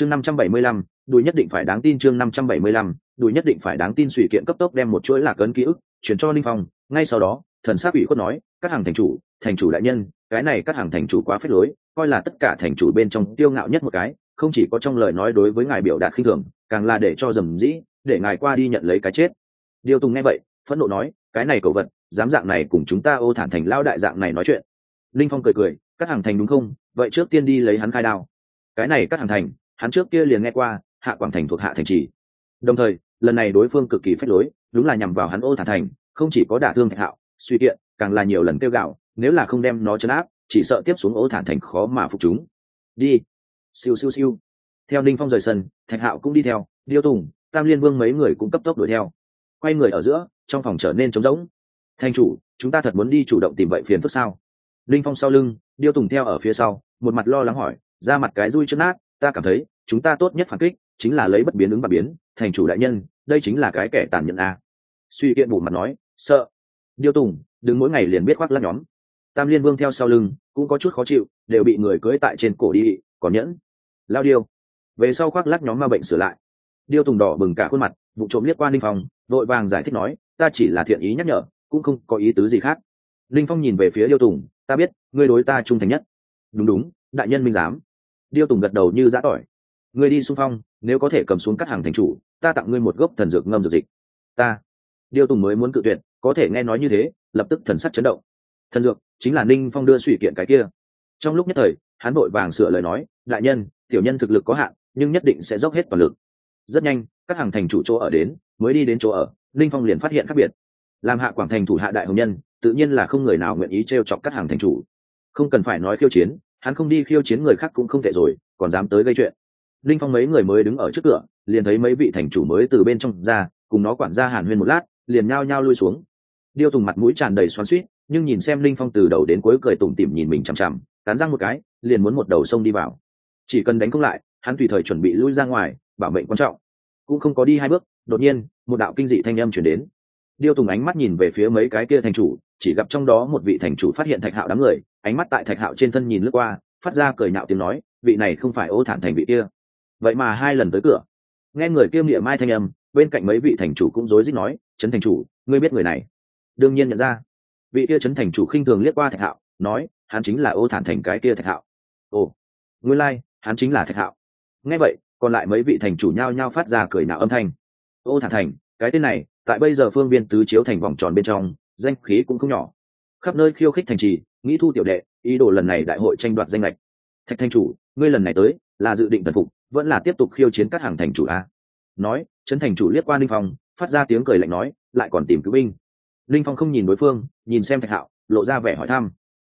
chương năm trăm bảy mươi lăm, đùi nhất định phải đáng tin chương năm trăm bảy mươi lăm, đùi nhất định phải đáng tin sự kiện cấp tốc đem một chuỗi lạc ấn ký ức chuyển cho linh phong. Ngay sau đó, thần sát ủy khuất nói, các hàng thành chủ thành chủ đại nhân, cái này các hàng thành chủ quá phết lối, coi là tất cả thành chủ bên trong tiêu ngạo nhất một cái, không chỉ có trong lời nói đối với ngài biểu đạt khinh thường, càng là để cho dầm dĩ, để ngài qua đi nhận lấy cái chết. Điều tùng nghe vậy, phẫn nộ nói, cái này cầu vật, dám dạng này cùng chúng ta ô thản thành lao đại dạng này nói chuyện. Linh phong cười cười, các hàng thành đúng không? Vậy trước tiên đi lấy hắn khai đao. Cái này các hàng thành hắn trước kia liền nghe qua, hạ quảng thành thuộc hạ thành trì đồng thời, lần này đối phương cực kỳ phách lối, đúng là nhằm vào hắn ô thản thành, không chỉ có đả thương thạch hạo, suy kiện, càng là nhiều lần kêu gạo, nếu là không đem nó chấn áp, chỉ sợ tiếp xuống ô thản thành khó mà phục chúng. Đi. Siêu siêu siêu. Theo ninh phong rời sân, thạch hạo cũng đi theo, điêu tùng, tam liên vương mấy người cũng cấp tốc đuổi theo. Quay người ở giữa, trong phòng trở nên trống rỗng. Thanh chủ, chúng ta thật muốn đi chủ động tìm vậy phiền phức sao? Linh phong sau lưng, điêu tùng theo ở phía sau, một mặt lo lắng hỏi, ra mặt cái rui chân nát ta cảm thấy, chúng ta tốt nhất phản kích chính là lấy bất biến ứng và biến, thành chủ đại nhân, đây chính là cái kẻ tàn nhẫn a. Suy kiện bù mặt nói, sợ. Điêu tùng, đừng mỗi ngày liền biết khoác lắc nhóm. Tam liên vương theo sau lưng, cũng có chút khó chịu, đều bị người cưới tại trên cổ đi, còn nhẫn. Lao điêu. Về sau khoác lắc nhóm ma bệnh sửa lại. Điêu tùng đỏ bừng cả khuôn mặt, vụ trộm liếc qua ninh phong, vội vàng giải thích nói, ta chỉ là thiện ý nhắc nhở, cũng không có ý tứ gì khác. Ninh phong nhìn về phía điêu tùng, ta biết, ngươi đối ta trung thành nhất. Đúng đúng, đại nhân minh giám điêu tùng gật đầu như giã tỏi. Ngươi đi xung phong, nếu có thể cầm xuống các hàng thành chủ, ta tặng ngươi một gốc thần dược ngâm dược dịch. Ta. Điêu tùng mới muốn cự tuyệt, có thể nghe nói như thế, lập tức thần sắc chấn động. Thần dược chính là ninh phong đưa suy kiện cái kia. Trong lúc nhất thời, hắn vội vàng sửa lời nói, đại nhân, tiểu nhân thực lực có hạn, nhưng nhất định sẽ dốc hết toàn lực. Rất nhanh, các hàng thành chủ chỗ ở đến, mới đi đến chỗ ở, ninh phong liền phát hiện khác biệt. Làm hạ quảng thành thủ hạ đại hồng nhân, tự nhiên là không người nào nguyện ý t r e o chọc các hàng thành chủ. Không cần phải nói khiêu chiến hắn không đi khiêu chiến người khác cũng không thể rồi, còn dám tới gây chuyện. Linh phong mấy người mới đứng ở trước cửa, liền thấy mấy vị thành chủ mới từ bên trong ra, cùng nó quản ra hàn huyên một lát, liền nhao nhao lui xuống. Điêu tùng mặt mũi tràn đầy xoắn suýt nhưng nhìn xem linh phong từ đầu đến cuối cười tủm tỉm nhìn mình chằm chằm, cắn răng một cái, liền muốn một đầu sông đi vào. Chỉ cần đánh không lại, hắn tùy thời chuẩn bị lui ra ngoài, bảo mệnh quan trọng. Cũng không có đi hai bước, đột nhiên, một đạo kinh dị thanh âm chuyển đến. Điêu tùng ánh mắt nhìn về phía mấy cái kia thành chủ chỉ gặp trong đó một vị thành chủ phát hiện thạch hạo đám người ánh mắt tại thạch hạo trên thân nhìn lướt qua phát ra cười nhạo tiếng nói vị này không phải ô thản thành vị kia. Vậy mà hai lần tới cửa. Nghe người kia địa mai thanh âm bên cạnh mấy vị thành chủ cũng rối rít nói trấn thành chủ ngươi biết người này? Đương nhiên nhận ra vị kia trấn thành chủ khinh thường liếc qua thạch hạo nói hắn chính là ô thản thành cái kia thạch hạo. Ồ nguyên lai、like, hắn chính là thạch hạo. Nghe vậy còn lại mấy vị thành chủ nhao nhao phát ra cười nạo âm thanh. Ô thản thành cái tên này tại bây giờ phương viên tứ chiếu thành vòng tròn bên trong danh khí cũng không nhỏ. Khắp nơi khiêu khích thành trì, nghĩ thu tiểu đệ, ý đồ lần này đại hội tranh đoạt danh lệch thạch thanh chủ, ngươi lần này tới là dự định thần phục, vẫn là tiếp tục khiêu chiến các hàng thành chủ a? Nói, trấn thành chủ liếc qua linh phong, phát ra tiếng cười lạnh nói, lại còn tìm cứu binh. Linh phong không nhìn đối phương, nhìn xem thạch hạo, lộ ra vẻ hỏi thăm.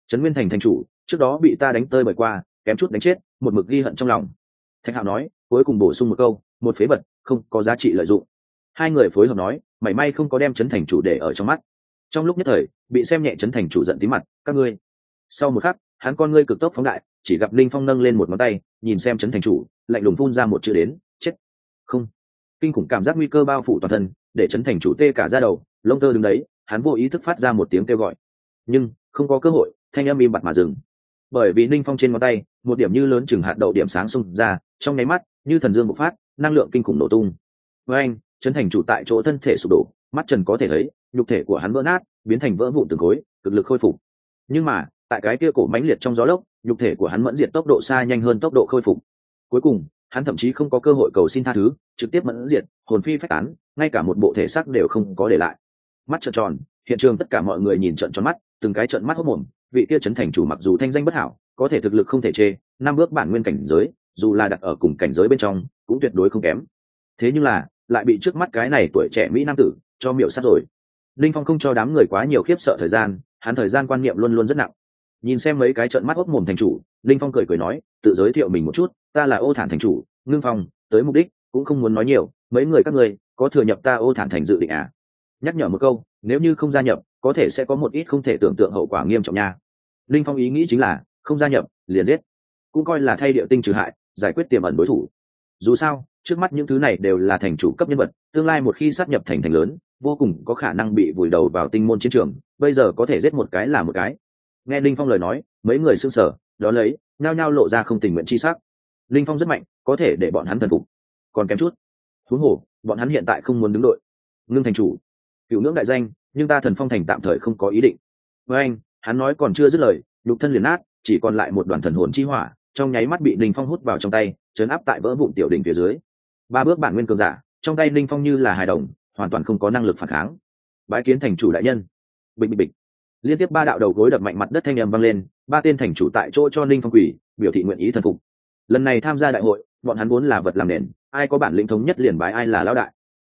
Trấn nguyên thành thành chủ, trước đó bị ta đánh tơi bởi qua, kém chút đánh chết, một mực ghi hận trong lòng. Thạch hạo nói, cuối cùng bổ sung một câu, một phế vật, không có giá trị lợi dụng. Hai người phối hợp nói, mảy may không có đem chấn thành chủ để ở trong mắt trong lúc nhất thời, bị xem nhẹ chấn thành chủ giận tí mặt, các ngươi. Sau một khắc, hắn con ngươi cực tốc phóng đại, chỉ gặp linh phong nâng lên một ngón tay, nhìn xem chấn thành chủ, lạnh lùng phun ra một chữ đến, chết. Không. Kinh khủng cảm giác nguy cơ bao phủ toàn thân, để chấn thành chủ tê cả ra đầu, lông tơ đứng đấy, hắn vô ý thức phát ra một tiếng kêu gọi. Nhưng, không có cơ hội, thanh âm im bặt mà dừng. Bởi vì ninh phong trên ngón tay, một điểm như lớn chừng hạt đậu điểm sáng xung ra, trong nháy mắt, như thần dương bộc phát, năng lượng kinh khủng nổ tung. Với anh, chấn thành chủ tại chỗ thân thể sụp đổ, mắt trần có thể thấy nhục thể của hắn vỡ nát, biến thành vỡ vụn từng khối, cực lực khôi phục. Nhưng mà, tại cái kia cổ mãnh liệt trong gió lốc, nhục thể của hắn mẫn diệt tốc độ xa nhanh hơn tốc độ khôi phục. Cuối cùng, hắn thậm chí không có cơ hội cầu xin tha thứ, trực tiếp mẫn diệt, hồn phi phách tán, ngay cả một bộ thể xác đều không có để lại. Mắt trợn tròn, hiện trường tất cả mọi người nhìn trợn tròn mắt, từng cái trợn mắt hốc mồm, vị kia trấn thành chủ mặc dù thanh danh bất hảo, có thể thực lực không thể chê, năm bước bản nguyên cảnh giới, dù là đặt ở cùng cảnh giới bên trong, cũng tuyệt đối không kém. Thế nhưng là, lại bị trước mắt cái này tuổi trẻ mỹ nam tử cho miểu sát rồi linh phong không cho đám người quá nhiều khiếp sợ thời gian, hắn thời gian quan niệm luôn luôn rất nặng. Nhìn xem mấy cái trận mắt hốc mồm thành chủ, linh phong cười cười nói, tự giới thiệu mình một chút, ta là ô thản thành chủ, ngưng phong, tới mục đích, cũng không muốn nói nhiều, mấy người các người có thừa nhập ta ô thản thành dự định à? Nhắc nhở một câu, nếu như không gia nhập, có thể sẽ có một ít không thể tưởng tượng hậu quả nghiêm trọng nha. Linh phong ý nghĩ chính là, không gia nhập, liền giết. Cũng coi là thay địa tinh trừ hại, giải quyết tiềm ẩn đối thủ. Dù sao, trước mắt những thứ này đều là thành chủ cấp nhân vật, tương lai một khi sát nhập thành thành lớn vô cùng có khả năng bị vùi đầu vào tinh môn chiến trường, bây giờ có thể giết một cái là một cái. Nghe linh phong lời nói, mấy người xưng sở đó lấy nao nhao lộ ra không tình nguyện chi sắc. Linh phong rất mạnh, có thể để bọn hắn thần phục. Còn kém chút. Thú hồ, bọn hắn hiện tại không muốn đứng đội. Ngưng thành chủ. Cựu ngưỡng đại danh, nhưng ta thần phong thành tạm thời không có ý định. Với anh, hắn nói còn chưa dứt lời, nhục thân liền nát, chỉ còn lại một đoàn thần hồn chi hỏa, trong nháy mắt bị linh phong hút vào trong tay chấn áp tại vỡ vụn tiểu đỉnh phía dưới. Ba bước bản nguyên cường giả, trong tay linh phong như là hài đồng hoàn toàn không có năng lực phản kháng. Bái kiến thành chủ đại nhân. Bịch bịch bịch. Liên tiếp ba đạo đầu gối đập mạnh mặt đất thanh â m vang lên, ba tên thành chủ tại chỗ cho ninh phong quỷ biểu thị nguyện ý thần phục. Lần này tham gia đại hội, bọn hắn vốn là vật làm nền, ai có bản lĩnh thống nhất liền bái ai là lão đại.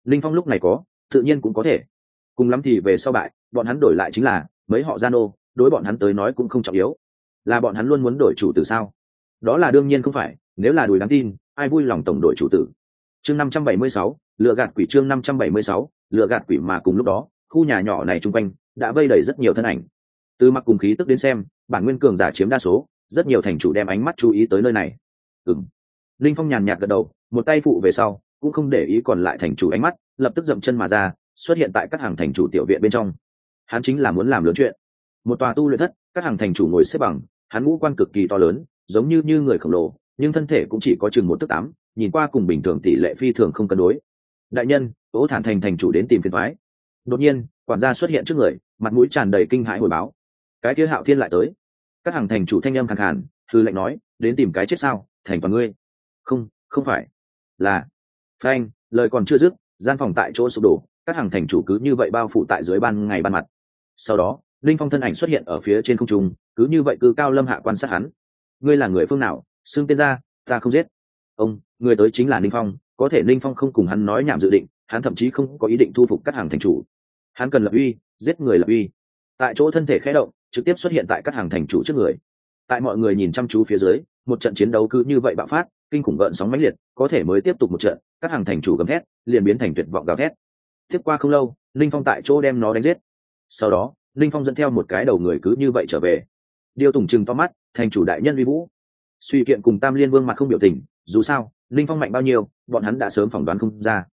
Ninh phong lúc này có, tự nhiên cũng có thể. Cùng lắm thì về sau bại, bọn hắn đổi lại chính là, mấy họ gian nô, đối bọn hắn tới nói cũng không trọng yếu. Là bọn hắn luôn muốn đổi chủ tử sao? Đó là đương nhiên không phải, nếu là đùi đáng tin, ai vui lòng tổng đội chủ tử? Chương năm trăm bảy mươi sáu lựa gạt quỷ chương năm trăm bảy mươi sáu lựa gạt quỷ mà cùng lúc đó, khu nhà nhỏ này chung quanh đã vây đầy rất nhiều thân ảnh. Từ mặc cùng khí tức đến xem, bản nguyên cường giả chiếm đa số, rất nhiều thành chủ đem ánh mắt chú ý tới nơi này. Ừng linh phong nhàn nhạt gật đầu, một tay phụ về sau, cũng không để ý còn lại thành chủ ánh mắt, lập tức dậm chân mà ra, xuất hiện tại các hàng thành chủ tiểu viện bên trong. Hắn chính là muốn làm lớn chuyện. Một tòa tu luyện thất, các hàng thành chủ ngồi xếp bằng, hắn ngũ quan cực kỳ to lớn, giống như như người khổng lồ, nhưng thân thể cũng chỉ có chừng một thước tám nhìn qua cùng bình thường tỷ lệ phi thường không cân đối. Đại nhân ố thản thành thành chủ đến tìm phiền thoái đột nhiên, quản gia xuất hiện trước người, mặt mũi tràn đầy kinh hãi hồi báo. Cái kia hạo thiên lại tới. Các hàng thành chủ thanh âm khẳng hẳn thư lệnh nói, đến tìm cái chết sao? Thành toàn ngươi. Không không phải. Là. Phanh, lời còn chưa dứt, gian phòng tại chỗ sụp đổ, các hàng thành chủ cứ như vậy bao phủ tại dưới ban ngày ban mặt. Sau đó, linh phong thân ảnh xuất hiện ở phía trên không trung, cứ như vậy cứ cao lâm hạ quan sát hắn. Ngươi là người phương nào? Xưng tên ra, ta không giết. Ông người tới chính là ninh phong, có thể ninh phong không cùng hắn nói nhảm dự định, hắn thậm chí không có ý định thu phục các hàng thành chủ. Hắn cần lập uy, giết người lập uy. Tại chỗ thân thể khẽ động, trực tiếp xuất hiện tại các hàng thành chủ trước người. Tại mọi người nhìn chăm chú phía dưới, một trận chiến đấu cứ như vậy bạo phát, kinh khủng gợn sóng mãnh liệt, có thể mới tiếp tục một trận các hàng thành chủ gầm thét, liền biến thành tuyệt vọng gào thét. Tiếp qua không lâu linh phong tại chỗ đem nó đánh giết. Sau đó linh phong dẫn theo một cái đầu người cứ như vậy trở về. Điêu tùng chừng to mắt, thành chủ đại nhân vi vũ. Suy kiện cùng tam liên vương mặt không biểu tình, dù sao linh phong mạnh bao nhiêu, bọn hắn đã sớm phỏng đoán không ra.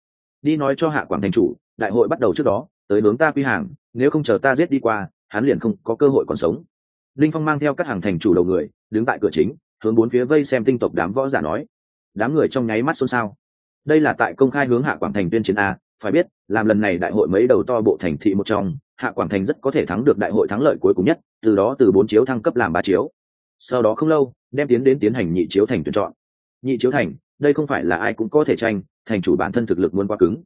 Đi nói cho hạ quảng thành chủ, đại hội bắt đầu trước đó, tới hướng ta quy hàng, nếu không chờ ta giết đi qua, hắn liền không có cơ hội còn sống. Linh phong mang theo các hàng thành chủ đầu người, đứng tại cửa chính, hướng bốn phía vây xem tinh tộc đám võ giả nói, đám người trong nháy mắt xôn xao. Đây là tại công khai hướng hạ quảng thành tuyên chiến a, phải biết, làm lần này đại hội mấy đầu to bộ thành thị một trong, hạ quảng thành rất có thể thắng được đại hội thắng lợi cuối cùng nhất, từ đó từ bốn chiếu thăng cấp làm ba chiếu. Sau đó không lâu, đem tiến đến tiến hành nhị chiếu thành tuyển chọn. Nhị chiếu thành đây không phải là ai cũng có thể tranh, thành chủ bản thân thực lực muốn quá cứng.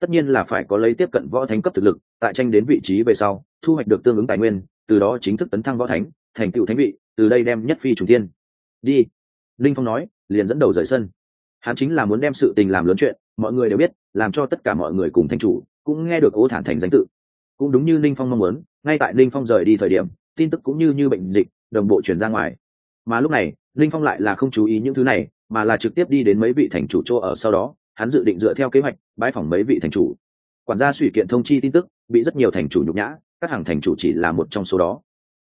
Tất nhiên là phải có lấy tiếp cận võ thánh cấp thực lực, tại tranh đến vị trí về sau, thu hoạch được tương ứng tài nguyên, từ đó chính thức tấn thăng võ thánh, thành tựu thánh vị, từ đây đem nhất phi trùng tiên đi. Linh phong nói, liền dẫn đầu rời sân. Hắn chính là muốn đem sự tình làm lớn chuyện, mọi người đều biết, làm cho tất cả mọi người cùng thanh chủ, cũng nghe được ô thản thành danh tự. Cũng đúng như linh phong mong muốn, ngay tại linh phong rời đi thời điểm, tin tức cũng như như bệnh dịch, đồng bộ truyền ra ngoài. Mà lúc này, linh phong lại là không chú ý những thứ này mà là trực tiếp đi đến mấy vị thành chủ chỗ ở sau đó, hắn dự định dựa theo kế hoạch bãi phỏng mấy vị thành chủ. Quản gia suy kiện thông chi tin tức, bị rất nhiều thành chủ nhục nhã, các hàng thành chủ chỉ là một trong số đó.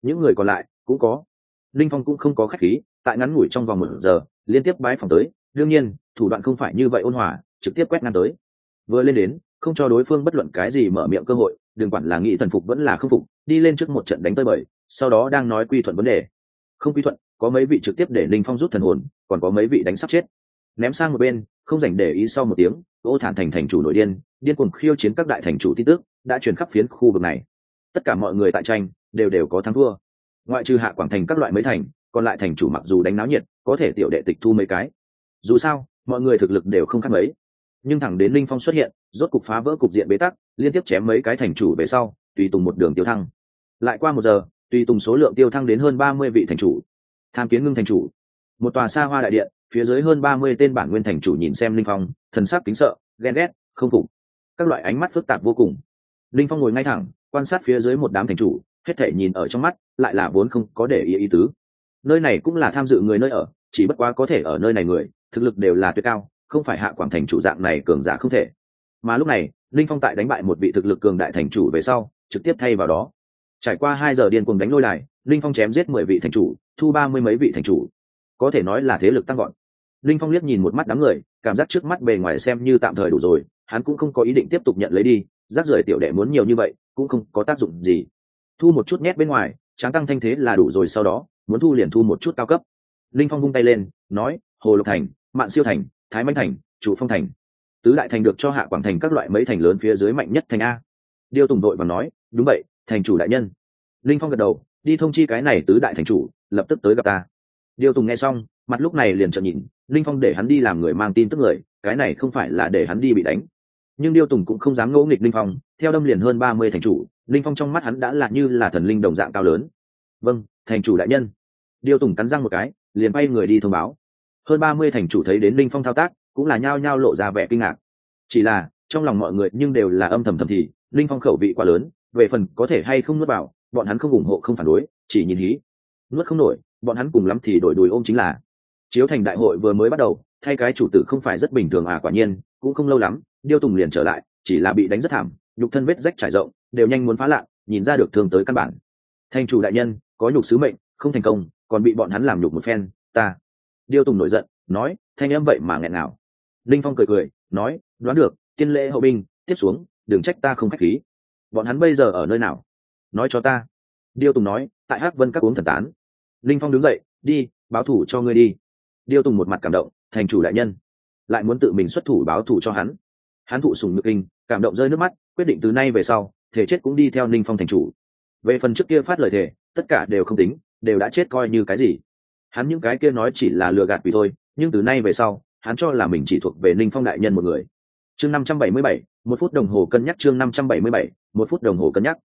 Những người còn lại cũng có. Linh phong cũng không có khách khí, tại ngắn ngủi trong vòng một giờ, liên tiếp bãi phỏng tới. Đương nhiên, thủ đoạn không phải như vậy ôn hòa, trực tiếp quét ngăn tới. Vừa lên đến, không cho đối phương bất luận cái gì mở miệng cơ hội, đừng quản là nghĩ thần phục vẫn là không phục, đi lên trước một trận đánh tơi bời, sau đó đang nói quy thuận vấn đề. Không quy thuận có mấy vị trực tiếp để linh phong rút thần hồn, còn có mấy vị đánh sắp chết. Ném sang một bên, không dành để ý sau một tiếng ô thản thành thành chủ nội điên điên cuồng khiêu chiến các đại thành chủ tin tức, đã truyền khắp phiến khu vực này. Tất cả mọi người tại tranh, đều đều có thắng thua. Ngoại trừ hạ quảng thành các loại mấy thành, còn lại thành chủ mặc dù đánh náo nhiệt, có thể tiểu đệ tịch thu mấy cái. Dù sao, mọi người thực lực đều không khác mấy. Nhưng thẳng đến linh phong xuất hiện, rốt cục phá vỡ cục diện bế tắc, liên tiếp chém mấy cái thành chủ về sau, tùy tùng một đường tiêu thăng. Lại qua một giờ, tùy tùng số lượng tiêu thăng đến hơn ba mươi vị thành chủ tham kiến ngưng thành chủ. Một tòa xa hoa đại điện, phía dưới hơn ba mươi tên bản nguyên thành chủ nhìn xem linh phong, thần sắc kính sợ, ghen ghét, không phục. Các loại ánh mắt phức tạp vô cùng. Linh phong ngồi ngay thẳng, quan sát phía dưới một đám thành chủ, hết thể nhìn ở trong mắt, lại là vốn không có để ý ý tứ. Nơi này cũng là tham dự người nơi ở, chỉ bất quá có thể ở nơi này người, thực lực đều là tuyệt cao, không phải hạ quảng thành chủ dạng này cường giả không thể. Mà lúc này, linh phong tại đánh bại một vị thực lực cường đại thành chủ về sau, trực tiếp thay vào đó. Trải qua hai giờ điên cuồng đánh lôi đài linh phong chém giết mười vị thành chủ, thu ba mươi mấy vị thành chủ. Có thể nói là thế lực tăng gọn linh phong liếc nhìn một mắt đám người, cảm giác trước mắt bề ngoài xem như tạm thời đủ rồi, hắn cũng không có ý định tiếp tục nhận lấy đi, rác rưởi tiểu đệ muốn nhiều như vậy, cũng không có tác dụng gì. Thu một chút nhét bên ngoài, tráng tăng thanh thế là đủ rồi sau đó, muốn thu liền thu một chút cao cấp. Linh phong vung tay lên, nói, hồ lộc thành, mạn siêu thành, thái manh thành, chủ phong thành. Tứ đại thành được cho hạ quảng thành các loại mấy thành lớn phía dưới mạnh nhất thành a. Điêu tùng đội và nói, đúng vậy, thành chủ đại nhân. Linh phong gật đầu đi thông chi cái này tứ đại thành chủ, lập tức tới gặp ta. Điều tùng nghe xong, mặt lúc này liền trợn nhìn, linh phong để hắn đi làm người mang tin tức người, cái này không phải là để hắn đi bị đánh. Nhưng điêu tùng cũng không dám ngỗ nghịch linh phong, theo đâm liền hơn ba mươi thành chủ, linh phong trong mắt hắn đã là như là thần linh đồng dạng cao lớn. Vâng thành chủ đại nhân. Điêu tùng cắn răng một cái, liền bay người đi thông báo. Hơn ba mươi thành chủ thấy đến linh phong thao tác, cũng là nhao nhao lộ ra vẻ kinh ngạc. Chỉ là, trong lòng mọi người nhưng đều là âm thầm thầm thì, linh phong khẩu vị quá lớn, về phần có thể hay không nuốt vào bọn hắn không ủng hộ, không phản đối, chỉ nhìn hí. Nuốt không nổi, bọn hắn cùng lắm thì đổi đùi ôm chính là. Chiếu thành đại hội vừa mới bắt đầu, thay cái chủ tử không phải rất bình thường à quả nhiên, cũng không lâu lắm, điêu tùng liền trở lại, chỉ là bị đánh rất thảm, nhục thân vết rách trải rộng, đều nhanh muốn phá lạ, nhìn ra được thương tới căn bản. Thành chủ đại nhân, có nhục sứ mệnh, không thành công, còn bị bọn hắn làm nhục một phen, ta. Điêu tùng nổi giận, nói, thanh âm vậy mà nghẹn nào linh phong cười cười, nói, đoán được, tiên lễ hậu binh, tiếp xuống, đừng trách ta không khách khí. Bọn hắn bây giờ ở nơi nào? Nói cho ta. Điêu tùng nói, tại hắc vân các uống thần tán. Linh phong đứng dậy, đi, báo thủ cho ngươi đi. Điêu tùng một mặt cảm động, thành chủ đại nhân. Lại muốn tự mình xuất thủ báo thủ cho hắn. Hắn thụ sùng ngực kinh, cảm động rơi nước mắt, quyết định từ nay về sau, thể chết cũng đi theo ninh phong thành chủ. Về phần trước kia phát lời thề, tất cả đều không tính, đều đã chết coi như cái gì. Hắn những cái kia nói chỉ là lừa gạt vì thôi, nhưng từ nay về sau, hắn cho là mình chỉ thuộc về ninh phong đại nhân một người. Chương năm trăm bảy mươi bảy, một phút đồng hồ cân nhắc chương năm trăm bảy mươi bảy, một phút đồng hồ cân nhắc.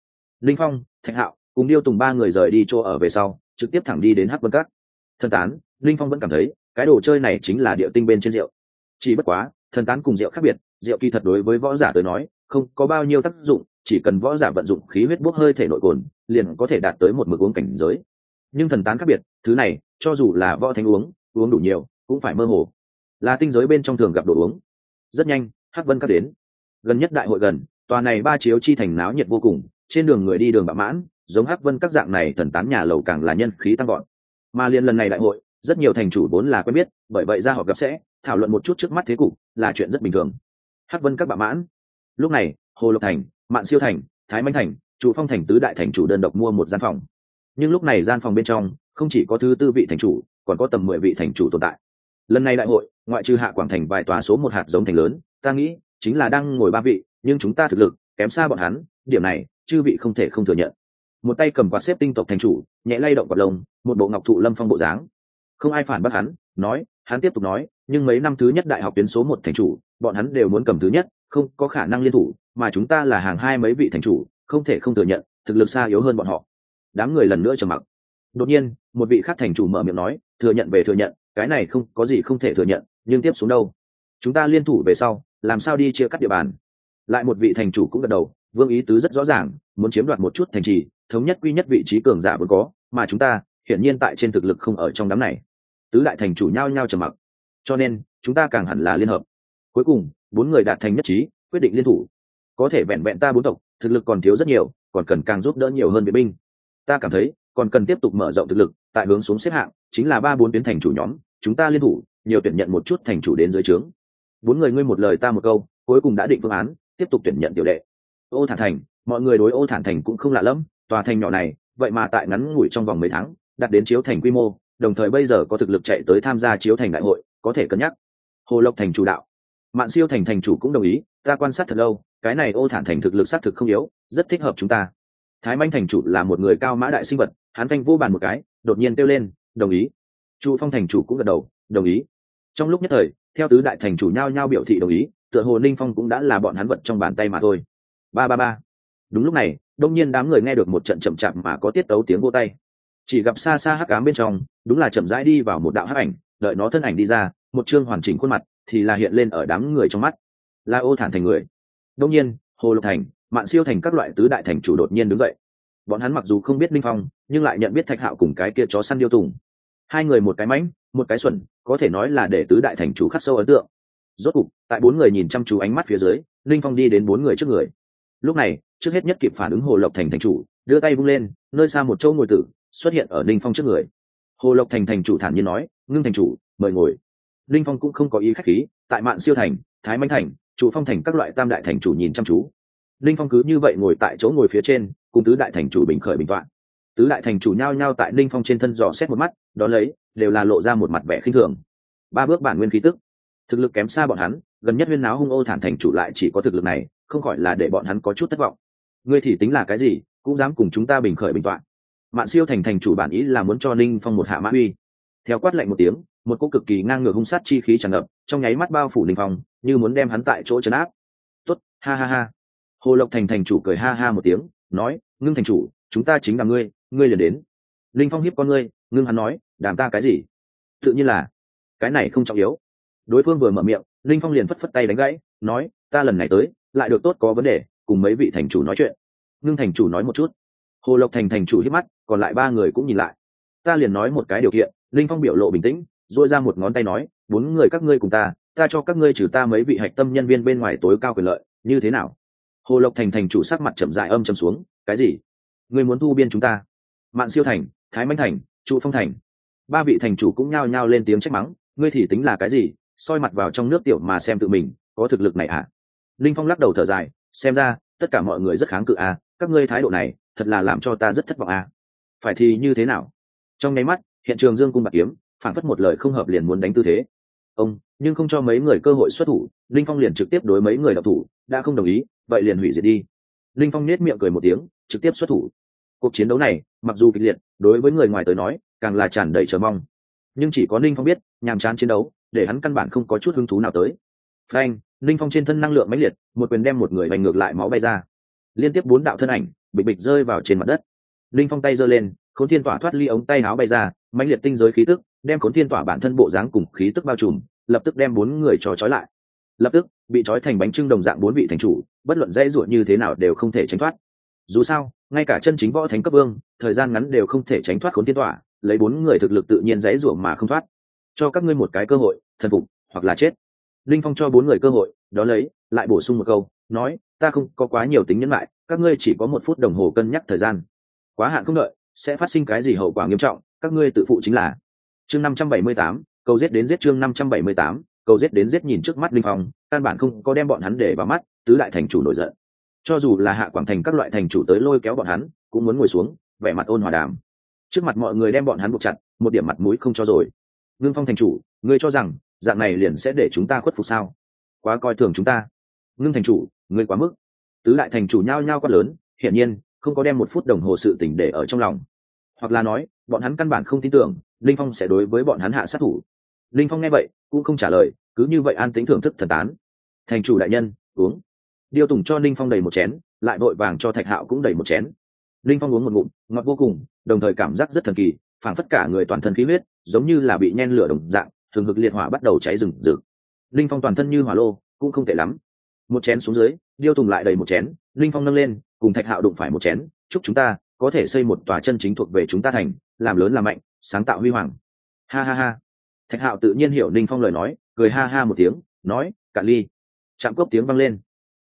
Linh phong, thạch hạo cùng điêu tùng ba người rời đi chỗ ở về sau, trực tiếp thẳng đi đến hắc vân cát thần tán, linh phong vẫn cảm thấy, cái đồ chơi này chính là địa tinh bên trên rượu. Chỉ bất quá, thần tán cùng rượu khác biệt, rượu kỳ thật đối với võ giả tới nói, không có bao nhiêu tác dụng, chỉ cần võ giả vận dụng khí huyết bốc hơi thể nội cồn, liền có thể đạt tới một mực uống cảnh giới. Nhưng thần tán khác biệt, thứ này, cho dù là võ thánh uống uống đủ nhiều, cũng phải mơ hồ. Là tinh giới bên trong thường gặp đồ uống. Rất nhanh, hắc vân Cát đến. Gần nhất đại hội gần, tòa này ba chiếu chi thành náo nhiệt vô cùng trên đường người đi đường bạ mãn, giống hắc vân các dạng này thần tán nhà lầu càng là nhân khí tăng gọn mà liên lần này đại hội, rất nhiều thành chủ vốn là quen biết, bởi vậy ra họ gặp sẽ, thảo luận một chút trước mắt thế cục, là chuyện rất bình thường. Hắc vân các bạ mãn. Lúc này, hồ lộc thành, mạn siêu thành, thái manh thành chủ phong thành tứ đại thành chủ đơn độc mua một gian phòng. Nhưng lúc này gian phòng bên trong, không chỉ có thứ tư vị thành chủ, còn có tầm mười vị thành chủ tồn tại. Lần này đại hội, ngoại trừ hạ quảng thành vài tòa số một hạt giống thành lớn, ta nghĩ, chính là đang ngồi ba vị, nhưng chúng ta thực lực, kém xa bọn hắn, điểm này chư vị không thể không thừa nhận. Một tay cầm quạt xếp tinh tộc thành chủ, nhẹ lay động quạt lồng một bộ ngọc thụ lâm phong bộ dáng. Không ai phản bác hắn, nói, hắn tiếp tục nói, nhưng mấy năm thứ nhất đại học tuyến số một thành chủ, bọn hắn đều muốn cầm thứ nhất, không có khả năng liên thủ, mà chúng ta là hàng hai mấy vị thành chủ, không thể không thừa nhận, thực lực xa yếu hơn bọn họ. Đám người lần nữa trầm mặc. Đột nhiên, một vị khác thành chủ mở miệng nói, thừa nhận về thừa nhận, cái này không, có gì không thể thừa nhận, nhưng tiếp xuống đâu? Chúng ta liên thủ về sau, làm sao đi chia cắt địa bàn? Lại một vị thành chủ cũng gật đầu vương ý tứ rất rõ ràng, muốn chiếm đoạt một chút thành trì, thống nhất quy nhất vị trí cường giả vốn có, mà chúng ta, hiển nhiên tại trên thực lực không ở trong đám này. Tứ đại thành chủ nhau nhau trầm mặc. Cho nên, chúng ta càng hẳn là liên hợp. Cuối cùng, bốn người đạt thành nhất trí, quyết định liên thủ. Có thể vẹn vẹn ta bốn tộc, thực lực còn thiếu rất nhiều, còn cần càng giúp đỡ nhiều hơn vệ binh. Ta cảm thấy, còn cần tiếp tục mở rộng thực lực, tại hướng xuống xếp hạng, chính là ba bốn tuyến thành chủ nhóm, chúng ta liên thủ, nhiều tuyển nhận một chút thành chủ đến dưới trướng. Bốn người ngươi một lời ta một câu, cuối cùng đã định phương án, tiếp tục tuyển nhận tiểu đệ ô thản thành, mọi người đối ô thản thành cũng không lạ lẫm, tòa thành nhỏ này, vậy mà tại ngắn ngủi trong vòng mấy tháng đặt đến chiếu thành quy mô, đồng thời bây giờ có thực lực chạy tới tham gia chiếu thành đại hội, có thể cân nhắc. Hồ lộc thành chủ đạo. Mạn siêu thành thành chủ cũng đồng ý, ta quan sát thật lâu, cái này ô thản thành thực lực xác thực không yếu, rất thích hợp chúng ta. Thái manh thành chủ là một người cao mã đại sinh vật, hắn thanh vô bàn một cái, đột nhiên kêu lên, đồng ý. Chu phong thành chủ cũng gật đầu, đồng ý. Trong lúc nhất thời, theo tứ đại thành chủ nhao nhao biểu thị đồng ý, tựa hồ ninh phong cũng đã là bọn hắn vật trong bàn tay mà thôi ba ba ba. Đúng lúc này, đông nhiên đám người nghe được một trận chậm chạp mà có tiết tấu tiếng vô tay. Chỉ gặp xa xa hắc ám bên trong, đúng là chậm rãi đi vào một đạo hắc ảnh, đợi nó thân ảnh đi ra, một chương hoàn chỉnh khuôn mặt thì là hiện lên ở đám người trong mắt. La ô thản thành người. Đông nhiên, hồ lộc thành, mạn siêu thành các loại tứ đại thành chủ đột nhiên đứng dậy. Bọn hắn mặc dù không biết linh phong, nhưng lại nhận biết thạch hạo cùng cái kia chó săn điêu tùng. Hai người một cái mãnh, một cái xuẩn, có thể nói là để tứ đại thành chủ khắc sâu ấn tượng. Rốt cục, tại bốn người nhìn chăm chú ánh mắt phía dưới linh phong đi đến bốn người trước người lúc này, trước hết nhất kịp phản ứng hồ lộc thành thành chủ, đưa tay vung lên, nơi xa một châu ngồi tử, xuất hiện ở ninh phong trước người. Hồ lộc thành thành chủ thản nhiên nói, ngưng thành chủ, mời ngồi. Ninh phong cũng không có ý khách khí, tại mạn siêu thành, thái manh thành, chủ phong thành các loại tam đại thành chủ nhìn chăm chú. Ninh phong cứ như vậy ngồi tại chỗ ngồi phía trên, cùng tứ đại thành chủ bình khởi bình toạn. Tứ đại thành chủ nhao nhao tại ninh phong trên thân dò xét một mắt đ ó lấy, đều là lộ ra một mặt vẻ khinh thường. Ba bước bản nguyên khí tức. Thực lực kém xa bọn hắn, gần nhất huyên náo hung ô thản thành chủ lại chỉ có thực lực này không khỏi là để bọn hắn có chút thất vọng. Ngươi thì tính là cái gì, cũng dám cùng chúng ta bình khởi bình toạn. Mạn siêu thành thành chủ bản ý là muốn cho ninh phong một hạ mã uy. Theo quát lạnh một tiếng, một cô cực kỳ ngang ngược hung sát chi khí tràn ngập, trong nháy mắt bao phủ ninh phong, như muốn đem hắn tại chỗ trấn áp. Tuất ha ha ha. Hồ lộc thành thành chủ cười ha ha một tiếng, nói, ngưng thành chủ, chúng ta chính là ngươi ngươi liền đến. Linh phong hiếp con ngươi, ngưng hắn nói, đàm ta cái gì? Tự nhiên là, cái này không trọng yếu. Đối phương vừa mở miệng linh phong liền phất phất tay đánh gãy, nói, ta lần này tới lại được tốt có vấn đề, cùng mấy vị thành chủ nói chuyện. Ngưng thành chủ nói một chút. Hồ lộc thành thành chủ hít mắt, còn lại ba người cũng nhìn lại. Ta liền nói một cái điều kiện, linh phong biểu lộ bình tĩnh dội ra một ngón tay nói, bốn người các ngươi cùng ta ta cho các ngươi trừ ta mấy vị hạch tâm nhân viên bên ngoài tối cao quyền lợi, như thế nào? Hồ lộc thành thành chủ sắc mặt chậm dại âm chầm xuống, cái gì? Ngươi muốn thu biên chúng ta? Mạn siêu thành, thái manh thành, trụ phong thành. Ba vị thành chủ cũng nhao nhao lên tiếng trách mắng, ngươi thì tính là cái gì? Soi mặt vào trong nước tiểu mà xem tự mình, có thực lực này à linh phong lắc đầu thở dài, xem ra, tất cả mọi người rất kháng cự à các ngươi thái độ này, thật là làm cho ta rất thất vọng à. Phải thì như thế nào? Trong nháy mắt, hiện trường dương cung bạc kiếm phản phất một lời không hợp liền muốn đánh tư thế. Ông, nhưng không cho mấy người cơ hội xuất thủ. Linh phong liền trực tiếp đối mấy người đọc thủ, đã không đồng ý, vậy liền hủy diệt đi. Linh phong nết miệng cười một tiếng, trực tiếp xuất thủ. Cuộc chiến đấu này, mặc dù kịch liệt, đối với người ngoài tới nói, càng là tràn đầy chờ mong. Nhưng chỉ có Linh phong biết, nhàm chán chiến đấu, để hắn căn bản không có chút hứng thú nào tới. Frank Linh phong trên thân năng lượng mãnh liệt, một quyền đem một người bành ngược lại máu bay ra. Liên tiếp bốn đạo thân ảnh, bịch bịch rơi vào trên mặt đất. Linh phong tay giơ lên, khốn thiên tỏa thoát ly ống tay áo bay ra, mãnh liệt tinh giới khí tức, đem khốn thiên tỏa bản thân bộ dáng cùng khí tức bao trùm, lập tức đem bốn người trò trói lại. Lập tức, bị trói thành bánh trưng đồng dạng bốn vị thành chủ, bất luận dễ ruột như thế nào đều không thể tránh thoát. Dù sao, ngay cả chân chính võ thánh cấp vương, thời gian ngắn đều không thể tránh thoát khốn thiên tỏa, lấy bốn người thực lực tự nhiên dễ ruột mà không thoát. Cho các ngươi một cái cơ hội, thần phục hoặc là chết linh phong cho bốn người cơ hội, đó lấy, lại bổ sung một câu, nói, ta không có quá nhiều tính nhân lại, các ngươi chỉ có một phút đồng hồ cân nhắc thời gian. Quá hạn không đợi, sẽ phát sinh cái gì hậu quả nghiêm trọng, các ngươi tự phụ chính là. Chương năm trăm bảy mươi tám câu giết đến giết chương năm trăm bảy mươi tám câu giết đến giết nhìn trước mắt linh phong, căn bản không có đem bọn hắn để vào mắt, tứ đại thành chủ nổi giận. Cho dù là hạ quảng thành các loại thành chủ tới lôi kéo bọn hắn, cũng muốn ngồi xuống, vẻ mặt ôn hòa đàm. Trước mặt mọi người đem bọn hắn buộc chặt, một điểm mặt mũi không cho rồi. Ngưng phong thành chủ, ngươi cho rằng dạng này liền sẽ để chúng ta khuất phục sao? Quá coi thường chúng ta. Ngưng thành chủ, ngươi quá mức. Tứ đại thành chủ nhao nhao quát lớn, hiển nhiên, không có đem một phút đồng hồ sự tỉnh để ở trong lòng. Hoặc là nói, bọn hắn căn bản không tin tưởng, linh phong sẽ đối với bọn hắn hạ sát thủ. Linh phong nghe vậy, cũng không trả lời, cứ như vậy an tính thưởng thức thần tán. Thành chủ đại nhân, uống. Điêu tùng cho linh phong đầy một chén, lại vội vàng cho thạch hạo cũng đầy một chén. Linh phong uống một ngụm, ngọt vô cùng, đồng thời cảm giác rất thần kỳ, phảng phất cả người toàn thân khí huyết, giống như là bị nhen lửa đồng dạng thường hực liệt hỏa bắt đầu cháy rừng rực. Linh phong toàn thân như hỏa lô, cũng không tệ lắm. Một chén xuống dưới, điêu tùng lại đầy một chén, linh phong nâng lên, cùng thạch hạo đụng phải một chén, chúc chúng ta có thể xây một tòa chân chính thuộc về chúng ta thành, làm lớn làm mạnh, sáng tạo huy hoàng. Ha ha ha. Thạch hạo tự nhiên hiểu linh phong lời nói, cười ha ha một tiếng, nói, cạn ly. Chạm cốc tiếng vang lên.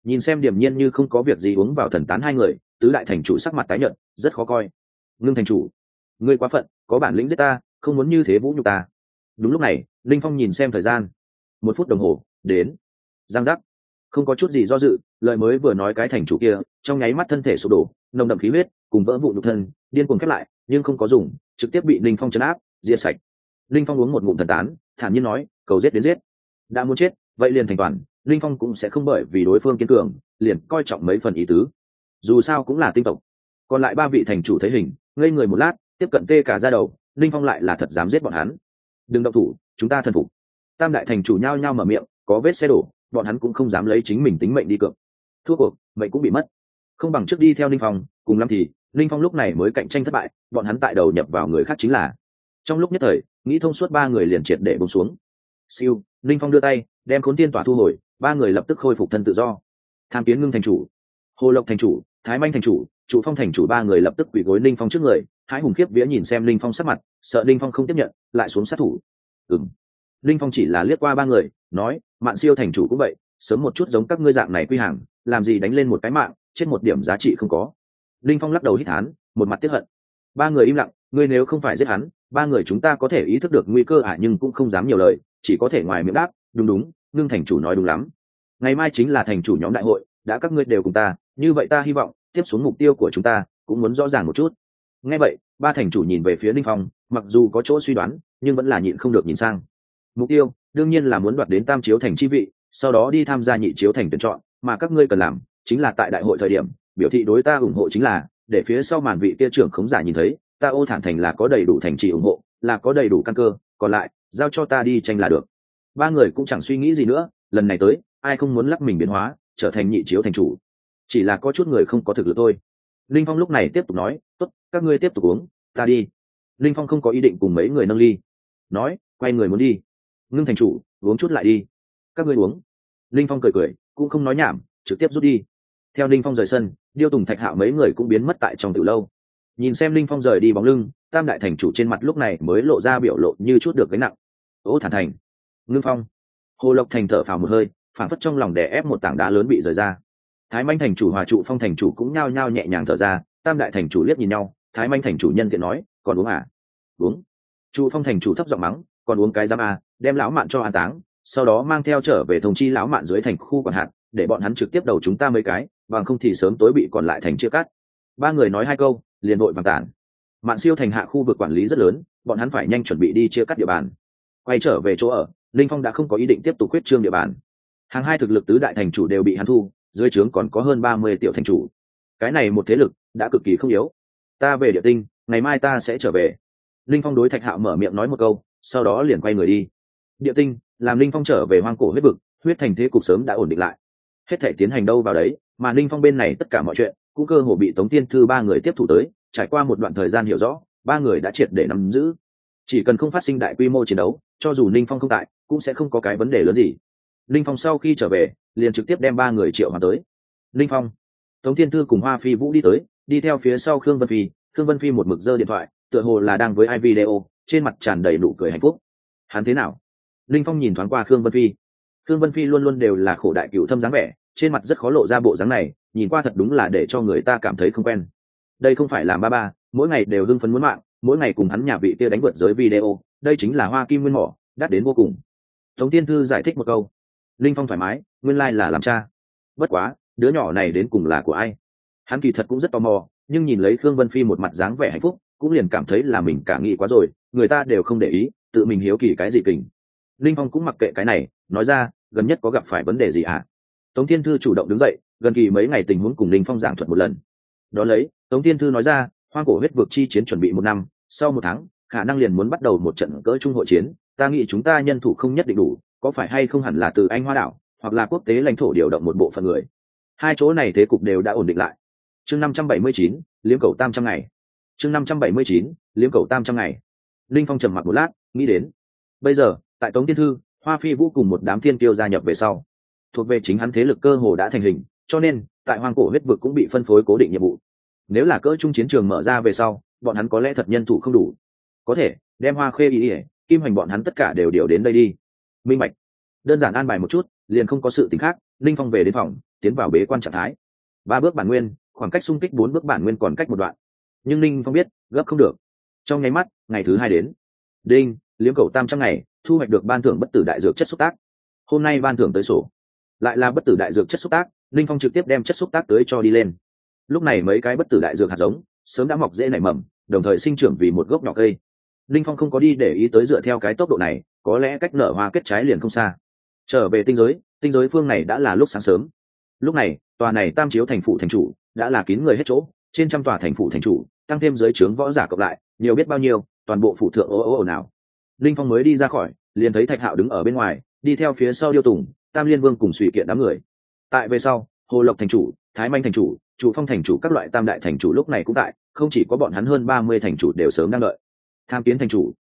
Nhìn xem điểm nhiên như không có việc gì uống vào thần tán hai người, tứ đại thành chủ sắc mặt tái nhợt, rất khó coi. Ngưng thành chủ, ngươi quá phận, có bản lĩnh giết ta, không muốn như thế vũ nhục ta. Đúng lúc này linh phong nhìn xem thời gian. Một phút đồng hồ, đến. Giang giác. Không có chút gì do dự, lời mới vừa nói cái thành chủ kia, trong nháy mắt thân thể sụp đổ, nồng đậm khí huyết, cùng vỡ vụ nhục thân, điên cuồng khép lại, nhưng không có dùng, trực tiếp bị linh phong chấn áp, diệt sạch. Linh phong uống một ngụm thần tán, thản nhiên nói, cầu giết đến giết. Đã muốn chết, vậy liền thành toàn, linh phong cũng sẽ không bởi vì đối phương kiên cường, liền coi trọng mấy phần ý tứ. Dù sao cũng là tinh tộc. Còn lại ba vị thành chủ thấy hình, ngây người một lát, tiếp cận tê cả ra đầu, linh phong lại là thật dám giết bọn hắn. Đừng động thủ chúng ta thần phục. Tam đại thành chủ nhao nhao mở miệng, có vết xe đổ, bọn hắn cũng không dám lấy chính mình tính mệnh đi cược. Thua cuộc, mệnh cũng bị mất. Không bằng trước đi theo linh phong, cùng lắm thì, linh phong lúc này mới cạnh tranh thất bại, bọn hắn tại đầu nhập vào người khác chính là. Trong lúc nhất thời, nghĩ thông suốt ba người liền triệt để bông xuống. Siêu, linh phong đưa tay, đem khốn tiên tỏa thu hồi, ba người lập tức khôi phục thân tự do. Tham kiến ngưng thành chủ, hồ lộc thành chủ, thái manh thành chủ chủ phong thành chủ ba người lập tức quỳ gối linh phong trước người, hãi hùng khiếp vía nhìn xem linh phong sắc mặt, sợ linh phong không tiếp nhận, lại xuống sát thủ ừng linh phong chỉ là liếc qua ba người nói mạn siêu thành chủ cũng vậy sớm một chút giống các ngươi dạng này quy hàng làm gì đánh lên một cái mạng trên một điểm giá trị không có. Linh phong lắc đầu hít hán, một mặt tiếp hận. Ba người im lặng ngươi nếu không phải giết hắn ba người chúng ta có thể ý thức được nguy cơ ả nhưng cũng không dám nhiều lời chỉ có thể ngoài miệng đáp đúng đúng ngưng thành chủ nói đúng lắm. Ngày mai chính là thành chủ nhóm đại hội đã các ngươi đều cùng ta như vậy ta hy vọng tiếp xuống mục tiêu của chúng ta cũng muốn rõ ràng một chút. Nghe vậy ba thành chủ nhìn về phía linh phong mặc dù có chỗ suy đoán nhưng vẫn là nhịn không được nhìn sang. Mục tiêu, đương nhiên là muốn đoạt đến tam chiếu thành chi vị, sau đó đi tham gia nhị chiếu thành tuyển chọn, mà các ngươi cần làm chính là tại đại hội thời điểm, biểu thị đối ta ủng hộ chính là, để phía sau màn vị kia trưởng khống giả nhìn thấy, ta ô thản thành là có đầy đủ thành trì ủng hộ, là có đầy đủ căn cơ, còn lại, giao cho ta đi tranh là được. Ba người cũng chẳng suy nghĩ gì nữa, lần này tới, ai không muốn lắc mình biến hóa, trở thành nhị chiếu thành chủ. Chỉ là có chút người không có thực lực thôi. Linh phong lúc này tiếp tục nói, tốt, các ngươi tiếp tục uống, ta đi. Linh phong không có ý định cùng mấy người nâng ly nói, quay người muốn đi. Ngưng thành chủ, uống chút lại đi. Các ngươi uống. Linh phong cười cười, cũng không nói nhảm, trực tiếp rút đi. Theo linh phong rời sân, điêu tùng thạch hạo mấy người cũng biến mất tại trong từ lâu. Nhìn xem linh phong rời đi bóng lưng, tam đại thành chủ trên mặt lúc này mới lộ ra biểu lộ như chút được gánh nặng. Ố thản thành. Ngưng phong. Hồ lộc thành thở phào một hơi phản phất trong lòng đè ép một tảng đá lớn bị rời ra. Thái manh thành chủ hòa trụ phong thành chủ cũng nhao nhao nhẹ nhàng thở ra, tam đại thành chủ liếc nhìn nhau, thái manh thành chủ nhân tiện nói, còn uống à? Uống chu phong thành chủ thấp giọng mắng, còn uống cái giam a, đem lão mạn cho an táng, sau đó mang theo trở về thông chi lão mạn dưới thành khu quản hạt, để bọn hắn trực tiếp đầu chúng ta mấy cái, bằng không thì sớm tối bị còn lại thành chia cắt. Ba người nói hai câu, liền đội bằng tản. Mạn siêu thành hạ khu vực quản lý rất lớn, bọn hắn phải nhanh chuẩn bị đi chia cắt địa bàn. Quay trở về chỗ ở, linh phong đã không có ý định tiếp tục quyết trương địa bàn. Hàng hai thực lực tứ đại thành chủ đều bị hắn thu, dưới trướng còn có hơn ba mươi tiểu thành chủ. Cái này một thế lực đã cực kỳ không yếu. Ta về địa tinh, ngày mai ta sẽ trở về linh phong đối thạch hạo mở miệng nói một câu, sau đó liền quay người đi. Địa tinh, làm linh phong trở về hoang cổ huyết vực, huyết thành thế cục sớm đã ổn định lại. Hết thể tiến hành đâu vào đấy, mà linh phong bên này tất cả mọi chuyện, cũng cơ hồ bị tống tiên thư ba người tiếp thủ tới, trải qua một đoạn thời gian hiểu rõ, ba người đã triệt để nắm giữ. Chỉ cần không phát sinh đại quy mô chiến đấu, cho dù Linh phong không tại, cũng sẽ không có cái vấn đề lớn gì. Linh phong sau khi trở về, liền trực tiếp đem ba người triệu hoàng tới. Linh phong, tống thiên thư cùng hoa phi vũ đi tới, đi theo phía sau khương vân phi, khương vân phi một mực giơ điện thoại tựa hồ là đang với ai video, trên mặt tràn đầy nụ cười hạnh phúc. Hắn thế nào? Linh phong nhìn thoáng qua khương vân phi. Khương vân phi luôn luôn đều là khổ đại cựu thâm dáng vẻ, trên mặt rất khó lộ ra bộ dáng này, nhìn qua thật đúng là để cho người ta cảm thấy không quen. Đây không phải là ba ba, mỗi ngày đều hưng phấn muốn mạng, mỗi ngày cùng hắn nhà vị kia đánh vượt giới video, đây chính là hoa kim nguyên mỏ, đắt đến vô cùng. Tống tiên thư giải thích một câu. Linh phong thoải mái, nguyên lai、like、là làm cha. Bất quá, đứa nhỏ này đến cùng là của ai? Hắn kỳ thật cũng rất tò mò, nhưng nhìn lấy khương vân phi một mặt dáng vẻ hạnh phúc cũng liền cảm thấy là mình cả nghĩ quá rồi, người ta đều không để ý, tự mình hiếu kỳ cái gì kình. Linh phong cũng mặc kệ cái này, nói ra, gần nhất có gặp phải vấn đề gì ạ? À? tống thiên thư chủ động đứng dậy, gần kỳ mấy ngày tình huống cùng linh phong giảng thuật một lần. Đó lấy, tống thiên thư nói ra, hoang cổ huyết vực chi chiến chuẩn bị một năm, sau một tháng, khả năng liền muốn bắt đầu một trận cỡ trung hội chiến, ta nghĩ chúng ta nhân thủ không nhất định đủ, có phải hay không hẳn là từ anh hoa đảo, hoặc là quốc tế lãnh thổ điều động một bộ phận người. Hai chỗ này thế cục đều đã ổn định lại. Chương năm trăm bảy mươi chín, liếm cầu tam trăm ngày chương năm trăm bảy mươi chín, liếm cầu tam trăm ngày. Linh phong trầm mặc một lát, nghĩ đến, bây giờ, tại tống tiên thư, hoa phi vũ cùng một đám thiên tiêu gia nhập về sau, thuộc về chính hắn thế lực cơ hồ đã thành hình, cho nên, tại hoang cổ huyết vực cũng bị phân phối cố định nhiệm vụ. Nếu là cỡ trung chiến trường mở ra về sau, bọn hắn có lẽ thật nhân thủ không đủ. Có thể, đem hoa khê ý ỉa kim hoành bọn hắn tất cả đều điều đến đây đi. Minh mạch đơn giản an bài một chút, liền không có sự t ì n h khác, linh phong về đến phòng, tiến vào bế quan trạng thái. Ba bước bản nguyên, khoảng cách xung kích bốn bước bản nguyên còn cách một đoạn nhưng linh phong biết, gấp không được. Trong nháy mắt, ngày thứ hai đến. Đinh, liếm cầu tam trăm ngày, thu hoạch được ban thưởng bất tử đại dược chất xúc tác. Hôm nay ban thưởng tới sổ. Lại là bất tử đại dược chất xúc tác linh phong trực tiếp đem chất xúc tác tới cho đi lên. Lúc này mấy cái bất tử đại dược hạt giống, sớm đã mọc dễ nảy mầm, đồng thời sinh trưởng vì một gốc nhỏ cây. Linh phong không có đi để ý tới dựa theo cái tốc độ này, có lẽ cách nở hoa kết trái liền không xa. Trở về tinh giới tinh giới phương này đã là lúc sáng sớm. Lúc này, tòa này tam chiếu thành phụ thành chủ, đã là kín người hết chỗ, trên trăm tòa thành phụ thành chủ tăng thêm giới trướng võ giả cộng lại, nhiều biết bao nhiêu, toàn bộ phụ thượng ô ô ồ nào. Linh phong mới đi ra khỏi, liền thấy thạch hạo đứng ở bên ngoài, đi theo phía sau điêu tùng, tam liên vương cùng suy kiện đám người. Tại về sau, hồ lộc thành chủ, thái manh thành chủ chủ phong thành chủ các loại tam đại thành chủ lúc này cũng tại, không chỉ có bọn hắn hơn ba mươi thành chủ đều sớm đang đợi. Tham kiến thành chủ.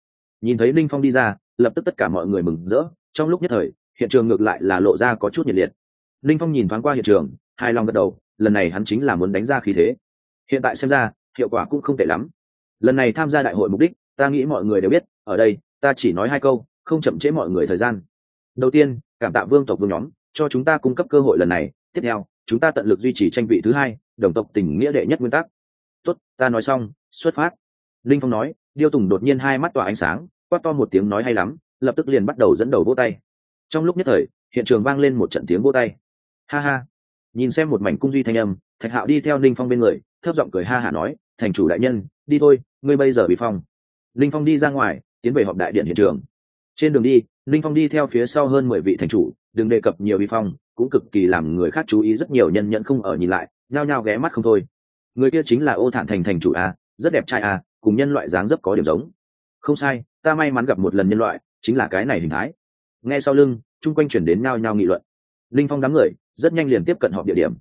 Nhìn thấy linh phong đi ra, lập tức tất cả mọi người mừng rỡ, trong lúc nhất thời, hiện trường ngược lại là lộ ra có chút nhiệt liệt. Linh phong nhìn thoáng qua hiện trường hai lòng gật đầu, lần này hắn chính là muốn đánh ra khí thế. Hiện tại xem ra hiệu quả cũng không tệ lắm. Lần này tham gia đại hội mục đích, ta nghĩ mọi người đều biết, ở đây, ta chỉ nói hai câu, không chậm trễ mọi người thời gian. Đầu tiên, cảm tạ vương tộc vương nhóm, cho chúng ta cung cấp cơ hội lần này. Tiếp theo, chúng ta tận lực duy trì tranh vị thứ hai, đồng tộc tình nghĩa đệ nhất nguyên tắc. Tốt, ta nói xong, xuất phát. Linh phong nói, điêu tùng đột nhiên hai mắt tỏa ánh sáng, quát to một tiếng nói hay lắm, lập tức liền bắt đầu dẫn đầu vỗ tay. Trong lúc nhất thời, hiện trường vang lên một trận tiếng vỗ tay. Ha ha. Nhìn xem một mảnh cung duy thanh âm, thạch hạo đi theo ninh phong bên người, thấp giọng cười ha hả nói thành chủ đại nhân, đi thôi, ngươi bây giờ bị phong. Linh phong đi ra ngoài, tiến về họp đại điện hiện trường. Trên đường đi, linh phong đi theo phía sau hơn mười vị thành chủ, đừng đề cập nhiều bị phong, cũng cực kỳ làm người khác chú ý rất nhiều nhân nhận không ở nhìn lại, nhao nhao ghé mắt không thôi. Người kia chính là ô thản thành thành chủ a, rất đẹp trai a, cùng nhân loại dáng dấp có điểm giống. Không sai, ta may mắn gặp một lần nhân loại, chính là cái này hình thái. Nghe sau lưng, chung quanh chuyển đến nhao nhao nghị luận. Linh phong đám người, rất nhanh liền tiếp cận họp địa điểm.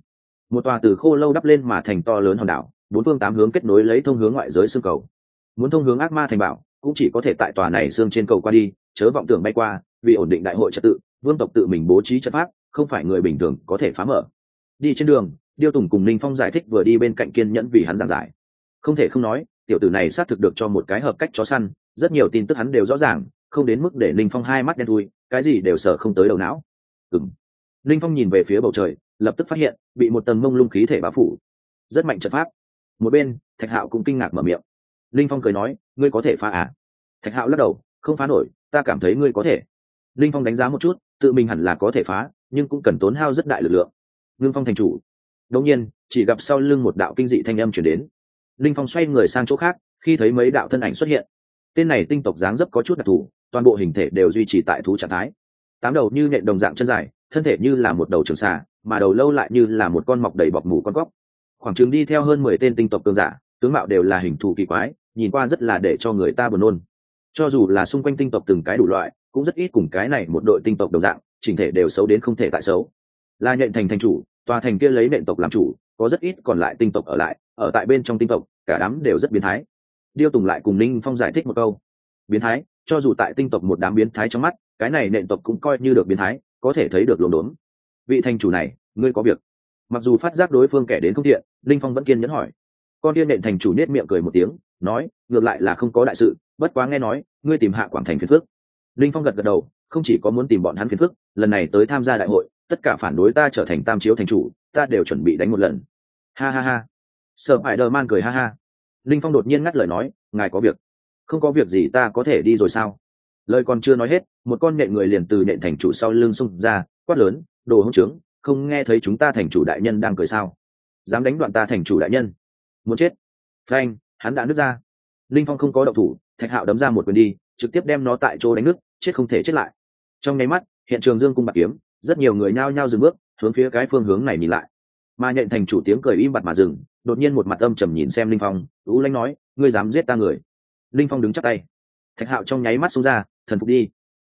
Một tòa từ khô lâu đắp lên mà thành to lớn hòn đảo bốn phương tám hướng kết nối lấy thông hướng ngoại giới xương cầu. Muốn thông hướng ác ma thành bảo, cũng chỉ có thể tại tòa này xương trên cầu qua đi, chớ vọng tưởng bay qua, vì ổn định đại hội trật tự, vương tộc tự mình bố trí chất pháp, không phải người bình thường có thể phá mở. Đi trên đường, điêu tùng cùng ninh phong giải thích vừa đi bên cạnh kiên nhẫn vì hắn giảng giải. Không thể không nói, tiểu tử này xác thực được cho một cái hợp cách chó săn, rất nhiều tin tức hắn đều rõ ràng, không đến mức để ninh phong hai mắt đen thui, cái gì đều sợ không tới đầu não. Ừng ninh phong nhìn về phía bầu trời, lập tức phát hiện, bị một tầng mông lung khí thể bao phủ. Rất mạnh trận pháp một bên, thạch hạo cũng kinh ngạc mở miệng. Linh phong cười nói, ngươi có thể phá à? Thạch hạo lắc đầu, không phá nổi, ta cảm thấy ngươi có thể. Linh phong đánh giá một chút, tự mình hẳn là có thể phá, nhưng cũng cần tốn hao rất đại lực lượng. Ngưng phong thành chủ. Đột nhiên, chỉ gặp sau lưng một đạo kinh dị thanh âm chuyển đến. Linh phong xoay người sang chỗ khác, khi thấy mấy đạo thân ảnh xuất hiện. Tên này tinh tộc dáng dấp có chút đặc thù, toàn bộ hình thể đều duy trì tại thú trạng thái. Tám đầu như nện đồng dạng chân dài, thân thể như là một đầu trường xà, mà đầu lâu lại như là một con mọc đầy bọc mủ con cóc khoảng trường đi theo hơn mười tên tinh tộc cường giả, tướng mạo đều là hình thù kỳ quái, nhìn qua rất là để cho người ta buồn nôn. Cho dù là xung quanh tinh tộc từng cái đủ loại, cũng rất ít cùng cái này một đội tinh tộc đồng dạng, chỉnh thể đều xấu đến không thể tại xấu. Là nhện thành thành chủ, tòa thành kia lấy nện tộc làm chủ, có rất ít còn lại tinh tộc ở lại, ở tại bên trong tinh tộc, cả đám đều rất biến thái. Điêu tùng lại cùng ninh phong giải thích một câu. Biến thái, cho dù tại tinh tộc một đám biến thái trong mắt, cái này nện tộc cũng coi như được biến thái, có thể thấy được lồn đốn. Vị thành chủ này, ngươi có việc mặc dù phát giác đối phương kẻ đến không thiện linh phong vẫn kiên nhẫn hỏi. Con tiên nện thành chủ nết miệng cười một tiếng, nói, ngược lại là không có đại sự, bất quá nghe nói, ngươi tìm hạ quảng thành phiền phước linh phong gật gật đầu, không chỉ có muốn tìm bọn hắn phiền phức, lần này tới tham gia đại hội, tất cả phản đối ta trở thành tam chiếu thành chủ, ta đều chuẩn bị đánh một lần. Ha ha ha. Sợ hãi đờ man cười ha ha. Linh phong đột nhiên ngắt lời nói, ngài có việc. Không có việc gì ta có thể đi rồi sao? Lời còn chưa nói hết, một con nện người liền từ nện thành chủ sau lưng xung ra, quát lớn, đồ hông trướng không nghe thấy chúng ta thành chủ đại nhân đang cười sao? Dám đánh đoạn ta thành chủ đại nhân. Muốn chết. Frank hắn đã nứt ra. Linh phong không có động thủ, thạch hạo đấm ra một quyền đi, trực tiếp đem nó tại chỗ đánh nước chết không thể chết lại. Trong nháy mắt, hiện trường dương cung bạc kiếm, rất nhiều người nhao nhao dừng bước, hướng phía cái phương hướng này nhìn lại. Mà nhận thành chủ tiếng cười im bặt mà dừng, đột nhiên một mặt âm trầm nhìn xem linh phong, ú lãnh nói, ngươi dám giết ta người? Linh phong đứng chắc tay. Thạch hạo trong nháy mắt xuống ra, thần phục đi.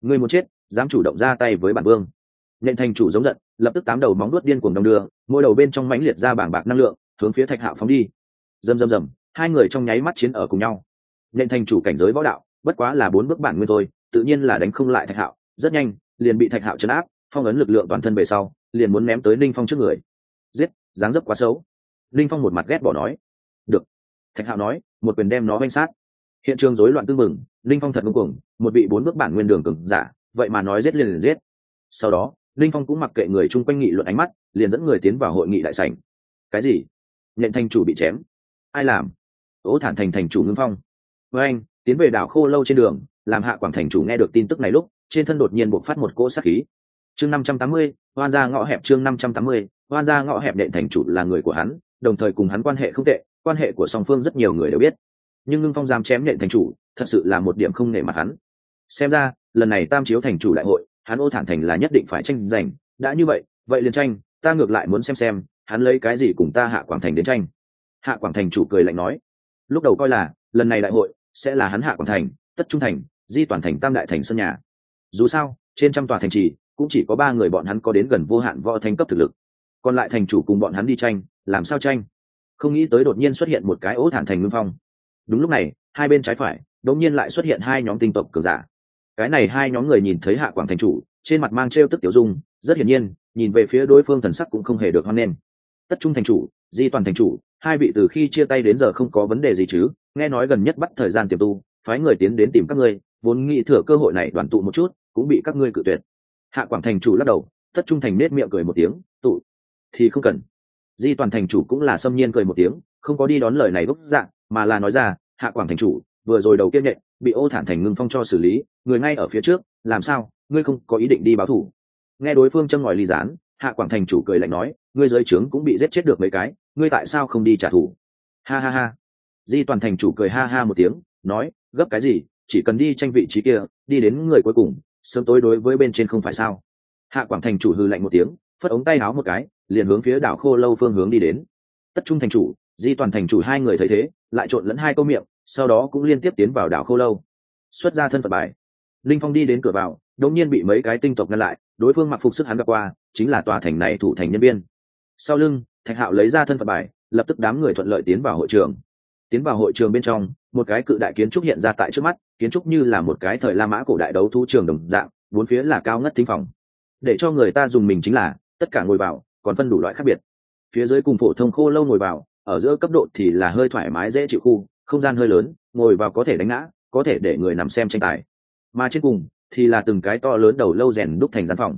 Ngươi muốn chết, dám chủ động ra tay với bản vương. Nhận thành chủ giống giận lập tức tám đầu móng đuốt điên cuồng đồng đưa, mỗi đầu bên trong mãnh liệt ra bảng bạc năng lượng, hướng phía thạch hạo phóng đi. Rầm rầm rầm, hai người trong nháy mắt chiến ở cùng nhau. Nên thành chủ cảnh giới võ đạo, bất quá là bốn bước bản nguyên thôi, tự nhiên là đánh không lại thạch hạo, rất nhanh, liền bị thạch hạo chấn áp, phong ấn lực lượng toàn thân về sau, liền muốn ném tới Linh phong trước người. Giết, dáng dấp quá xấu. Linh phong một mặt ghét bỏ nói. Được. Thạch hạo nói, một quyền đem nó oanh sát. Hiện trường rối loạn tương mừng Linh phong thật ngưng cuồng, một vị bốn bước bản nguyên đường cừng giả, vậy mà nói giết liền liền giết. Sau đó ninh phong cũng mặc kệ người chung quanh nghị luận ánh mắt, liền dẫn người tiến vào hội nghị đại sảnh. Cái gì? Nhận thành chủ bị chém. Ai làm? Ố thản thành thành chủ ngưng phong. Với anh, tiến về đảo khô lâu trên đường, làm hạ quảng thành chủ nghe được tin tức này lúc, trên thân đột nhiên bộc phát một cỗ sát khí. Chương năm trăm tám mươi, hoan gia ngõ hẹp chương năm trăm tám mươi, hoan gia ngõ hẹp nện thành chủ là người của hắn, đồng thời cùng hắn quan hệ không tệ, quan hệ của song phương rất nhiều người đều biết. Nhưng ngưng phong dám chém nện thành chủ, thật sự là một điểm không nể mặt hắn. Xem ra, lần này tam chiếu thành chủ đại hội hắn ô thản thành là nhất định phải tranh giành. Đã như vậy vậy liền tranh, ta ngược lại muốn xem xem, hắn lấy cái gì cùng ta hạ quảng thành đến tranh. Hạ quảng thành chủ cười lạnh nói, lúc đầu coi là, lần này đại hội, sẽ là hắn hạ quảng thành, tất trung thành, di toàn thành, tam đại thành sân nhà. Dù sao, trên trăm tòa thành trì, cũng chỉ có ba người bọn hắn có đến gần vô hạn võ thanh cấp thực lực. Còn lại thành chủ cùng bọn hắn đi tranh, làm sao tranh? Không nghĩ tới đột nhiên xuất hiện một cái ố thản thành ngưng phong. Đúng lúc này, hai bên trái phải, đột nhiên lại xuất hiện hai nhóm tinh tộc cường giả cái này hai nhóm người nhìn thấy hạ quảng thành chủ, trên mặt mang t tức tiểu dung, rất hiển nhiên, nhìn về phía đối phương thần sắc cũng không hề được hoan nghênh. Tất trung thành chủ, di toàn thành chủ, hai vị từ khi chia tay đến giờ không có vấn đề gì chứ, nghe nói gần nhất bắt thời gian tiềm tu, phái người tiến đến tìm các ngươi, vốn nghĩ thừa cơ hội này đoàn tụ một chút, cũng bị các ngươi cự tuyệt. Hạ quảng thành chủ lắc đầu, tất trung thành nết miệng cười một tiếng, tụ, thì không cần. Di toàn thành chủ cũng là xâm nhiên cười một tiếng, không có đi đón lời này gốc dạng, mà là nói ra, hạ quảng thành chủ, vừa rồi đầu kiên nhện bị ô thản thành ngưng phong cho xử lý, người ngay ở phía trước, làm sao? Ngươi không có ý định đi báo thủ. Nghe đối phương châm ngòi ly gián, hạ quảng thành chủ cười lạnh nói, ngươi giới trướng cũng bị giết chết được mấy cái, ngươi tại sao không đi trả thù? Ha ha ha. Di toàn thành chủ cười ha ha một tiếng, nói, gấp cái gì, chỉ cần đi tranh vị trí kia, đi đến người cuối cùng, sớm tối đối với bên trên không phải sao? Hạ quảng thành chủ hư lạnh một tiếng, phất ống tay áo một cái, liền hướng phía đảo khô lâu phương hướng đi đến. Tất trung thành chủ, di toàn thành chủ hai người thấy thế, lại trộn lẫn hai câu miệng sau đó cũng liên tiếp tiến vào đảo khô lâu, xuất ra thân phận bài. Linh phong đi đến cửa vào đống nhiên bị mấy cái tinh tộc ngăn lại, đối phương mặc phục sức hắn gặp qua, chính là tòa thành này thủ thành nhân viên. Sau lưng, thạch hạo lấy ra thân phận bài, lập tức đám người thuận lợi tiến vào hội trường. Tiến vào hội trường bên trong, một cái cự đại kiến trúc hiện ra tại trước mắt, kiến trúc như là một cái thời la mã cổ đại đấu thu trường đồng dạng, bốn phía là cao ngất thính phòng. Để cho người ta dùng mình chính là, tất cả ngồi vào, còn phân đủ loại khác biệt. Phía dưới cùng phổ thông khô lâu ngồi vào, ở giữa cấp độ thì là hơi thoải mái dễ chịu khu không gian hơi lớn, ngồi vào có thể đánh ngã, có thể để người nằm xem tranh tài. Mà trên cùng thì là từng cái to lớn đầu lâu rèn đúc thành gian phòng.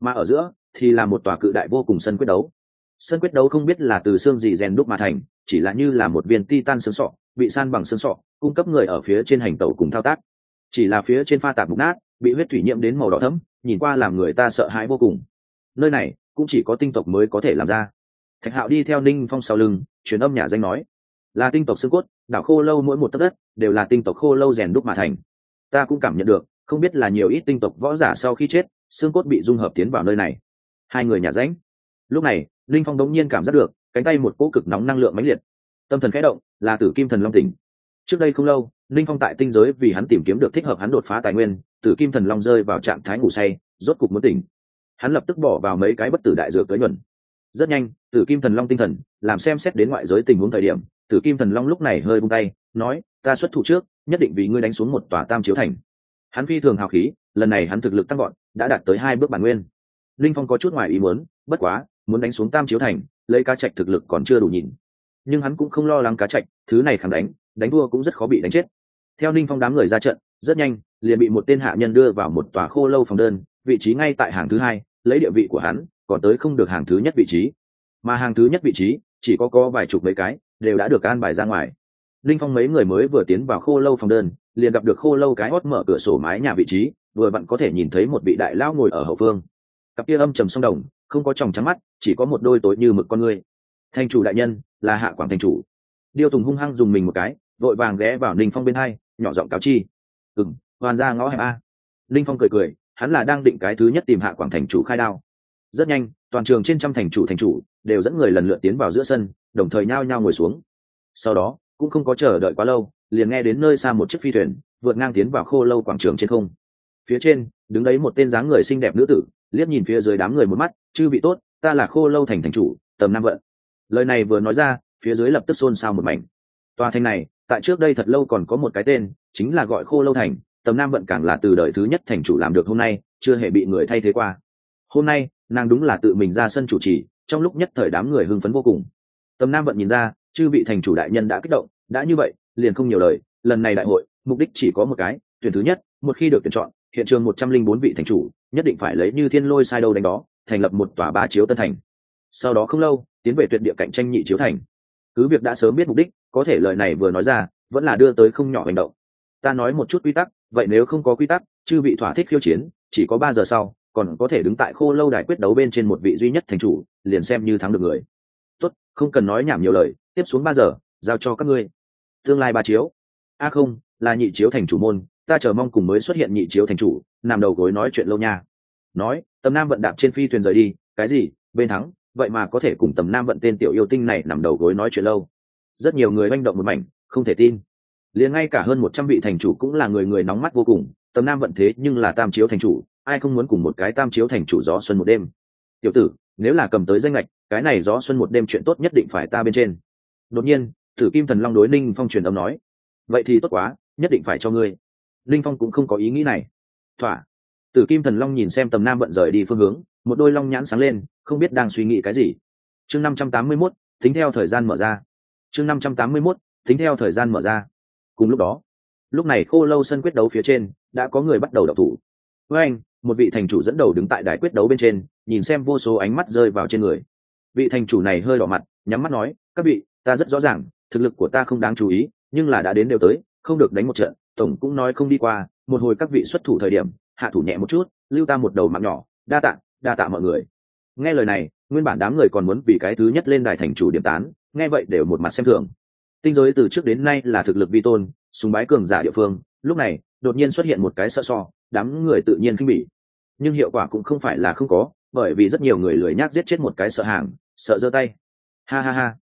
Mà ở giữa thì là một tòa cự đại vô cùng sân quyết đấu. Sân quyết đấu không biết là từ xương gì rèn đúc mà thành, chỉ là như là một viên titan xương sọ, bị san bằng xương sọ, cung cấp người ở phía trên hành tàu cùng thao tác. Chỉ là phía trên pha tạp mục nát, bị huyết thủy nhiễm đến màu đỏ thẫm, nhìn qua làm người ta sợ hãi vô cùng. Nơi này cũng chỉ có tinh tộc mới có thể làm ra. Thạch hạo đi theo ninh phong sau lưng, truyền âm nhà danh nói là tinh tộc xương cốt, đảo khô lâu mỗi một tấc đất đều là tinh tộc khô lâu rèn đúc mà thành. Ta cũng cảm nhận được, không biết là nhiều ít tinh tộc võ giả sau khi chết, xương cốt bị dung hợp tiến vào nơi này. Hai người nhà ránh lúc này, linh phong đống nhiên cảm giác được, cánh tay một cỗ cực nóng năng lượng mãnh liệt. Tâm thần khẽ động, là tử kim thần long tỉnh. Trước đây không lâu, linh phong tại tinh giới vì hắn tìm kiếm được thích hợp hắn đột phá tài nguyên, tử kim thần long rơi vào trạng thái ngủ say, rốt cục muốn tỉnh. Hắn lập tức bỏ vào mấy cái bất tử đại dược tới nhuận. Rất nhanh, tử kim thần long tinh thần, làm xem xét đến ngoại giới tình huống thời điểm tử kim thần long lúc này hơi bung tay, nói, ta xuất thủ trước, nhất định vì ngươi đánh xuống một tòa tam chiếu thành. Hắn phi thường hào khí, lần này hắn thực lực tăng gọn đã đạt tới hai bước bản nguyên. Linh phong có chút ngoài ý muốn, bất quá, muốn đánh xuống tam chiếu thành, lấy cá trạch thực lực còn chưa đủ nhìn. Nhưng hắn cũng không lo lắng cá trạch thứ này khẳng đánh đánh đua cũng rất khó bị đánh chết. Theo ninh phong đám người ra trận, rất nhanh, liền bị một tên hạ nhân đưa vào một tòa khô lâu phòng đơn, vị trí ngay tại hàng thứ hai, lấy địa vị của hắn, còn tới không được hàng thứ nhất vị trí. Mà hàng thứ nhất vị trí, chỉ có có vài chục mấy cái đều đã được an bài ra ngoài. Linh phong mấy người mới vừa tiến vào khô lâu phòng đơn, liền gặp được khô lâu cái hót mở cửa sổ mái nhà vị trí, vừa bạn có thể nhìn thấy một vị đại lao ngồi ở hậu phương. Cặp kia âm trầm song đồng, không có tròng trắng mắt, chỉ có một đôi tối như mực con người thành chủ đại nhân, là hạ quảng thành chủ. Điêu tùng hung hăng dùng mình một cái, vội vàng ghé vào ninh phong bên hai, nhỏ giọng cáo chi. Ừ m hoàn ra ngõ hẹp a. Ninh phong cười cười, hắn là đang định cái thứ nhất tìm hạ quảng thành chủ khai đao. Rất nhanh, toàn trường trên trăm thành chủ thành chủ đều dẫn người lần lượt tiến vào giữa sân, đồng thời nhao nhao ngồi xuống. Sau đó, cũng không có chờ đợi quá lâu, liền nghe đến nơi xa một chiếc phi thuyền, vượt ngang tiến vào khô lâu quảng trường trên không. Phía trên, đứng đấy một tên dáng người xinh đẹp nữ tử, liếc nhìn phía dưới đám người một mắt, chư bị tốt, ta là khô lâu thành thành chủ, tầm nam vận. Lời này vừa nói ra, phía dưới lập tức xôn xao một mảnh. Tòa thành này, tại trước đây thật lâu còn có một cái tên, chính là gọi khô lâu thành, tầm nam vận càng là từ đời thứ nhất thành chủ làm được hôm nay, chưa hề bị người thay thế qua. Hôm nay, nàng đúng là tự mình ra sân chủ trì trong lúc nhất thời đám người hưng phấn vô cùng. Tầm nam vận nhìn ra, chư vị thành chủ đại nhân đã kích động, đã như vậy, liền không nhiều lời, lần này đại hội, mục đích chỉ có một cái, tuyển thứ nhất, một khi được tuyển chọn, hiện trường một trăm linh bốn vị thành chủ, nhất định phải lấy như thiên lôi sai đâu đánh đó, thành lập một tòa ba chiếu tân thành. Sau đó không lâu, tiến về tuyệt địa cạnh tranh nhị chiếu thành. Cứ việc đã sớm biết mục đích, có thể lời này vừa nói ra, vẫn là đưa tới không nhỏ hành động. Ta nói một chút quy tắc, vậy nếu không có quy tắc, chư vị thỏa thích khiêu chiến, chỉ có ba giờ sau, còn có thể đứng tại khô lâu đài quyết đấu bên trên một vị duy nhất thành chủ liền xem như thắng được người. Tốt, không cần nói nhảm nhiều lời, tiếp xuống ba giờ, giao cho các ngươi. Tương lai ba chiếu. A không, là nhị chiếu thành chủ môn, ta chờ mong cùng mới xuất hiện nhị chiếu thành chủ, nằm đầu gối nói chuyện lâu nha. Nói, tầm nam vận đạp trên phi thuyền rời đi, cái gì, bên thắng, vậy mà có thể cùng tầm nam vận tên tiểu yêu tinh này nằm đầu gối nói chuyện lâu. Rất nhiều người manh động một mảnh, không thể tin. Liền ngay cả hơn một trăm vị thành chủ cũng là người người nóng mắt vô cùng, tầm nam vận thế nhưng là tam chiếu thành chủ, ai không muốn cùng một cái tam chiếu thành chủ gió xuân một đêm. Tiểu tử nếu là cầm tới danh lệch cái này gió xuân một đêm chuyện tốt nhất định phải ta bên trên. Đột nhiên tử kim thần long đối ninh phong truyền âm nói, vậy thì tốt quá, nhất định phải cho ngươi. Ninh phong cũng không có ý nghĩ này. Thỏa. Tử kim thần long nhìn xem tầm nam bận rời đi phương hướng, một đôi long nhãn sáng lên, không biết đang suy nghĩ cái gì. Chương năm trăm tám mươi mốt, tính theo thời gian mở ra. Chương năm trăm tám mươi mốt, tính theo thời gian mở ra. Cùng lúc đó, lúc này khô lâu sân quyết đấu phía trên, đã có người bắt đầu đọc thủ. Với anh một vị thành chủ dẫn đầu đứng tại đài quyết đấu bên trên, nhìn xem vô số ánh mắt rơi vào trên người. Vị thành chủ này hơi đỏ mặt, nhắm mắt nói, các vị, ta rất rõ ràng, thực lực của ta không đáng chú ý, nhưng là đã đến đều tới, không được đánh một trận, tổng cũng nói không đi qua, một hồi các vị xuất thủ thời điểm, hạ thủ nhẹ một chút, lưu ta một đầu mạng nhỏ, đa tạ đa tạ mọi người. Nghe lời này, nguyên bản đám người còn muốn vì cái thứ nhất lên đài thành chủ điểm tán, nghe vậy đều một mặt xem thường. Tinh giới từ trước đến nay là thực lực vi tôn súng bái cường giả địa phương, lúc này đột nhiên xuất hiện một cái sợ so, đám người tự nhiên kinh bỉ. Nhưng hiệu quả cũng không phải là không có, bởi vì rất nhiều người lười nhác giết chết một cái sợ hàng, sợ giơ tay. Ha ha ha.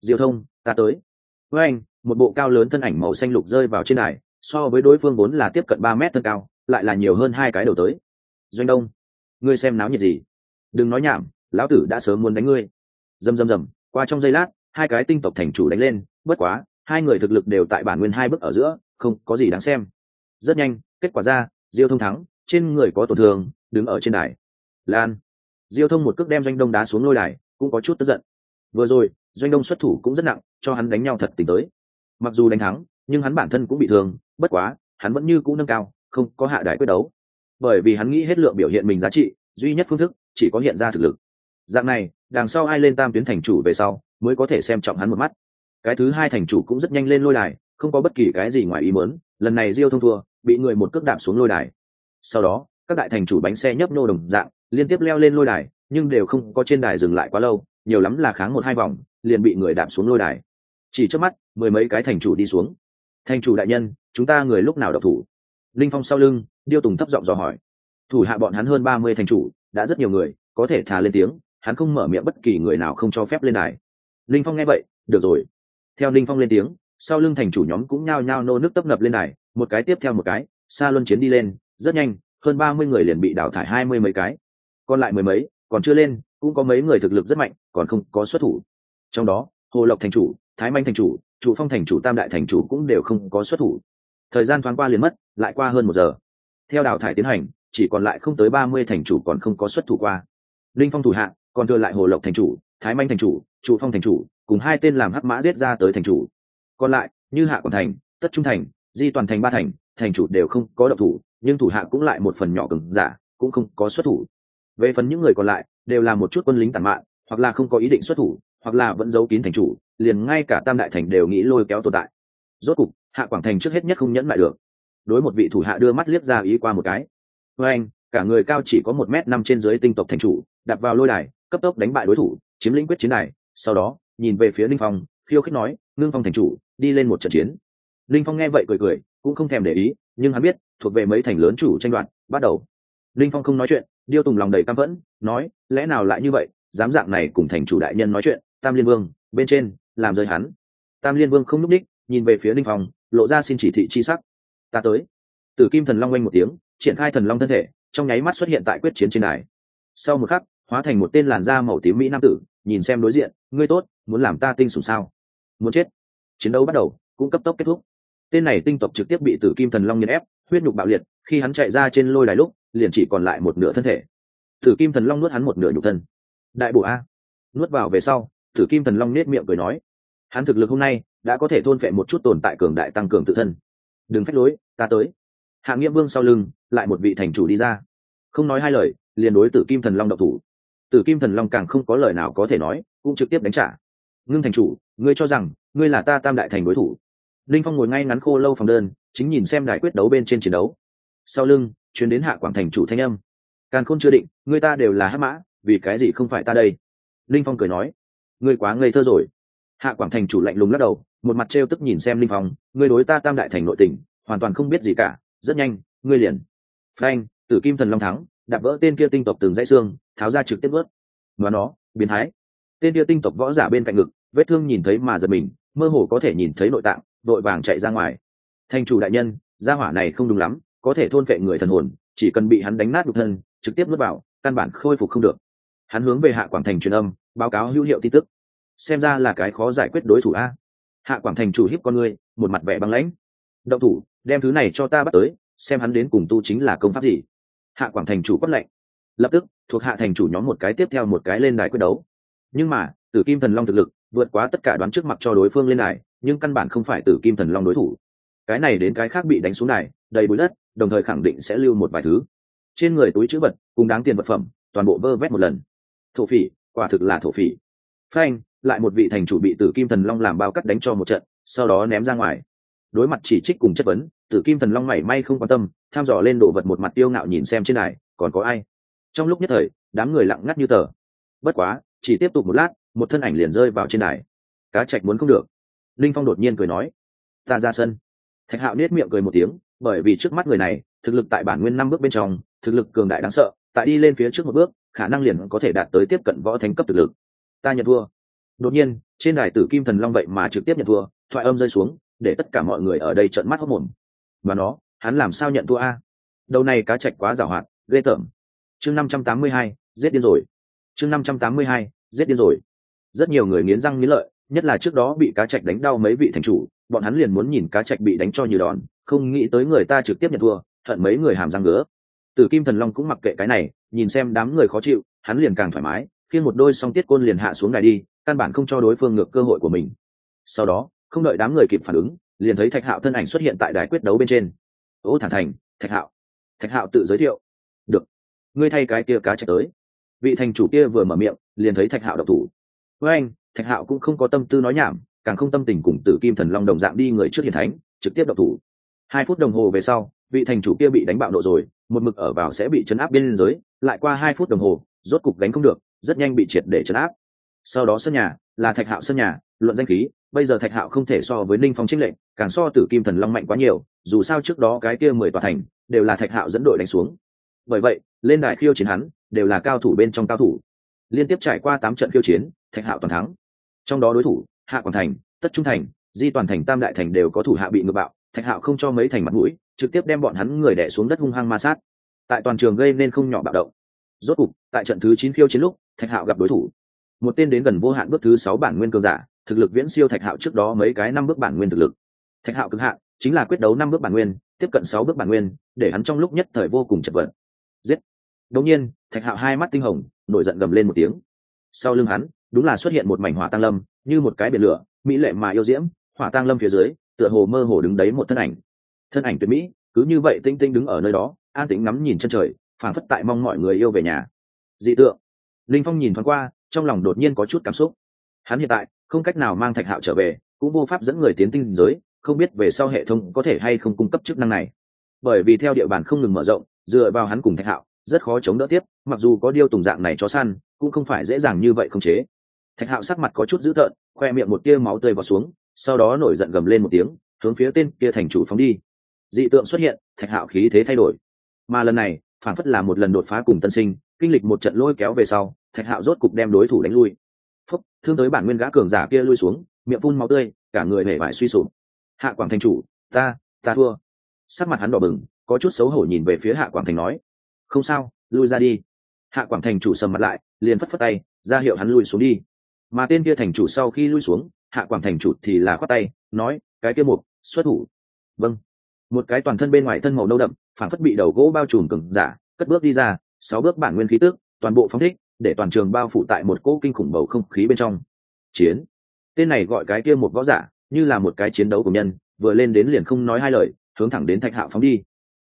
Diều thông, ta tới. Với anh, một bộ cao lớn thân ảnh màu xanh lục rơi vào trên đài, so với đối phương vốn là tiếp cận ba mét thân cao, lại là nhiều hơn hai cái đầu tới. Doanh đông, ngươi xem náo nhiệt gì? Đừng nói nhảm, lão tử đã sớm muốn đánh ngươi. Rầm rầm rầm qua trong giây lát, hai cái tinh tộc thành chủ đánh lên, bất quá, hai người thực lực đều tại bản nguyên hai bước ở giữa, không có gì đáng xem rất nhanh, kết quả ra, diêu thông thắng, trên người có tổn thương, đứng ở trên đài. Lan. Diêu thông một cước đem doanh đông đá xuống lôi đài, cũng có chút tức giận. Vừa rồi, doanh đông xuất thủ cũng rất nặng, cho hắn đánh nhau thật tỉnh tới. Mặc dù đánh thắng, nhưng hắn bản thân cũng bị thương, bất quá, hắn vẫn như cũ nâng cao, không có hạ đài quyết đấu. Bởi vì hắn nghĩ hết lượng biểu hiện mình giá trị, duy nhất phương thức, chỉ có hiện ra thực lực. Dạng này, đằng sau ai lên tam tuyến thành chủ về sau, mới có thể xem trọng hắn một mắt. Cái thứ hai thành chủ cũng rất nhanh lên lôi đài, không có bất kỳ cái gì ngoài ý muốn lần này diêu thông thua, bị người một cước đạp xuống lôi đài. Sau đó, các đại thành chủ bánh xe nhấp nô đồng dạng, liên tiếp leo lên lôi đài, nhưng đều không có trên đài dừng lại quá lâu, nhiều lắm là kháng một hai vòng, liền bị người đạp xuống lôi đài. Chỉ trước mắt, mười mấy cái thành chủ đi xuống. Thành chủ đại nhân, chúng ta người lúc nào độc thủ? Linh phong sau lưng, điêu tùng thấp giọng dò hỏi. Thủ hạ bọn hắn hơn ba mươi thành chủ, đã rất nhiều người, có thể thả lên tiếng, hắn không mở miệng bất kỳ người nào không cho phép lên đài. Linh phong nghe vậy, được rồi. Theo linh phong lên tiếng sau lưng thành chủ nhóm cũng nhao nhao nô nước tấp nập lên này một cái tiếp theo một cái xa luân chiến đi lên, rất nhanh, hơn ba mươi người liền bị đào thải hai mươi mấy cái. Còn lại mười mấy, còn chưa lên, cũng có mấy người thực lực rất mạnh, còn không có xuất thủ. Trong đó, hồ lộc thành chủ, thái manh thành chủ chủ phong thành chủ, tam đại thành chủ cũng đều không có xuất thủ. Thời gian thoáng qua liền mất, lại qua hơn một giờ. Theo đào thải tiến hành, chỉ còn lại không tới ba mươi thành chủ còn không có xuất thủ qua. Linh phong thủ hạ, còn thừa lại hồ lộc thành chủ, thái manh thành chủ chủ phong thành chủ, cùng hai tên làm hắc mã giết ra tới thành chủ còn lại, như hạ quảng thành, tất trung thành, di toàn thành ba thành thành chủ đều không có độc thủ, nhưng thủ hạ cũng lại một phần nhỏ cứng giả, cũng không có xuất thủ. Về phần những người còn lại, đều là một chút quân lính tàn mạn, hoặc là không có ý định xuất thủ, hoặc là vẫn giấu kín thành chủ, liền ngay cả tam đại thành đều nghĩ lôi kéo tồn tại. Rốt cục, hạ quảng thành trước hết nhất không nhẫn lại được. Đối một vị thủ hạ đưa mắt liếc ra ý qua một cái. Với anh, cả người cao chỉ có một m năm trên dưới tinh tộc thành chủ đặt vào lôi đài, cấp tốc đánh bại đối thủ, chiếm lĩnh quyết chiến đài, sau đó, nhìn về phía linh phong, khiêu khích nói, ngưng phong thành chủ đi lên một trận chiến. Linh phong nghe vậy cười cười, cũng không thèm để ý, nhưng hắn biết, thuộc về mấy thành lớn chủ tranh đoạt, bắt đầu. Linh phong không nói chuyện, điêu tùng lòng đầy căm phẫn, nói, lẽ nào lại như vậy? Dám dạng này cùng thành chủ đại nhân nói chuyện, tam liên vương, bên trên, làm rơi hắn. Tam liên vương không n ú c đích, nhìn về phía linh phong, lộ ra xin chỉ thị chi sắc. Ta tới. Tử kim thần long oanh một tiếng, triển khai thần long thân thể, trong nháy mắt xuất hiện tại quyết chiến trên đài. Sau một khắc, hóa thành một tên làn da màu tím mỹ nam tử, nhìn xem đối diện, ngươi tốt, muốn làm ta tinh sủng sao? Muốn chết chiến đấu bắt đầu, cũng cấp tốc kết thúc. Tên này tinh tộc trực tiếp bị tử kim thần long nghiền ép, huyết nhục bạo liệt, khi hắn chạy ra trên lôi đài lúc, liền chỉ còn lại một nửa thân thể. Tử kim thần long nuốt hắn một nửa nhục thân. Đại bộ a. Nuốt vào về sau, tử kim thần long nết miệng cười nói, hắn thực lực hôm nay đã có thể thôn phệ một chút tồn tại cường đại tăng cường tự thân. Đừng phép lối, ta tới. Hạ nghĩa vương sau lưng, lại một vị thành chủ đi ra. Không nói hai lời, liền đối tử kim thần long độc thủ. Tử kim thần long càng không có lời nào có thể nói, cũng trực tiếp đánh trả. Ngưng thành chủ, ngươi cho rằng ngươi là ta tam đại thành đối thủ. Linh phong ngồi ngay ngắn khô lâu phòng đơn, chính nhìn xem đại quyết đấu bên trên chiến đấu. Sau lưng chuyến đến hạ quảng thành chủ thanh âm. Càng khôn chưa định người ta đều là hát mã, vì cái gì không phải ta đây? Linh phong cười nói. Ngươi quá ngây thơ rồi. Hạ quảng thành chủ lạnh lùng lắc đầu, một mặt trêu tức nhìn xem linh phong. Ngươi đối ta tam đại thành nội tình, hoàn toàn không biết gì cả. Rất nhanh, ngươi liền. Phanh, tử kim thần long thắng, đạp vỡ tên kia tinh tộc từng dãy xương, tháo ra trực tiếp vớt. Và nó, biến thái. Tên kia tinh tộc võ giả bên cạnh ngực, vết thương nhìn thấy mà giật mình mơ hồ có thể nhìn thấy nội tạng đội vàng chạy ra ngoài. Thành chủ đại nhân, gia hỏa này không đúng lắm, có thể thôn vệ người thần hồn, chỉ cần bị hắn đánh nát đục thân, trực tiếp nuốt vào, căn bản khôi phục không được. Hắn hướng về hạ quảng thành truyền âm, báo cáo hữu hiệu tin tức. Xem ra là cái khó giải quyết đối thủ a. Hạ quảng thành chủ hiếp con người một mặt vẻ băng lãnh. Động thủ, đem thứ này cho ta bắt tới, xem hắn đến cùng tu chính là công pháp gì. Hạ quảng thành chủ quất lệnh lập tức, thuộc hạ thành chủ nhóm một cái tiếp theo một cái lên đài quyết đấu. Nhưng mà, tử kim thần long thực lực vượt quá tất cả đoán trước mặt cho đối phương lên này nhưng căn bản không phải tử kim thần long đối thủ. Cái này đến cái khác bị đánh xuống này, đầy bụi đất đồng thời khẳng định sẽ lưu một vài thứ. Trên người túi chữ vật cùng đáng tiền vật phẩm toàn bộ vơ vét một lần. Thổ phỉ quả thực là thổ phỉ. Phanh lại một vị thành chủ bị tử kim thần long làm bao cắt đánh cho một trận sau đó ném ra ngoài. Đối mặt chỉ trích cùng chất vấn tử kim thần long mảy may không quan tâm tham dò lên đồ vật một mặt tiêu ngạo nhìn xem trên này còn có ai? Trong lúc nhất thời đám người lặng ngắt như tờ. Bất quá chỉ tiếp tục một lát một thân ảnh liền rơi vào trên đài. Cá trạch muốn không được. Linh phong đột nhiên cười nói, ta ra sân. Thạch hạo nết miệng cười một tiếng, bởi vì trước mắt người này, thực lực tại bản nguyên năm bước bên trong, thực lực cường đại đáng sợ, tại đi lên phía trước một bước, khả năng liền có thể đạt tới tiếp cận võ thánh cấp thực lực. Ta nhận thua. Đột nhiên, trên đài tử kim thần long vậy mà trực tiếp nhận thua, thoại âm rơi xuống, để tất cả mọi người ở đây trợn mắt hốc mồm và nó, hắn làm sao nhận thua a? Đầu này cá chạch quá giảo hoạt ghê tởm. Chương năm trăm tám mươi hai, giết điên rồi. Chương năm trăm tám mươi hai, giết điên rồi rất nhiều người nghiến răng nghiến lợi, nhất là trước đó bị cá chạch đánh đau mấy vị thành chủ, bọn hắn liền muốn nhìn cá chạch bị đánh cho như đòn, không nghĩ tới người ta trực tiếp nhận thua thận mấy người hàm răng ngứa. Tử kim thần long cũng mặc kệ cái này, nhìn xem đám người khó chịu, hắn liền càng thoải mái khi một đôi song tiết côn liền hạ xuống đài đi, căn bản không cho đối phương ngược cơ hội của mình. Sau đó, không đợi đám người kịp phản ứng, liền thấy thạch hạo thân ảnh xuất hiện tại đài quyết đấu bên trên. Ô thản thành, thạch hạo. Thạch hạo tự giới thiệu. Được, ngươi thay cái kia cá trạch tới. Vị thành chủ kia vừa mở miệng, liền thấy thạch hạo độc thủ với anh, thạch hạo cũng không có tâm tư nói nhảm, càng không tâm tình cùng tử kim thần long đồng dạng đi người trước hiền thánh, trực tiếp độc thủ. Hai phút đồng hồ về sau, vị thành chủ kia bị đánh bạo nộ rồi, một mực ở vào sẽ bị chấn áp bên giới, lại qua hai phút đồng hồ, rốt cục đánh không được, rất nhanh bị triệt để chấn áp. Sau đó sân nhà, là thạch hạo sân nhà, luận danh khí, bây giờ thạch hạo không thể so với ninh phong trích lệnh, càng so tử kim thần long mạnh quá nhiều, dù sao trước đó cái kia mười tòa thành, đều là thạch hạo dẫn đội đánh xuống. Bởi vậy, lên đài khiêu chiến hắn, đều là cao thủ bên trong cao thủ. Liên tiếp trải qua tám trận khiêu chiến thạch hạo toàn thắng. Trong đó đối thủ, hạ quảng thành, tất trung thành, di toàn thành, tam đại thành đều có thủ hạ bị ngược bạo. Thạch hạo không cho mấy thành mặt mũi, trực tiếp đem bọn hắn người đẻ xuống đất hung hăng ma sát. Tại toàn trường gây nên không nhỏ bạo động. Rốt cục, tại trận thứ chín khiêu chiến lúc, thạch hạo gặp đối thủ. Một tên đến gần vô hạn bước thứ sáu bản nguyên cơ giả, thực lực viễn siêu thạch hạo trước đó mấy cái năm bước bản nguyên thực lực. Thạch hạo cực hạn, chính là quyết đấu năm bước bản nguyên, tiếp cận sáu bước bản nguyên, để hắn trong lúc nhất thời vô cùng chật vật. Giết! Đống nhiên, thạch hạo hai mắt tinh hồng, nổi giận gầm lên một tiếng. Sau lưng hắn đúng là xuất hiện một mảnh hỏa tăng lâm, như một cái biển lửa, mỹ lệ mà yêu diễm, hỏa tăng lâm phía dưới, tựa hồ mơ hồ đứng đấy một thân ảnh. Thân ảnh tuyệt mỹ, cứ như vậy tinh tinh đứng ở nơi đó, an tĩnh ngắm nhìn chân trời phản phất tại mong mọi người yêu về nhà. Dị tượng. Linh phong nhìn thoáng qua, trong lòng đột nhiên có chút cảm xúc. Hắn hiện tại, không cách nào mang thạch hạo trở về, cũng vô pháp dẫn người tiến tinh giới, không biết về sau hệ thống có thể hay không cung cấp chức năng này. Bởi vì theo địa bàn không ngừng mở rộng, dựa vào hắn cùng thạch hạo, rất khó chống đỡ tiếp, mặc dù có điêu tùng dạng này cho săn, cũng không phải dễ dàng như vậy không chế thạch hạo sắc mặt có chút dữ tợn, khoe miệng một tia máu tươi vào xuống, sau đó nổi giận gầm lên một tiếng, hướng phía tên kia thành chủ phóng đi. Dị tượng xuất hiện, thạch hạo khí thế thay đổi. Mà lần này, phản phất là một lần đột phá cùng tân sinh, kinh lịch một trận lôi kéo về sau, thạch hạo rốt cục đem đối thủ đánh lui. Phúc, thương tới bản nguyên gã cường giả kia lui xuống, miệng phun máu tươi, cả người hể vải suy sụp. Hạ quảng thành chủ, ta ta thua. Sắc mặt hắn đỏ bừng, có chút xấu hổ nhìn về phía hạ quảng thành nói, không sao, lui ra đi. Hạ quảng thành chủ sầm mặt lại, liền phất phất tay, ra hiệu hắn lui xuống đi mà tên kia thành chủ sau khi lui xuống, hạ quảng thành chủ thì là khoát tay, nói, cái kia một, xuất thủ. Vâng. Một cái toàn thân bên ngoài thân màu nâu đậm, phản phất bị đầu gỗ bao trùm cừng giả, cất bước đi ra, sáu bước bản nguyên khí tước toàn bộ phong thích, để toàn trường bao phủ tại một cỗ kinh khủng bầu không khí bên trong. Chiến. Tên này gọi cái kia một võ giả, như là một cái chiến đấu của nhân, vừa lên đến liền không nói hai lời, hướng thẳng đến thạch hạo phóng đi.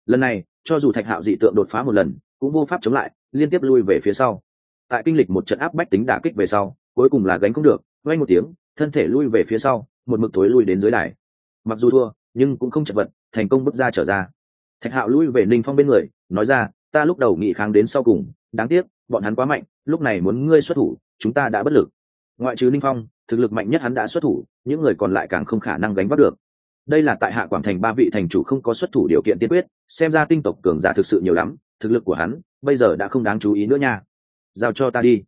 Lần này, cho dù thạch hạo dị tượng đột phá một lần, cũng vô pháp chống lại, liên tiếp lui về phía sau. Tại kinh lịch một trận áp bách tính đả kích về sau cuối cùng là gánh không được vay một tiếng, thân thể lui về phía sau, một mực thối lui đến dưới đài. Mặc dù thua, nhưng cũng không chật vật, thành công bước ra trở ra. Thạch hạo lui về ninh phong bên người, nói ra, ta lúc đầu nghị kháng đến sau cùng, đáng tiếc, bọn hắn quá mạnh, lúc này muốn ngươi xuất thủ, chúng ta đã bất lực. Ngoại trừ ninh phong, thực lực mạnh nhất hắn đã xuất thủ, những người còn lại càng không khả năng gánh vác được. Đây là tại hạ quảng thành ba vị thành chủ không có xuất thủ điều kiện tiên quyết, xem ra tinh tộc cường giả thực sự nhiều lắm, thực lực của hắn, bây giờ đã không đáng chú ý nữa nha. Giao cho ta đi.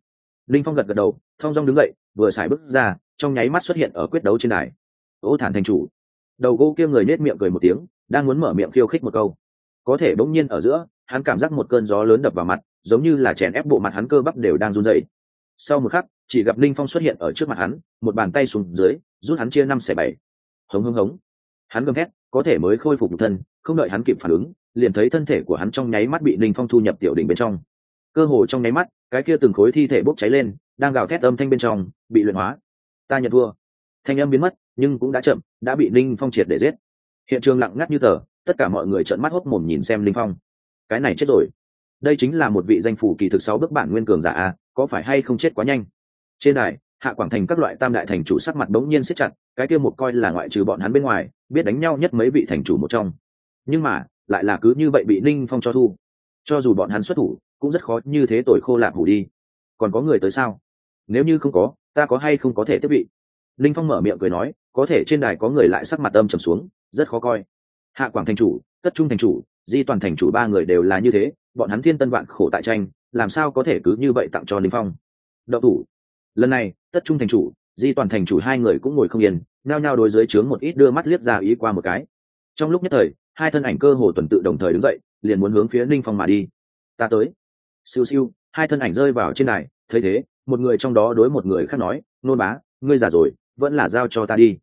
Linh phong gật gật đầu thong dong đứng dậy, vừa xài bước ra, trong nháy mắt xuất hiện ở quyết đấu trên đài. Ô thản thành chủ. Đầu gỗ kia người nết miệng cười một tiếng, đang muốn mở miệng khiêu khích một câu. Có thể bỗng nhiên ở giữa, hắn cảm giác một cơn gió lớn đập vào mặt, giống như là chèn ép bộ mặt hắn cơ bắp đều đang run dậy sau một khắc, chỉ gặp linh phong xuất hiện ở trước mặt hắn, một bàn tay xuống dưới, rút hắn chia năm xẻ bảy. Hống hống hống. Hắn gầm thét, có thể mới khôi phục thân, không đợi hắn kịp phản ứng, liền thấy thân thể của hắn trong nháy mắt bị linh phong thu nhập tiểu đỉnh bên trong. Cơ hồ trong nháy mắt, cái kia từng khối thi thể bốc cháy lên đang gào thét âm thanh bên trong, bị luyện hóa. Ta nhận thua. Thanh âm biến mất, nhưng cũng đã chậm, đã bị linh phong triệt để giết. Hiện trường lặng ngắt như tờ, tất cả mọi người trợn mắt hốc mồm nhìn xem linh phong. Cái này chết rồi. Đây chính là một vị danh phủ kỳ thực sáu bước bản nguyên cường giả a, có phải hay không chết quá nhanh? Trên đài, hạ quảng thành các loại tam đại thành chủ sắc mặt bỗng nhiên siết chặt, cái kia một coi là ngoại trừ bọn hắn bên ngoài, biết đánh nhau nhất mấy vị thành chủ một trong. Nhưng mà, lại là cứ như vậy bị ninh phong cho thu. Cho dù bọn hắn xuất thủ, cũng rất khó như thế tội khô lạc hủ đi. Còn có người tới sao? Nếu như không có, ta có hay không có thể tiếp bị? Linh phong mở miệng cười nói, có thể trên đài có người lại sắc mặt âm trầm xuống, rất khó coi. Hạ quảng thành chủ, tất trung thành chủ, di toàn thành chủ ba người đều là như thế, bọn hắn thiên tân vạn khổ tại tranh, làm sao có thể cứ như vậy tặng cho linh phong? Đậu thủ. Lần này, tất trung thành chủ, di toàn thành chủ hai người cũng ngồi không yên nao nhao đối dưới trướng một ít đưa mắt liếc ra ý qua một cái. Trong lúc nhất thời, hai thân ảnh cơ hồ tuần tự đồng thời đứng dậy, liền muốn hướng phía linh phong mà đi. Ta tới. Siêu siêu, hai thân ảnh rơi vào trên này thấy thế một người trong đó đối một người khác nói, nôn bá, ngươi già rồi, vẫn là giao cho ta đi.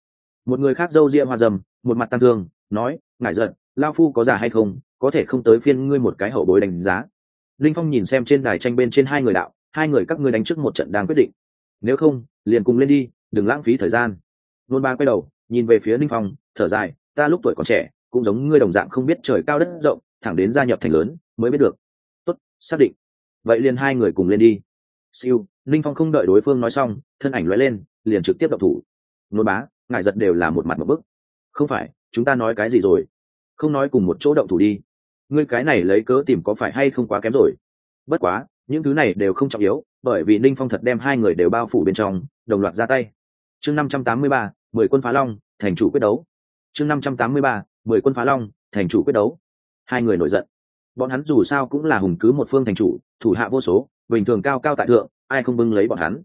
Một người khác râu ria hoa dầm một mặt tăng thương, nói ngại giận lao phu có già hay không, có thể không tới phiên ngươi một cái hậu bối đánh giá. Linh phong nhìn xem trên đài tranh bên trên hai người đạo, hai người các ngươi đánh trước một trận đang quyết định. Nếu không, liền cùng lên đi, đừng lãng phí thời gian. Nôn ba quay đầu, nhìn về phía linh phong, thở dài, ta lúc tuổi còn trẻ, cũng giống ngươi đồng dạng không biết trời cao đất rộng, thẳng đến gia nhập thành lớn, mới biết được. Tốt, xác định. Vậy liền hai người cùng lên đi siêu linh phong không đợi đối phương nói xong, thân ảnh lóe lên, liền trực tiếp đập thủ. Nôn bá, ngài giật đều là một mặt một bức. Không phải, chúng ta nói cái gì rồi? Không nói cùng một chỗ động thủ đi. Ngươi cái này lấy cớ tìm có phải hay không quá kém rồi? Bất quá, những thứ này đều không trọng yếu, bởi vì ninh phong thật đem hai người đều bao phủ bên trong, đồng loạt ra tay. Chương năm trăm tám mươi ba, mười quân phá long, thành chủ quyết đấu. Chương năm trăm tám mươi ba, mười quân phá long, thành chủ quyết đấu. Hai người nổi giận. Bọn hắn dù sao cũng là hùng cứ một phương thành chủ, thủ hạ vô số bình thường cao cao tại thượng, ai không bưng lấy bọn hắn.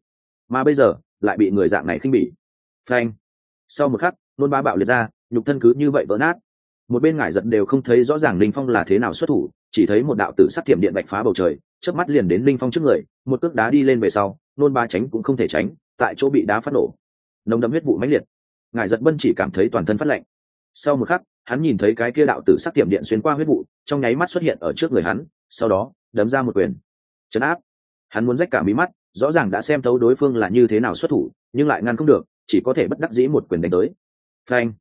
Mà bây giờ, lại bị người dạng này khinh bỉ. Phanh. Sau một khắc, nôn ba bạo liệt ra, nhục thân cứ như vậy vỡ nát. Một bên ngải giật đều không thấy rõ ràng linh phong là thế nào xuất thủ, chỉ thấy một đạo tử sắc thiểm điện bạch phá bầu trời trước mắt liền đến linh phong trước người, một cước đá đi lên về sau, nôn ba tránh cũng không thể tránh, tại chỗ bị đá phát nổ. Nồng đậm huyết vụ mãnh liệt. Ngải giật bân chỉ cảm thấy toàn thân phát lạnh. Sau một khắc, hắn nhìn thấy cái kia đạo tử sắc tiệm điện xuyên qua huyết vụ, trong nháy mắt xuất hiện ở trước người hắn, sau đó, đấm ra một quyền. Chấn áp hắn muốn rách cả mí mắt, rõ ràng đã xem thấu đối phương là như thế nào xuất thủ, nhưng lại ngăn không được, chỉ có thể bất đắc dĩ một quyền đánh tới. Phanh!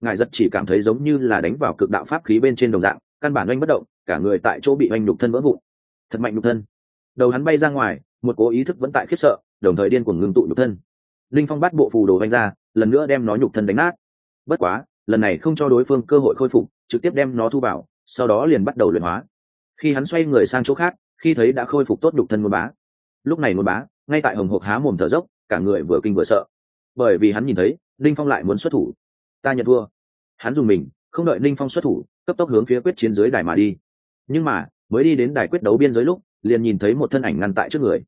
Ngài giật chỉ cảm thấy giống như là đánh vào cực đạo pháp khí bên trên đồng dạng, căn bản oanh bất động, cả người tại chỗ bị oanh nhục thân vỡ vụn. Thật mạnh nhục thân. Đầu hắn bay ra ngoài, một cố ý thức vẫn tại khiếp sợ, đồng thời điên cuồng ngưng tụ nhục thân. Linh phong bắt bộ phù đồ vanh ra, lần nữa đem nó nhục thân đánh nát. Bất quá, lần này không cho đối phương cơ hội khôi phục, trực tiếp đem nó thu vào, sau đó liền bắt đầu luyện hóa. Khi hắn xoay người sang chỗ khác khi thấy đã khôi phục tốt đục thân ngôn bá. Lúc này ngôn bá, ngay tại hồng hộc há mồm thở dốc, cả người vừa kinh vừa sợ. Bởi vì hắn nhìn thấy, ninh phong lại muốn xuất thủ. Ta nhận thua. Hắn dùng mình, không đợi ninh phong xuất thủ, cấp tốc hướng phía quyết chiến dưới đài mà đi. Nhưng mà, mới đi đến đài quyết đấu biên giới lúc, liền nhìn thấy một thân ảnh ngăn tại trước người.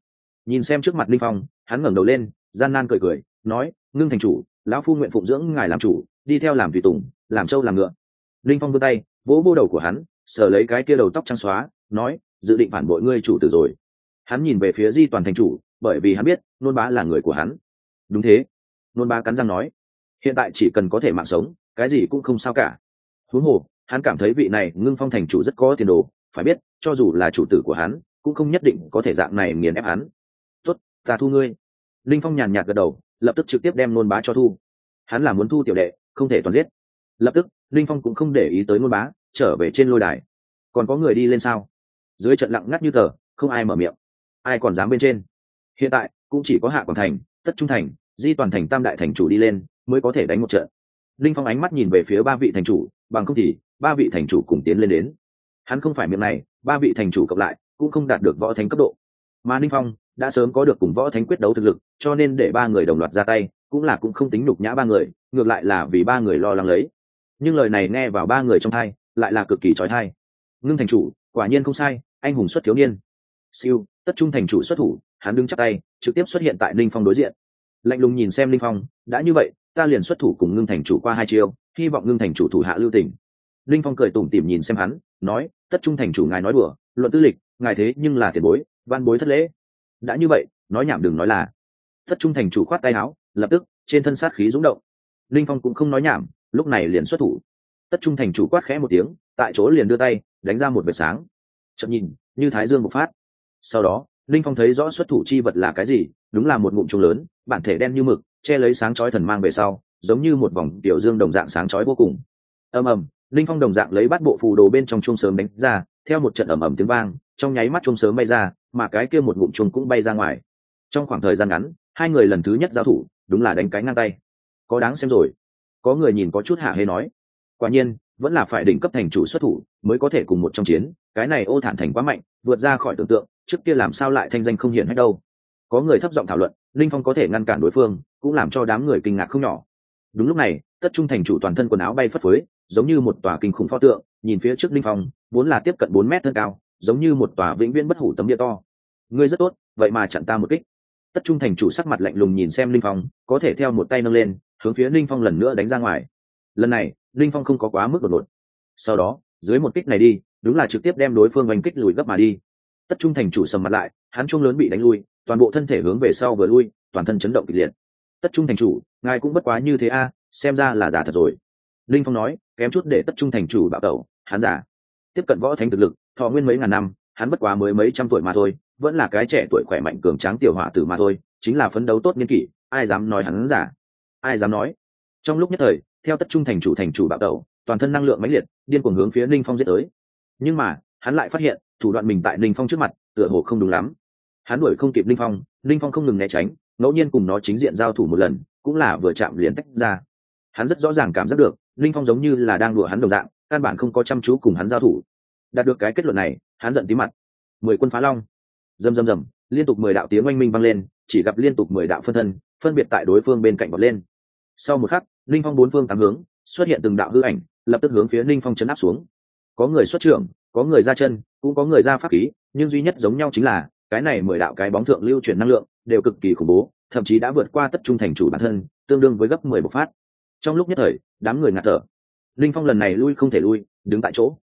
Nhìn xem trước mặt ninh phong, hắn ngẩng đầu lên, gian nan cười cười, nói, ngưng thành chủ, lão phu nguyện phụng dưỡng ngài làm chủ, đi theo làm tùy tùng, làm trâu làm ngựa. Ninh phong vươn tay, vỗ vô đầu của hắn, sờ lấy cái kia đầu tóc trắng xóa, nói dự định phản bội ngươi chủ tử rồi. Hắn nhìn về phía di toàn thành chủ, bởi vì hắn biết nôn bá là người của hắn. Đúng thế. Nôn bá cắn răng nói, hiện tại chỉ cần có thể mạng sống, cái gì cũng không sao cả. Huống hồ, hắn cảm thấy vị này ngưng phong thành chủ rất có tiền đồ, phải biết, cho dù là chủ tử của hắn, cũng không nhất định có thể dạng này nghiền ép hắn. Tốt, ta thu ngươi. Linh phong nhàn nhạt gật đầu, lập tức trực tiếp đem nôn bá cho thu. Hắn là muốn thu tiểu đệ, không thể toàn giết. Lập tức, linh phong cũng không để ý tới nôn bá, trở về trên lôi đài. Còn có người đi lên sao? Dưới trận lặng ngắt như tờ, không ai mở miệng. Ai còn dám bên trên? Hiện tại, cũng chỉ có hạ quảng thành, tất trung thành, di toàn thành, tam đại thành chủ đi lên, mới có thể đánh một trận. Linh phong ánh mắt nhìn về phía ba vị thành chủ, bằng không thì, ba vị thành chủ cùng tiến lên đến. Hắn không phải miệng này, ba vị thành chủ cộng lại, cũng không đạt được võ thánh cấp độ. Mà linh phong đã sớm có được cùng võ thánh quyết đấu thực lực, cho nên để ba người đồng loạt ra tay, cũng là cũng không tính nhục nhã ba người, ngược lại là vì ba người lo lắng lấy. Nhưng lời này nghe vào ba người trong thai lại là cực kỳ trói thai. Ngưng thành chủ, quả nhiên không sai anh hùng xuất thiếu niên. Siêu, tất trung thành chủ xuất thủ, hắn đứng chắc tay, trực tiếp xuất hiện tại linh phong đối diện. Lạnh lùng nhìn xem linh phong, đã như vậy, ta liền xuất thủ cùng ngưng thành chủ qua hai chiêu, hy vọng ngưng thành chủ thủ hạ lưu tỉnh. linh phong cười tủm tỉm nhìn xem hắn, nói, tất trung thành chủ ngài nói đùa, luận tư lịch, ngài thế nhưng là tiền bối, văn bối thất lễ. Đã như vậy, nói nhảm đừng nói là. Tất trung thành chủ khoát tay áo, lập tức, trên thân sát khí rúng động. Linh phong cũng không nói nhảm, lúc này liền xuất thủ. Tất trung thành chủ quát khẽ một tiếng, tại chỗ liền đưa tay, đánh ra một vệt sáng chậm nhìn, như thái dương bộc phát. Sau đó, linh phong thấy rõ xuất thủ chi vật là cái gì, đúng là một ngụm trùng lớn, bản thể đen như mực, che lấy sáng chói thần mang về sau, giống như một vòng tiểu dương đồng dạng sáng chói vô cùng. Ầm ầm, linh phong đồng dạng lấy bắt bộ phù đồ bên trong chuông sớm đánh ra, theo một trận ầm ầm tiếng vang, trong nháy mắt chuông sớm bay ra, mà cái kia một ngụm chuông cũng bay ra ngoài. Trong khoảng thời gian ngắn, hai người lần thứ nhất giao thủ, đúng là đánh cái ngang tay. Có đáng xem rồi. Có người nhìn có chút hạ hê nói. Quả nhiên vẫn là phải đỉnh cấp thành chủ xuất thủ mới có thể cùng một trong chiến. Cái này ô thản thành quá mạnh, vượt ra khỏi tưởng tượng, trước kia làm sao lại thanh danh không hiển hết đâu. Có người thấp giọng thảo luận, linh phong có thể ngăn cản đối phương, cũng làm cho đám người kinh ngạc không nhỏ. Đúng lúc này, tất trung thành chủ toàn thân quần áo bay phất phới, giống như một tòa kinh khủng pho tượng, nhìn phía trước linh phong, vốn là tiếp cận bốn mét thân cao, giống như một tòa vĩnh viễn bất hủ tấm địa to. Ngươi rất tốt, vậy mà chặn ta một kích. Tất trung thành chủ sắc mặt lạnh lùng nhìn xem linh phong, có thể theo một tay nâng lên, hướng phía linh phong lần nữa đánh ra ngoài. Lần này linh phong không có quá mức đột ngột. Sau đó, dưới một kích này đi, đúng là trực tiếp đem đối phương oanh kích lùi gấp mà đi. Tất trung thành chủ sầm mặt lại, hắn trung lớn bị đánh lui, toàn bộ thân thể hướng về sau vừa lui, toàn thân chấn động kịch liệt. Tất trung thành chủ, ngài cũng bất quá như thế a, xem ra là giả thật rồi. Linh phong nói, kém chút để tất trung thành chủ bạo tẩu, hắn giả. Tiếp cận võ thánh thực lực, thọ nguyên mấy ngàn năm, hắn bất quá mới mấy trăm tuổi mà thôi, vẫn là cái trẻ tuổi khỏe mạnh cường tráng tiểu hỏa tử mà thôi, chính là phấn đấu tốt nghiên kỷ, ai dám nói hắn giả? Ai dám nói? Trong lúc nhất thời theo tất trung thành chủ thành chủ bạo tẩu, toàn thân năng lượng mãnh liệt, điên cuồng hướng phía ninh phong giết tới. Nhưng mà, hắn lại phát hiện, thủ đoạn mình tại ninh phong trước mặt, tựa hồ không đúng lắm. Hắn đuổi không kịp ninh phong ninh phong không ngừng né tránh, ngẫu nhiên cùng nó chính diện giao thủ một lần, cũng là vừa chạm liền tách ra. Hắn rất rõ ràng cảm giác được, ninh phong giống như là đang đùa hắn đồng dạng, căn bản không có chăm chú cùng hắn giao thủ. Đạt được cái kết luận này, hắn giận tí mặt. Mười quân phá long. Rầm rầm rầm, liên tục mười đạo tiếng oanh minh vang lên, chỉ gặp liên tục mười đạo phân thân, phân biệt tại đối phương bên cạnh bật lên. Sau một khắc ninh phong bốn phương tám hướng, xuất hiện từng đạo hư ảnh, lập tức hướng phía ninh phong chấn áp xuống. Có người xuất trưởng, có người ra chân, cũng có người ra pháp khí, nhưng duy nhất giống nhau chính là, cái này mười đạo cái bóng thượng lưu chuyển năng lượng, đều cực kỳ khủng bố, thậm chí đã vượt qua tất trung thành chủ bản thân, tương đương với gấp mười bộc phát. Trong lúc nhất thời, đám người ngạt thở. Linh phong lần này lui không thể lui, đứng tại chỗ.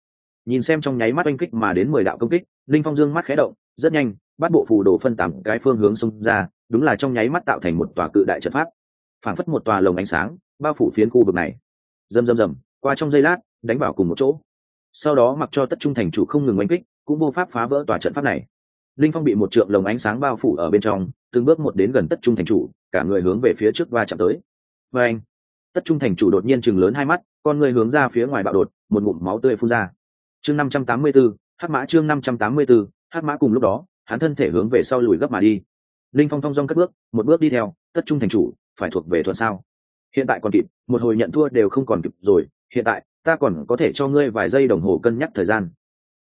Nhìn xem trong nháy mắt oanh kích mà đến mười đạo công kích, linh phong dương mắt khé động, rất nhanh, bắt bộ phù đồ phân tạm cái phương hướng xông ra, đúng là trong nháy mắt tạo thành một tòa cự đại trận pháp. Phảng phất một tòa lồng ánh sáng bao phủ phiến khu vực này. Rầm rầm rầm qua trong giây lát đánh vào cùng một chỗ. Sau đó mặc cho tất trung thành chủ không ngừng oanh kích cũng vô pháp phá vỡ tòa trận pháp này. Linh phong bị một trượng lồng ánh sáng bao phủ ở bên trong từng bước một đến gần tất trung thành chủ cả người hướng về phía trước va chạm tới. Và anh tất trung thành chủ đột nhiên chừng lớn hai mắt con người hướng ra phía ngoài bạo đột một ngụm máu tươi phun ra. Chương năm trăm tám mươi 584, hắc mã chương năm trăm tám mươi 584, hắc mã cùng lúc đó hắn thân thể hướng về sau lùi gấp mà đi. Linh phong thong dong cất bước một bước đi theo tất trung thành chủ phải thuộc về thuận sao? Hiện tại còn kịp, một hồi nhận thua đều không còn kịp rồi, hiện tại, ta còn có thể cho ngươi vài giây đồng hồ cân nhắc thời gian.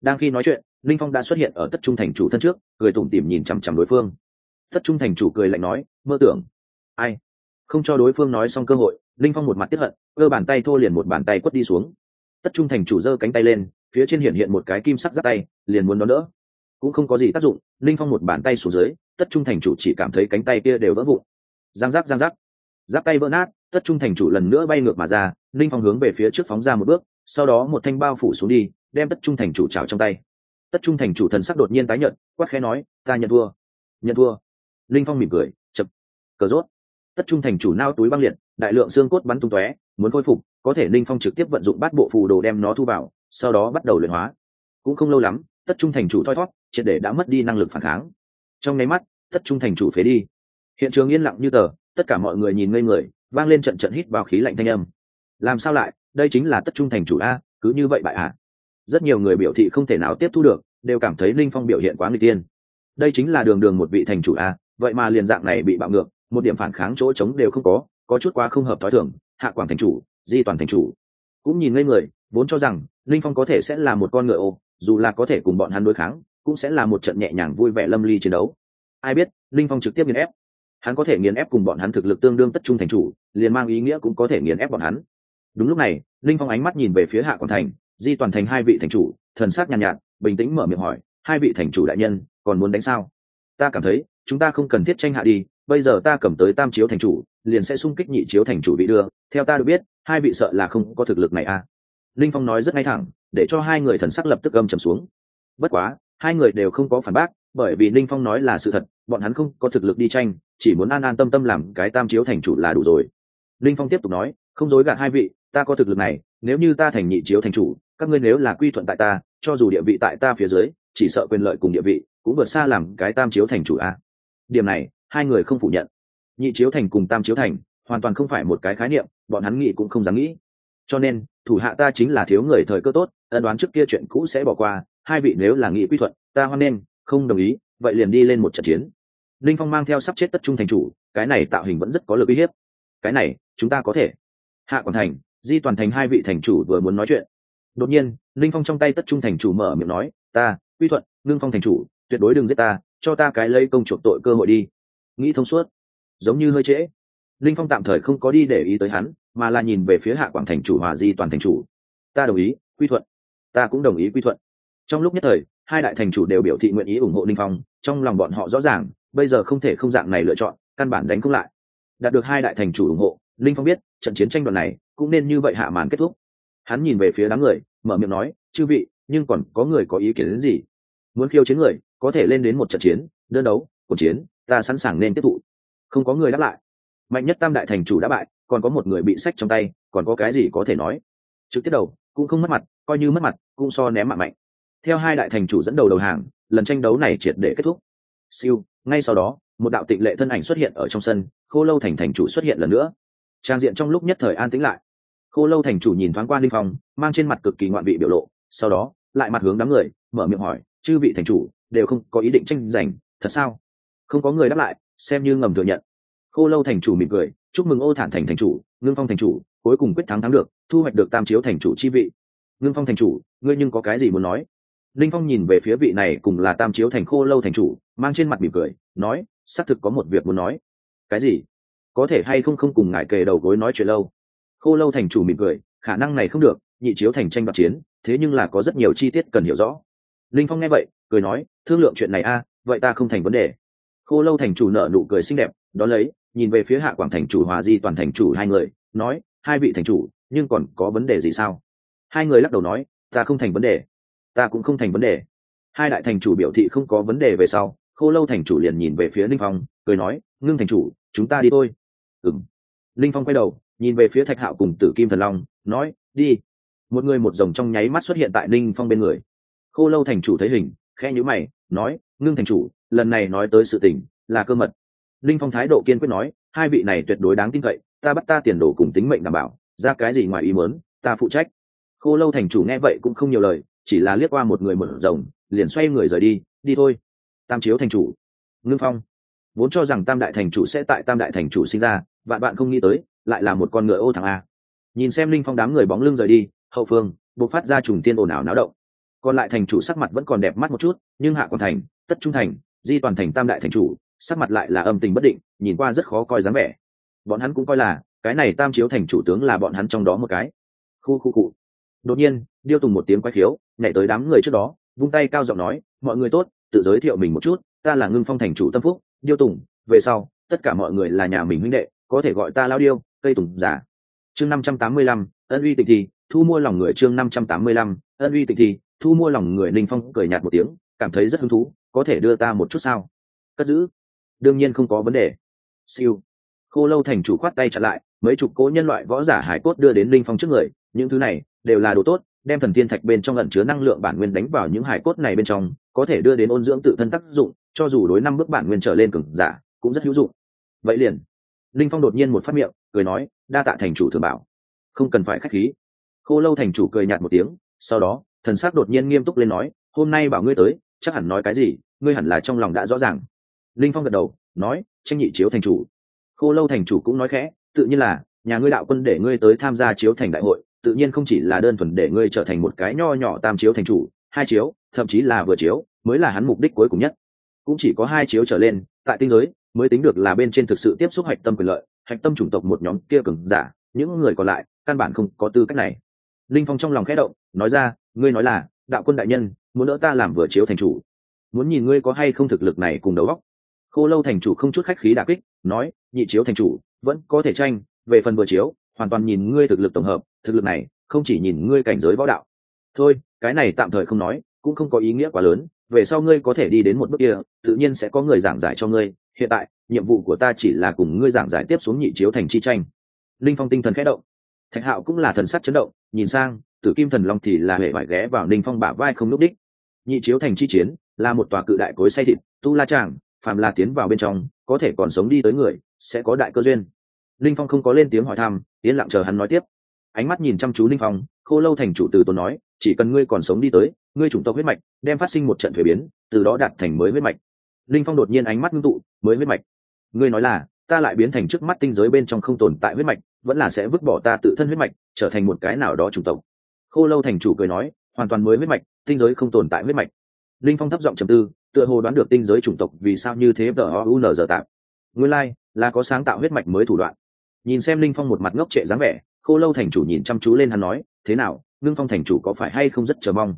Đang khi nói chuyện linh phong đã xuất hiện ở tất trung thành chủ thân trước, cười tủm tỉm nhìn chằm chằm đối phương. Tất trung thành chủ cười lạnh nói, mơ tưởng. Ai? Không cho đối phương nói xong cơ hội linh phong một mặt tiếp hận, cơ bàn tay thô liền một bàn tay quất đi xuống. Tất trung thành chủ giơ cánh tay lên, phía trên hiện hiện một cái kim sắc giáp tay, liền muốn đón đỡ. Cũng không có gì tác dụng linh phong một bàn tay xuống dưới, tất trung thành chủ chỉ cảm thấy cánh tay kia đều vỡ vụn. Giang giáp giang giáp giáp tay vỡ nát, tất trung thành chủ lần nữa bay ngược mà ra linh phong hướng về phía trước phóng ra một bước, sau đó một thanh bao phủ xuống đi, đem tất trung thành chủ trào trong tay. Tất trung thành chủ thần sắc đột nhiên tái nhận quát khẽ nói, ta nhận thua nhận thua. Linh phong mỉm cười chập cờ rốt. Tất trung thành chủ nao túi băng liệt, đại lượng xương cốt bắn tung tóe, muốn khôi phục, có thể linh phong trực tiếp vận dụng bát bộ phù đồ đem nó thu vào, sau đó bắt đầu luyện hóa. Cũng không lâu lắm, tất trung thành chủ thoi thót triệt để đã mất đi năng lực phản kháng. Trong nháy mắt, tất trung thành chủ phế đi. Hiện trường yên lặng như tờ tất cả mọi người nhìn ngây người, vang lên trận trận hít vào khí lạnh thanh âm. Làm sao lại? Đây chính là tất trung thành chủ a, cứ như vậy bại hạ rất nhiều người biểu thị không thể nào tiếp thu được, đều cảm thấy linh phong biểu hiện quá người tiên đây chính là đường đường một vị thành chủ a, vậy mà liền dạng này bị bạo ngược, một điểm phản kháng chỗ trống đều không có có chút quá không hợp thói thường, hạ quảng thành chủ, di toàn thành chủ. Cũng nhìn ngây người, vốn cho rằng, linh phong có thể sẽ là một con ngựa ô, dù là có thể cùng bọn hắn đối kháng, cũng sẽ là một trận nhẹ nhàng vui vẻ lâm ly chiến đấu. Ai biết, linh phong trực tiếp nghiền ép hắn có thể nghiền ép cùng bọn hắn thực lực tương đương tất trung thành chủ liền mang ý nghĩa cũng có thể nghiền ép bọn hắn. Đúng lúc này linh phong ánh mắt nhìn về phía hạ quảng thành di toàn thành hai vị thành chủ thần sắc nhàn nhạt, nhạt bình tĩnh mở miệng hỏi hai vị thành chủ đại nhân còn muốn đánh sao? Ta cảm thấy chúng ta không cần thiết tranh hạ đi bây giờ ta cầm tới tam chiếu thành chủ liền sẽ xung kích nhị chiếu thành chủ bị đưa. Theo ta được biết hai vị sợ là không có thực lực này à. Linh phong nói rất ngay thẳng để cho hai người thần sắc lập tức âm trầm xuống. Bất quá hai người đều không có phản bác bởi vì linh phong nói là sự thật, bọn hắn không có thực lực đi tranh, chỉ muốn an an tâm tâm làm cái tam chiếu thành chủ là đủ rồi. Linh phong tiếp tục nói, không dối gạt hai vị, ta có thực lực này, nếu như ta thành nhị chiếu thành chủ, các ngươi nếu là quy thuận tại ta, cho dù địa vị tại ta phía dưới, chỉ sợ quyền lợi cùng địa vị cũng vượt xa làm cái tam chiếu thành chủ a. Điểm này, hai người không phủ nhận. Nhị chiếu thành cùng tam chiếu thành, hoàn toàn không phải một cái khái niệm, bọn hắn nghĩ cũng không dám nghĩ. Cho nên, thủ hạ ta chính là thiếu người thời cơ tốt, ân đoán trước kia chuyện cũ sẽ bỏ qua, hai vị nếu là nghị quy thuận, ta hoan nghênh không đồng ý, vậy liền đi lên một trận chiến. Linh phong mang theo sắp chết tất trung thành chủ, cái này tạo hình vẫn rất có lực uy hiếp. Cái này, chúng ta có thể. Hạ quảng thành, di toàn thành hai vị thành chủ vừa muốn nói chuyện. Đột nhiên, linh phong trong tay tất trung thành chủ mở miệng nói, ta, quy thuận, ngưng phong thành chủ, tuyệt đối đừng giết ta, cho ta cái lấy công chuộc tội cơ hội đi. Nghĩ thông suốt, giống như hơi trễ. Linh phong tạm thời không có đi để ý tới hắn, mà là nhìn về phía hạ quảng thành chủ hòa di toàn thành chủ. Ta đồng ý, quy thuận. Ta cũng đồng ý quy thuận. Trong lúc nhất thời hai đại thành chủ đều biểu thị nguyện ý ủng hộ linh phong, trong lòng bọn họ rõ ràng, bây giờ không thể không dạng này lựa chọn, căn bản đánh không lại. Đạt được hai đại thành chủ ủng hộ linh phong biết, trận chiến tranh đoạn này cũng nên như vậy hạ màn kết thúc. Hắn nhìn về phía đám người, mở miệng nói, chư vị, nhưng còn có người có ý kiến đến gì? Muốn khiêu chiến người, có thể lên đến một trận chiến, đơn đấu, cuộc chiến, ta sẵn sàng nên tiếp thụ. Không có người đáp lại. Mạnh nhất tam đại thành chủ đã bại, còn có một người bị sách trong tay, còn có cái gì có thể nói? Trực tiếp đầu, cũng không mất mặt, coi như mất mặt, cũng so ném mạng mạnh theo hai đại thành chủ dẫn đầu đầu hàng, lần tranh đấu này triệt để kết thúc. Siêu, ngay sau đó, một đạo tịnh lệ thân ảnh xuất hiện ở trong sân, khô lâu thành thành chủ xuất hiện lần nữa. Trang diện trong lúc nhất thời an tĩnh lại. Khô lâu thành chủ nhìn thoáng qua linh phong, mang trên mặt cực kỳ ngoạn vị biểu lộ, sau đó, lại mặt hướng đám người, mở miệng hỏi, chư vị thành chủ, đều không có ý định tranh giành, thật sao? Không có người đáp lại, xem như ngầm thừa nhận. Khô lâu thành chủ mỉm cười, chúc mừng ô thản thành thành chủ, ngưng phong thành chủ, cuối cùng quyết thắng thắng được, thu hoạch được tam chiếu thành chủ chi vị. Ngưng phong thành chủ, ngươi nhưng có cái gì muốn nói? Linh phong nhìn về phía vị này cùng là tam chiếu thành khô lâu thành chủ, mang trên mặt mỉm cười, nói, xác thực có một việc muốn nói. Cái gì? Có thể hay không không cùng ngài kề đầu gối nói chuyện lâu? Khô lâu thành chủ mỉm cười, khả năng này không được, nhị chiếu thành tranh đoạt chiến, thế nhưng là có rất nhiều chi tiết cần hiểu rõ. Linh phong nghe vậy, cười nói, thương lượng chuyện này a, vậy ta không thành vấn đề. Khô lâu thành chủ nợ nụ cười xinh đẹp, đón lấy, nhìn về phía hạ quảng thành chủ hòa di toàn thành chủ hai người, nói, hai vị thành chủ, nhưng còn có vấn đề gì sao? Hai người lắc đầu nói, ta không thành vấn đề ta cũng không thành vấn đề. Hai đại thành chủ biểu thị không có vấn đề về sau, khô lâu thành chủ liền nhìn về phía linh phong, cười nói, ngưng thành chủ, chúng ta đi thôi. Ừng linh phong quay đầu, nhìn về phía thạch hạo cùng tử kim thần long, nói, đi. Một người một rồng trong nháy mắt xuất hiện tại linh phong bên người. Khô lâu thành chủ thấy hình khe nhữ mày, nói, ngưng thành chủ, lần này nói tới sự tình là cơ mật. Linh phong thái độ kiên quyết nói, hai vị này tuyệt đối đáng tin cậy, ta bắt ta tiền đồ cùng tính mệnh đảm bảo, ra cái gì ngoài ý mớn ta phụ trách. Khô lâu thành chủ nghe vậy cũng không nhiều lời chỉ là liếc qua một người một rồng liền xoay người rời đi đi thôi. Tam chiếu thành chủ, ngưng phong. Vốn cho rằng tam đại thành chủ sẽ tại tam đại thành chủ sinh ra, vạn bạn không nghĩ tới, lại là một con ngựa ô thằng a. Nhìn xem linh phong đám người bóng lưng rời đi, hậu phương buộc phát ra trùng tiên ồn ào náo động. Còn lại thành chủ sắc mặt vẫn còn đẹp mắt một chút, nhưng hạ còn thành, tất trung thành, di toàn thành tam đại thành chủ, sắc mặt lại là âm tình bất định, nhìn qua rất khó coi dáng vẻ. Bọn hắn cũng coi là, cái này tam chiếu thành chủ tướng là bọn hắn trong đó một cái. Khu khu cụ đột nhiên, điêu tùng một tiếng quay khiếu nhảy tới đám người trước đó, vung tay cao giọng nói, mọi người tốt, tự giới thiệu mình một chút, ta là ngưng phong thành chủ tâm phúc, điêu tùng, về sau, tất cả mọi người là nhà mình huynh đệ, có thể gọi ta lao điêu, cây tùng giả. Chương năm trăm tám mươi lăm, ân uy tịch thi thu mua lòng người chương năm trăm tám mươi lăm, ân uy tịch thi thu mua lòng người ninh phong cười nhạt một tiếng, cảm thấy rất hứng thú, có thể đưa ta một chút sao? Cất giữ. Đương nhiên không có vấn đề. Siêu. Khô lâu thành chủ khoát tay chặn lại, mấy chục cố nhân loại võ giả hải cốt đưa đến linh phong trước người, những thứ này đều là đồ tốt đem thần tiên thạch bên trong ẩn chứa năng lượng bản nguyên đánh vào những hải cốt này bên trong, có thể đưa đến ôn dưỡng tự thân tác dụng, cho dù đối năm bước bản nguyên trở lên cường giả, cũng rất hữu dụng. Vậy liền, linh phong đột nhiên một phát miệng, cười nói, đa tạ thành chủ thường bảo. Không cần phải khách khí. Khô lâu thành chủ cười nhạt một tiếng, sau đó, thần sắc đột nhiên nghiêm túc lên nói, hôm nay bảo ngươi tới, chắc hẳn nói cái gì, ngươi hẳn là trong lòng đã rõ ràng. Linh phong gật đầu, nói, tranh nhị chiếu thành chủ. Khô lâu thành chủ cũng nói khẽ, tự nhiên là, nhà ngươi đạo quân để ngươi tới tham gia chiếu thành đại hội tự nhiên không chỉ là đơn thuần để ngươi trở thành một cái nho nhỏ tam chiếu thành chủ, hai chiếu, thậm chí là vừa chiếu, mới là hắn mục đích cuối cùng nhất. Cũng chỉ có hai chiếu trở lên, tại tinh giới, mới tính được là bên trên thực sự tiếp xúc hạch tâm quyền lợi, hạch tâm chủng tộc một nhóm kia cứng giả, những người còn lại, căn bản không có tư cách này. Linh phong trong lòng khẽ động, nói ra, ngươi nói là, đạo quân đại nhân, muốn đỡ ta làm vừa chiếu thành chủ. Muốn nhìn ngươi có hay không thực lực này cùng đầu góc khô lâu thành chủ không chút khách khí đà kích, nói, nhị chiếu thành chủ, vẫn có thể tranh, về phần vừa chiếu, hoàn toàn nhìn ngươi thực lực tổng hợp thực lực này, không chỉ nhìn ngươi cảnh giới võ đạo. Thôi, cái này tạm thời không nói, cũng không có ý nghĩa quá lớn, về sau ngươi có thể đi đến một bước kia, tự nhiên sẽ có người giảng giải cho ngươi. Hiện tại, nhiệm vụ của ta chỉ là cùng ngươi giảng giải tiếp xuống nhị chiếu thành chi tranh. Linh phong tinh thần khẽ động. Thạch hạo cũng là thần sắc chấn động, nhìn sang, tử kim thần long thì là hệ vải ghé vào linh phong bả vai không n ú c đích nhị chiếu thành chi chiến, là một tòa cự đại cối say thịt, tu la tràng, phàm là tiến vào bên trong, có thể còn sống đi tới người, sẽ có đại cơ duyên. Linh phong không có lên tiếng hỏi thăm, yên lặng chờ hắn nói tiếp ánh mắt nhìn chăm chú linh phong khô lâu thành chủ từ tốn nói chỉ cần ngươi còn sống đi tới ngươi chủng tộc huyết mạch đem phát sinh một trận thuế biến từ đó đạt thành mới huyết mạch. Linh phong đột nhiên ánh mắt ngưng tụ mới huyết mạch. Ngươi nói là ta lại biến thành trước mắt tinh giới bên trong không tồn tại huyết mạch vẫn là sẽ vứt bỏ ta tự thân huyết mạch trở thành một cái nào đó chủng tộc. Khô lâu thành chủ cười nói hoàn toàn mới huyết mạch tinh giới không tồn tại huyết mạch. Linh phong thấp giọng trầm tư tựa hồ đoán được tinh giới chủng tộc vì sao như thế vờ o u n giờ tạm. nguyên lai、like, là có sáng tạo huyết mạch mới thủ đoạn. Nhìn xem linh phong một mặt ngốc trệ dáng vẻ khô lâu thành chủ nhìn chăm chú lên hắn nói, thế nào, ngưng phong thành chủ có phải hay không rất chờ mong?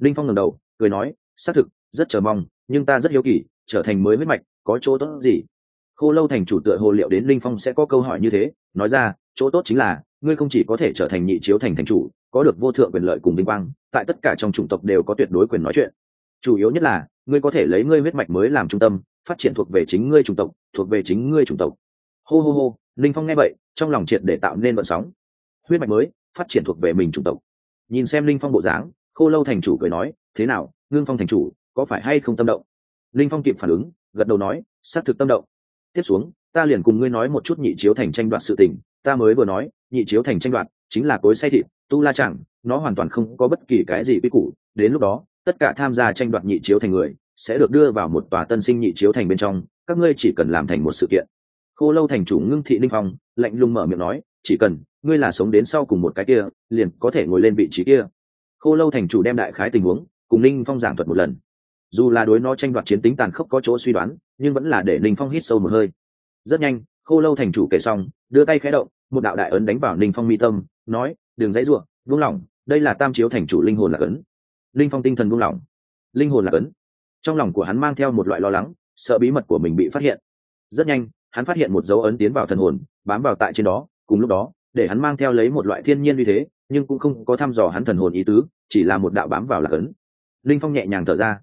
Linh phong ngẩng đầu, cười nói, xác thực, rất chờ mong, nhưng ta rất hiếu kỳ, trở thành mới huyết mạch, có chỗ tốt gì? Khô lâu thành chủ tựa hồ liệu đến linh phong sẽ có câu hỏi như thế, nói ra, chỗ tốt chính là, ngươi không chỉ có thể trở thành nhị chiếu thành thành chủ, có được vô thượng quyền lợi cùng vinh quang, tại tất cả trong chủng tộc đều có tuyệt đối quyền nói chuyện. Chủ yếu nhất là, ngươi có thể lấy ngươi huyết mạch mới làm trung tâm, phát triển thuộc về chính ngươi chủng tộc, thuộc về chính ngươi chủng tộc. Hô hô hô, linh phong nghe vậy, trong lòng triệt để tạo nên vận sóng huyết mạch mới, phát triển thuộc về mình chủng tộc. Nhìn xem linh phong bộ dáng, khô lâu thành chủ cười nói, thế nào, ngưng phong thành chủ, có phải hay không tâm động? Linh phong kịp phản ứng, gật đầu nói, xác thực tâm động. Tiếp xuống, ta liền cùng ngươi nói một chút nhị chiếu thành tranh đoạt sự tình. Ta mới vừa nói, nhị chiếu thành tranh đoạt chính là cối say thịt, tu la chẳng, nó hoàn toàn không có bất kỳ cái gì quy củ. Đến lúc đó, tất cả tham gia tranh đoạt nhị chiếu thành người sẽ được đưa vào một tòa tân sinh nhị chiếu thành bên trong, các ngươi chỉ cần làm thành một sự kiện. Khô lâu thành chủ ngưng thị linh phong, lạnh lùng mở miệng nói chỉ cần ngươi là sống đến sau cùng một cái kia, liền có thể ngồi lên vị trí kia. Khô lâu thành chủ đem đại khái tình huống cùng linh phong giảng thuật một lần. Dù là đối nó tranh đoạt chiến tính tàn khốc có chỗ suy đoán, nhưng vẫn là để linh phong hít sâu một hơi. Rất nhanh, khô lâu thành chủ kể xong, đưa tay khẽ động, một đạo đại ấn đánh vào linh phong mi tâm, nói đường dãy ruộng vung lỏng, đây là tam chiếu thành chủ linh hồn là ấn. Linh phong tinh thần buông lỏng. Linh hồn là ấn. Trong lòng của hắn mang theo một loại lo lắng, sợ bí mật của mình bị phát hiện. Rất nhanh, hắn phát hiện một dấu ấn tiến vào thần hồn, bám vào tại trên đó cùng lúc đó, để hắn mang theo lấy một loại thiên nhiên như thế, nhưng cũng không có thăm dò hắn thần hồn ý tứ, chỉ là một đạo bám vào là ấn. Linh phong nhẹ nhàng thở ra.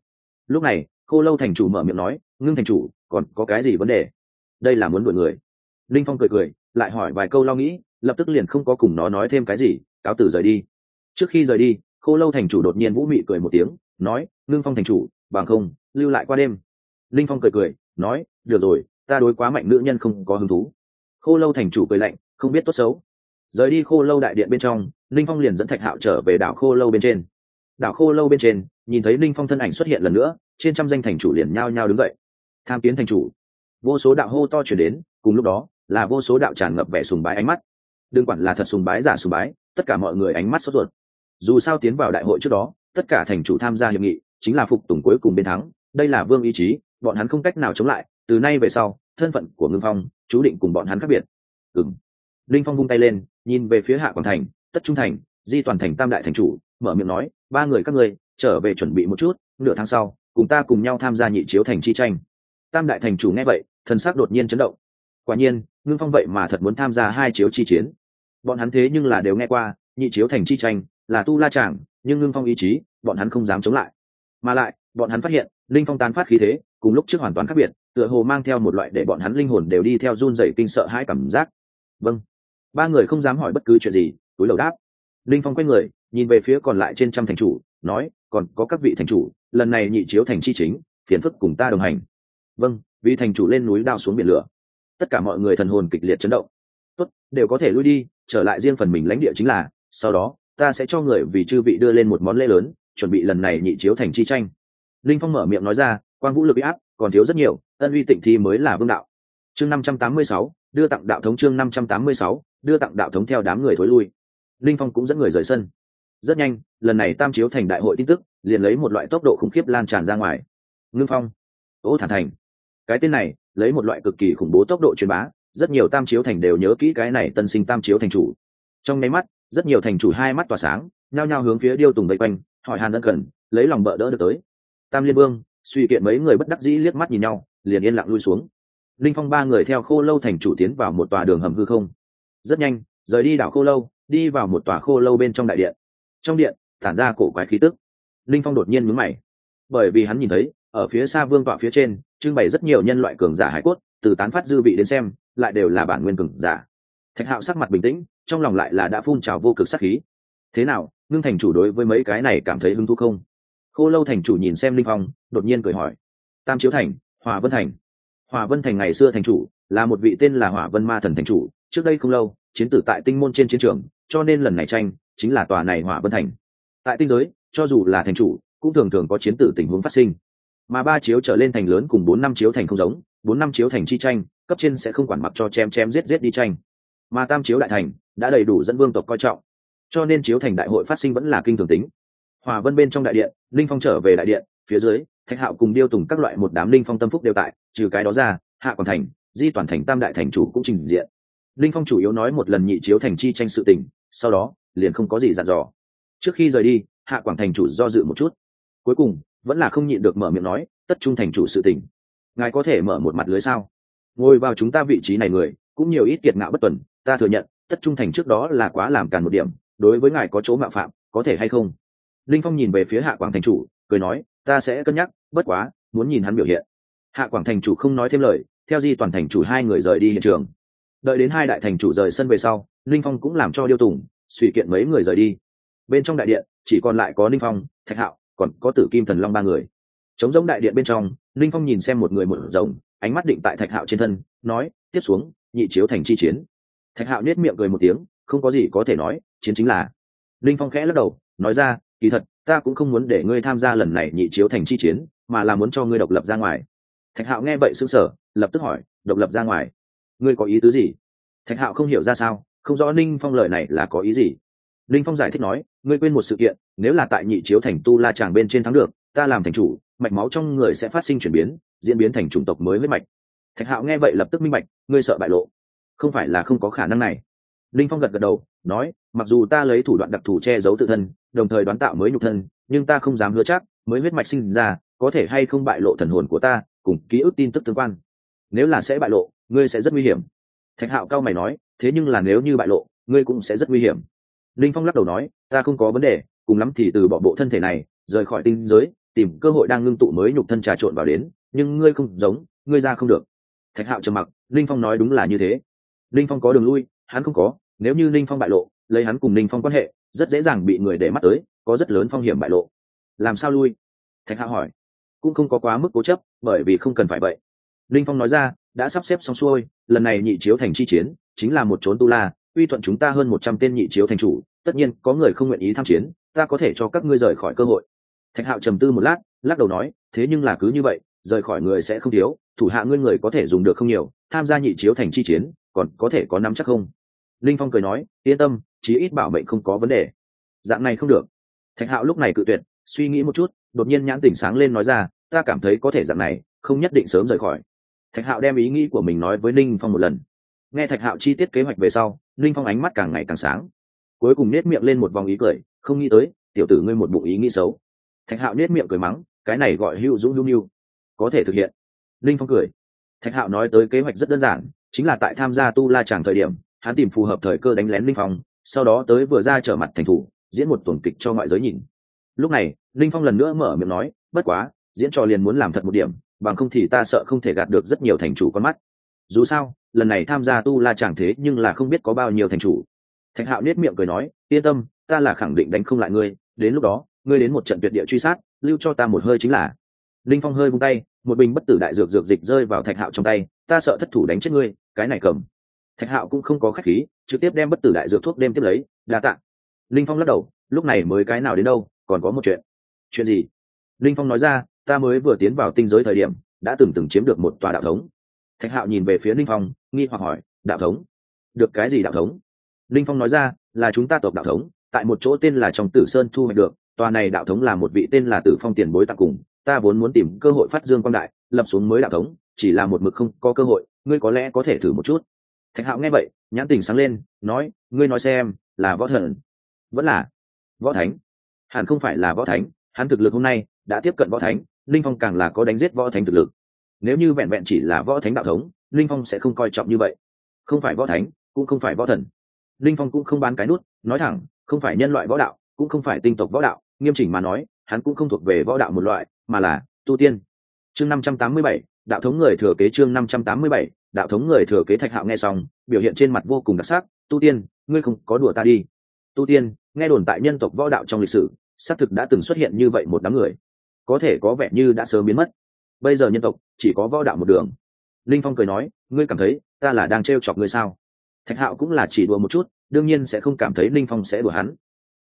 Lúc này, khô lâu thành chủ mở miệng nói, ngưng thành chủ, còn có cái gì vấn đề? Đây là muốn đuổi người. Linh phong cười cười, lại hỏi vài câu lo nghĩ, lập tức liền không có cùng nó nói thêm cái gì, cáo tử rời đi. Trước khi rời đi, khô lâu thành chủ đột nhiên vũ mị cười một tiếng, nói, ngưng phong thành chủ, bằng không, lưu lại qua đêm. Linh phong cười cười, nói, được rồi, ta đối quá mạnh nữ nhân không có hứng thú. Khô lâu thành chủ cười lạnh không biết tốt xấu. Rời đi khô lâu đại điện bên trong linh phong liền dẫn thạch hạo trở về đảo khô lâu bên trên. Đảo khô lâu bên trên, nhìn thấy linh phong thân ảnh xuất hiện lần nữa, trên trăm danh thành chủ liền nhao nhao đứng dậy. Tham kiến thành chủ. Vô số đạo hô to chuyển đến, cùng lúc đó, là vô số đạo tràn ngập vẻ sùng bái ánh mắt. Đừng quản là thật sùng bái giả sùng bái, tất cả mọi người ánh mắt sốt ruột. Dù sao tiến vào đại hội trước đó, tất cả thành chủ tham gia hiệp nghị, chính là phục tùng cuối cùng bên thắng. Đây là vương ý chí, bọn hắn không cách nào chống lại, từ nay về sau, thân phận của ngưng phong, chú định cùng bọn hắn khác biệt. Ừng linh phong vung tay lên nhìn về phía hạ quảng thành tất trung thành di toàn thành tam đại thành chủ mở miệng nói ba người các ngươi trở về chuẩn bị một chút nửa tháng sau cùng ta cùng nhau tham gia nhị chiếu thành chi tranh. Tam đại thành chủ nghe vậy thần sắc đột nhiên chấn động. Quả nhiên ngưng phong vậy mà thật muốn tham gia hai chiếu chi chiến. Bọn hắn thế nhưng là đều nghe qua nhị chiếu thành chi tranh là tu la chẳng, nhưng ngưng phong ý chí bọn hắn không dám chống lại. Mà lại bọn hắn phát hiện linh phong tán phát khí thế cùng lúc trước hoàn toàn khác biệt tựa hồ mang theo một loại để bọn hắn linh hồn đều đi theo run dày kinh sợ hãi cảm giác. Vâng ba người không dám hỏi bất cứ chuyện gì, túi đầu đáp. Linh phong quay người, nhìn về phía còn lại trên trăm thành chủ, nói, còn có các vị thành chủ, lần này nhị chiếu thành chi chính, phiền phức cùng ta đồng hành. Vâng vì thành chủ lên núi đao xuống biển lửa. Tất cả mọi người thần hồn kịch liệt chấn động. Tốt, đều có thể lui đi, trở lại riêng phần mình lãnh địa chính là, sau đó, ta sẽ cho người vì chư vị đưa lên một món lễ lớn, chuẩn bị lần này nhị chiếu thành chi tranh. Linh phong mở miệng nói ra, quang vũ lực bị áp, còn thiếu rất nhiều, ân uy tịnh thi mới là vương đạo. Chương năm trăm tám mươi sáu đưa tặng đạo thống chương năm trăm tám mươi sáu, đưa tặng đạo thống theo đám người thối lui. Linh phong cũng dẫn người rời sân. Rất nhanh, lần này tam chiếu thành đại hội tin tức, liền lấy một loại tốc độ khủng khiếp lan tràn ra ngoài. Ngưng phong, ô thản thành. Cái tên này, lấy một loại cực kỳ khủng bố tốc độ truyền bá, rất nhiều tam chiếu thành đều nhớ kỹ cái này tân sinh tam chiếu thành chủ. Trong nháy mắt, rất nhiều thành chủ hai mắt tỏa sáng, nhao nhao hướng phía điêu tùng vây quanh, hỏi hàn ân cần, lấy lòng bợ đỡ được tới. Tam liên vương, suy kiện mấy người bất đắc dĩ liếc mắt nhìn nhau, liền yên lặng lui xuống linh phong ba người theo khô lâu thành chủ tiến vào một tòa đường hầm hư không. Rất nhanh, rời đi đảo khô lâu, đi vào một tòa khô lâu bên trong đại điện. Trong điện, tản ra cổ quái khí tức. Linh phong đột nhiên mướn mày. Bởi vì hắn nhìn thấy, ở phía xa vương tọa phía trên, trưng bày rất nhiều nhân loại cường giả hải cốt, từ tán phát dư vị đến xem, lại đều là bản nguyên cường giả. Thạch hạo sắc mặt bình tĩnh, trong lòng lại là đã phun trào vô cực sắc khí. Thế nào, ngưng thành chủ đối với mấy cái này cảm thấy hứng thú không? Khô lâu thành chủ nhìn xem linh phong, đột nhiên cười hỏi. Tam chiếu thành, hòa vân thành hỏa vân thành ngày xưa thành chủ, là một vị tên là hỏa vân ma thần thành chủ, trước đây không lâu, chiến tử tại tinh môn trên chiến trường, cho nên lần này tranh chính là tòa này hỏa vân thành. Tại tinh giới, cho dù là thành chủ, cũng thường thường có chiến tử tình huống phát sinh. Mà ba chiếu trở lên thành lớn cùng bốn năm chiếu thành không giống, bốn năm chiếu thành chi tranh, cấp trên sẽ không quản mặc cho chém chém giết giết đi tranh. Mà tam chiếu đại thành đã đầy đủ dẫn vương tộc coi trọng. Cho nên chiếu thành đại hội phát sinh vẫn là kinh thường tính. Hòa vân bên trong đại điện, linh phong trở về đại điện, phía dưới thạch hạo cùng điêu tùng các loại một đám linh phong tâm phúc đều tại, trừ cái đó ra, hạ còn thành, di toàn thành, tam đại thành chủ cũng trình diện. Linh phong chủ yếu nói một lần nhị chiếu thành chi tranh sự tình, sau đó, liền không có gì dặn dò. Trước khi rời đi, hạ quảng thành chủ do dự một chút. Cuối cùng, vẫn là không nhịn được mở miệng nói, tất trung thành chủ sự tình, ngài có thể mở một mặt lưới sao? Ngồi vào chúng ta vị trí này người, cũng nhiều ít kiệt ngạo bất tuần, ta thừa nhận, tất trung thành trước đó là quá làm càn một điểm, đối với ngài có chỗ mạo phạm, có thể hay không? Linh phong nhìn về phía hạ quảng thành chủ, cười nói ta sẽ cân nhắc, bất quá, muốn nhìn hắn biểu hiện. Hạ quảng thành chủ không nói thêm lời, theo di toàn thành chủ hai người rời đi hiện trường. Đợi đến hai đại thành chủ rời sân về sau, linh phong cũng làm cho điêu tùng, suy kiện mấy người rời đi. Bên trong đại điện, chỉ còn lại có linh phong, thạch hạo, còn có tử kim thần long ba người. Chống giống đại điện bên trong, linh phong nhìn xem một người một rồng, ánh mắt định tại thạch hạo trên thân, nói, tiếp xuống, nhị chiếu thành chi chiến. Thạch hạo nết miệng cười một tiếng, không có gì có thể nói, chiến chính là. Linh phong khẽ lắc đầu, nói ra kỳ thật, ta cũng không muốn để ngươi tham gia lần này nhị chiếu thành chi chiến, mà là muốn cho ngươi độc lập ra ngoài. Thạch hạo nghe vậy s ư n g sở lập tức hỏi, độc lập ra ngoài? Ngươi có ý tứ gì? Thạch hạo không hiểu ra sao, không rõ ninh phong lời này là có ý gì. Ninh phong giải thích nói, ngươi quên một sự kiện, nếu là tại nhị chiếu thành tu la tràng bên trên thắng được, ta làm thành chủ, mạch máu trong người sẽ phát sinh chuyển biến, diễn biến thành chủng tộc mới với mạch. Thạch hạo nghe vậy lập tức minh mạch ngươi sợ bại lộ. Không phải là không có khả năng này. Ninh phong gật gật đầu, nói mặc dù ta lấy thủ đoạn đặc thù che giấu tự thân, đồng thời đoán tạo mới nhục thân, nhưng ta không dám hứa chắc, mới huyết mạch sinh ra, có thể hay không bại lộ thần hồn của ta, cùng ký ức tin tức tương quan. Nếu là sẽ bại lộ, ngươi sẽ rất nguy hiểm. Thạch hạo cao mày nói, thế nhưng là nếu như bại lộ, ngươi cũng sẽ rất nguy hiểm. Linh phong lắc đầu nói, ta không có vấn đề, cùng lắm thì từ bỏ bộ thân thể này, rời khỏi tinh giới, tìm cơ hội đang ngưng tụ mới nhục thân trà trộn vào đến, nhưng ngươi không giống, ngươi ra không được. Thạch hạo trầm mặc, linh phong nói đúng là như thế. Linh phong có đường lui, hắn không có, nếu như linh phong bại lộ lấy hắn cùng linh phong quan hệ, rất dễ dàng bị người để mắt tới, có rất lớn phong hiểm bại lộ. Làm sao lui? Thạch hạ hỏi. Cũng không có quá mức cố chấp, bởi vì không cần phải vậy. Linh phong nói ra, đã sắp xếp xong xuôi, lần này nhị chiếu thành chi chiến, chính là một trốn tu la, uy thuận chúng ta hơn một trăm tên nhị chiếu thành chủ, tất nhiên, có người không nguyện ý tham chiến, ta có thể cho các ngươi rời khỏi cơ hội. Thạch hạo trầm tư một lát, lắc đầu nói, thế nhưng là cứ như vậy, rời khỏi người sẽ không thiếu, thủ hạ ngươi người có thể dùng được không nhiều, tham gia nhị chiếu thành chi chiến, còn có thể có nắm chắc không? Linh phong cười nói, yên tâm, chí ít bảo mệnh không có vấn đề. Dạng này không được. Thạch hạo lúc này cự tuyệt, suy nghĩ một chút, đột nhiên nhãn tỉnh sáng lên nói ra, ta cảm thấy có thể dạng này, không nhất định sớm rời khỏi. Thạch hạo đem ý nghĩ của mình nói với ninh phong một lần. Nghe thạch hạo chi tiết kế hoạch về sau ninh phong ánh mắt càng ngày càng sáng. Cuối cùng nết miệng lên một vòng ý cười, không nghĩ tới, tiểu tử ngươi một bụng ý nghĩ xấu. Thạch hạo nết miệng cười mắng, cái này gọi hữu dũng hữu nhu có thể thực hiện. Ninh phong cười. Thạch hạo nói tới kế hoạch rất đơn giản, chính là tại tham gia tu la tràng thời điểm hắn tìm phù hợp thời cơ đánh lén linh phong, sau đó tới vừa ra trở mặt thành thủ, diễn một tuần kịch cho ngoại giới nhìn. Lúc này, linh phong lần nữa mở miệng nói, bất quá, diễn trò liền muốn làm thật một điểm, bằng không thì ta sợ không thể gạt được rất nhiều thành chủ con mắt. Dù sao, lần này tham gia tu la chẳng thế nhưng là không biết có bao nhiêu thành chủ. Thạch hạo nết miệng cười nói, yên tâm, ta là khẳng định đánh không lại ngươi, đến lúc đó, ngươi đến một trận tuyệt địa truy sát, lưu cho ta một hơi chính là. Linh phong hơi vung tay, một bình bất tử đại dược dược dịch rơi vào thạch hạo trong tay, ta sợ thất thủ đánh chết ngươi, cái này cầm thạch hạo cũng không có khách khí, trực tiếp đem bất tử đại dược thuốc đêm tiếp lấy, đa tạ. Linh phong lắc đầu, lúc này mới cái nào đến đâu, còn có một chuyện. Chuyện gì? Linh phong nói ra, ta mới vừa tiến vào tinh giới thời điểm, đã từng từng chiếm được một tòa đạo thống. Thạch hạo nhìn về phía linh phong, nghi hoặc hỏi, đạo thống? Được cái gì đạo thống? Linh phong nói ra, là chúng ta tộc đạo thống, tại một chỗ tên là trong tử sơn thu hoạch được, tòa này đạo thống là một vị tên là tử phong tiền bối tặng cùng, ta vốn muốn tìm cơ hội phát dương quan đại, lập xuống mới đạo thống, chỉ là một mực không có cơ hội, ngươi có lẽ có thể thử một chút thạch hạo nghe vậy, nhãn tình sáng lên, nói, ngươi nói xem, là võ thần. Vẫn là võ thánh. Hẳn không phải là võ thánh, hắn thực lực hôm nay đã tiếp cận võ thánh, linh phong càng là có đánh giết võ thánh thực lực. Nếu như vẹn vẹn chỉ là võ thánh đạo thống, linh phong sẽ không coi trọng như vậy. Không phải võ thánh, cũng không phải võ thần. Linh phong cũng không bán cái nút, nói thẳng, không phải nhân loại võ đạo, cũng không phải tinh tộc võ đạo, nghiêm chỉnh mà nói, hắn cũng không thuộc về võ đạo một loại, mà là tu tiên. Chương năm trăm tám mươi bảy đạo thống người thừa kế chương năm trăm tám mươi bảy, đạo thống người thừa kế thạch hạo nghe xong, biểu hiện trên mặt vô cùng đặc sắc, tu tiên, ngươi không có đùa ta đi. Tu tiên, nghe đồn tại nhân tộc võ đạo trong lịch sử, xác thực đã từng xuất hiện như vậy một đám người, có thể có vẻ như đã sớm biến mất. Bây giờ nhân tộc chỉ có võ đạo một đường. Linh phong cười nói, ngươi cảm thấy ta là đang t chọc ngươi sao? Thạch hạo cũng là chỉ đùa một chút, đương nhiên sẽ không cảm thấy linh phong sẽ đùa hắn.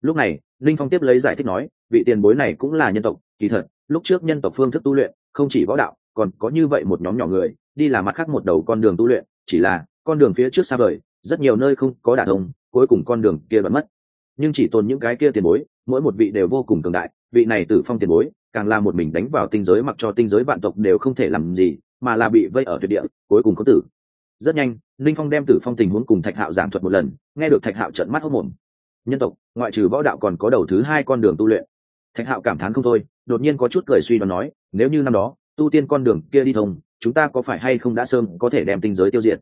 Lúc này, linh phong tiếp lấy giải thích nói, vị tiền bối này cũng là nhân tộc, kỳ thật, lúc trước nhân tộc phương thức tu luyện không chỉ võ đạo còn có như vậy một nhóm nhỏ người, đi là mặt khác một đầu con đường tu luyện, chỉ là con đường phía trước xa vời, rất nhiều nơi không có đả thông, cuối cùng con đường kia vẫn mất. Nhưng chỉ tồn những cái kia tiền bối, mỗi một vị đều vô cùng cường đại, vị này tử phong tiền bối, càng là một mình đánh vào tinh giới mặc cho tinh giới vạn tộc đều không thể làm gì, mà là bị vây ở tuyệt địa, cuối cùng có tử. Rất nhanh, linh phong đem tử phong tình huống cùng thạch hạo giảng thuật một lần, nghe được thạch hạo trận mắt hốc mồm nhân tộc, ngoại trừ võ đạo còn có đầu thứ hai con đường tu luyện. Thạch hạo cảm thán không thôi, đột nhiên có chút cười suy đoán nói, nếu như năm đó tu tiên con đường kia đi thông, chúng ta có phải hay không đã sớm có thể đem tinh giới tiêu diệt?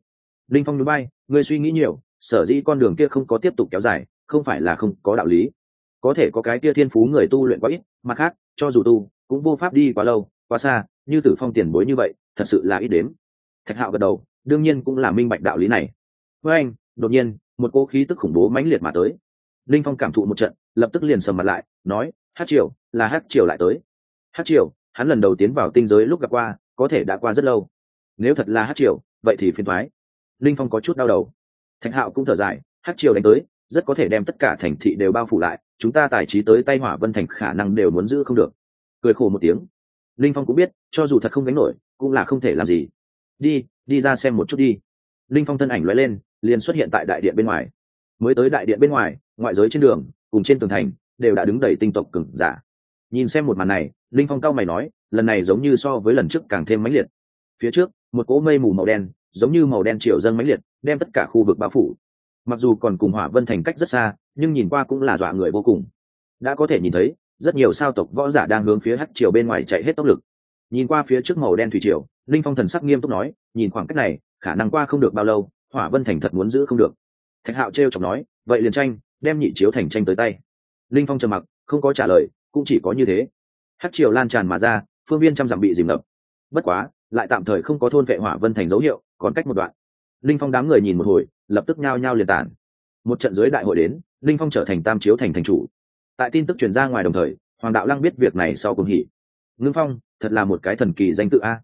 Linh phong núi bay ngươi suy nghĩ nhiều, sở dĩ con đường kia không có tiếp tục kéo dài, không phải là không có đạo lý. Có thể có cái kia thiên phú người tu luyện quá ít, mặt khác, cho dù tu, cũng vô pháp đi quá lâu, quá xa, như tử phong tiền bối như vậy, thật sự là ít đếm. Thạch hạo gật đầu, đương nhiên cũng là minh bạch đạo lý này. Với anh, đột nhiên, một cô khí tức khủng bố mãnh liệt mà tới. Linh phong cảm thụ một trận, lập tức liền sầm mặt lại, nói hát triều, là hát triều lại tới. Hát triều? Hắn lần đầu tiến vào tinh giới lúc gặp qua, có thể đã qua rất lâu. Nếu thật là hát triều, vậy thì phiền thoái. Linh phong có chút đau đầu. Thạch hạo cũng thở dài, hát triều đánh tới, rất có thể đem tất cả thành thị đều bao phủ lại, chúng ta tài trí tới tay hỏa vân thành khả năng đều muốn giữ không được. Cười khổ một tiếng. Linh phong cũng biết, cho dù thật không gánh nổi, cũng là không thể làm gì. Đi đi ra xem một chút đi. Linh phong thân ảnh loay lên, liền xuất hiện tại đại điện bên ngoài. Mới tới đại điện bên ngoài, ngoại giới trên đường, cùng trên tường thành, đều đã đứng đầy tinh tộc cừng giả nhìn xem một màn này, linh phong cao mày nói, lần này giống như so với lần trước càng thêm mãnh liệt. Phía trước, một cỗ mây mù màu đen, giống như màu đen triệu dân mãnh liệt, đem tất cả khu vực bao phủ. Mặc dù còn cùng hỏa vân thành cách rất xa, nhưng nhìn qua cũng là dọa người vô cùng. Đã có thể nhìn thấy, rất nhiều sao tộc võ giả đang hướng phía hắc triều bên ngoài chạy hết tốc lực. Nhìn qua phía trước màu đen thủy triều, linh phong thần sắc nghiêm túc nói, nhìn khoảng cách này, khả năng qua không được bao lâu, hỏa vân thành thật muốn giữ không được. Thạch hạo t r e o chọc nói, vậy liền tranh, đem nhị chiếu thành tranh tới tay. Linh phong trầm mặc, không có trả lời cũng chỉ có như thế. Hát triều lan tràn mà ra, phương viên trăm dặm bị dìm ngập. Bất quá, lại tạm thời không có thôn vệ hỏa vân thành dấu hiệu, còn cách một đoạn. Linh phong đám người nhìn một hồi, lập tức nhao nhao liền tản. Một trận dưới đại hội đến, linh phong trở thành tam chiếu thành thành chủ. Tại tin tức truyền ra ngoài đồng thời, hoàng đạo lăng biết việc này sau cùng hỉ. Ngưng phong, thật là một cái thần kỳ danh tự a.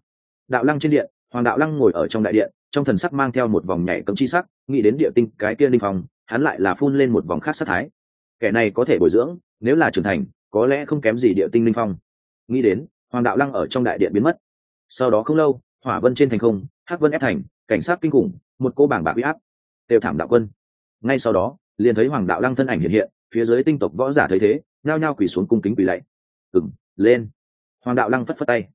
Đạo lăng trên điện, hoàng đạo lăng ngồi ở trong đại điện, trong thần sắc mang theo một vòng nhảy cấm chi sắc, nghĩ đến địa tinh cái kia linh phong, hắn lại là phun lên một vòng khác sát thái. Kẻ này có thể bồi dưỡng, nếu là trưởng thành có lẽ không kém gì địa tinh linh phong. Nghĩ đến, hoàng đạo lăng ở trong đại điện biến mất. Sau đó không lâu, hỏa vân trên thành không, hắc vân ép thành, cảnh sát kinh khủng, một cô bảng bạc huy áp. Đều thảm đạo quân. Ngay sau đó, liền thấy hoàng đạo lăng thân ảnh hiện hiện, phía dưới tinh tộc võ giả thấy thế, nhao nhao quỳ xuống cung kính quỳ lạy. Ừng lên. Hoàng đạo lăng phất phất tay.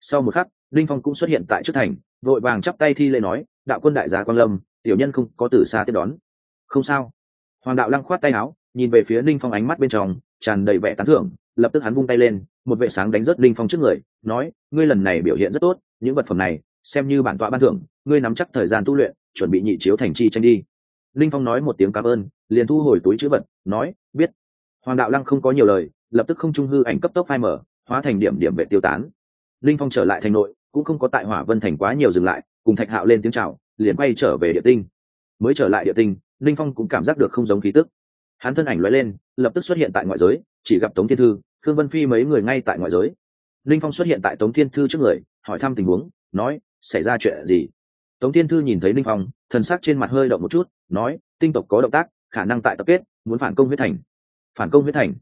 Sau một khắc, linh phong cũng xuất hiện tại trước thành, vội vàng chắp tay thi lễ nói, đạo quân đại giá quan lâm, tiểu nhân không có từ xa tiếp đón. Không sao. Hoàng đạo lăng khoát tay áo nhìn về phía linh phong ánh mắt bên trong, tràn đầy vẻ tán thưởng, lập tức hắn vung tay lên, một vệ sáng đánh rớt linh phong trước người, nói, ngươi lần này biểu hiện rất tốt, những vật phẩm này, xem như bản tọa ban thưởng, ngươi nắm chắc thời gian tu luyện, chuẩn bị nhị chiếu thành chi tranh đi. Linh phong nói một tiếng cảm ơn, liền thu hồi túi chữ vật, nói, biết. Hoàng đạo lăng không có nhiều lời, lập tức không trung hư ảnh cấp tốc phai mở, hóa thành điểm điểm vệ tiêu tán. Linh phong trở lại thành nội, cũng không có tại hỏa vân thành quá nhiều dừng lại, cùng thạch hạo lên tiếng chào, liền quay trở về địa tinh. Mới trở lại địa tinh linh phong cũng cảm giác được không giống khí tức hắn thân ảnh lóe lên, lập tức xuất hiện tại ngoại giới, chỉ gặp tống thiên thư, khương vân phi mấy người ngay tại ngoại giới. Linh phong xuất hiện tại tống thiên thư trước người, hỏi thăm tình huống, nói, xảy ra chuyện gì? Tống thiên thư nhìn thấy linh phong, thần sắc trên mặt hơi động một chút, nói, tinh tộc có động tác, khả năng tại tập kết, muốn phản công huyết thành. Phản công huyết thành?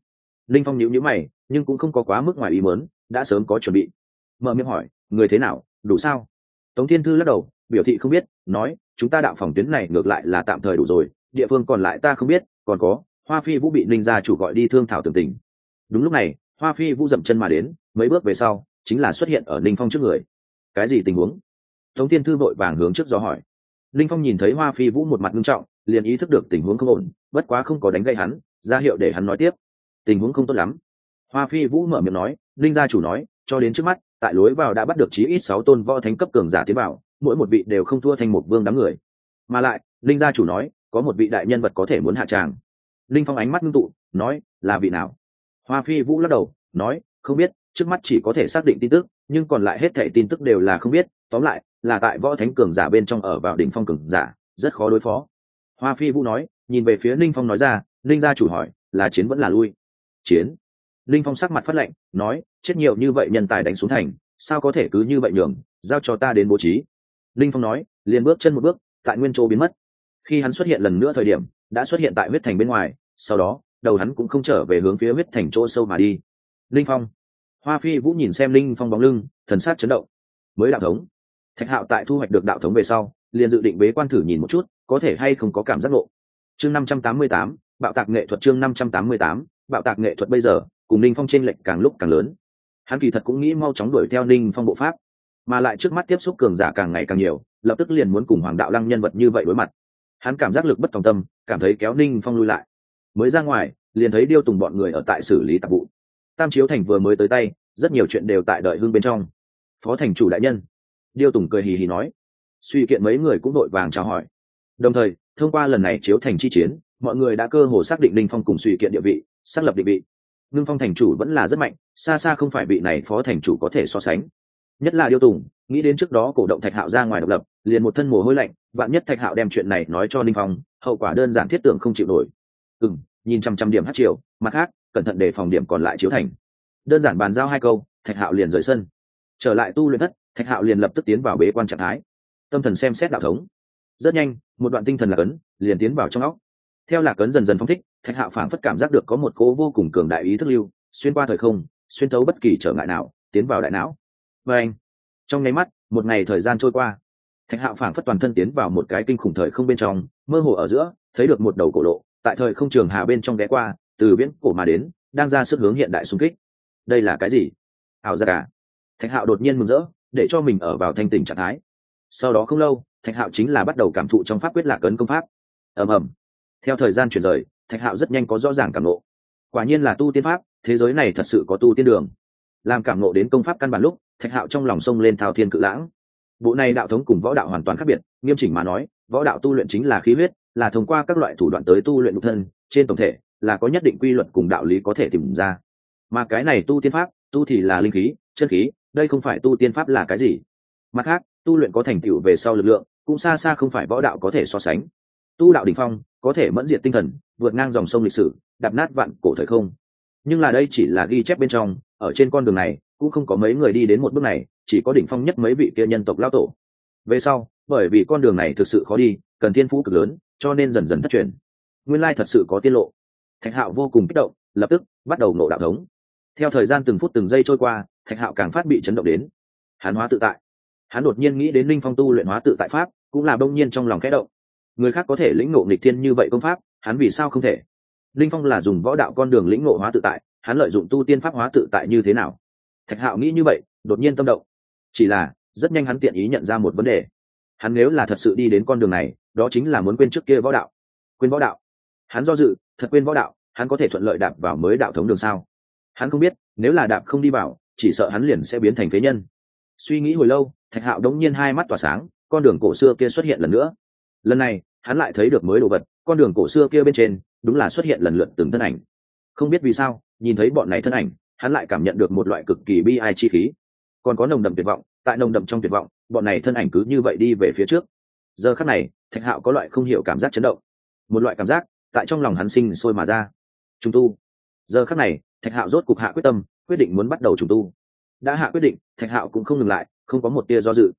Linh phong nhíu nhíu mày, nhưng cũng không có quá mức ngoài ý mớn đã sớm có chuẩn bị. Mở miệng hỏi, người thế nào, đủ sao? Tống thiên thư lắc đầu, biểu thị không biết, nói, chúng ta đạo phòng tuyến này ngược lại là tạm thời đủ rồi địa phương còn lại ta không biết, còn có, hoa phi vũ bị ninh gia chủ gọi đi thương thảo tường tình. Đúng lúc này, hoa phi vũ dậm chân mà đến, mấy bước về sau, chính là xuất hiện ở ninh phong trước người. Cái gì tình huống? Tống Tiên thư vội vàng hướng trước gió hỏi. Ninh phong nhìn thấy hoa phi vũ một mặt nghiêm trọng, liền ý thức được tình huống không ổn, bất quá không có đánh gây hắn, ra hiệu để hắn nói tiếp. Tình huống không tốt lắm. Hoa phi vũ mở miệng nói linh gia chủ nói, cho đến trước mắt, tại lối vào đã bắt được chí ít sáu tôn võ thánh cấp cường giả tiến vào, mỗi một vị đều không thua thành một vương đám người. Mà lại linh gia chủ nói có một vị đại nhân vật có thể muốn hạ tràng. Linh phong ánh mắt ngưng tụ, nói, là vị nào? Hoa phi vũ lắc đầu, nói, không biết, trước mắt chỉ có thể xác định tin tức, nhưng còn lại hết thảy tin tức đều là không biết. Tóm lại, là tại võ thánh cường giả bên trong ở vào đỉnh phong cường giả, rất khó đối phó. Hoa phi vũ nói, nhìn về phía linh phong nói ra, linh gia chủ hỏi, là chiến vẫn là lui? Chiến. Linh phong sắc mặt phát lệnh, nói, chết nhiều như vậy nhân tài đánh xuống thành, sao có thể cứ như vậy nhường, giao cho ta đến bố trí? Linh phong nói, liền bước chân một bước, tại nguyên chỗ biến mất khi hắn xuất hiện lần nữa thời điểm, đã xuất hiện tại huyết thành bên ngoài, sau đó, đầu hắn cũng không trở về hướng phía huyết thành chỗ sâu mà đi. Linh phong. Hoa phi vũ nhìn xem linh phong bóng lưng, thần sát chấn động. Mới đạo thống. Thạch hạo tại thu hoạch được đạo thống về sau, liền dự định bế quan thử nhìn một chút, có thể hay không có cảm giác ngộ. Chương năm trăm tám mươi tám, bạo tạc nghệ thuật chương năm trăm tám mươi tám, bạo tạc nghệ thuật bây giờ, cùng ninh phong t r ê n lệch càng lúc càng lớn. Hắn kỳ thật cũng nghĩ mau chóng đuổi theo ninh phong bộ pháp, mà lại trước mắt tiếp xúc cường giả càng ngày càng nhiều, lập tức liền muốn cùng hoàng đạo lăng nhân vật như vậy đối mặt hắn cảm giác lực bất tòng tâm, cảm thấy kéo ninh phong lui lại. Mới ra ngoài, liền thấy điêu tùng bọn người ở tại xử lý tạp vụ. Tam chiếu thành vừa mới tới tay, rất nhiều chuyện đều tại đợi hương bên trong. Phó thành chủ đại nhân. Điêu tùng cười hì hì nói. Suy kiện mấy người cũng đội vàng chào hỏi. Đồng thời, thông qua lần này chiếu thành chi chiến, mọi người đã cơ hồ xác định linh phong cùng suy kiện địa vị, xác lập định vị. Ngưng phong thành chủ vẫn là rất mạnh, xa xa không phải vị này phó thành chủ có thể so sánh. Nhất là điêu tùng, nghĩ đến trước đó cổ động thạch hạo ra ngoài độc lập, liền một thân mồ hôi lạnh vạn nhất thạch hạo đem chuyện này nói cho ninh phong, hậu quả đơn giản thiết tưởng không chịu nổi. Ừ m nhìn trăm trăm điểm hát triều, mặt khác, cẩn thận để phòng điểm còn lại chiếu thành. Đơn giản bàn giao hai câu, thạch hạo liền rời sân. Trở lại tu luyện thất, thạch hạo liền lập tức tiến vào bế quan trạng thái. Tâm thần xem xét đạo thống. Rất nhanh, một đoạn tinh thần lạc ấn, liền tiến vào trong óc. Theo lạc ấn dần dần phong thích, thạch hạo phảng phất cảm giác được có một cố vô cùng cường đại ý thức lưu, xuyên qua thời không, xuyên thấu bất kỳ trở ngại nào, tiến vào đại não. Và anh, trong nháy mắt, một ngày thời gian trôi qua thạch hạo phảng phất toàn thân tiến vào một cái kinh khủng thời không bên trong, mơ hồ ở giữa, thấy được một đầu cổ lộ, tại thời không trường hà bên trong ghé qua, từ viễn cổ mà đến, đang ra sức hướng hiện đại xung kích. Đây là cái gì? Ảo ra cả thạch hạo đột nhiên mừng rỡ, để cho mình ở vào thanh tình trạng thái. Sau đó không lâu thạch hạo chính là bắt đầu cảm thụ trong pháp quyết lạc ấn công pháp. Ầm ầm. Theo thời gian chuyển rời thạch hạo rất nhanh có rõ ràng cảm nộ quả nhiên là tu tiên pháp, thế giới này thật sự có tu tiên đường. Làm cảm nộ đến công pháp căn bản lúc thạch hạo trong lòng sông lên thao thiên cự lãng bộ này đạo thống cùng võ đạo hoàn toàn khác biệt, nghiêm chỉnh mà nói, võ đạo tu luyện chính là khí huyết, là thông qua các loại thủ đoạn tới tu luyện nhục thân, trên tổng thể là có nhất định quy luật cùng đạo lý có thể tìm ra. Mà cái này tu tiên pháp, tu thì là linh khí, chân khí, đây không phải tu tiên pháp là cái gì. Mặt khác, tu luyện có thành tựu về sau lực lượng, cũng xa xa không phải võ đạo có thể so sánh. Tu đạo đ ỉ n h phong, có thể mẫn diệt tinh thần, vượt ngang dòng sông lịch sử, đạp nát vạn cổ thời không. Nhưng là đây chỉ là ghi chép bên trong, ở trên con đường này, cũng không có mấy người đi đến một bước này chỉ có đỉnh phong nhất mấy vị kia nhân tộc lao tổ. Về sau, bởi vì con đường này thực sự khó đi, cần thiên phú cực lớn, cho nên dần dần thất truyền. Nguyên lai thật sự có tiết lộ. Thạch hạo vô cùng kích động, lập tức bắt đầu nổ đạo thống. Theo thời gian từng phút từng giây trôi qua, thạch hạo càng phát bị chấn động đến. Hán hóa tự tại. Hắn đột nhiên nghĩ đến linh phong tu luyện hóa tự tại pháp, cũng là đông nhiên trong lòng khẽ động. Người khác có thể lĩnh ngộ nghịch thiên như vậy công pháp, hắn vì sao không thể? Linh phong là dùng võ đạo con đường lĩnh ngộ hóa tự tại, hắn lợi dụng tu tiên pháp hóa tự tại như thế nào? Thạch hạo nghĩ như vậy, đột nhiên tâm động chỉ là, rất nhanh hắn tiện ý nhận ra một vấn đề. Hắn nếu là thật sự đi đến con đường này, đó chính là muốn quên trước kia võ đạo. Quên võ đạo. Hắn do dự, thật quên võ đạo, hắn có thể thuận lợi đạp vào mới đạo thống đường sao? Hắn không biết, nếu là đạp không đi vào, chỉ sợ hắn liền sẽ biến thành phế nhân. Suy nghĩ hồi lâu, thạch hạo đống nhiên hai mắt tỏa sáng, con đường cổ xưa kia xuất hiện lần nữa. Lần này, hắn lại thấy được mới đồ vật, con đường cổ xưa kia bên trên, đúng là xuất hiện lần lượt từng thân ảnh. Không biết vì sao, nhìn thấy bọn này thân ảnh, hắn lại cảm nhận được một loại cực kỳ bi ai chi khí còn có nồng đậm tuyệt vọng, tại nồng đậm trong tuyệt vọng, bọn này thân ảnh cứ như vậy đi về phía trước. Giờ khắc này, thạch hạo có loại không hiểu cảm giác chấn động. Một loại cảm giác tại trong lòng hắn sinh sôi mà ra. Trung tu. Giờ khắc này, thạch hạo rốt cục hạ quyết tâm, quyết định muốn bắt đầu trùng tu. Đã hạ quyết định, thạch hạo cũng không ngừng lại, không có một tia do dự.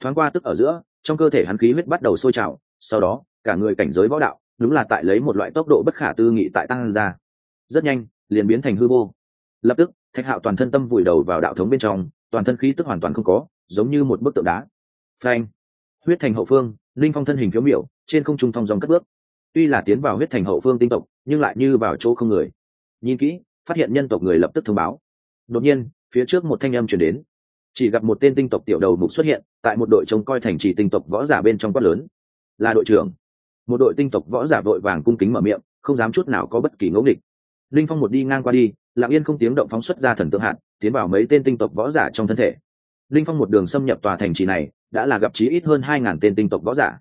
Thoáng qua tức ở giữa, trong cơ thể hắn khí huyết bắt đầu sôi trào, sau đó, cả người cảnh giới võ đạo, đúng là tại lấy một loại tốc độ bất khả tư nghị tại tăng ra. Rất nhanh, liền biến thành hư vô. Lập tức, thạch hạo toàn thân tâm vùi đầu vào đạo thống bên trong toàn thân khí tức hoàn toàn không có, giống như một bức tượng đá. Phanh. Huyết thành hậu phương, linh phong thân hình phiếu miểu, trên không trung thong dòng cất bước. Tuy là tiến vào huyết thành hậu phương tinh tộc, nhưng lại như vào chỗ không người. Nhìn kỹ, phát hiện nhân tộc người lập tức thông báo. Đột nhiên, phía trước một thanh âm chuyển đến. Chỉ gặp một tên tinh tộc tiểu đầu mục xuất hiện, tại một đội trông coi thành trì tinh tộc võ giả bên trong quát lớn. Là đội trưởng. Một đội tinh tộc võ giả vội vàng cung kính mở miệng, không dám chút nào có bất kỳ ngẫu nghịch linh phong một đi ngang qua đi, lặng yên không tiếng động phóng xuất ra thần tượng hạn tiến vào mấy tên tinh tộc võ giả trong thân thể. Linh phong một đường xâm nhập tòa thành trì này, đã là gặp chí ít hơn hai ngàn tên tinh tộc võ giả.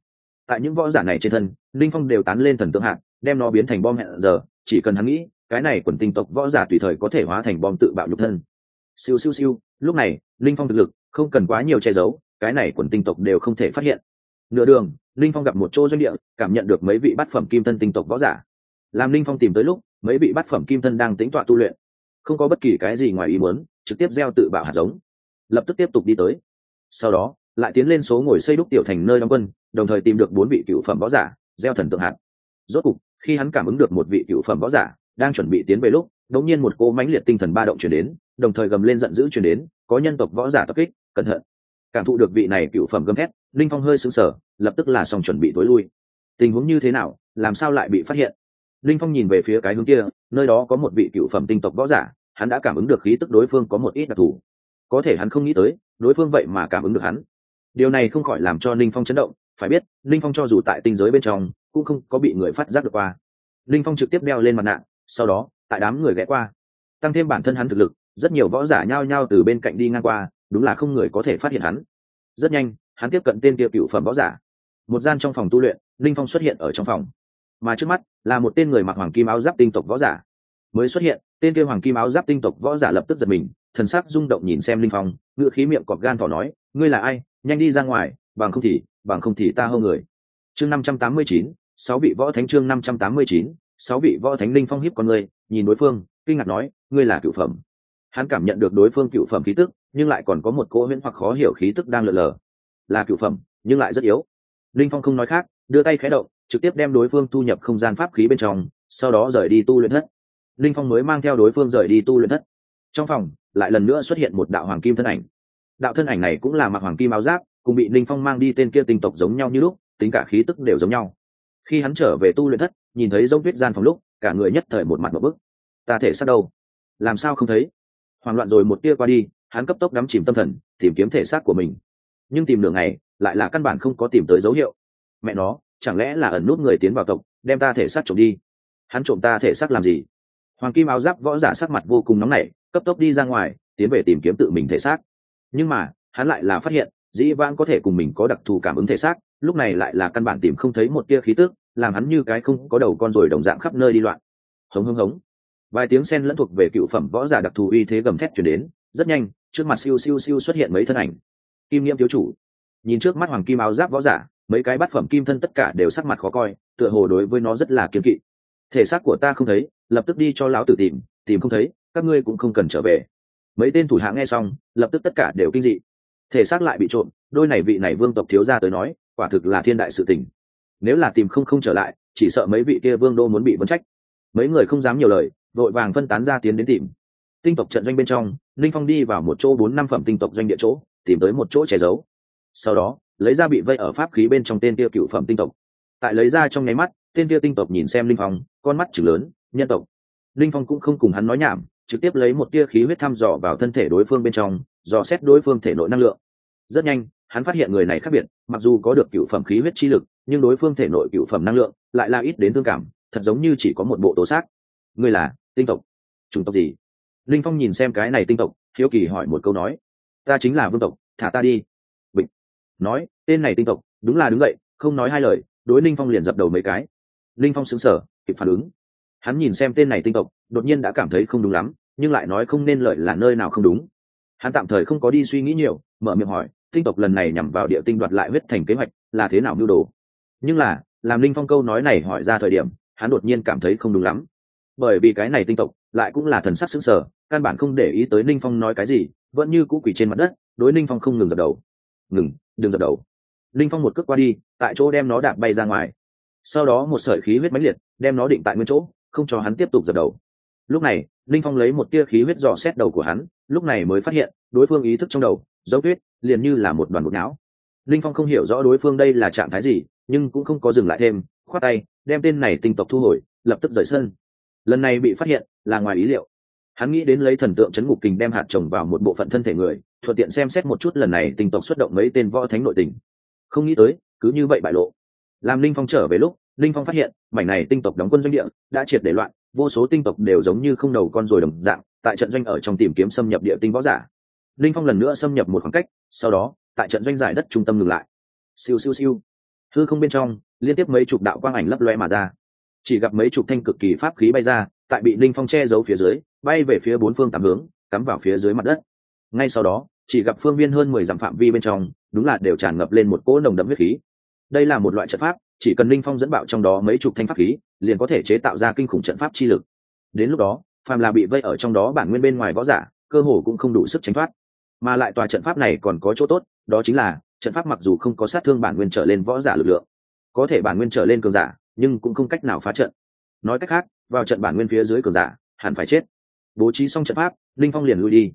Tại những võ giả này trên thân, linh phong đều tán lên thần tượng hạn đem nó biến thành bom hẹn giờ, chỉ cần hắn nghĩ, cái này quần tinh tộc võ giả tùy thời có thể hóa thành bom tự bạo nhục thân. Siêu siêu siêu, lúc này, linh phong thực lực không cần quá nhiều che giấu, cái này quần tinh tộc đều không thể phát hiện. Nửa đường, linh phong gặp một chỗ doanh địa, cảm nhận được mấy vị bát phẩm kim thân tinh tộc võ giả. Làm linh phong tìm tới lúc mấy vị bát phẩm kim thân đang tính tọa tu luyện, không có bất kỳ cái gì ngoài ý muốn, trực tiếp gieo tự bảo hạt giống, lập tức tiếp tục đi tới. Sau đó, lại tiến lên số ngồi xây đúc tiểu thành nơi đóng quân, đồng thời tìm được bốn vị cựu phẩm võ giả, gieo thần tượng hạt. Rốt cục, khi hắn cảm ứng được một vị cựu phẩm võ giả đang chuẩn bị tiến về lúc, đột nhiên một cô mãnh liệt tinh thần ba động chuyển đến, đồng thời gầm lên giận dữ chuyển đến, có nhân tộc võ giả tập kích, cẩn thận. Cảm thụ được vị này cựu phẩm gầm thét, linh phong hơi sững sờ, lập tức là xong chuẩn bị tối lui. Tình huống như thế nào, làm sao lại bị phát hiện? Linh phong nhìn về phía cái hướng kia, nơi đó có một vị cựu phẩm tinh tộc võ giả, hắn đã cảm ứng được khí tức đối phương có một ít đặc thù. Có thể hắn không nghĩ tới, đối phương vậy mà cảm ứng được hắn. Điều này không khỏi làm cho linh phong chấn động, phải biết, linh phong cho dù tại tinh giới bên trong, cũng không có bị người phát giác được qua. Linh phong trực tiếp đeo lên mặt nạ, sau đó, tại đám người ghé qua. Tăng thêm bản thân hắn thực lực, rất nhiều võ giả nhao nhao từ bên cạnh đi ngang qua, đúng là không người có thể phát hiện hắn. Rất nhanh, hắn tiếp cận tên kia cựu phẩm võ giả. Một gian trong phòng tu luyện, linh phong xuất hiện ở trong phòng mà trước mắt là một tên người mặc hoàng kim áo giáp tinh tộc võ giả. Mới xuất hiện, tên kia hoàng kim áo giáp tinh tộc võ giả lập tức giật mình, thần sắc rung động nhìn xem linh phong ngựa khí miệng cọp gan thỏ nói, ngươi là ai? Nhanh đi ra ngoài, bằng không thì, bằng không thì ta hâu người. Chương năm trăm tám mươi chín, sáu vị võ thánh chương năm trăm tám mươi chín, sáu vị võ thánh linh phong hiếp con người nhìn đối phương, kinh ngạc nói, ngươi là cựu phẩm. Hắn cảm nhận được đối phương cựu phẩm khí tức, nhưng lại còn có một cỗ huyễn hoặc khó hiểu khí tức đang lượn lờ. Là cựu phẩm, nhưng lại rất yếu. Linh phong không nói khác, đưa tay khé động trực tiếp đem đối phương thu nhập không gian pháp khí bên trong, sau đó rời đi tu luyện thất. Linh phong mới mang theo đối phương rời đi tu luyện thất. Trong phòng, lại lần nữa xuất hiện một đạo hoàng kim thân ảnh. Đạo thân ảnh này cũng là mặc hoàng kim áo giáp, cùng bị linh phong mang đi tên kia tinh tộc giống nhau như lúc, tính cả khí tức đều giống nhau. Khi hắn trở về tu luyện thất, nhìn thấy dông tuyết gian phòng lúc, cả người nhất thời một mặt một bức. Ta thể sát đâu? Làm sao không thấy? Hoảng loạn rồi một tia qua đi, hắn cấp tốc đắm chìm tâm thần, tìm kiếm thể xác của mình. Nhưng tìm đường này lại là căn bản không có tìm tới dấu hiệu. Mẹ nó chẳng lẽ là ẩn nút người tiến vào tộc, đem ta thể xác trộm đi? Hắn trộm ta thể xác làm gì? Hoàng kim áo giáp võ giả sắc mặt vô cùng nóng nảy, cấp tốc đi ra ngoài, tiến về tìm kiếm tự mình thể xác. Nhưng mà, hắn lại là phát hiện, dĩ vãng có thể cùng mình có đặc thù cảm ứng thể xác, lúc này lại là căn bản tìm không thấy một tia khí tức, làm hắn như cái không có đầu con rồi đồng dạng khắp nơi đi loạn. Hống hống hống. Vài tiếng sen lẫn thuộc về cựu phẩm võ giả đặc thù uy thế gầm thét chuyển đến, rất nhanh, trước mặt siêu siêu siêu xuất hiện mấy thân ảnh. Kim nghiêm thiếu chủ. Nhìn trước mắt hoàng kim áo giáp võ giả mấy cái bát phẩm kim thân tất cả đều sắc mặt khó coi, tựa hồ đối với nó rất là kiếm kỵ. Thể xác của ta không thấy, lập tức đi cho lão tử tìm tìm không thấy, các ngươi cũng không cần trở về. Mấy tên thủ hạ nghe xong, lập tức tất cả đều kinh dị. Thể xác lại bị trộm, đôi này vị này vương tộc thiếu ra tới nói, quả thực là thiên đại sự tình. Nếu là tìm không không trở lại, chỉ sợ mấy vị kia vương đô muốn bị vấn trách. Mấy người không dám nhiều lời, vội vàng phân tán ra tiến đến tìm. Tinh tộc trận doanh bên trong, linh phong đi vào một chỗ bốn năm phẩm tinh tộc doanh địa chỗ, tìm tới một chỗ che giấu. Sau đó lấy ra bị vây ở pháp khí bên trong tên kia cựu phẩm tinh tộc. Tại lấy ra trong nháy mắt, tên kia tinh tộc nhìn xem linh phong, con mắt chừng lớn, nhân tộc. Linh phong cũng không cùng hắn nói nhảm, trực tiếp lấy một tia khí huyết thăm dò vào thân thể đối phương bên trong, dò xét đối phương thể nội năng lượng. Rất nhanh, hắn phát hiện người này khác biệt, mặc dù có được cựu phẩm khí huyết chi lực, nhưng đối phương thể nội cựu phẩm năng lượng lại là ít đến thương cảm, thật giống như chỉ có một bộ tố xác. Ngươi là tinh tộc? Chủng tộc gì? Linh phong nhìn xem cái này tinh tộc, hiếu kỳ hỏi một câu nói. Ta chính là vương tộc, thả ta đi nói, tên này tinh tộc, đúng là đứng dậy, không nói hai lời, đối linh phong liền dập đầu mấy cái. Linh phong sững sờ, kịp phản ứng. Hắn nhìn xem tên này tinh tộc, đột nhiên đã cảm thấy không đúng lắm, nhưng lại nói không nên lợi là nơi nào không đúng. Hắn tạm thời không có đi suy nghĩ nhiều, mở miệng hỏi, tinh tộc lần này nhằm vào địa tinh đoạt lại huyết thành kế hoạch, là thế nào mưu đồ? Nhưng là, làm linh phong câu nói này hỏi ra thời điểm, hắn đột nhiên cảm thấy không đúng lắm. Bởi vì cái này tinh tộc, lại cũng là thần sắc xứng sở căn bản không để ý tới ninh phong nói cái gì, vẫn như cũ quỷ trên mặt đất, đối ninh phong không ngừng dập đầu ngừng, đừng dập đầu. Linh phong một cước qua đi, tại chỗ đem nó đạp bay ra ngoài. Sau đó một sợi khí huyết mãnh liệt, đem nó định tại nguyên chỗ, không cho hắn tiếp tục dập đầu. Lúc này, Linh phong lấy một tia khí huyết dò xét đầu của hắn, lúc này mới phát hiện, đối phương ý thức trong đầu, dấu tuyết liền như là một đoàn bột não. Linh phong không hiểu rõ đối phương đây là trạng thái gì, nhưng cũng không có dừng lại thêm, khoát tay, đem tên này tinh tộc thu hồi, lập tức rời sân. Lần này bị phát hiện, là ngoài ý liệu. Hắn nghĩ đến lấy thần tượng chấn ngục kình đem hạt trồng vào một bộ phận thân thể người thuận tiện xem xét một chút lần này tinh tộc xuất động mấy tên võ thánh nội tình. Không nghĩ tới, cứ như vậy bại lộ. Làm linh phong trở về lúc, linh phong phát hiện, mảnh này tinh tộc đóng quân doanh địa đã triệt để loạn, vô số tinh tộc đều giống như không đầu con rồi đồng dạng, tại trận doanh ở trong tìm kiếm xâm nhập địa tinh võ giả. Linh phong lần nữa xâm nhập một khoảng cách, sau đó, tại trận doanh giải đất trung tâm ngừng lại. Siêu siêu siêu. Hư không bên trong, liên tiếp mấy chục đạo quang ảnh lấp loe mà ra. Chỉ gặp mấy chục thanh cực kỳ pháp khí bay ra, tại bị linh phong che giấu phía dưới, bay về phía bốn phương tám hướng, cắm vào phía dưới mặt đất. Ngay sau đó chỉ gặp phương viên hơn mười dặm phạm vi bên trong, đúng là đều tràn ngập lên một cỗ nồng đậm huyết khí. Đây là một loại trận pháp, chỉ cần linh phong dẫn bạo trong đó mấy chục thanh pháp khí, liền có thể chế tạo ra kinh khủng trận pháp chi lực. Đến lúc đó, phàm là bị vây ở trong đó bản nguyên bên ngoài võ giả, cơ hồ cũng không đủ sức tránh thoát. Mà lại tòa trận pháp này còn có chỗ tốt, đó chính là, trận pháp mặc dù không có sát thương bản nguyên trở lên võ giả lực lượng, có thể bản nguyên trở lên cường giả, nhưng cũng không cách nào phá trận. Nói cách khác, vào trận bản nguyên phía dưới cường giả, hẳn phải chết. Bố trí xong trận pháp, linh phong liền lui đi.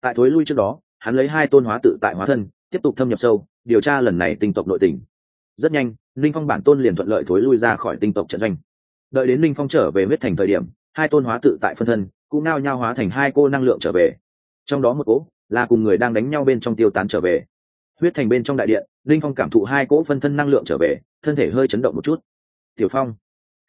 Tại thối lui trước đó hắn lấy hai tôn hóa tự tại hóa thân, tiếp tục thâm nhập sâu, điều tra lần này tinh tộc nội tình. Rất nhanh, linh phong bản tôn liền thuận lợi thối lui ra khỏi tinh tộc trận doanh. Đợi đến linh phong trở về huyết thành thời điểm, hai tôn hóa tự tại phân thân cũng nao nhao hóa thành hai cô năng lượng trở về. Trong đó một cỗ là cùng người đang đánh nhau bên trong tiêu tán trở về. Huyết thành bên trong đại điện, linh phong cảm thụ hai cỗ phân thân năng lượng trở về, thân thể hơi chấn động một chút. Tiểu phong.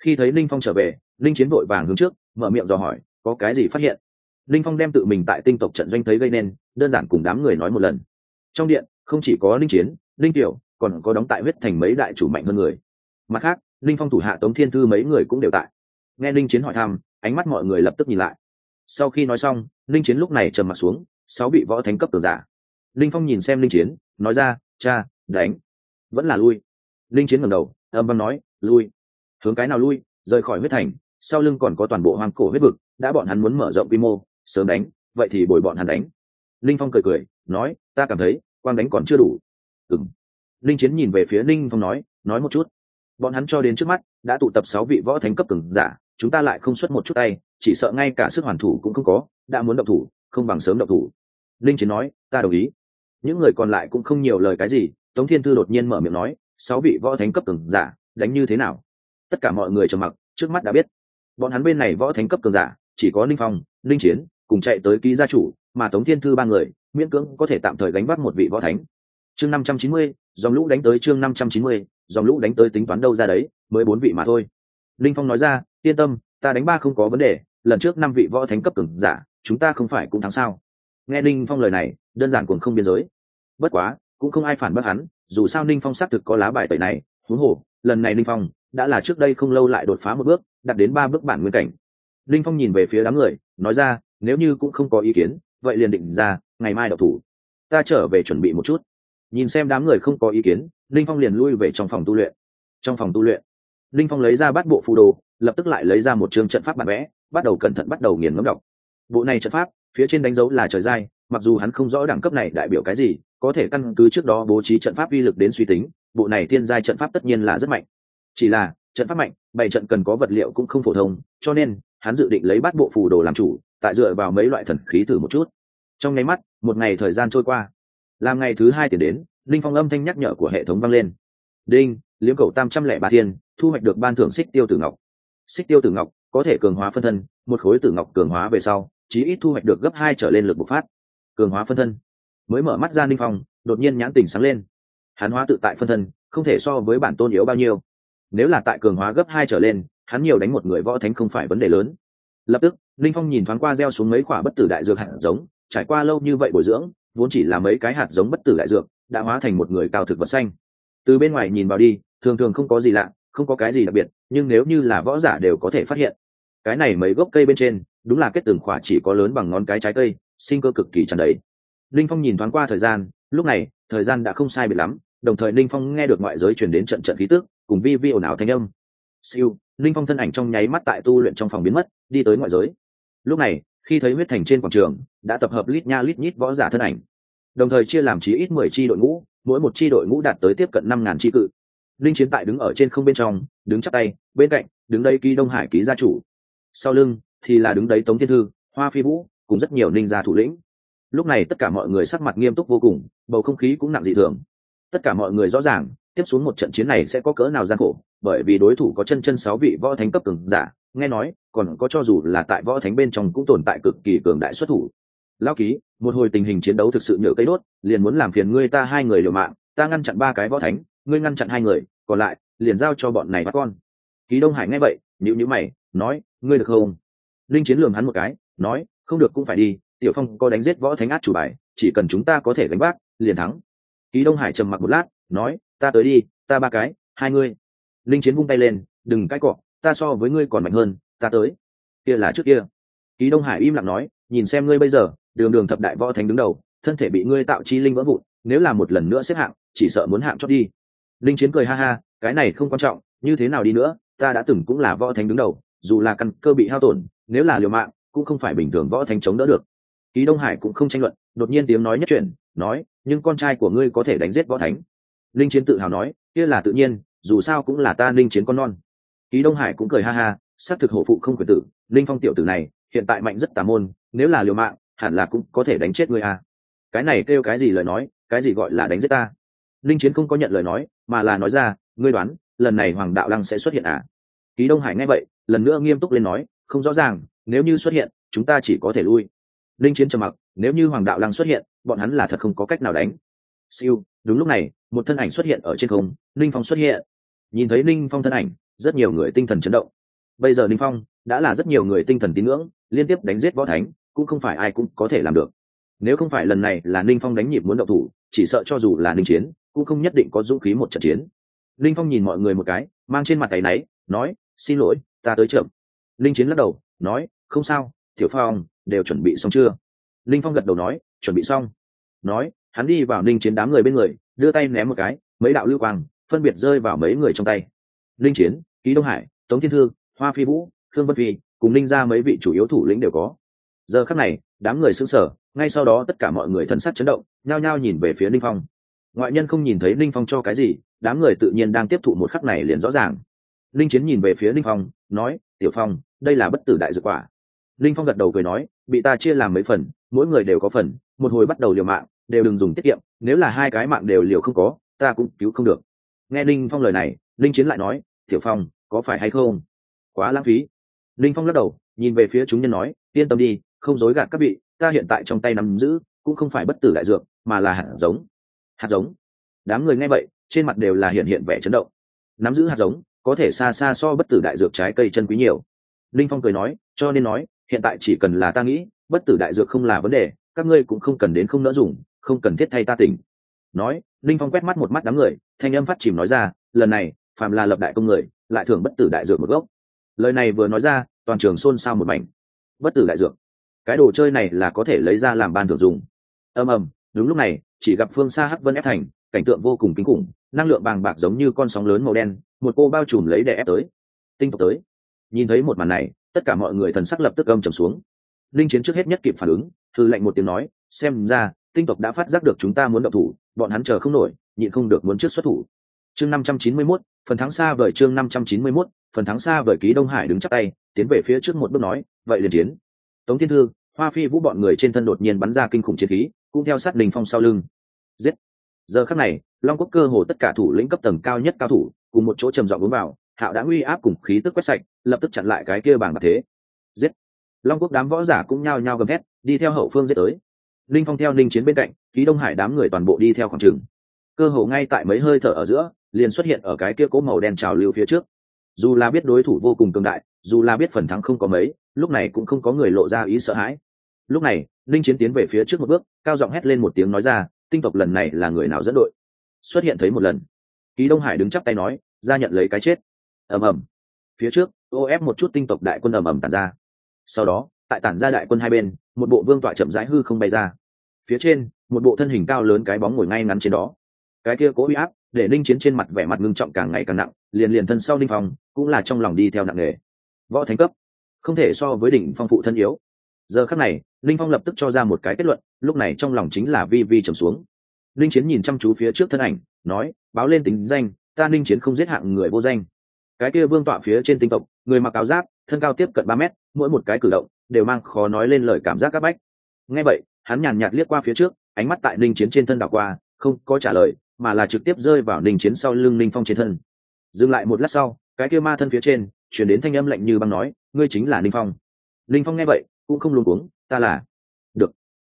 Khi thấy linh phong trở về, linh chiến vội vàng hướng trước, mở miệng dò hỏi, có cái gì phát hiện? Linh phong đem tự mình tại tinh tộc trận doanh thấy gây nên, đơn giản cùng đám người nói một lần. Trong điện, không chỉ có linh chiến, linh tiểu, còn có đóng tại huyết thành mấy đại chủ mạnh hơn người. Mặt khác, linh phong thủ hạ tống thiên thư mấy người cũng đều tại. Nghe linh chiến hỏi thăm, ánh mắt mọi người lập tức nhìn lại. Sau khi nói xong, linh chiến lúc này trầm mặt xuống, sáu bị võ thánh cấp tường giả. Linh phong nhìn xem linh chiến, nói ra, cha, đánh. Vẫn là lui. Linh chiến ngẩng đầu, âm văn nói, lui. Hướng cái nào lui? Rời khỏi huyết thành, sau lưng còn có toàn bộ hoang cổ huyết vực, đã bọn hắn muốn mở rộng quy mô sớm đánh, vậy thì bồi bọn hắn đánh. Linh phong cười cười, nói, ta cảm thấy, quang đánh còn chưa đủ. Ừng linh chiến nhìn về phía linh phong nói nói một chút. Bọn hắn cho đến trước mắt, đã tụ tập sáu vị võ thánh cấp cường giả, chúng ta lại không xuất một chút tay, chỉ sợ ngay cả sức hoàn thủ cũng không có, đã muốn động thủ, không bằng sớm động thủ. Linh chiến nói, ta đồng ý. Những người còn lại cũng không nhiều lời cái gì, tống thiên thư đột nhiên mở miệng nói, sáu vị võ thánh cấp cường giả, đánh như thế nào? Tất cả mọi người trầm mặc, trước mắt đã biết. Bọn hắn bên này võ thánh cấp cường giả, chỉ có ninh phong ninh chiến cùng chạy tới ký gia chủ, mà tống thiên thư ba người, miễn cưỡng có thể tạm thời gánh vác một vị võ thánh. Chương năm trăm chín mươi, dòng lũ đánh tới chương năm trăm chín mươi, dòng lũ đánh tới tính toán đâu ra đấy, mới bốn vị mà thôi. Linh phong nói ra, yên tâm, ta đánh ba không có vấn đề, lần trước năm vị võ thánh cấp cường giả, chúng ta không phải cũng thắng sao? Nghe linh phong lời này, đơn giản cũng không biên giới. Bất quá, cũng không ai phản bác hắn, dù sao ninh phong xác thực có lá bài tẩy này, huống hồ, lần này ninh phong đã là trước đây không lâu lại đột phá một bước đặt đến ba bước bản nguyên cảnh. Ninh phong nhìn về phía đám người, nói ra nếu như cũng không có ý kiến, vậy liền định ra, ngày mai đậu thủ. Ta trở về chuẩn bị một chút. Nhìn xem đám người không có ý kiến, Linh phong liền lui về trong phòng tu luyện. Trong phòng tu luyện, Linh phong lấy ra bắt bộ phù đồ, lập tức lại lấy ra một chương trận pháp bản vẽ, bắt đầu cẩn thận bắt đầu nghiền ngấm đọc. Bộ này trận pháp, phía trên đánh dấu là trời giai, mặc dù hắn không rõ đẳng cấp này đại biểu cái gì, có thể căn cứ trước đó bố trí trận pháp uy lực đến suy tính, bộ này thiên giai trận pháp tất nhiên là rất mạnh. Chỉ là, trận pháp mạnh, bảy trận cần có vật liệu cũng không phổ thông, cho nên, hắn dự định lấy bát bộ phù đồ làm chủ tại dựa vào mấy loại thần khí thử một chút. Trong nháy mắt, một ngày thời gian trôi qua. Làm ngày thứ hai tiền đến, linh phong âm thanh nhắc nhở của hệ thống vang lên. Đinh, liếm cầu tam trăm lẻ ba thiên, thu hoạch được ban thưởng xích tiêu tử ngọc. Xích tiêu tử ngọc có thể cường hóa phân thân, một khối tử ngọc cường hóa về sau, chí ít thu hoạch được gấp hai trở lên lực bộc phát. Cường hóa phân thân. Mới mở mắt ra linh phong, đột nhiên nhãn tình sáng lên. Hắn hóa tự tại phân thân, không thể so với bản tôn yếu bao nhiêu. Nếu là tại cường hóa gấp hai trở lên, hắn nhiều đánh một người võ thánh không phải vấn đề lớn. Lập tức Linh phong nhìn thoáng qua gieo xuống mấy quả bất tử đại dược hạt giống, trải qua lâu như vậy bồi dưỡng, vốn chỉ là mấy cái hạt giống bất tử đại dược, đã hóa thành một người cao thực vật xanh. Từ bên ngoài nhìn vào đi, thường thường không có gì lạ, không có cái gì đặc biệt, nhưng nếu như là võ giả đều có thể phát hiện. Cái này mấy gốc cây bên trên, đúng là kết từng khỏa chỉ có lớn bằng ngón cái trái cây, sinh cơ cực kỳ tràn đầy. Linh phong nhìn thoáng qua thời gian, lúc này, thời gian đã không sai biệt lắm, đồng thời linh phong nghe được ngoại giới truyền đến trận trận khí tức, cùng vi vi ồn ào thanh âm. Siêu, linh phong thân ảnh trong nháy mắt tại tu luyện trong phòng biến mất, đi tới ngoại giới lúc này, khi thấy huyết thành trên quảng trường, đã tập hợp lít nha lít nhít võ giả thân ảnh. Đồng thời chia làm chí ít mười chi đội ngũ, mỗi một chi đội ngũ đạt tới tiếp cận năm ngàn chi cự. Linh chiến tại đứng ở trên không bên trong, đứng chắc tay, bên cạnh, đứng đây ký đông hải ký gia chủ. Sau lưng thì là đứng đấy tống thiên thư, hoa phi vũ, cùng rất nhiều ninh gia thủ lĩnh. Lúc này tất cả mọi người sắc mặt nghiêm túc vô cùng, bầu không khí cũng nặng dị thường. Tất cả mọi người rõ ràng, tiếp xuống một trận chiến này sẽ có cỡ nào gian khổ, bởi vì đối thủ có chân chân sáu vị võ thánh cấp cường giả nghe nói, còn có cho dù là tại võ thánh bên trong cũng tồn tại cực kỳ cường đại xuất thủ. Lao ký, một hồi tình hình chiến đấu thực sự nhựa cây đốt, liền muốn làm phiền ngươi ta hai người liều mạng, ta ngăn chặn ba cái võ thánh, ngươi ngăn chặn hai người, còn lại, liền giao cho bọn này bắt con. Ký đông hải nghe vậy nhữ nhữ mày, nói, ngươi được không? Linh chiến lường hắn một cái, nói, không được cũng phải đi, tiểu phong có đánh giết võ thánh át chủ bài, chỉ cần chúng ta có thể gánh vác, liền thắng. Ký đông hải trầm mặc một lát, nói, ta tới đi, ta ba cái, hai ngươi. Linh chiến vung tay lên, đừng cãi cọ ta so với ngươi còn mạnh hơn, ta tới. Kia là trước kia. Ký đông hải im lặng nói, nhìn xem ngươi bây giờ, đường đường thập đại võ thánh đứng đầu, thân thể bị ngươi tạo chi linh vỡ vụn, nếu là một lần nữa xếp hạng, chỉ sợ muốn hạng chót đi. Linh chiến cười ha ha, cái này không quan trọng, như thế nào đi nữa, ta đã từng cũng là võ thánh đứng đầu, dù là căn cơ bị hao tổn, nếu là liều mạng, cũng không phải bình thường võ thánh chống đỡ được. Ký đông hải cũng không tranh luận, đột nhiên tiếng nói nhất chuyển, nói, nhưng con trai của ngươi có thể đánh giết võ thánh. Linh chiến tự hào nói, kia là tự nhiên, dù sao cũng là ta linh chiến con non ký đông hải cũng cười ha ha, xác thực hổ phụ không quyền tử, linh phong tiểu tử này, hiện tại mạnh rất tà môn, nếu là liều mạng, hẳn là cũng có thể đánh chết ngươi à. cái này kêu cái gì lời nói, cái gì gọi là đánh giết ta? Linh chiến không có nhận lời nói, mà là nói ra, ngươi đoán, lần này hoàng đạo lăng sẽ xuất hiện à? Ký đông hải nghe vậy, lần nữa nghiêm túc lên nói, không rõ ràng, nếu như xuất hiện, chúng ta chỉ có thể lui. Linh chiến trầm mặc, nếu như hoàng đạo lăng xuất hiện, bọn hắn là thật không có cách nào đánh. Siêu, đúng lúc này, một thân ảnh xuất hiện ở trên không, linh phong xuất hiện. Nhìn thấy linh phong thân ảnh rất nhiều người tinh thần chấn động. Bây giờ ninh phong đã là rất nhiều người tinh thần tín ngưỡng, liên tiếp đánh giết võ thánh, cũng không phải ai cũng có thể làm được. Nếu không phải lần này là ninh phong đánh nhịp muốn động thủ, chỉ sợ cho dù là ninh chiến, cũng không nhất định có dũng khí một trận chiến. Ninh phong nhìn mọi người một cái, mang trên mặt tay náy, nói, xin lỗi, ta tới chậm. Linh chiến lắc đầu, nói, không sao, tiểu phong, đều chuẩn bị xong chưa? Linh phong gật đầu nói, chuẩn bị xong. Nói, hắn đi vào ninh chiến đám người bên người, đưa tay ném một cái, mấy đạo lưu quang, phân biệt rơi vào mấy người trong tay. Linh chiến ký đông hải tống thiên thư hoa phi vũ khương vân phi cùng linh ra mấy vị chủ yếu thủ lĩnh đều có. Giờ khắc này đám người sững sở, ngay sau đó tất cả mọi người thần sắc chấn động nhao nhao nhìn về phía linh phong. Ngoại nhân không nhìn thấy linh phong cho cái gì đám người tự nhiên đang tiếp thụ một khắc này liền rõ ràng. Linh chiến nhìn về phía linh phong nói tiểu phong đây là bất tử đại dược quả. Linh phong gật đầu cười nói bị ta chia làm mấy phần mỗi người đều có phần một hồi bắt đầu liều mạng đều đừng dùng tiết kiệm nếu là hai cái mạng đều liều không có ta cũng cứu không được. Nghe linh phong lời này linh chiến lại nói tiểu phong, có phải hay không? Quá lãng phí. Linh phong lắc đầu, nhìn về phía chúng nhân nói, yên tâm đi, không dối gạt các vị, ta hiện tại trong tay nắm giữ, cũng không phải bất tử đại dược, mà là hạt giống. Hạt giống? Đám người nghe vậy, trên mặt đều là hiện hiện vẻ chấn động. Nắm giữ hạt giống, có thể xa xa so bất tử đại dược trái cây chân quý nhiều. Linh phong cười nói, cho nên nói, hiện tại chỉ cần là ta nghĩ, bất tử đại dược không là vấn đề, các ngươi cũng không cần đến không nỡ dùng, không cần thiết thay ta tỉnh. Nói linh phong quét mắt một mắt đám người, thanh âm phát chìm nói ra, lần này phàm là lập đại công người, lại thưởng bất tử đại dược một gốc. Lời này vừa nói ra, toàn trường xôn xao một mảnh. Bất tử đại dược. Cái đồ chơi này là có thể lấy ra làm ban thưởng dùng. Ầm ầm, đúng lúc này, chỉ gặp phương xa hắc vân ép thành, cảnh tượng vô cùng kinh khủng, năng lượng bàng bạc giống như con sóng lớn màu đen, một cô bao trùm lấy đè ép tới. Tinh tộc tới. Nhìn thấy một màn này, tất cả mọi người thần sắc lập tức âm trầm xuống. Linh chiến trước hết nhất kịp phản ứng, thư lệnh một tiếng nói, xem ra, tinh tộc đã phát giác được chúng ta muốn động thủ, bọn hắn chờ không nổi, nhịn không được muốn trước xuất thủ chương năm trăm chín mươi 591, phần thắng xa vời chương năm trăm chín mươi 591, phần thắng xa vời ký đông hải đứng chắc tay tiến về phía trước một bước nói vậy liền chiến. Tống thiên thư hoa phi vũ bọn người trên thân đột nhiên bắn ra kinh khủng chiến khí cũng theo sát đình phong sau lưng. Giết! Giờ khắc này long quốc cơ hồ tất cả thủ lĩnh cấp tầng cao nhất cao thủ cùng một chỗ trầm giọng uống vào hạo đã uy áp cùng khí tức quét sạch lập tức chặn lại cái kia bảng bạc thế. Giết! Long quốc đám võ giả cũng nhao nhao gầm hét đi theo hậu phương giết tới. Linh phong theo ninh chiến bên cạnh ký đông hải đám người toàn bộ đi theo khoảng trường cơ hồ ngay tại mấy hơi thở ở giữa liền xuất hiện ở cái kia cố màu đen trào lưu phía trước. Dù là biết đối thủ vô cùng cường đại, dù là biết phần thắng không có mấy, lúc này cũng không có người lộ ra ý sợ hãi. Lúc này, linh chiến tiến về phía trước một bước, cao giọng hét lên một tiếng nói ra, tinh tộc lần này là người nào dẫn đội? Xuất hiện thấy một lần. Ký đông hải đứng chắp tay nói, ra nhận lấy cái chết. Ầm ầm. Phía trước, ô ép một chút tinh tộc đại quân ầm ầm tàn ra. Sau đó, tại tản ra đại quân hai bên, một bộ vương tọa chậm rãi hư không bay ra. Phía trên, một bộ thân hình cao lớn cái bóng ngồi ngay ngắn trên đó. Cái kia cố uy áp để ninh chiến trên mặt vẻ mặt ngưng trọng càng ngày càng nặng, liền liền thân sau ninh phong cũng là trong lòng đi theo nặng nghề võ thánh cấp, không thể so với đỉnh phong phụ thân yếu. Giờ khắc này ninh phong lập tức cho ra một cái kết luận, lúc này trong lòng chính là vi vi trầm xuống. Ninh chiến nhìn chăm chú phía trước thân ảnh, nói, báo lên tính danh, ta ninh chiến không giết hạng người vô danh. Cái kia vương tọa phía trên tinh tộc, người mặc áo giáp, thân cao tiếp cận ba mét, mỗi một cái cử động đều mang khó nói lên lời cảm giác c áp bách. Ngay vậy, hắn nhàn nhạt liếc qua phía trước, ánh mắt tại ninh chiến trên thân đảo qua, không có trả lời mà là trực tiếp rơi vào ninh chiến sau lưng ninh phong trên thân. Dừng lại một lát sau, cái kia ma thân phía trên chuyển đến thanh âm lạnh như băng nói, ngươi chính là ninh phong. Ninh phong nghe vậy, cũng không luôn cuống, ta là. Được.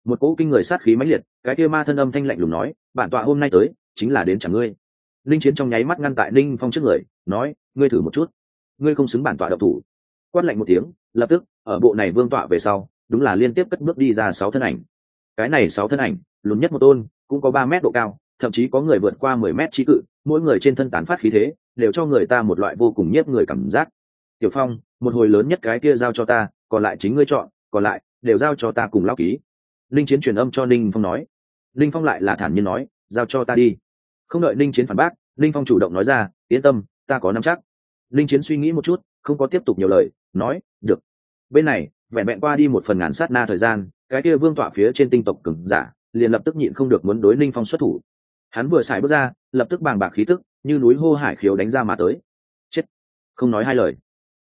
Một cỗ kinh người sát khí mãnh liệt, cái kia ma thân âm thanh lạnh lùng nói, bản tọa hôm nay tới, chính là đến chẳng ngươi. Ninh chiến trong nháy mắt ngăn tại ninh phong trước người, nói, ngươi thử một chút. Ngươi không xứng bản tọa độc thủ. Quát lạnh một tiếng, lập tức, ở bộ này vương tọa về sau, đúng là liên tiếp cất bước đi ra sáu thân ảnh. Cái này sáu thân ảnh lùn nhất một tôn, cũng có ba mét độ cao thậm chí có người vượt qua mười mét trí cự, mỗi người trên thân tán phát khí thế, đều cho người ta một loại vô cùng nhiếp người cảm giác. Tiểu phong, một hồi lớn nhất cái kia giao cho ta, còn lại chính ngươi chọn, còn lại đều giao cho ta cùng lao ký. Linh chiến truyền âm cho ninh phong nói. Linh phong lại là thản nhiên nói, giao cho ta đi. Không đợi linh chiến phản bác linh phong chủ động nói ra, yên tâm, ta có nắm chắc. Linh chiến suy nghĩ một chút, không có tiếp tục nhiều lời, nói, được. Bên này, vẹn vẹn qua đi một phần ngàn sát na thời gian, cái kia vương tọa phía trên tinh tộc cứng giả liền lập tức nhịn không được muốn đối linh phong xuất thủ hắn vừa xài bước ra, lập tức bàng bạc khí tức, như núi hô hải khiếu đánh ra mà tới. Chết! Không nói hai lời.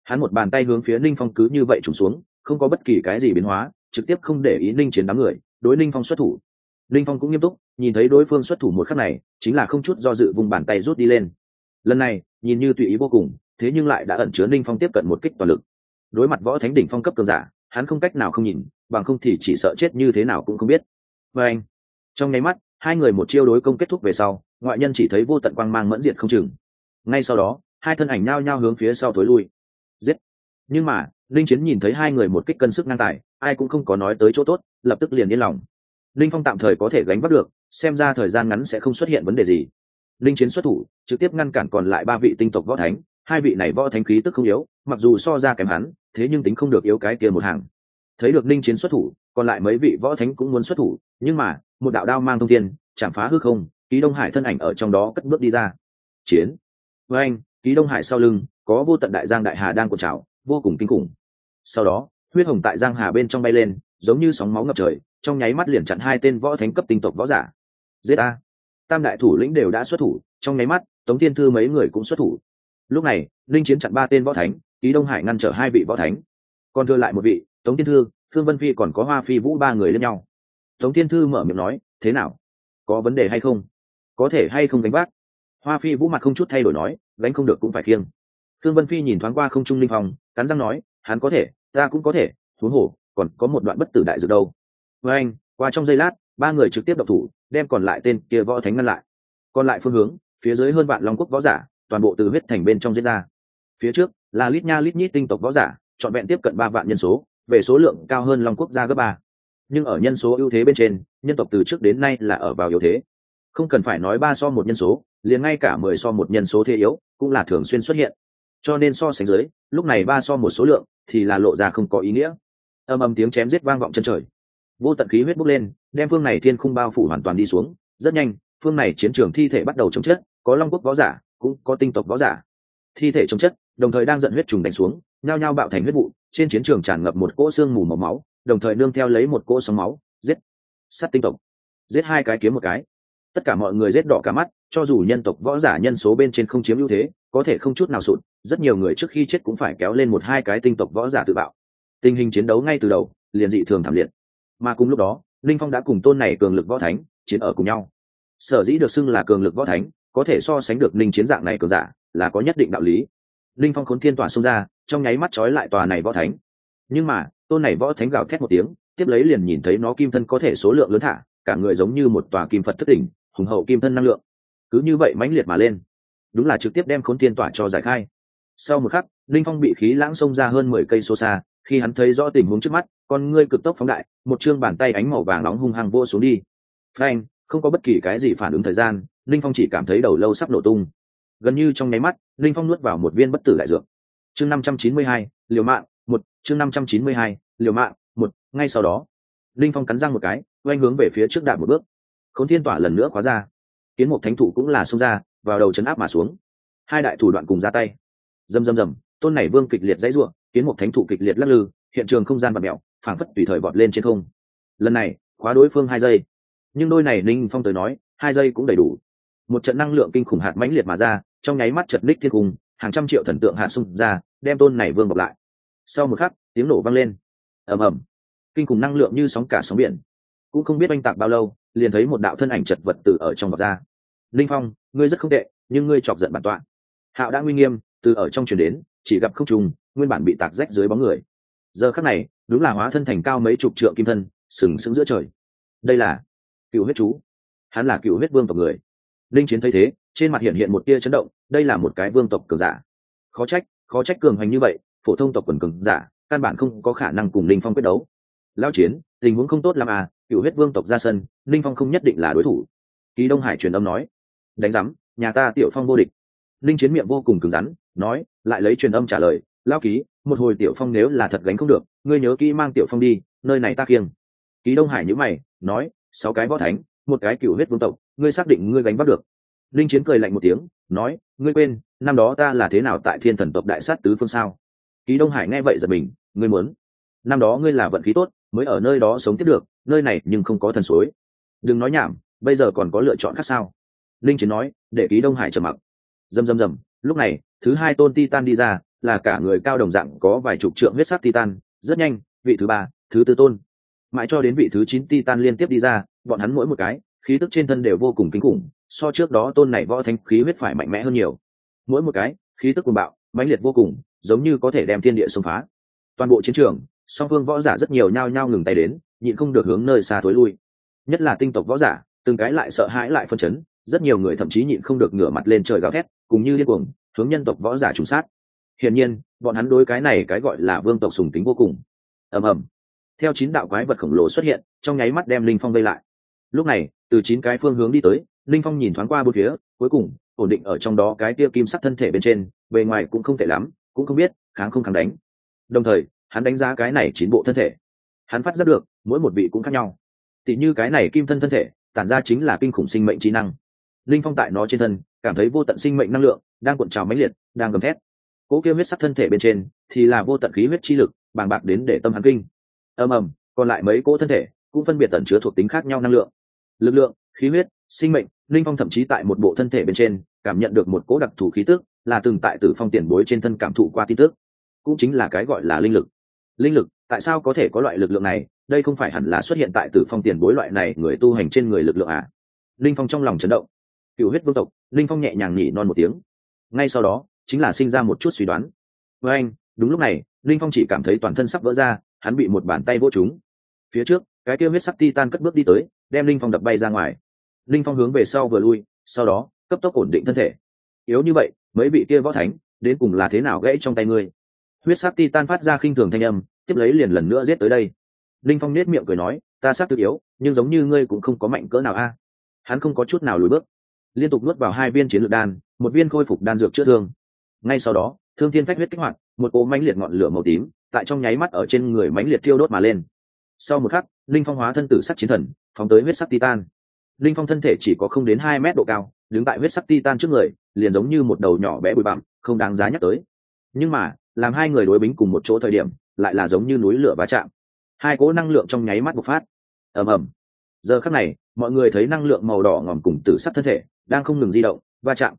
Hắn một bàn tay hướng phía ninh phong cứ như vậy trùng xuống, không có bất kỳ cái gì biến hóa, trực tiếp không để ý ninh chiến đám người, đối ninh phong xuất thủ. Ninh phong cũng nghiêm túc, nhìn thấy đối phương xuất thủ một khắc này, chính là không chút do dự vùng bàn tay rút đi lên. Lần này, nhìn như tùy ý vô cùng, thế nhưng lại đã ẩn chứa ninh phong tiếp cận một kích toàn lực. Đối mặt võ thánh đỉnh phong cấp cường giả, hắn không cách nào không nhìn, bằng không thì chỉ sợ chết như thế nào cũng không biết. Và anh, trong nháy mắt hai người một chiêu đối công kết thúc về sau, ngoại nhân chỉ thấy vô tận quang mang mẫn diệt không chừng. Ngay sau đó, hai thân ảnh nhao nhao hướng phía sau thối lui. Giết! Nhưng mà, linh chiến nhìn thấy hai người một kích cân sức ngang tài, ai cũng không có nói tới chỗ tốt, lập tức liền yên lòng. Linh phong tạm thời có thể gánh vác được, xem ra thời gian ngắn sẽ không xuất hiện vấn đề gì. Linh chiến xuất thủ, trực tiếp ngăn cản còn lại ba vị tinh tộc võ thánh. Hai vị này võ thánh khí tức không yếu, mặc dù so ra kém hắn, thế nhưng tính không được yếu cái kia một hàng. Thấy được linh chiến xuất thủ còn lại mấy vị võ thánh cũng muốn xuất thủ, nhưng mà, một đạo đao mang thông thiên, chạm phá hư không, ký đông hải thân ảnh ở trong đó cất bước đi ra. Chiến. Với anh, ký đông hải sau lưng, có vô tận đại giang đại hà đang cột trào, vô cùng kinh khủng. Sau đó, huyết hồng tại giang hà bên trong bay lên, giống như sóng máu ngập trời, trong nháy mắt liền chặn hai tên võ thánh cấp tinh tộc võ giả. Giết a. Tam đại thủ lĩnh đều đã xuất thủ, trong nháy mắt, tống thiên thư mấy người cũng xuất thủ. Lúc này, linh chiến chặn ba tên võ thánh, ký đông hải ngăn trở hai vị võ thánh. Còn thừa lại một vị, tống thiên thư thương vân phi còn có hoa phi vũ ba người lên nhau. Tống thiên thư mở miệng nói, thế nào? Có vấn đề hay không? Có thể hay không gánh vác? Hoa phi vũ mặt không chút thay đổi nói, gánh không được cũng phải khiêng thương vân phi nhìn thoáng qua không trung linh phong, cắn răng nói, hắn có thể, ta cũng có thể thú hổ còn có một đoạn bất tử đại dược đâu. Với anh, qua trong giây lát, ba người trực tiếp độc thủ, đem còn lại tên kia võ thánh ngăn lại. Còn lại phương hướng, phía dưới hơn vạn long quốc võ giả, toàn bộ từ huyết thành bên trong diễn ra. Phía trước là lít nha lít nhít tinh tộc võ giả, trọn vẹn tiếp cận ba vạn nhân số về số lượng cao hơn long quốc gia gấp ba. Nhưng ở nhân số ưu thế bên trên nhân tộc từ trước đến nay là ở vào yếu thế. Không cần phải nói ba so một nhân số liền ngay cả mười so một nhân số thế yếu cũng là thường xuyên xuất hiện. Cho nên so sánh dưới lúc này ba so một số lượng thì là lộ ra không có ý nghĩa. Âm âm tiếng chém giết vang vọng chân trời. Vô tận khí huyết bốc lên đem phương này thiên khung bao phủ hoàn toàn đi xuống. Rất nhanh phương này chiến trường thi thể bắt đầu chống chất, có long quốc võ giả cũng có tinh tộc võ giả. Thi thể chống chất đồng thời đang giận huyết trùng đánh xuống nhao nhao bạo thành huyết vụ, trên chiến trường tràn ngập một cỗ xương mù màu máu, đồng thời nương theo lấy một cỗ sóng máu, giết, sát tinh tộc, giết hai cái kiếm một cái. Tất cả mọi người giết đỏ cả mắt, cho dù nhân tộc võ giả nhân số bên trên không chiếm ưu thế, có thể không chút nào sụt, rất nhiều người trước khi chết cũng phải kéo lên một hai cái tinh tộc võ giả tự bạo. Tình hình chiến đấu ngay từ đầu, liền dị thường thảm liệt. Mà cùng lúc đó, linh phong đã cùng tôn này cường lực võ thánh chiến ở cùng nhau. Sở dĩ được xưng là cường lực võ thánh, có thể so sánh được linh chiến dạng này cường giả, là có nhất định đạo lý linh phong khốn thiên tỏa xông ra, trong nháy mắt trói lại tòa này võ thánh. Nhưng mà, tôn này võ thánh gào thét một tiếng, tiếp lấy liền nhìn thấy nó kim thân có thể số lượng lớn thả, cả người giống như một tòa kim phật thất tỉnh hùng hậu kim thân năng lượng. Cứ như vậy mãnh liệt mà lên. Đúng là trực tiếp đem khốn thiên tỏa cho giải khai. Sau một khắc, linh phong bị khí lãng xông ra hơn mười cây số xa, khi hắn thấy rõ tình huống trước mắt, con ngươi cực tốc phóng đại, một chương bàn tay ánh màu vàng nóng hung hăng vô xuống đi. Frank không có bất kỳ cái gì phản ứng thời gian, linh phong chỉ cảm thấy đầu lâu sắp nổ tung gần như trong nháy mắt, linh phong nuốt vào một viên bất tử đại dược. Chương năm trăm chín mươi hai, liều mạng, một, chương năm trăm chín mươi hai, liều mạng, một, ngay sau đó, linh phong cắn răng một cái, oanh hướng về phía trước đạp một bước. Khốn thiên tỏa lần nữa khóa ra. Kiến một thánh thủ cũng là xông ra, vào đầu chấn áp mà xuống. Hai đại thủ đoạn cùng ra tay. Dầm dầm dầm tôn này vương kịch liệt dãy ruộng kiến một thánh thủ kịch liệt lắc lư, hiện trường không gian và mẹo phảng phất tùy thời vọt lên trên không. Lần này, khóa đối phương hai giây. Nhưng đôi này ninh phong tới nói, hai giây cũng đầy đủ. Một trận năng lượng kinh khủng hạt mãnh liệt mà ra trong nháy mắt chật ních thiên cung, hàng trăm triệu thần tượng hạ sung ra, đem tôn này vương bọc lại. Sau một khắc, tiếng nổ vang lên. Ầm ầm. Kinh khủng năng lượng như sóng cả sóng biển. Cũng không biết oanh tạc bao lâu, liền thấy một đạo thân ảnh chật vật từ ở trong bọc ra. Linh phong, ngươi rất không tệ, nhưng ngươi chọc giận bản tọa. Hạo đã nguy nghiêm, từ ở trong chuyển đến, chỉ gặp không trùng, nguyên bản bị tạc rách dưới bóng người. Giờ khắc này, đúng là hóa thân thành cao mấy chục trượng kim thân, sừng sững giữa trời. Đây là cựu huyết chú. Hắn là cựu huyết vương tộc người linh chiến thấy thế, trên mặt hiện hiện một tia chấn động, đây là một cái vương tộc cường giả. Khó trách khó trách cường hành như vậy, phổ thông tộc quần cường giả, căn bản không có khả năng cùng linh phong quyết đấu. Lao chiến, tình huống không tốt làm à cựu huyết vương tộc ra sân, linh phong không nhất định là đối thủ. Ký đông hải truyền âm nói, đánh giám, nhà ta tiểu phong vô địch. Linh chiến miệng vô cùng cứng rắn, nói, lại lấy truyền âm trả lời, lao ký, một hồi tiểu phong nếu là thật gánh không được, ngươi nhớ kỹ mang tiểu phong đi, nơi này ta kiêng. Ký đông hải nhữ mày, nói, sáu cái võ thánh một cái cựu huyết vương tộc, ngươi xác định ngươi gánh bắt được. Linh chiến cười lạnh một tiếng, nói, ngươi quên, năm đó ta là thế nào tại thiên thần tộc đại sát tứ phương sao? Ký đông hải nghe vậy giật mình, ngươi muốn. Năm đó ngươi là vận khí tốt, mới ở nơi đó sống tiếp được, nơi này nhưng không có thần suối. Đừng nói nhảm, bây giờ còn có lựa chọn khác sao? Linh chiến nói, để ký đông hải trầm mặc. Dầm dầm dầm, lúc này, thứ hai tôn titan đi ra, là cả người cao đồng dạng có vài chục trượng huyết sắc titan, rất nhanh, vị thứ ba, thứ tư tôn. Mãi cho đến vị thứ chín titan liên tiếp đi ra bọn hắn mỗi một cái, khí tức trên thân đều vô cùng kinh khủng, so trước đó tôn này võ thanh khí huyết phải mạnh mẽ hơn nhiều. Mỗi một cái, khí tức cuồng bạo, mãnh liệt vô cùng, giống như có thể đem thiên địa xông phá. Toàn bộ chiến trường, song phương võ giả rất nhiều nhao nhao ngừng tay đến, nhịn không được hướng nơi xa thối lui. Nhất là tinh tộc võ giả, từng cái lại sợ hãi lại phân chấn, rất nhiều người thậm chí nhịn không được ngửa mặt lên trời gào thét, cùng như điên cuồng, hướng nhân tộc võ giả trùng sát. Hiển nhiên, bọn hắn đối cái này cái gọi là vương tộc sùng tính vô cùng. Ầm ầm. Theo chín đạo quái vật khổng lồ xuất hiện, trong nháy mắt đem linh phong vây lại lúc này, từ chín cái phương hướng đi tới, linh phong nhìn thoáng qua bốn phía, cuối cùng, ổn định ở trong đó cái tia kim sắc thân thể bên trên, bề ngoài cũng không tệ lắm, cũng không biết, kháng không kháng đánh. Đồng thời, hắn đánh giá cái này chín bộ thân thể. Hắn phát giác được, mỗi một vị cũng khác nhau. Tỉ như cái này kim thân thân thể, tản ra chính là kinh khủng sinh mệnh trí năng. Linh phong tại nó trên thân, cảm thấy vô tận sinh mệnh năng lượng, đang cuộn trào mãnh liệt, đang gầm thét. Cỗ kia huyết sắc thân thể bên trên, thì là vô tận khí huyết chi lực, bàng bạc đến để tâm hắn kinh. Ầm ầm, còn lại mấy cỗ thân thể, cũng phân biệt tẩn chứa thuộc tính khác nhau năng lượng lực lượng, khí huyết, sinh mệnh, linh phong thậm chí tại một bộ thân thể bên trên, cảm nhận được một cỗ đặc thù khí tức, là từng tại tử phong tiền bối trên thân cảm thụ qua tin tức. Cũng chính là cái gọi là linh lực. Linh lực, tại sao có thể có loại lực lượng này? Đây không phải hẳn là xuất hiện tại tử phong tiền bối loại này người tu hành trên người lực lượng à? Linh phong trong lòng chấn động. Cựu huyết vương tộc, linh phong nhẹ nhàng nhỉ non một tiếng. Ngay sau đó, chính là sinh ra một chút suy đoán. Với anh, đúng lúc này, linh phong chỉ cảm thấy toàn thân sắp vỡ ra, hắn bị một bàn tay vô chúng phía trước cái kia huyết sắc titan cất bước đi tới, đem linh phong đập bay ra ngoài. Linh phong hướng về sau vừa lui, sau đó, cấp tốc ổn định thân thể. Yếu như vậy, mấy vị kia võ thánh, đến cùng là thế nào gãy trong tay ngươi? Huyết sắc titan phát ra khinh thường thanh âm, tiếp lấy liền lần nữa giết tới đây. Linh phong nết miệng cười nói, ta xác tự yếu, nhưng giống như ngươi cũng không có mạnh cỡ nào a. Hắn không có chút nào lùi bước. Liên tục nuốt vào hai viên chiến lược đan, một viên khôi phục đan dược chữa thương. Ngay sau đó, thương thiên phách huyết kích hoạt, một cỗ mãnh liệt ngọn lửa màu tím, tại trong nháy mắt ở trên người mãnh liệt thiêu đốt mà lên. Sau một khắc linh phong hóa thân tử sắc chiến thần, phóng tới huyết sắc titan. Linh phong thân thể chỉ có không đến hai mét độ cao, đứng tại huyết sắc titan trước người, liền giống như một đầu nhỏ bé bụi bặm, không đáng giá nhắc tới. Nhưng mà, làm hai người đối bính cùng một chỗ thời điểm, lại là giống như núi lửa va chạm. Hai cỗ năng lượng trong nháy mắt bộc phát. Ầm ầm. Giờ khắc này, mọi người thấy năng lượng màu đỏ ngòm cùng tử sắc thân thể, đang không ngừng di động, va chạm.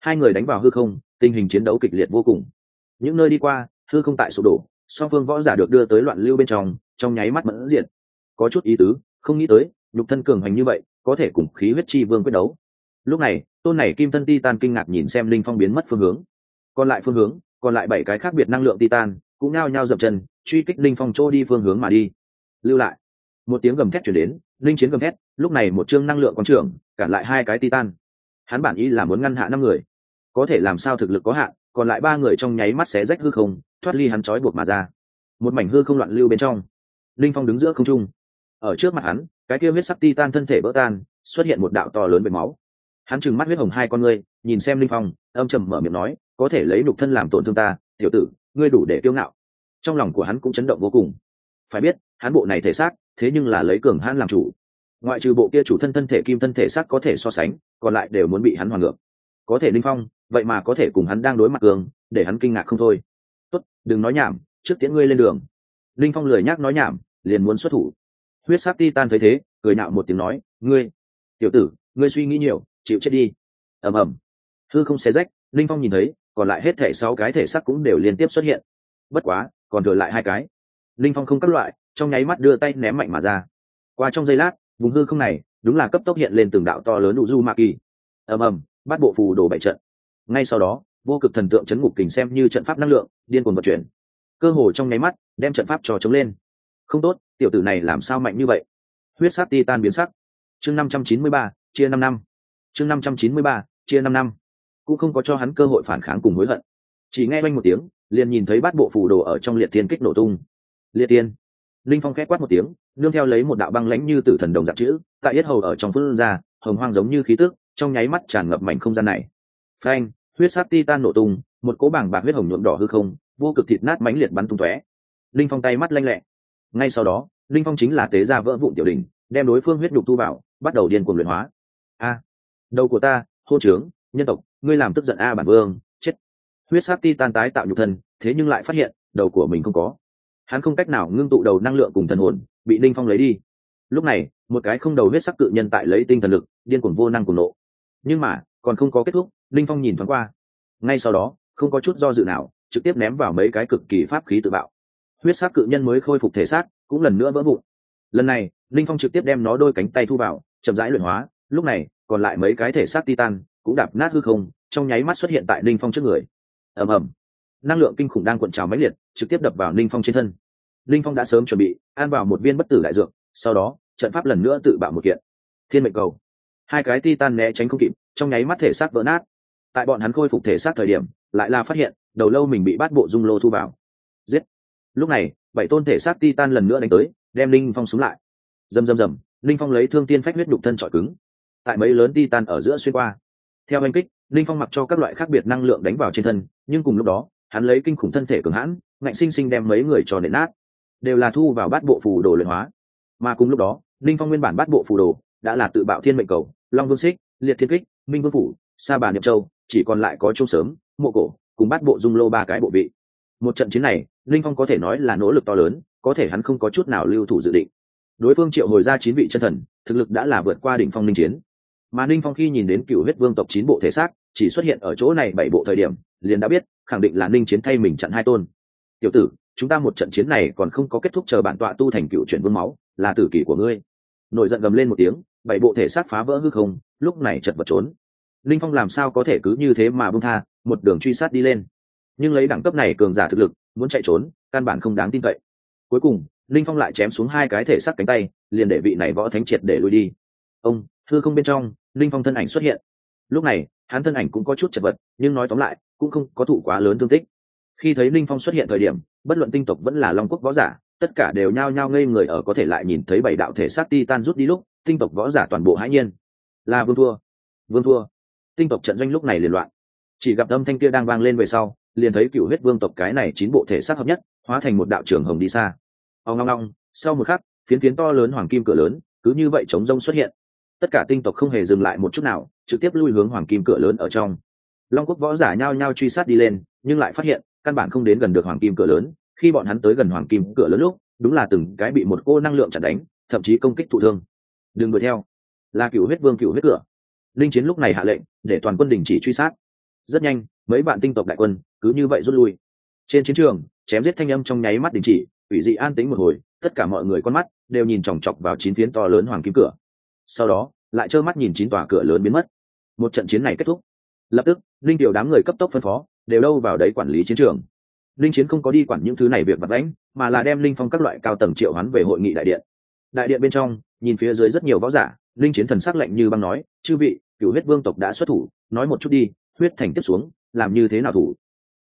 Hai người đánh vào hư không, tình hình chiến đấu kịch liệt vô cùng. Những nơi đi qua, hư không tại sụp đổ, song phương võ giả được đưa tới loạn lưu bên trong trong nháy mắt mẫn diện có chút ý tứ, không nghĩ tới, nhục thân cường hành như vậy, có thể cùng khí huyết chi vương quyết đấu. Lúc này, tôn này kim thân ti tan kinh ngạc nhìn xem linh phong biến mất phương hướng. Còn lại phương hướng, còn lại bảy cái khác biệt năng lượng titan, cũng nao nhao dập chân, truy kích linh phong trô đi phương hướng mà đi. Lưu lại. Một tiếng gầm thét chuyển đến, linh chiến gầm thét, lúc này một chương năng lượng quang trưởng, cản lại hai cái titan. Hắn bản ý là muốn ngăn hạ năm người. Có thể làm sao thực lực có hạn, còn lại ba người trong nháy mắt xé rách hư không, thoát ly hắn trói buộc mà ra. Một mảnh hư không loạn lưu bên trong. Linh phong đứng giữa không trung ở trước mặt hắn, cái kia huyết sắc ti tan thân thể vỡ tan, xuất hiện một đạo to lớn về máu. Hắn trừng mắt huyết hồng hai con ngươi, nhìn xem linh phong, âm trầm mở miệng nói, có thể lấy đục thân làm tổn thương ta, tiểu tử, ngươi đủ để kiêu ngạo. Trong lòng của hắn cũng chấn động vô cùng. Phải biết, hắn bộ này thể xác, thế nhưng là lấy cường hắn làm chủ. Ngoại trừ bộ kia chủ thân thân thể kim thân thể xác có thể so sánh, còn lại đều muốn bị hắn hoàn ngược. Có thể linh phong, vậy mà có thể cùng hắn đang đối mặt cường, để hắn kinh ngạc không thôi. Tốt, đừng nói nhảm, trước tiễn ngươi lên đường. Linh phong lười nhác nói nhảm, liền muốn xuất thủ huyết sắc ti tan thấy thế, cười nạo một tiếng nói, ngươi, tiểu tử, ngươi suy nghĩ nhiều, chịu chết đi. Ầm ầm. Hư không xé rách, linh phong nhìn thấy, còn lại hết thể sáu cái thể sắc cũng đều liên tiếp xuất hiện. Bất quá, còn thừa lại hai cái. Linh phong không các loại, trong nháy mắt đưa tay ném mạnh mà ra. Qua trong giây lát, vùng hư không này, đúng là cấp tốc hiện lên từng đạo to lớn đủ du ma kỳ. Ầm ầm, bắt bộ phù đồ bảy trận. Ngay sau đó, vô cực thần tượng chấn ngục kình xem như trận pháp năng lượng, điên cuồng vận chuyển. Cơ hồ trong nháy mắt, đem trận pháp trò chống lên không tốt, tiểu tử này làm sao mạnh như vậy? Huyết sát ti tan biến sắc. Chương năm trăm chín mươi ba, chia năm năm. Chương năm trăm chín mươi ba, chia năm năm. Cũng không có cho hắn cơ hội phản kháng cùng hối hận. Chỉ nghe oanh một tiếng, liền nhìn thấy bát bộ phù đồ ở trong liệt tiên kích nổ tung. Liệt tiên linh phong khét quát một tiếng, nương theo lấy một đạo băng lãnh như tử thần đồng giặc chữ, tại yết hầu ở trong phương ra, hồng hoang giống như khí tức, trong nháy mắt tràn ngập mảnh không gian này. Phanh, huyết sát ti tan nổ tung, một cỗ bảng bạc huyết hồng nhuộm đỏ hư không, vô cực thịt nát mãnh liệt bắn tung tóe. Linh phong tay mắt lanh lẹ ngay sau đó, linh phong chính là tế ra vỡ vụn tiểu đình đem đối phương huyết nhục thu vào, bắt đầu điên cuồng luyện hóa. A, đầu của ta hô trướng, nhân tộc, ngươi làm tức giận a bản vương, chết. Huyết sát ti tan tái tạo nhục thân, thế nhưng lại phát hiện, đầu của mình không có. Hắn không cách nào ngưng tụ đầu năng lượng cùng thần hồn, bị linh phong lấy đi. Lúc này, một cái không đầu huyết sắc cự nhân tại lấy tinh thần lực, điên cuồng vô năng cùng nộ. Nhưng mà, còn không có kết thúc, linh phong nhìn thoáng qua. Ngay sau đó, không có chút do dự nào, trực tiếp ném vào mấy cái cực kỳ pháp khí tự bạo huyết sắc cự nhân mới khôi phục thể xác, cũng lần nữa vỡ vụn. Lần này, linh phong trực tiếp đem nó đôi cánh tay thu vào, chậm rãi luyện hóa, lúc này, còn lại mấy cái thể xác titan cũng đạp nát hư không, trong nháy mắt xuất hiện tại linh phong trước người. Ầm ầm. Năng lượng kinh khủng đang cuộn trào mãnh liệt, trực tiếp đập vào linh phong trên thân. Linh phong đã sớm chuẩn bị an vào một viên bất tử đại dược, sau đó, trận pháp lần nữa tự bạo một kiện. Thiên mệnh cầu. Hai cái titan né tránh không kịp, trong nháy mắt thể xác vỡ nát. Tại bọn hắn khôi phục thể xác thời điểm, lại là phát hiện, đầu lâu mình bị bát bộ dung lô thu vào lúc này, bảy tôn thể xác titan lần nữa đánh tới, đem linh phong xuống lại. Rầm rầm rầm, linh phong lấy thương tiên phách huyết đục thân trọi cứng. Tại mấy lớn titan ở giữa xuyên qua. Theo anh kích, linh phong mặc cho các loại khác biệt năng lượng đánh vào trên thân, nhưng cùng lúc đó, hắn lấy kinh khủng thân thể cường hãn, ngạnh sinh sinh đem mấy người cho nện nát. Đều là thu vào bát bộ phù đồ luyện hóa. Mà cùng lúc đó, linh phong nguyên bản bát bộ phù đồ đã là tự bạo thiên mệnh cầu, long vương xích, liệt thiên kích, minh vương phủ, sa bà niệm châu, chỉ còn lại có trung sớm, mộ cổ, cùng bát bộ dung lô ba cái bộ vị. Một trận chiến này linh phong có thể nói là nỗ lực to lớn, có thể hắn không có chút nào lưu thủ dự định. Đối phương triệu hồi ra chín vị chân thần, thực lực đã là vượt qua đỉnh phong linh chiến. Mà ninh phong khi nhìn đến cựu huyết vương tộc chín bộ thể xác, chỉ xuất hiện ở chỗ này bảy bộ thời điểm, liền đã biết, khẳng định là ninh chiến thay mình chặn hai tôn. Tiểu tử, chúng ta một trận chiến này còn không có kết thúc chờ bản tọa tu thành cựu chuyển vương máu, là tử kỷ của ngươi. Nổi giận gầm lên một tiếng, bảy bộ thể xác phá vỡ hư không, lúc này chật vật trốn. Linh phong làm sao có thể cứ như thế mà bung tha, một đường truy sát đi lên. Nhưng lấy đẳng cấp này cường giả thực lực muốn chạy trốn, căn bản không đáng tin cậy. Cuối cùng, linh phong lại chém xuống hai cái thể xác cánh tay, liền để vị này võ thánh triệt để lui đi. Ông, thư không bên trong, linh phong thân ảnh xuất hiện. Lúc này, hắn thân ảnh cũng có chút chật vật, nhưng nói tóm lại, cũng không có thụ quá lớn thương tích. Khi thấy linh phong xuất hiện thời điểm, bất luận tinh tộc vẫn là long quốc võ giả, tất cả đều nhao nhao ngây người ở có thể lại nhìn thấy bảy đạo thể xác ti tan rút đi lúc, tinh tộc võ giả toàn bộ hãi nhiên. Là vương thua. Vương thua. Tinh tộc trận doanh lúc này liền loạn. Chỉ gặp âm thanh kia đang vang lên về sau liền thấy cựu huyết vương tộc cái này chín bộ thể xác hợp nhất, hóa thành một đạo trưởng hồng đi xa. Ông ngong ngong sau một khắc, phiến phiến to lớn hoàng kim cửa lớn, cứ như vậy chống rông xuất hiện. Tất cả tinh tộc không hề dừng lại một chút nào, trực tiếp lui hướng hoàng kim cửa lớn ở trong. Long quốc võ giả nhao nhao truy sát đi lên, nhưng lại phát hiện, căn bản không đến gần được hoàng kim cửa lớn, khi bọn hắn tới gần hoàng kim cửa lớn lúc, đúng là từng cái bị một cô năng lượng chặn đánh, thậm chí công kích thụ thương. Đừng đuổi theo. Là cựu huyết vương cựu huyết cửa. Linh chiến lúc này hạ lệnh, để toàn quân đình chỉ truy sát. Rất nhanh, mấy bạn tinh tộc đại quân cứ như vậy rút lui. Trên chiến trường, chém giết thanh âm trong nháy mắt đình chỉ, ủy dị an tính một hồi, tất cả mọi người con mắt đều nhìn chòng chọc vào chín phiến to lớn hoàng kim cửa. Sau đó, lại trơ mắt nhìn chín tòa cửa lớn biến mất. Một trận chiến này kết thúc. Lập tức, linh tiểu đám người cấp tốc phân phó, đều đâu vào đấy quản lý chiến trường. Linh chiến không có đi quản những thứ này việc vật lãnh mà là đem linh phong các loại cao tầng triệu hoán về hội nghị đại điện. Đại điện bên trong, nhìn phía dưới rất nhiều võ giả, linh chiến thần sắc lạnh như băng nói, chư vị cựu huyết vương tộc đã xuất thủ, nói một chút đi, huyết thành tiếp xuống, làm như thế nào thủ?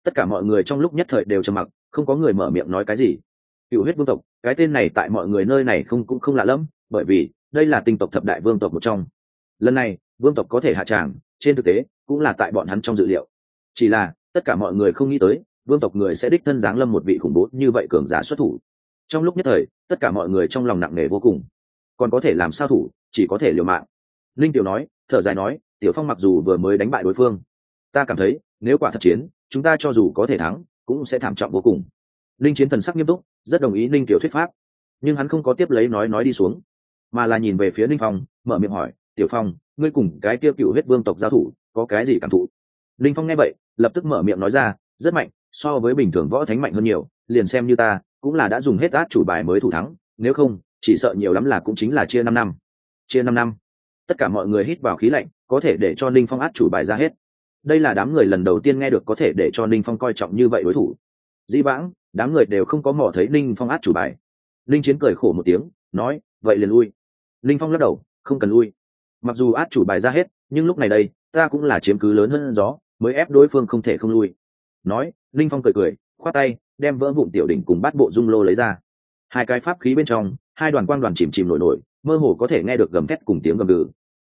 Tất cả mọi người trong lúc nhất thời đều trầm mặc, không có người mở miệng nói cái gì. Cựu huyết vương tộc, cái tên này tại mọi người nơi này không, cũng không lạ lẫm, bởi vì đây là tinh tộc thập đại vương tộc một trong. Lần này, vương tộc có thể hạ tràng, trên thực tế, cũng là tại bọn hắn trong dự liệu. Chỉ là, tất cả mọi người không nghĩ tới, vương tộc người sẽ đích thân giáng lâm một vị khủng bố như vậy cường giả xuất thủ. Trong lúc nhất thời, tất cả mọi người trong lòng nặng nề vô cùng. Còn có thể làm sao thủ, chỉ có thể liều mạng. Linh tiểu nói, thở dài nói, tiểu phong mặc dù vừa mới đánh bại đối phương, ta cảm thấy, nếu quả thật chiến chúng ta cho dù có thể thắng, cũng sẽ thảm trọng vô cùng. Linh chiến thần sắc nghiêm túc, rất đồng ý linh tiểu thuyết pháp. Nhưng hắn không có tiếp lấy nói nói đi xuống, mà là nhìn về phía linh phong, mở miệng hỏi, tiểu phong, ngươi cùng cái kia cựu huyết vương tộc giao thủ, có cái gì cảm thụ? Linh phong nghe vậy, lập tức mở miệng nói ra, rất mạnh, so với bình thường võ thánh mạnh hơn nhiều, liền xem như ta, cũng là đã dùng hết át chủ bài mới thủ thắng, nếu không, chỉ sợ nhiều lắm là cũng chính là chia năm năm. Chia năm năm. Tất cả mọi người hít vào khí lạnh, có thể để cho ninh phong át chủ bài ra hết đây là đám người lần đầu tiên nghe được có thể để cho ninh phong coi trọng như vậy đối thủ. Dĩ vãng, đám người đều không có mò thấy ninh phong át chủ bài. Ninh chiến cười khổ một tiếng, nói, vậy liền lui. Ninh phong lắc đầu, không cần lui. Mặc dù át chủ bài ra hết, nhưng lúc này đây, ta cũng là chiếm cứ lớn hơn gió, mới ép đối phương không thể không lui. Nói, ninh phong cười cười, khoát tay, đem vỡ vụn tiểu đỉnh cùng bát bộ dung lô lấy ra. Hai cái pháp khí bên trong, hai đoàn quang đoàn chìm chìm nổi nổi, mơ hồ có thể nghe được gầm thét cùng tiếng gầm gừ.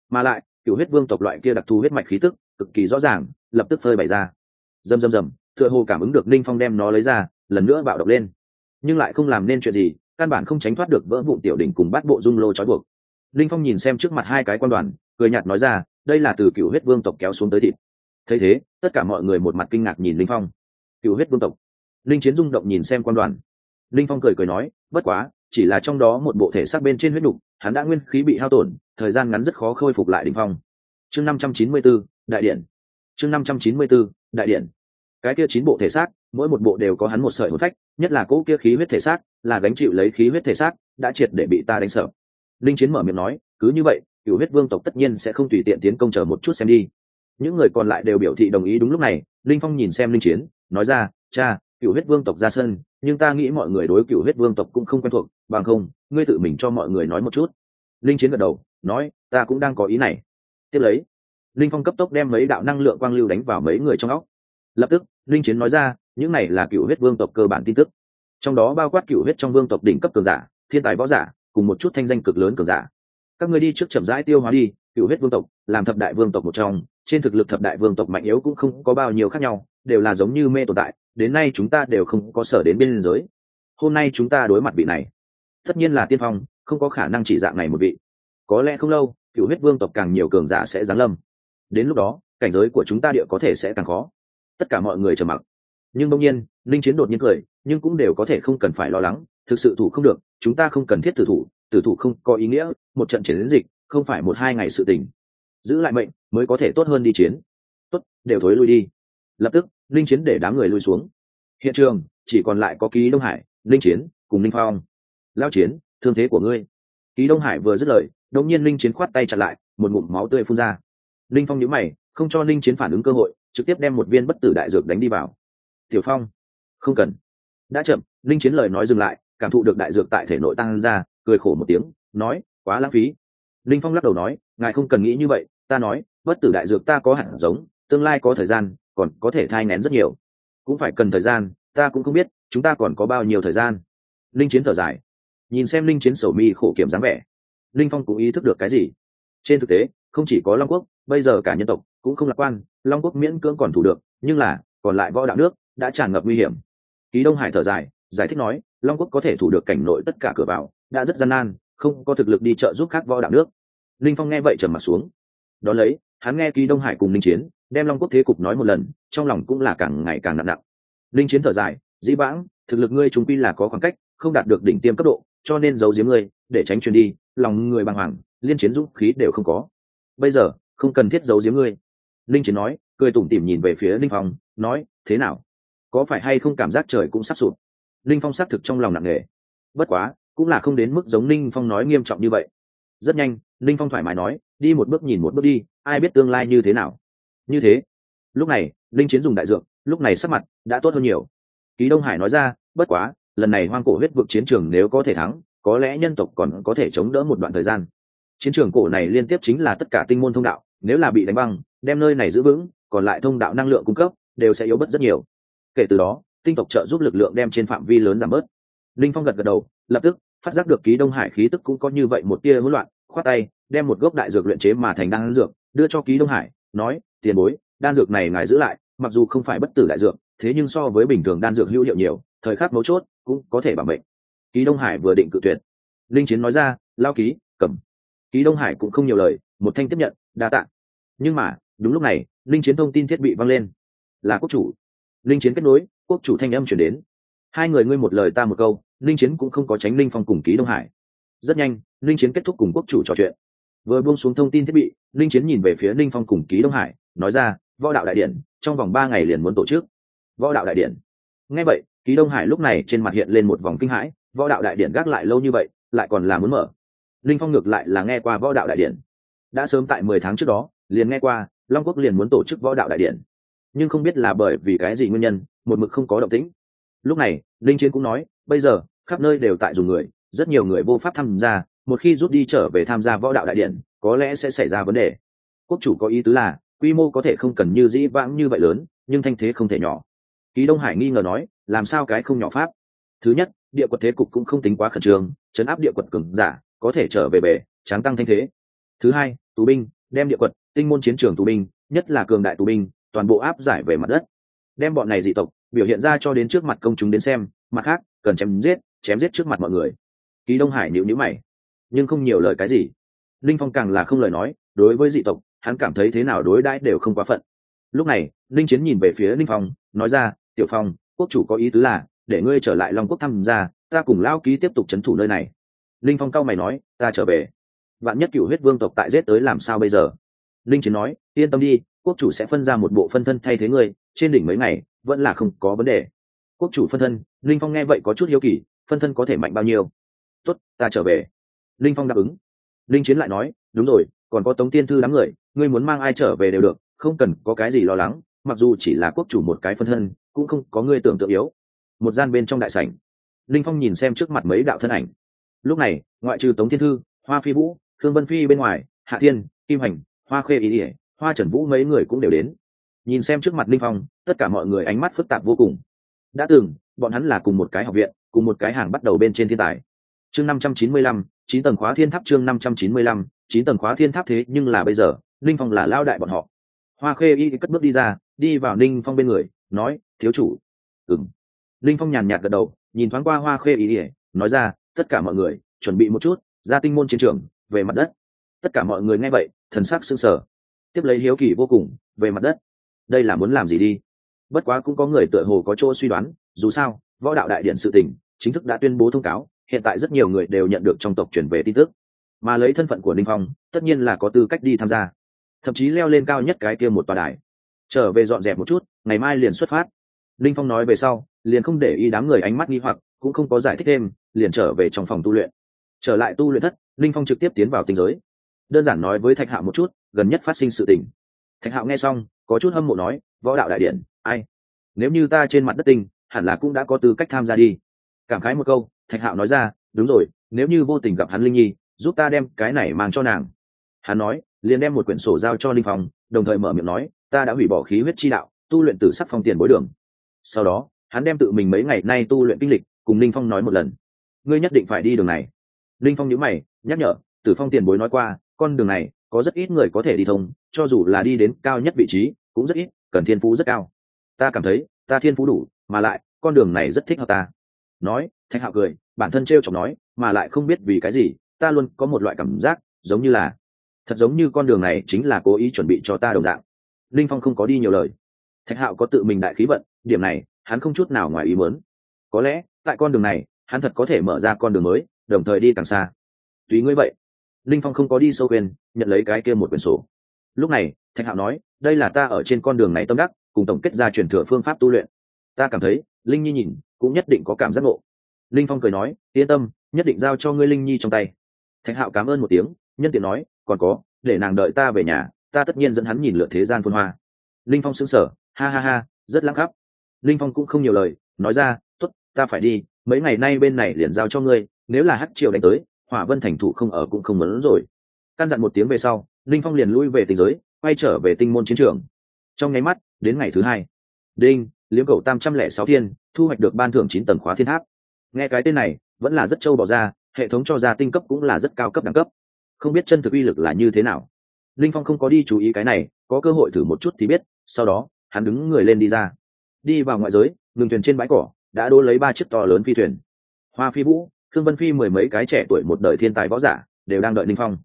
Mà lại, cựu huyết vương tộc loại kia đặc thù huyết mạch khí tức cực kỳ rõ ràng, lập tức phơi bày ra. Rầm rầm rầm, tựa hồ cảm ứng được ninh phong đem nó lấy ra, lần nữa bạo động lên. Nhưng lại không làm nên chuyện gì, căn bản không tránh thoát được vỡ vụn tiểu đỉnh cùng bát bộ dung lô trói buộc. Ninh phong nhìn xem trước mặt hai cái quan đoàn, cười nhạt nói ra, đây là từ cựu huyết vương tộc kéo xuống tới thịt. Thấy thế, tất cả mọi người một mặt kinh ngạc nhìn linh phong. Cựu huyết vương tộc? Linh chiến rung động nhìn xem quan đoàn. Linh phong cười cười nói, bất quá, chỉ là trong đó một bộ thể xác bên trên huyết đục hắn đã nguyên khí bị hao tổn, thời gian ngắn rất khó khôi phục lại đ phong. Chương năm trăm chín mươi b ố đại điện. Chương năm trăm chín mươi bốn, đại điện. Cái kia chín bộ thể xác, mỗi một bộ đều có hắn một sợi hồn phách, nhất là cỗ kia khí huyết thể xác, là gánh chịu lấy khí huyết thể xác, đã triệt để bị ta đánh sợ. Linh chiến mở miệng nói, cứ như vậy, cựu huyết vương tộc tất nhiên sẽ không tùy tiện tiến công chờ một chút xem đi. Những người còn lại đều biểu thị đồng ý đúng lúc này, linh phong nhìn xem linh chiến, nói ra, cha, cựu huyết vương tộc ra sân, nhưng ta nghĩ mọi người đối cựu huyết vương tộc cũng không quen thuộc, bằng không, ngươi tự mình cho mọi người nói một chút. Linh chiến gật đầu, nói, ta cũng đang có ý này. Tiếp lấy linh phong cấp tốc đem mấy đạo năng lượng quang lưu đánh vào mấy người trong óc. Lập tức, linh chiến nói ra, những này là cựu huyết vương tộc cơ bản tin tức. Trong đó bao quát cựu huyết trong vương tộc đỉnh cấp cường giả, thiên tài võ giả, cùng một chút thanh danh cực lớn cường giả. Các ngươi đi trước chậm rãi tiêu hóa đi, cựu huyết vương tộc, làm thập đại vương tộc một trong, trên thực lực thập đại vương tộc mạnh yếu cũng không có bao nhiêu khác nhau, đều là giống như mê tồn tại, đến nay chúng ta đều không có sở đến biên giới. Hôm nay chúng ta đối mặt vị này, tất nhiên là tiên phong, không có khả năng chỉ dạng này một vị. Có lẽ không lâu, cựu huyết vương tộc càng nhiều cường giả sẽ giáng lâm đến lúc đó, cảnh giới của chúng ta địa có thể sẽ càng khó. Tất cả mọi người trầm mặc. Nhưng đông nhiên linh chiến đột nhiên cười, nhưng cũng đều có thể không cần phải lo lắng, thực sự thủ không được, chúng ta không cần thiết tử thủ tử thủ không có ý nghĩa, một trận chiến dịch, không phải một hai ngày sự tình. Giữ lại mệnh, mới có thể tốt hơn đi chiến. Tốt, đều thối lui đi. Lập tức linh chiến để đám người lui xuống. Hiện trường, chỉ còn lại có ký đông hải linh chiến, cùng linh phong. Lao chiến, thương thế của ngươi. Ký đông hải vừa dứt lời, đột nhiên linh chiến khoát tay chặt lại, một ngụm máu tươi phun ra linh phong nhíu mày, không cho linh chiến phản ứng cơ hội, trực tiếp đem một viên bất tử đại dược đánh đi vào. Tiểu phong, không cần. Đã chậm. Linh chiến lời nói dừng lại, cảm thụ được đại dược tại thể nội tăng ra, cười khổ một tiếng, nói, quá lãng phí. Linh phong lắc đầu nói, ngài không cần nghĩ như vậy, ta nói, bất tử đại dược ta có hẳn giống, tương lai có thời gian, còn có thể thai nén rất nhiều. Cũng phải cần thời gian, ta cũng không biết, chúng ta còn có bao nhiêu thời gian. Linh chiến thở dài. Nhìn xem linh chiến sầu mi khổ kiểm dáng vẻ linh phong cũng ý thức được cái gì. Trên thực tế không chỉ có long quốc, bây giờ cả nhân tộc cũng không lạc quan, long quốc miễn cưỡng còn thủ được, nhưng là, còn lại võ đạo nước đã tràn ngập nguy hiểm. Ký đông hải thở dài, giải thích nói, long quốc có thể thủ được cảnh nội tất cả cửa vào, đã rất gian nan, không có thực lực đi trợ giúp khác võ đạo nước. Linh phong nghe vậy trầm mặt xuống. Đón lấy, hắn nghe ký đông hải cùng linh chiến, đem long quốc thế cục nói một lần, trong lòng cũng là càng ngày càng nặng nặng. Linh chiến thở dài, dĩ vãng, thực lực ngươi chúng quy là có khoảng cách, không đạt được đỉnh tiêm cấp độ, cho nên giấu giếm ngươi, để tránh truyền đi, lòng người bàng hoàng, liên chiến dũng khí đều không có bây giờ, không cần thiết giấu giếm ngươi. Linh chiến nói, cười tủm tỉm nhìn về phía linh phong, nói, thế nào? Có phải hay không cảm giác trời cũng sắp sụp? Linh phong xác thực trong lòng nặng nề. Bất quá, cũng là không đến mức giống linh phong nói nghiêm trọng như vậy. Rất nhanh, linh phong thoải mái nói, đi một bước nhìn một bước đi, ai biết tương lai như thế nào? Như thế, lúc này, linh chiến dùng đại dược, lúc này sắc mặt đã tốt hơn nhiều. Ký đông hải nói ra, bất quá, lần này hoang cổ huyết vực chiến trường nếu có thể thắng, có lẽ nhân tộc còn có thể chống đỡ một đoạn thời gian chiến trường cổ này liên tiếp chính là tất cả tinh môn thông đạo, nếu là bị đánh băng, đem nơi này giữ vững, còn lại thông đạo năng lượng cung cấp, đều sẽ yếu bớt rất nhiều. Kể từ đó, tinh tộc trợ giúp lực lượng đem trên phạm vi lớn giảm bớt. Linh phong gật gật đầu, lập tức, phát giác được ký đông hải khí tức cũng có như vậy một tia hỗn loạn, khoát tay, đem một gốc đại dược luyện chế mà thành đan dược, đưa cho ký đông hải, nói, tiền bối, đan dược này ngài giữ lại, mặc dù không phải bất tử đại dược, thế nhưng so với bình thường đan dược hữu hiệu nhiều, thời khắc mấu chốt cũng có thể bảo mệnh. Ký đông hải vừa định cự tuyệt. Linh chiến nói ra, lao ký, cầm ký đông hải cũng không nhiều lời, một thanh tiếp nhận, đa t ạ nhưng mà, đúng lúc này, linh chiến thông tin thiết bị vang lên. Là quốc chủ. Linh chiến kết nối, quốc chủ thanh âm chuyển đến. Hai người ngươi một lời ta một câu, linh chiến cũng không có tránh linh phong cùng ký đông hải. Rất nhanh, linh chiến kết thúc cùng quốc chủ trò chuyện. Vừa buông xuống thông tin thiết bị, linh chiến nhìn về phía linh phong cùng ký đông hải, nói ra, võ đạo đại điện, trong vòng ba ngày liền muốn tổ chức. Võ đạo đại điện? Ngay vậy, ký đông hải lúc này trên mặt hiện lên một vòng kinh hãi, võ đạo đại điện gác lại lâu như vậy, lại còn là muốn mở linh phong ngược lại là nghe qua võ đạo đại điển. Đã sớm tại mười tháng trước đó, liền nghe qua, long quốc liền muốn tổ chức võ đạo đại điển. Nhưng không biết là bởi vì cái gì nguyên nhân, một mực không có động tĩnh. Lúc này, linh chiến cũng nói, bây giờ, khắp nơi đều tại dùng người, rất nhiều người vô pháp tham gia, một khi rút đi trở về tham gia võ đạo đại điển, có lẽ sẽ xảy ra vấn đề. Quốc chủ có ý tứ là, quy mô có thể không cần như dĩ vãng như vậy lớn, nhưng thanh thế không thể nhỏ. Ký đông hải nghi ngờ nói, làm sao cái không nhỏ pháp? Thứ nhất, địa quật thế cục cũng không tính quá khẩn trương, chấn áp địa quật cường giả có thể trở về bể, tráng tăng thanh thế. Thứ hai, tù binh, đem địa quật, tinh môn chiến trường tù binh, nhất là cường đại tù binh, toàn bộ áp giải về mặt đất. Đem bọn này dị tộc, biểu hiện ra cho đến trước mặt công chúng đến xem, mặt khác, cần chém giết chém giết trước mặt mọi người. Ký đông hải nhịu nhữ mày. Nhưng không nhiều lời cái gì. Linh phong càng là không lời nói, đối với dị tộc, hắn cảm thấy thế nào đối đãi đều không quá phận. Lúc này, linh chiến nhìn về phía linh phong, nói ra, tiểu phong, quốc chủ có ý tứ là, để ngươi trở lại long quốc thăm ra ta cùng lao ký tiếp tục c h ấ n thủ nơi này linh phong cao mày nói, ta trở về. Vạn nhất cựu huyết vương tộc tại giết tới làm sao bây giờ? Linh chiến nói, yên tâm đi, quốc chủ sẽ phân ra một bộ phân thân thay thế ngươi, trên đỉnh mấy ngày, vẫn là không có vấn đề. Quốc chủ phân thân, linh phong nghe vậy có chút hiếu kỳ, phân thân có thể mạnh bao nhiêu? Tốt, ta trở về. Linh phong đáp ứng. Linh chiến lại nói, đúng rồi, còn có tống tiên thư đám người, ngươi muốn mang ai trở về đều được, không cần có cái gì lo lắng, mặc dù chỉ là quốc chủ một cái phân thân, cũng không có ngươi tưởng tượng yếu. Một gian bên trong đại sảnh, linh phong nhìn xem trước mặt mấy đạo thân ảnh lúc này, ngoại trừ tống thiên thư, hoa phi vũ thương vân phi bên ngoài, hạ thiên, kim hành, hoa khê ý ỉa, hoa trần vũ mấy người cũng đều đến. Nhìn xem trước mặt linh phong, tất cả mọi người ánh mắt phức tạp vô cùng. Đã từng, bọn hắn là cùng một cái học viện, cùng một cái hàng bắt đầu bên trên thiên tài. Chương năm trăm chín mươi lăm, chín tầng khóa thiên tháp chương năm trăm chín mươi lăm, chín tầng khóa thiên tháp thế nhưng là bây giờ, linh phong là lao đại bọn họ. Hoa khê y cất bước đi ra, đi vào ninh phong bên người, nói, thiếu chủ. Ừng linh phong nhàn nhạt gật đầu, nhìn thoáng qua hoa khê y ỉa, nói ra tất cả mọi người, chuẩn bị một chút, ra tinh môn chiến trường, về mặt đất. Tất cả mọi người nghe vậy, thần sắc sưng sờ. Tiếp lấy hiếu kỳ vô cùng, về mặt đất. Đây là muốn làm gì đi? Bất quá cũng có người tựa hồ có chỗ suy đoán, dù sao, võ đạo đại điện sự tình, chính thức đã tuyên bố thông cáo, hiện tại rất nhiều người đều nhận được trong tộc chuyển về tin tức. Mà lấy thân phận của ninh phong, tất nhiên là có tư cách đi tham gia. Thậm chí leo lên cao nhất cái kia một tòa đài. Trở về dọn dẹp một chút, ngày mai liền xuất phát. Ninh phong nói về sau, liền không để ý đám người ánh mắt nghi hoặc cũng không có giải thích thêm, liền trở về trong phòng tu luyện. Trở lại tu luyện thất, linh phong trực tiếp tiến vào tinh giới. Đơn giản nói với thạch hạo một chút, gần nhất phát sinh sự tình. Thạch hạo nghe xong, có chút hâm mộ nói, võ đạo đại điện ai? Nếu như ta trên mặt đất tinh, hẳn là cũng đã có tư cách tham gia đi. Cảm khái một câu, thạch hạo nói ra, đúng rồi, nếu như vô tình gặp hắn linh nhi, giúp ta đem cái này mang cho nàng. Hắn nói, liền đem một quyển sổ giao cho linh phong, đồng thời mở miệng nói, ta đã hủy bỏ khí huyết chi đạo, tu luyện từ sắc phong tiền bối đường. Sau đó, hắn đem tự mình mấy ngày nay tu luyện kinh lịch cùng linh phong nói một lần. Ngươi nhất định phải đi đường này. Linh phong nhíu mày, nhắc nhở, tử phong tiền bối nói qua, con đường này, có rất ít người có thể đi thông, cho dù là đi đến cao nhất vị trí, cũng rất ít, cần thiên phú rất cao. Ta cảm thấy, ta thiên phú đủ, mà lại, con đường này rất thích hợp ta. Nói, Thạch hạo cười, bản thân t r e o chọc nói, mà lại không biết vì cái gì, ta luôn có một loại cảm giác, giống như là, thật giống như con đường này chính là cố ý chuẩn bị cho ta đồng dạng. Linh phong không có đi nhiều lời. Thạch hạo có tự mình đại khí vận, điểm này, hắn không chút nào ngoài ý muốn. Có lẽ tại con đường này hắn thật có thể mở ra con đường mới đồng thời đi càng xa. Tùy ngươi vậy. Linh phong không có đi sâu quên nhận lấy cái kia một quyển sổ. Lúc này thạch hạo nói đây là ta ở trên con đường này tâm đắc cùng tổng kết ra truyền thừa phương pháp tu luyện. Ta cảm thấy linh nhi nhìn cũng nhất định có cảm giác ngộ. Linh phong cười nói yên tâm nhất định giao cho ngươi linh nhi trong tay. Thạch hạo cảm ơn một tiếng nhân tiện nói còn có để nàng đợi ta về nhà ta tất nhiên dẫn hắn nhìn lượt thế gian phun hoa. Linh phong sững sở, ha ha ha rất lăng khắp. Linh phong cũng không nhiều lời nói ra ta phải đi, mấy ngày nay bên này liền giao cho ngươi, nếu là hát triều đánh tới, hỏa vân thành thủ không ở cũng không muốn rồi. Căn dặn một tiếng về sau, linh phong liền lui về tình giới, quay trở về tinh môn chiến trường. Trong nháy mắt, đến ngày thứ hai. Đinh liếm cầu tam trăm lẻ sáu thiên, thu hoạch được ban thưởng chín tầng khóa thiên tháp. Nghe cái tên này, vẫn là rất trâu bỏ ra, hệ thống cho ra tinh cấp cũng là rất cao cấp đẳng cấp. Không biết chân thực uy lực là như thế nào. Linh phong không có đi chú ý cái này, có cơ hội thử một chút thì biết, sau đó, hắn đứng người lên đi ra. Đi vào ngoại giới, ngừng thuyền trên bãi cỏ đã đỗ lấy ba chiếc to lớn phi thuyền. Hoa phi vũ thương vân phi mười mấy cái trẻ tuổi một đời thiên tài võ giả, đều đang đợi linh phong.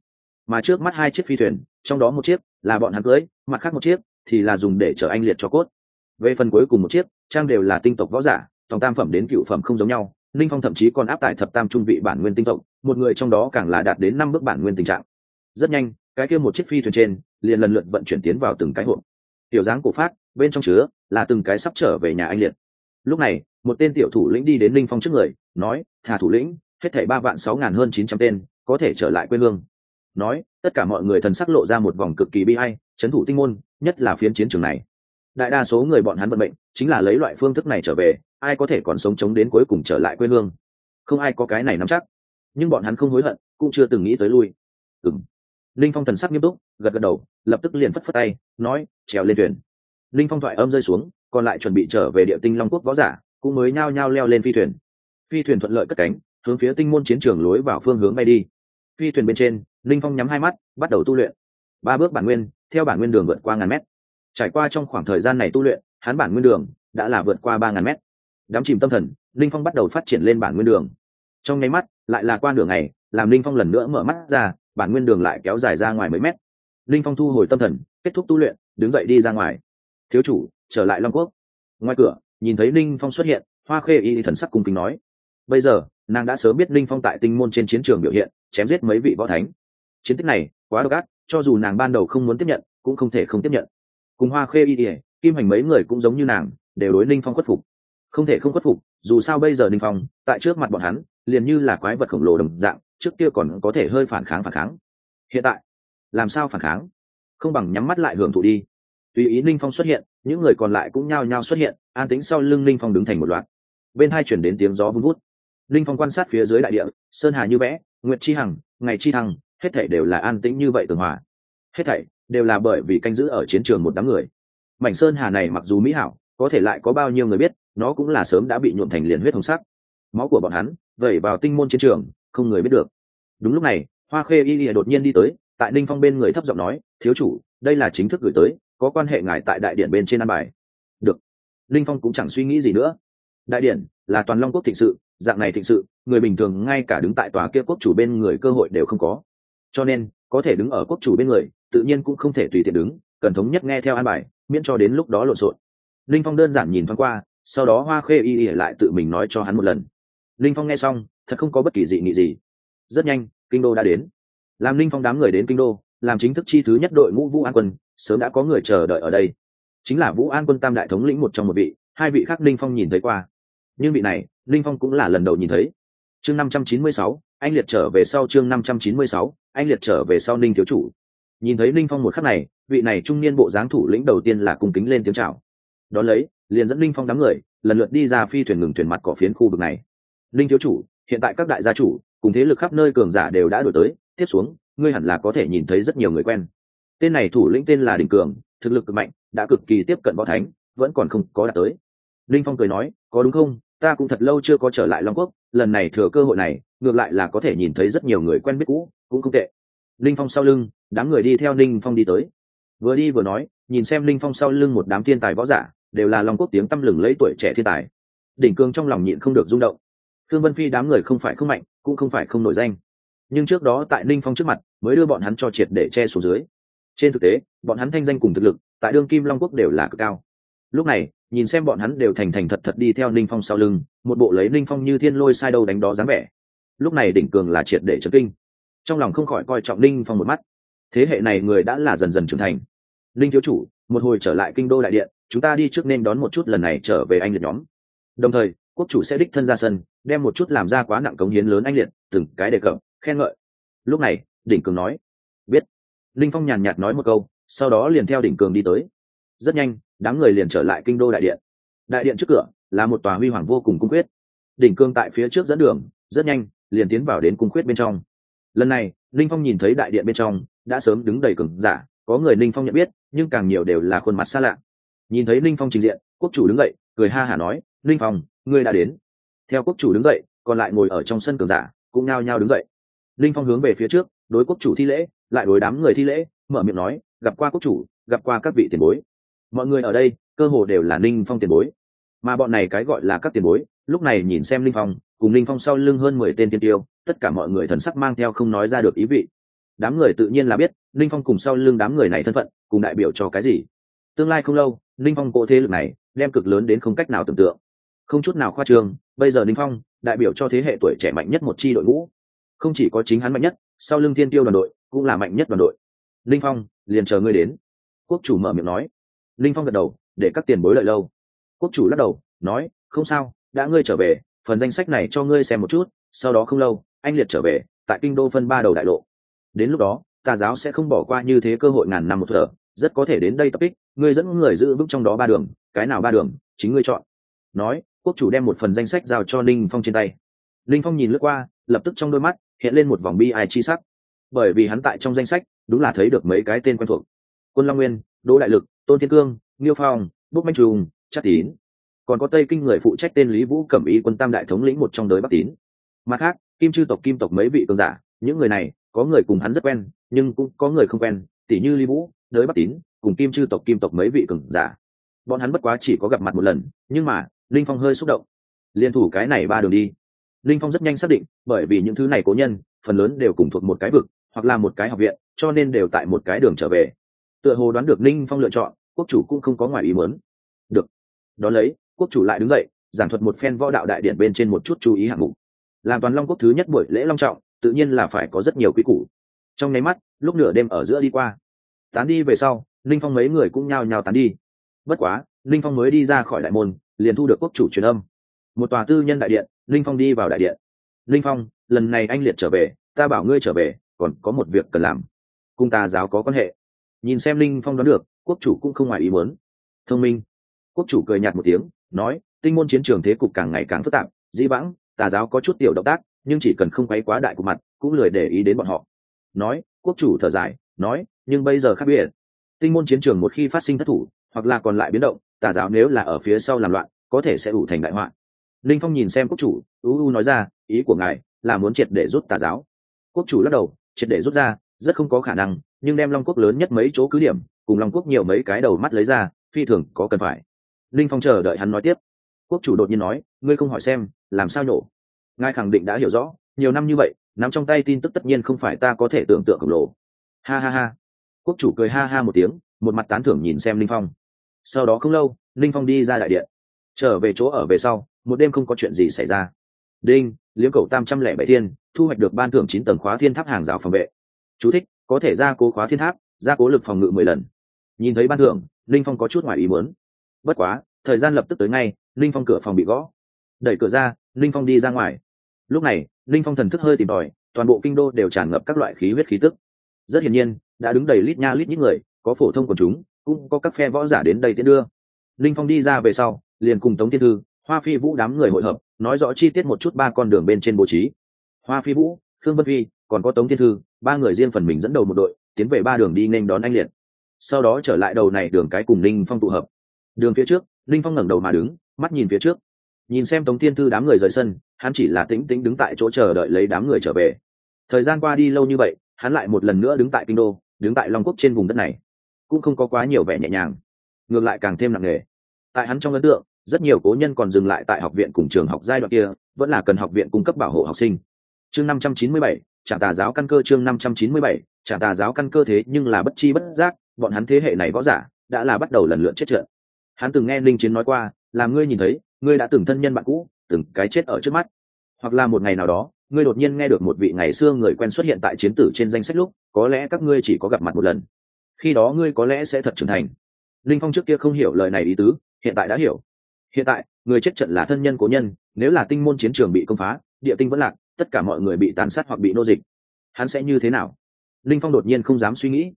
Mà trước mắt hai chiếc phi thuyền, trong đó một chiếc là bọn hắn cưới, mặt khác một chiếc thì là dùng để chở anh liệt cho cốt. Về phần cuối cùng một chiếc, trang đều là tinh tộc võ giả, tổng tam phẩm đến cựu phẩm không giống nhau. Linh phong thậm chí còn áp tải thập tam trung vị bản nguyên tinh tộc, một người trong đó càng là đạt đến năm bước bản nguyên tình trạng. Rất nhanh, cái kia một chiếc phi thuyền trên liền lần lượt vận chuyển tiến vào từng cái hộp. Tiểu dáng cổ phát, bên trong chứa là từng cái sắp trở về nhà anh liệt. Lúc này một tên tiểu thủ lĩnh đi đến linh phong trước người, nói, thà thủ lĩnh, hết thảy ba vạn sáu ngàn hơn chín trăm tên, có thể trở lại quê hương. Nói, tất cả mọi người thần sắc lộ ra một vòng cực kỳ bi hay chấn thủ tinh môn, nhất là phiến chiến trường này. Đại đa số người bọn hắn vận mệnh, chính là lấy loại phương thức này trở về, ai có thể còn sống chống đến cuối cùng trở lại quê hương? Không ai có cái này nắm chắc. Nhưng bọn hắn không hối hận, cũng chưa từng nghĩ tới lui. Ừng linh phong thần sắc nghiêm túc, gật gật đầu, lập tức liền phất phất tay, nói, trèo lên thuyền. Linh phong thoại âm rơi xuống, còn lại chuẩn bị trở về địa tinh long quốc võ giả cũng mới nhao nhao leo lên phi thuyền. Phi thuyền thuận lợi cất cánh, hướng phía tinh môn chiến trường lối vào phương hướng bay đi. Phi thuyền bên trên linh phong nhắm hai mắt, bắt đầu tu luyện. Ba bước bản nguyên, theo bản nguyên đường vượt qua ngàn mét. Trải qua trong khoảng thời gian này tu luyện, hắn bản nguyên đường đã là vượt qua ba ngàn mét. Đám chìm tâm thần linh phong bắt đầu phát triển lên bản nguyên đường. Trong nháy mắt, lại là qua đường này làm linh phong lần nữa mở mắt ra, bản nguyên đường lại kéo dài ra ngoài mấy mét. Linh phong thu hồi tâm thần, kết thúc tu luyện, đứng dậy đi ra ngoài. Thiếu chủ, trở lại long quốc. Ngoài cửa nhìn thấy linh phong xuất hiện, hoa khê y thần sắc cung kính nói, bây giờ, nàng đã sớm biết linh phong tại tinh môn trên chiến trường biểu hiện, chém giết mấy vị võ thánh. Chiến tích này quá độc ác, cho dù nàng ban đầu không muốn tiếp nhận, cũng không thể không tiếp nhận. Cùng hoa khê y ỉa kim hành mấy người cũng giống như nàng, đều đối linh phong khuất phục. Không thể không khuất phục, dù sao bây giờ linh phong, tại trước mặt bọn hắn, liền như là quái vật khổng lồ đồng dạng, trước kia còn có thể hơi phản kháng phản kháng. Hiện tại, làm sao phản kháng? Không bằng nhắm mắt lại hưởng thụ đi tùy ý linh phong xuất hiện, những người còn lại cũng nhao nhao xuất hiện, an tính sau lưng linh phong đứng thành một loạt. Bên hai chuyển đến tiếng gió vun vút. Linh phong quan sát phía dưới đại địa, sơn hà như vẽ, nguyệt chi hằng, ngày chi thăng, hết thảy đều là an tĩnh như vậy tường hòa. Hết thảy đều là bởi vì canh giữ ở chiến trường một đám người. Mảnh sơn hà này mặc dù mỹ hảo, có thể lại có bao nhiêu người biết, nó cũng là sớm đã bị nhuộm thành liền huyết hồng sắc. Máu của bọn hắn vẩy vào tinh môn chiến trường, không người biết được. Đúng lúc này, hoa khê y lìa đột nhiên đi tới, tại ninh phong bên người thấp giọng nói, thiếu chủ, đây là chính thức gửi tới có quan hệ ngài tại đại điện bên trên an bài. Được. Linh phong cũng chẳng suy nghĩ gì nữa. Đại điện là toàn long quốc thịnh sự, dạng này thịnh sự, người bình thường ngay cả đứng tại tòa kia quốc chủ bên người cơ hội đều không có. Cho nên, có thể đứng ở quốc chủ bên người, tự nhiên cũng không thể tùy tiện đứng, cần thống nhất nghe theo an bài, miễn cho đến lúc đó lộn xộn. Linh phong đơn giản nhìn thoáng qua, sau đó hoa khê y y lại tự mình nói cho hắn một lần. Linh phong nghe xong, thật không có bất kỳ dị nghị gì. Rất nhanh, kinh đô đã đến. Làm linh phong đám người đến kinh đô làm chính thức chi thứ nhất đội ngũ vũ an quân, sớm đã có người chờ đợi ở đây. Chính là vũ an quân tam đại thống lĩnh một trong một vị, hai vị khác linh phong nhìn thấy qua. Nhưng vị này, linh phong cũng là lần đầu nhìn thấy. Chương năm trăm chín mươi sáu, anh liệt trở về sau chương năm trăm chín mươi sáu, anh liệt trở về sau ninh thiếu chủ. Nhìn thấy linh phong một khắc này, vị này trung niên bộ dáng thủ lĩnh đầu tiên là cung kính lên tiếng chào. Đón lấy, liền dẫn linh phong đám người, lần lượt đi ra phi thuyền ngừng thuyền mặt cỏ phiến khu vực này. Linh thiếu chủ, hiện tại các đại gia chủ, cùng thế lực khắp nơi cường giả đều đã đổi tới, tiếp xuống ngươi hẳn là có thể nhìn thấy rất nhiều người quen. Tên này thủ lĩnh tên là đình cường, thực lực cực mạnh, đã cực kỳ tiếp cận võ thánh, vẫn còn không có đạt tới. Linh phong cười nói, có đúng không? Ta cũng thật lâu chưa có trở lại long quốc, lần này thừa cơ hội này, ngược lại là có thể nhìn thấy rất nhiều người quen biết cũ, cũng không tệ. Linh phong sau lưng, đám người đi theo linh phong đi tới. Vừa đi vừa nói, nhìn xem linh phong sau lưng một đám thiên tài võ giả, đều là long quốc tiếng tăm lừng lấy tuổi trẻ thiên tài. Đỉnh cường trong lòng nhịn không được rung động. Thương vân phi đám người không phải không mạnh, cũng không phải không nổi danh nhưng trước đó tại ninh phong trước mặt, mới đưa bọn hắn cho triệt để che xuống dưới. Trên thực tế, bọn hắn thanh danh cùng thực lực, tại đương kim long quốc đều là cực cao. Lúc này, nhìn xem bọn hắn đều thành thành thật thật đi theo ninh phong sau lưng, một bộ lấy ninh phong như thiên lôi sai đâu đánh đó dáng vẻ. Lúc này đỉnh cường là triệt để trấn kinh. Trong lòng không khỏi coi trọng ninh phong một mắt. Thế hệ này người đã là dần dần trưởng thành. Ninh thiếu chủ, một hồi trở lại kinh đô đại điện, chúng ta đi trước nên đón một chút lần này trở về anh liệt nhóm. Đồng thời, quốc chủ sẽ đích thân ra sân, đem một chút làm ra quá nặng cống hiến lớn anh liệt, từng cái đề cập khen ngợi. Lúc này, đỉnh cường nói, biết. Linh phong nhàn nhạt nói một câu, sau đó liền theo đỉnh cường đi tới. Rất nhanh, đám người liền trở lại kinh đô đại điện. Đại điện trước cửa là một tòa huy hoàng vô cùng cung quyết. Đỉnh cường tại phía trước dẫn đường, rất nhanh, liền tiến vào đến cung quyết bên trong. Lần này, linh phong nhìn thấy đại điện bên trong, đã sớm đứng đầy cường giả, có người linh phong nhận biết, nhưng càng nhiều đều là khuôn mặt xa lạ. Nhìn thấy linh phong trình diện, quốc chủ đứng dậy, cười ha hả nói, linh phong, ngươi đã đến. Theo quốc chủ đứng dậy, còn lại ngồi ở trong sân cường giả, cũng nao nhao đứng dậy linh phong hướng về phía trước, đối quốc chủ thi lễ, lại đối đám người thi lễ, mở miệng nói, gặp qua quốc chủ, gặp qua các vị tiền bối. Mọi người ở đây, cơ hồ đều là linh phong tiền bối. Mà bọn này cái gọi là các tiền bối, lúc này nhìn xem linh phong, cùng linh phong sau lưng hơn mười tên tiên tiêu, tất cả mọi người thần sắc mang theo không nói ra được ý vị. Đám người tự nhiên là biết, linh phong cùng sau lưng đám người này thân phận, cùng đại biểu cho cái gì. Tương lai không lâu, linh phong cỗ thế lực này, đem cực lớn đến không cách nào tưởng tượng. Không chút nào khoa trương, bây giờ linh phong, đại biểu cho thế hệ tuổi trẻ mạnh nhất một chi đội ngũ không chỉ có chính hắn mạnh nhất, sau lưng thiên tiêu đoàn đội cũng là mạnh nhất đoàn đội. Linh phong, liền chờ ngươi đến. Quốc chủ mở miệng nói. Linh phong gật đầu, để các tiền bối lợi lâu. Quốc chủ lắc đầu, nói, không sao, đã ngươi trở về, phần danh sách này cho ngươi xem một chút, sau đó không lâu, anh liệt trở về, tại kinh đô phân ba đầu đại lộ. Đến lúc đó, tà giáo sẽ không bỏ qua như thế cơ hội ngàn năm một thở, rất có thể đến đây tập kích, ngươi dẫn người giữ vững trong đó ba đường, cái nào ba đường, chính ngươi chọn. Nói, quốc chủ đem một phần danh sách giao cho linh phong trên tay. Linh phong nhìn lướt qua, lập tức trong đôi mắt hiện lên một vòng bi ai chi sắc. Bởi vì hắn tại trong danh sách, đúng là thấy được mấy cái tên quen thuộc. Quân long nguyên, đỗ đại lực, tôn thiên cương, nghiêu phong bút manh trùng, chắc tín. Còn có tây kinh người phụ trách tên lý vũ cẩm ý quân tam đại thống lĩnh một trong đới bắc tín. Mặt khác, kim chư tộc, kim tộc mấy vị cường giả, những người này, có người cùng hắn rất quen, nhưng cũng có người không quen tỷ như lý vũ, đới bắc tín, cùng kim chư tộc, kim tộc mấy vị cường giả. Bọn hắn bất quá chỉ có gặp mặt một lần, nhưng mà, linh phong hơi xúc động. Liên thủ cái này ba đường đi linh phong rất nhanh xác định, bởi vì những thứ này cố nhân, phần lớn đều cùng thuộc một cái vực, hoặc là một cái học viện, cho nên đều tại một cái đường trở về. Tựa hồ đoán được linh phong lựa chọn, quốc chủ cũng không có ngoài ý muốn. Được. Đón lấy, quốc chủ lại đứng dậy, giảng thuật một phen võ đạo đại điển bên trên một chút chú ý hạng mục. Làm toàn long quốc thứ nhất buổi lễ long trọng, tự nhiên là phải có rất nhiều quý củ. Trong nháy mắt, lúc nửa đêm ở giữa đi qua. Tán đi về sau, linh phong mấy người cũng nhao nhao tán đi. Bất quá, linh phong mới đi ra khỏi đại môn, liền thu được quốc chủ truyền âm. Một tòa tư nhân đại điện linh phong đi vào đại điện. Linh phong, lần này anh liệt trở về, ta bảo ngươi trở về, còn có một việc cần làm. Cung ta giáo có quan hệ. Nhìn xem linh phong đoán được, quốc chủ cũng không ngoài ý muốn. Thông minh. Quốc chủ cười nhạt một tiếng, nói, tinh môn chiến trường thế cục càng ngày càng phức tạp, dĩ vãng tà giáo có chút tiểu động tác, nhưng chỉ cần không quấy quá đại của mặt, cũng lười để ý đến bọn họ. Nói, quốc chủ thở dài, nói, nhưng bây giờ khác biệt. Tinh môn chiến trường một khi phát sinh thất thủ, hoặc là còn lại biến động, tà giáo nếu là ở phía sau làm loạn, có thể sẽ ủ thành đại họa linh phong nhìn xem quốc chủ u u nói ra, ý của ngài là muốn triệt để rút tà giáo. Quốc chủ lắc đầu, triệt để rút ra, rất không có khả năng, nhưng đem long quốc lớn nhất mấy chỗ cứ điểm, cùng long quốc nhiều mấy cái đầu mắt lấy ra, phi thường có cần phải. Linh phong chờ đợi hắn nói tiếp. Quốc chủ đột nhiên nói, ngươi không hỏi xem, làm sao nhổ? Ngài khẳng định đã hiểu rõ, nhiều năm như vậy, nắm trong tay tin tức tất nhiên không phải ta có thể tưởng tượng khổng lồ. Ha ha ha. Quốc chủ cười ha ha một tiếng, một mặt tán thưởng nhìn xem linh phong. Sau đó không lâu, linh phong đi ra đại điện. Trở về chỗ ở về sau một đêm không có chuyện gì xảy ra. Đinh, liếm cầu tam trăm lẻ bảy thiên, thu hoạch được ban thưởng chín tầng khóa thiên tháp hàng rào phòng vệ. Chú thích, có thể gia cố khóa thiên tháp, gia cố lực phòng ngự mười lần. Nhìn thấy ban thưởng, linh phong có chút ngoài ý muốn. Bất quá, thời gian lập tức tới ngay, linh phong cửa phòng bị gõ. Đẩy cửa ra, linh phong đi ra ngoài. Lúc này, linh phong thần thức hơi tìm tòi, toàn bộ kinh đô đều tràn ngập các loại khí huyết khí tức. Rất hiển nhiên, đã đứng đầy lít nha lít những người, có phổ thông của chúng, cũng có các phe võ giả đến đây tiễn đưa. Linh phong đi ra về sau, liền cùng tống thiên thư hoa phi vũ đám người hội hợp, nói rõ chi tiết một chút ba con đường bên trên bố trí. Hoa phi vũ, khương vân phi, còn có tống thiên thư, ba người riêng phần mình dẫn đầu một đội, tiến về ba đường đi nên đón anh liệt. Sau đó trở lại đầu này đường cái cùng linh phong tụ hợp. Đường phía trước linh phong ngẩng đầu mà đứng, mắt nhìn phía trước. Nhìn xem tống thiên thư đám người rời sân, hắn chỉ là tĩnh tĩnh đứng tại chỗ chờ đợi lấy đám người trở về. Thời gian qua đi lâu như vậy, hắn lại một lần nữa đứng tại kinh đô, đứng tại long quốc trên vùng đất này. Cũng không có quá nhiều vẻ nhẹ nhàng, ngược lại càng thêm nặng nề. Tại hắn trong ấn tượng rất nhiều cố nhân còn dừng lại tại học viện cùng trường học giai đoạn kia, vẫn là cần học viện cung cấp bảo hộ học sinh. Chương năm trăm chín mươi bảy trả tà giáo căn cơ chương năm trăm chín mươi bảy trả tà giáo căn cơ thế nhưng là bất chi bất giác, bọn hắn thế hệ này võ giả, đã là bắt đầu lần lượt chết trận. Hắn từng nghe linh chiến nói qua, là ngươi nhìn thấy, ngươi đã từng thân nhân bạn cũ, từng cái chết ở trước mắt. Hoặc là một ngày nào đó, ngươi đột nhiên nghe được một vị ngày xưa người quen xuất hiện tại chiến tử trên danh sách lúc, có lẽ các ngươi chỉ có gặp mặt một lần. Khi đó ngươi có lẽ sẽ thật trưởng thành. Linh phong trước kia không hiểu lời này ý tứ, hiện tại đã hiểu hiện tại, người chết trận là thân nhân cố nhân, nếu là tinh môn chiến trường bị công phá, địa tinh vẫn lạc, tất cả mọi người bị tàn sát hoặc bị nô dịch. Hắn sẽ như thế nào? Linh phong đột nhiên không dám suy nghĩ.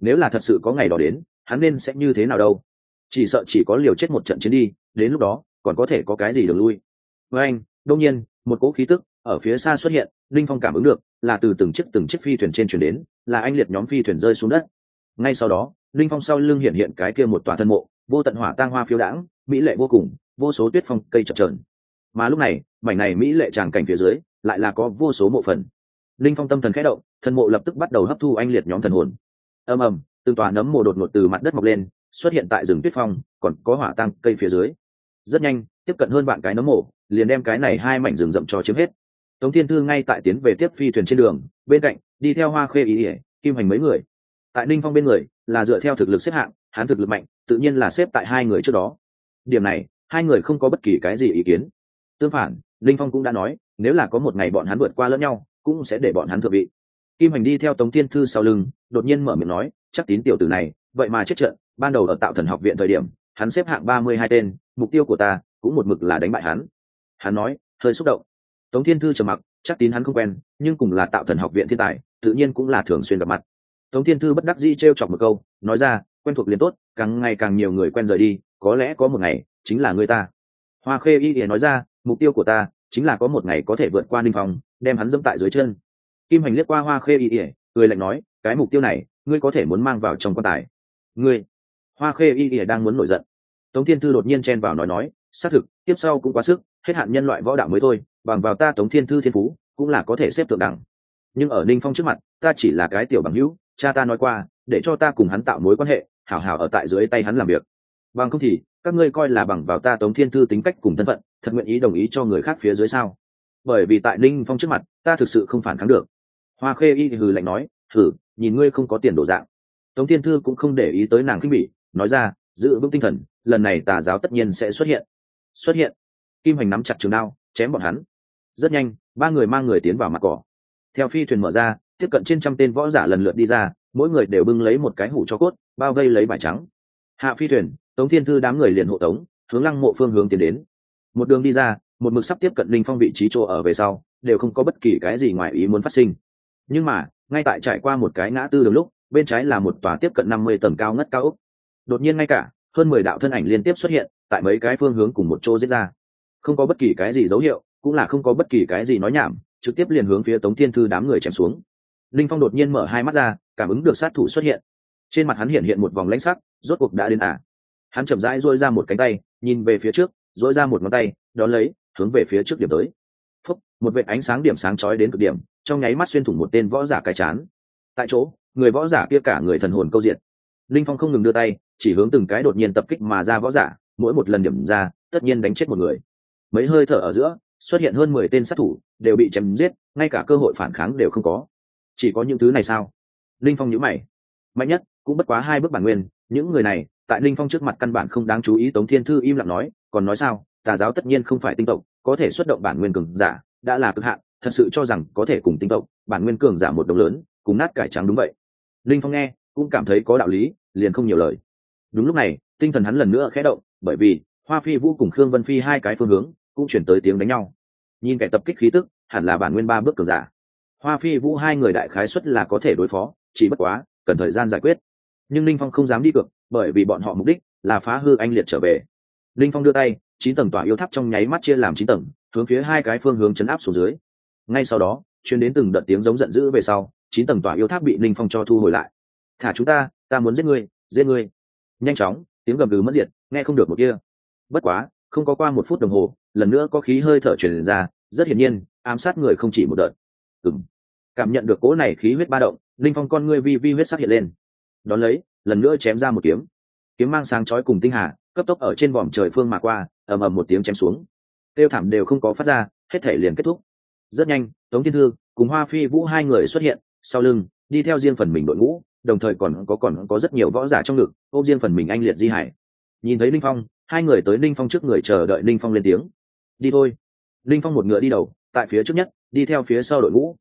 Nếu là thật sự có ngày đó đến, hắn nên sẽ như thế nào đâu? Chỉ sợ chỉ có liều chết một trận chiến đi, đến lúc đó, còn có thể có cái gì được lui? Với anh đông nhiên, một cỗ khí tức ở phía xa xuất hiện, linh phong cảm ứng được, là từ từng chiếc từng chiếc phi thuyền trên chuyển đến, là anh liệt nhóm phi thuyền rơi xuống đất. Ngay sau đó, linh phong sau lưng hiện hiện cái kia một tòa thân mộ, vô tận hỏa tang hoa phiêu đãng mỹ lệ vô cùng, vô số tuyết phong, cây chập trờn mà lúc này, mảnh này mỹ lệ tràng cảnh phía dưới, lại là có vô số mộ phần. Linh phong tâm thần khẽ động, thần mộ lập tức bắt đầu hấp thu anh liệt nhóm thần hồn. Ầm ầm, từng tòa nấm mộ đột ngột từ mặt đất mọc lên, xuất hiện tại rừng tuyết phong, còn có hỏa tăng cây phía dưới. Rất nhanh, tiếp cận hơn bạn cái nấm mộ liền đem cái này hai mảnh rừng rậm cho chiếm hết. Tống thiên thư ngay tại tiến về tiếp phi thuyền trên đường, bên cạnh, đi theo hoa khê ý ỉa kim hành mấy người. Tại ninh phong bên người, là dựa theo thực lực xếp hạng, hắn thực lực mạnh, tự nhiên là xếp tại hai người trước đó điểm này, hai người không có bất kỳ cái gì ý kiến. Tương phản, linh phong cũng đã nói, nếu là có một ngày bọn hắn vượt qua lẫn nhau, cũng sẽ để bọn hắn thượng vị. Kim hành đi theo tống thiên thư sau lưng, đột nhiên mở miệng nói, chắc tín tiểu tử này, vậy mà chết trận, ban đầu ở tạo thần học viện thời điểm, hắn xếp hạng ba mươi hai tên, mục tiêu của ta cũng một mực là đánh bại hắn. Hắn nói, hơi xúc động. Tống thiên thư trầm mặc, chắc tín hắn không quen, nhưng cùng là tạo thần học viện thiên tài, tự nhiên cũng là thường xuyên gặp mặt tống thiên thư bất đắc dĩ t r e o chọc một câu, nói ra, quen thuộc liền tốt, càng ngày càng nhiều người quen rời đi, có lẽ có một ngày, chính là người ta. Hoa khê y ỉa nói ra, mục tiêu của ta, chính là có một ngày có thể vượt qua ninh phong, đem hắn dẫm tại dưới chân. Kim hành liếc qua hoa khê y ỉa người lạnh nói, cái mục tiêu này, ngươi có thể muốn mang vào trong quan tài. Ngươi? Hoa khê y ỉa đang muốn nổi giận. Tống thiên thư đột nhiên chen vào nói nói, xác thực, tiếp sau cũng quá sức, hết hạn nhân loại võ đạo mới thôi, bằng vào ta tống thiên thư thiên phú, cũng là có thể xếp thượng đẳng. Nhưng ở ninh phong trước mặt, ta chỉ là cái tiểu bằng hữu cha ta nói qua, để cho ta cùng hắn tạo mối quan hệ, hảo hảo ở tại dưới tay hắn làm việc. Bằng không thì, các ngươi coi là bằng vào ta tống thiên thư tính cách cùng thân phận, thật nguyện ý đồng ý cho người khác phía dưới sao? Bởi vì tại ninh phong trước mặt, ta thực sự không phản kháng được. Hoa khê y hừ lạnh nói thử nhìn ngươi không có tiền đổ dạng. Tống thiên thư cũng không để ý tới nàng khinh bỉ, nói ra, giữ vững tinh thần, lần này tà giáo tất nhiên sẽ xuất hiện. Xuất hiện. Kim hành nắm chặt trường đao, chém bọn hắn. Rất nhanh, ba người mang người tiến vào mặt cỏ. Theo phi thuyền mở ra tiếp cận trên trăm tên võ giả lần lượt đi ra, mỗi người đều bưng lấy một cái hủ cho cốt, bao vây lấy bài trắng. Hạ phi thuyền, tống thiên thư đám người liền hộ tống, hướng lăng mộ phương hướng tiến đến. Một đường đi ra, một mực sắp tiếp cận linh phong vị trí chỗ ở về sau, đều không có bất kỳ cái gì ngoài ý muốn phát sinh. Nhưng mà, ngay tại trải qua một cái ngã tư đường lúc, bên trái là một tòa tiếp cận năm mươi tầng cao ngất cao ốc. Đột nhiên ngay cả, hơn mười đạo thân ảnh liên tiếp xuất hiện, tại mấy cái phương hướng cùng một chỗ diễn ra. Không có bất kỳ cái gì dấu hiệu, cũng là không có bất kỳ cái gì nói nhảm, trực tiếp liền hướng phía tống thiên thư đám người chém xuống linh phong đột nhiên mở hai mắt ra, cảm ứng được sát thủ xuất hiện. Trên mặt hắn hiện hiện một vòng lãnh sắc, rốt cuộc đã đến à. Hắn chậm rãi dôi ra một cánh tay, nhìn về phía trước dỗi ra một ngón tay, đón lấy, hướng về phía trước điểm tới. Phúc, một vệ ánh sáng điểm sáng chói đến cực điểm, trong nháy mắt xuyên thủng một tên võ giả cái chán. Tại chỗ, người võ giả kia cả người thần hồn câu diện. Linh phong không ngừng đưa tay, chỉ hướng từng cái đột nhiên tập kích mà ra võ giả, mỗi một lần điểm ra, tất nhiên đánh chết một người. Mấy hơi thở ở giữa, xuất hiện hơn mười tên sát thủ, đều bị chém giết, ngay cả cơ hội phản kháng đều không có chỉ có những thứ này sao? Linh phong nhíu mày. Mạnh nhất, cũng bất quá hai bước bản nguyên, những người này, tại linh phong trước mặt căn bản không đáng chú ý, tống thiên thư im lặng nói, còn nói sao, tà giáo tất nhiên không phải tinh tộc, có thể xuất động bản nguyên cường giả, đã là cực hạn, thật sự cho rằng có thể cùng tinh tộc, bản nguyên cường giả một đồng lớn, cùng nát cải trắng đúng vậy. Linh phong nghe, cũng cảm thấy có đạo lý, liền không nhiều lời. Đúng lúc này, tinh thần hắn lần nữa khẽ động, bởi vì, hoa phi vũ cùng khương vân phi hai cái phương hướng, cũng chuyển tới tiếng đánh nhau. Nhìn kẻ tập kích khí tức, hẳn là bản nguyên ba bước cường giả hoa phi vũ hai người đại khái xuất là có thể đối phó, chỉ bất quá, cần thời gian giải quyết. Nhưng linh phong không dám đi cược, bởi vì bọn họ mục đích là phá hư anh liệt trở về. Linh phong đưa tay, chín tầng tỏa yêu tháp trong nháy mắt chia làm chín tầng, hướng phía hai cái phương hướng chấn áp xuống dưới. Ngay sau đó chuyến đến từng đợt tiếng giống giận dữ về sau, chín tầng tỏa yêu tháp bị linh phong cho thu hồi lại. Thả chúng ta ta muốn giết ngươi giết ngươi. Nhanh chóng, tiếng gầm gừ mất diệt, nghe không được một kia. Bất quá, không có qua một phút đồng hồ, lần nữa có khí hơi thở truyền ra, rất hiển nhiên, ám sát người không chỉ một đợt. Ừng cảm nhận được cỗ này khí huyết ba động, linh phong con ngươi vi vi huyết sắc hiện lên. Đón lấy, lần nữa chém ra một kiếm. Kiếm mang sáng chói cùng tinh hà, cấp tốc ở trên vòm trời phương mà qua, ầm ầm một tiếng chém xuống. Tiêu thảm đều không có phát ra, hết thể liền kết thúc. Rất nhanh, tống thiên thư cùng hoa phi vũ hai người xuất hiện, sau lưng, đi theo riêng phần mình đội ngũ, đồng thời còn có còn có rất nhiều võ giả trong ngực, ôm riêng phần mình anh liệt di hải. Nhìn thấy linh phong, hai người tới linh phong trước người chờ đợi linh phong lên tiếng. Đi thôi. Linh phong một ngựa đi đầu, tại phía trước nhất, đi theo phía sau đội ngũ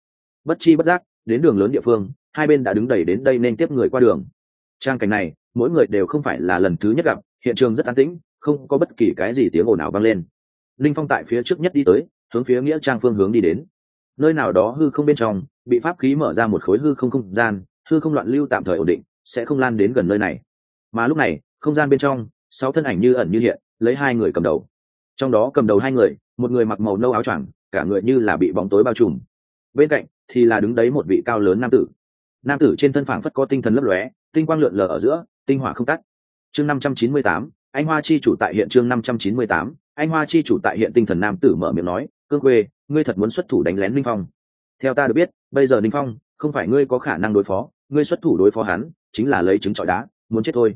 bất chi bất giác, đến đường lớn địa phương, hai bên đã đứng đầy đến đây nên tiếp người qua đường. Trang cảnh này, mỗi người đều không phải là lần thứ nhất gặp, hiện trường rất an tĩnh, không có bất kỳ cái gì tiếng ồn nào vang lên. Linh phong tại phía trước nhất đi tới, hướng phía nghĩa trang phương hướng đi đến. Nơi nào đó hư không bên trong, bị pháp khí mở ra một khối hư không không gian, hư không loạn lưu tạm thời ổn định, sẽ không lan đến gần nơi này. Mà lúc này, không gian bên trong, sáu thân ảnh như ẩn như hiện, lấy hai người cầm đầu. Trong đó cầm đầu hai người, một người mặc màu nâu áo choàng, cả người như là bị bóng tối bao trùm. Bên cạnh thì là đứng đấy một vị cao lớn nam tử. Nam tử trên thân phảng phất có tinh thần lấp lóe, tinh quang lượn lờ ở giữa, tinh hỏa không tắt. Chương năm trăm chín mươi tám, anh hoa chi chủ tại hiện chương năm trăm chín mươi tám, anh hoa chi chủ tại hiện tinh thần nam tử mở miệng nói, cương quê, ngươi thật muốn xuất thủ đánh lén linh phong. Theo ta được biết, bây giờ linh phong, không phải ngươi có khả năng đối phó, ngươi xuất thủ đối phó hắn, chính là lấy trứng trọi đá, muốn chết thôi.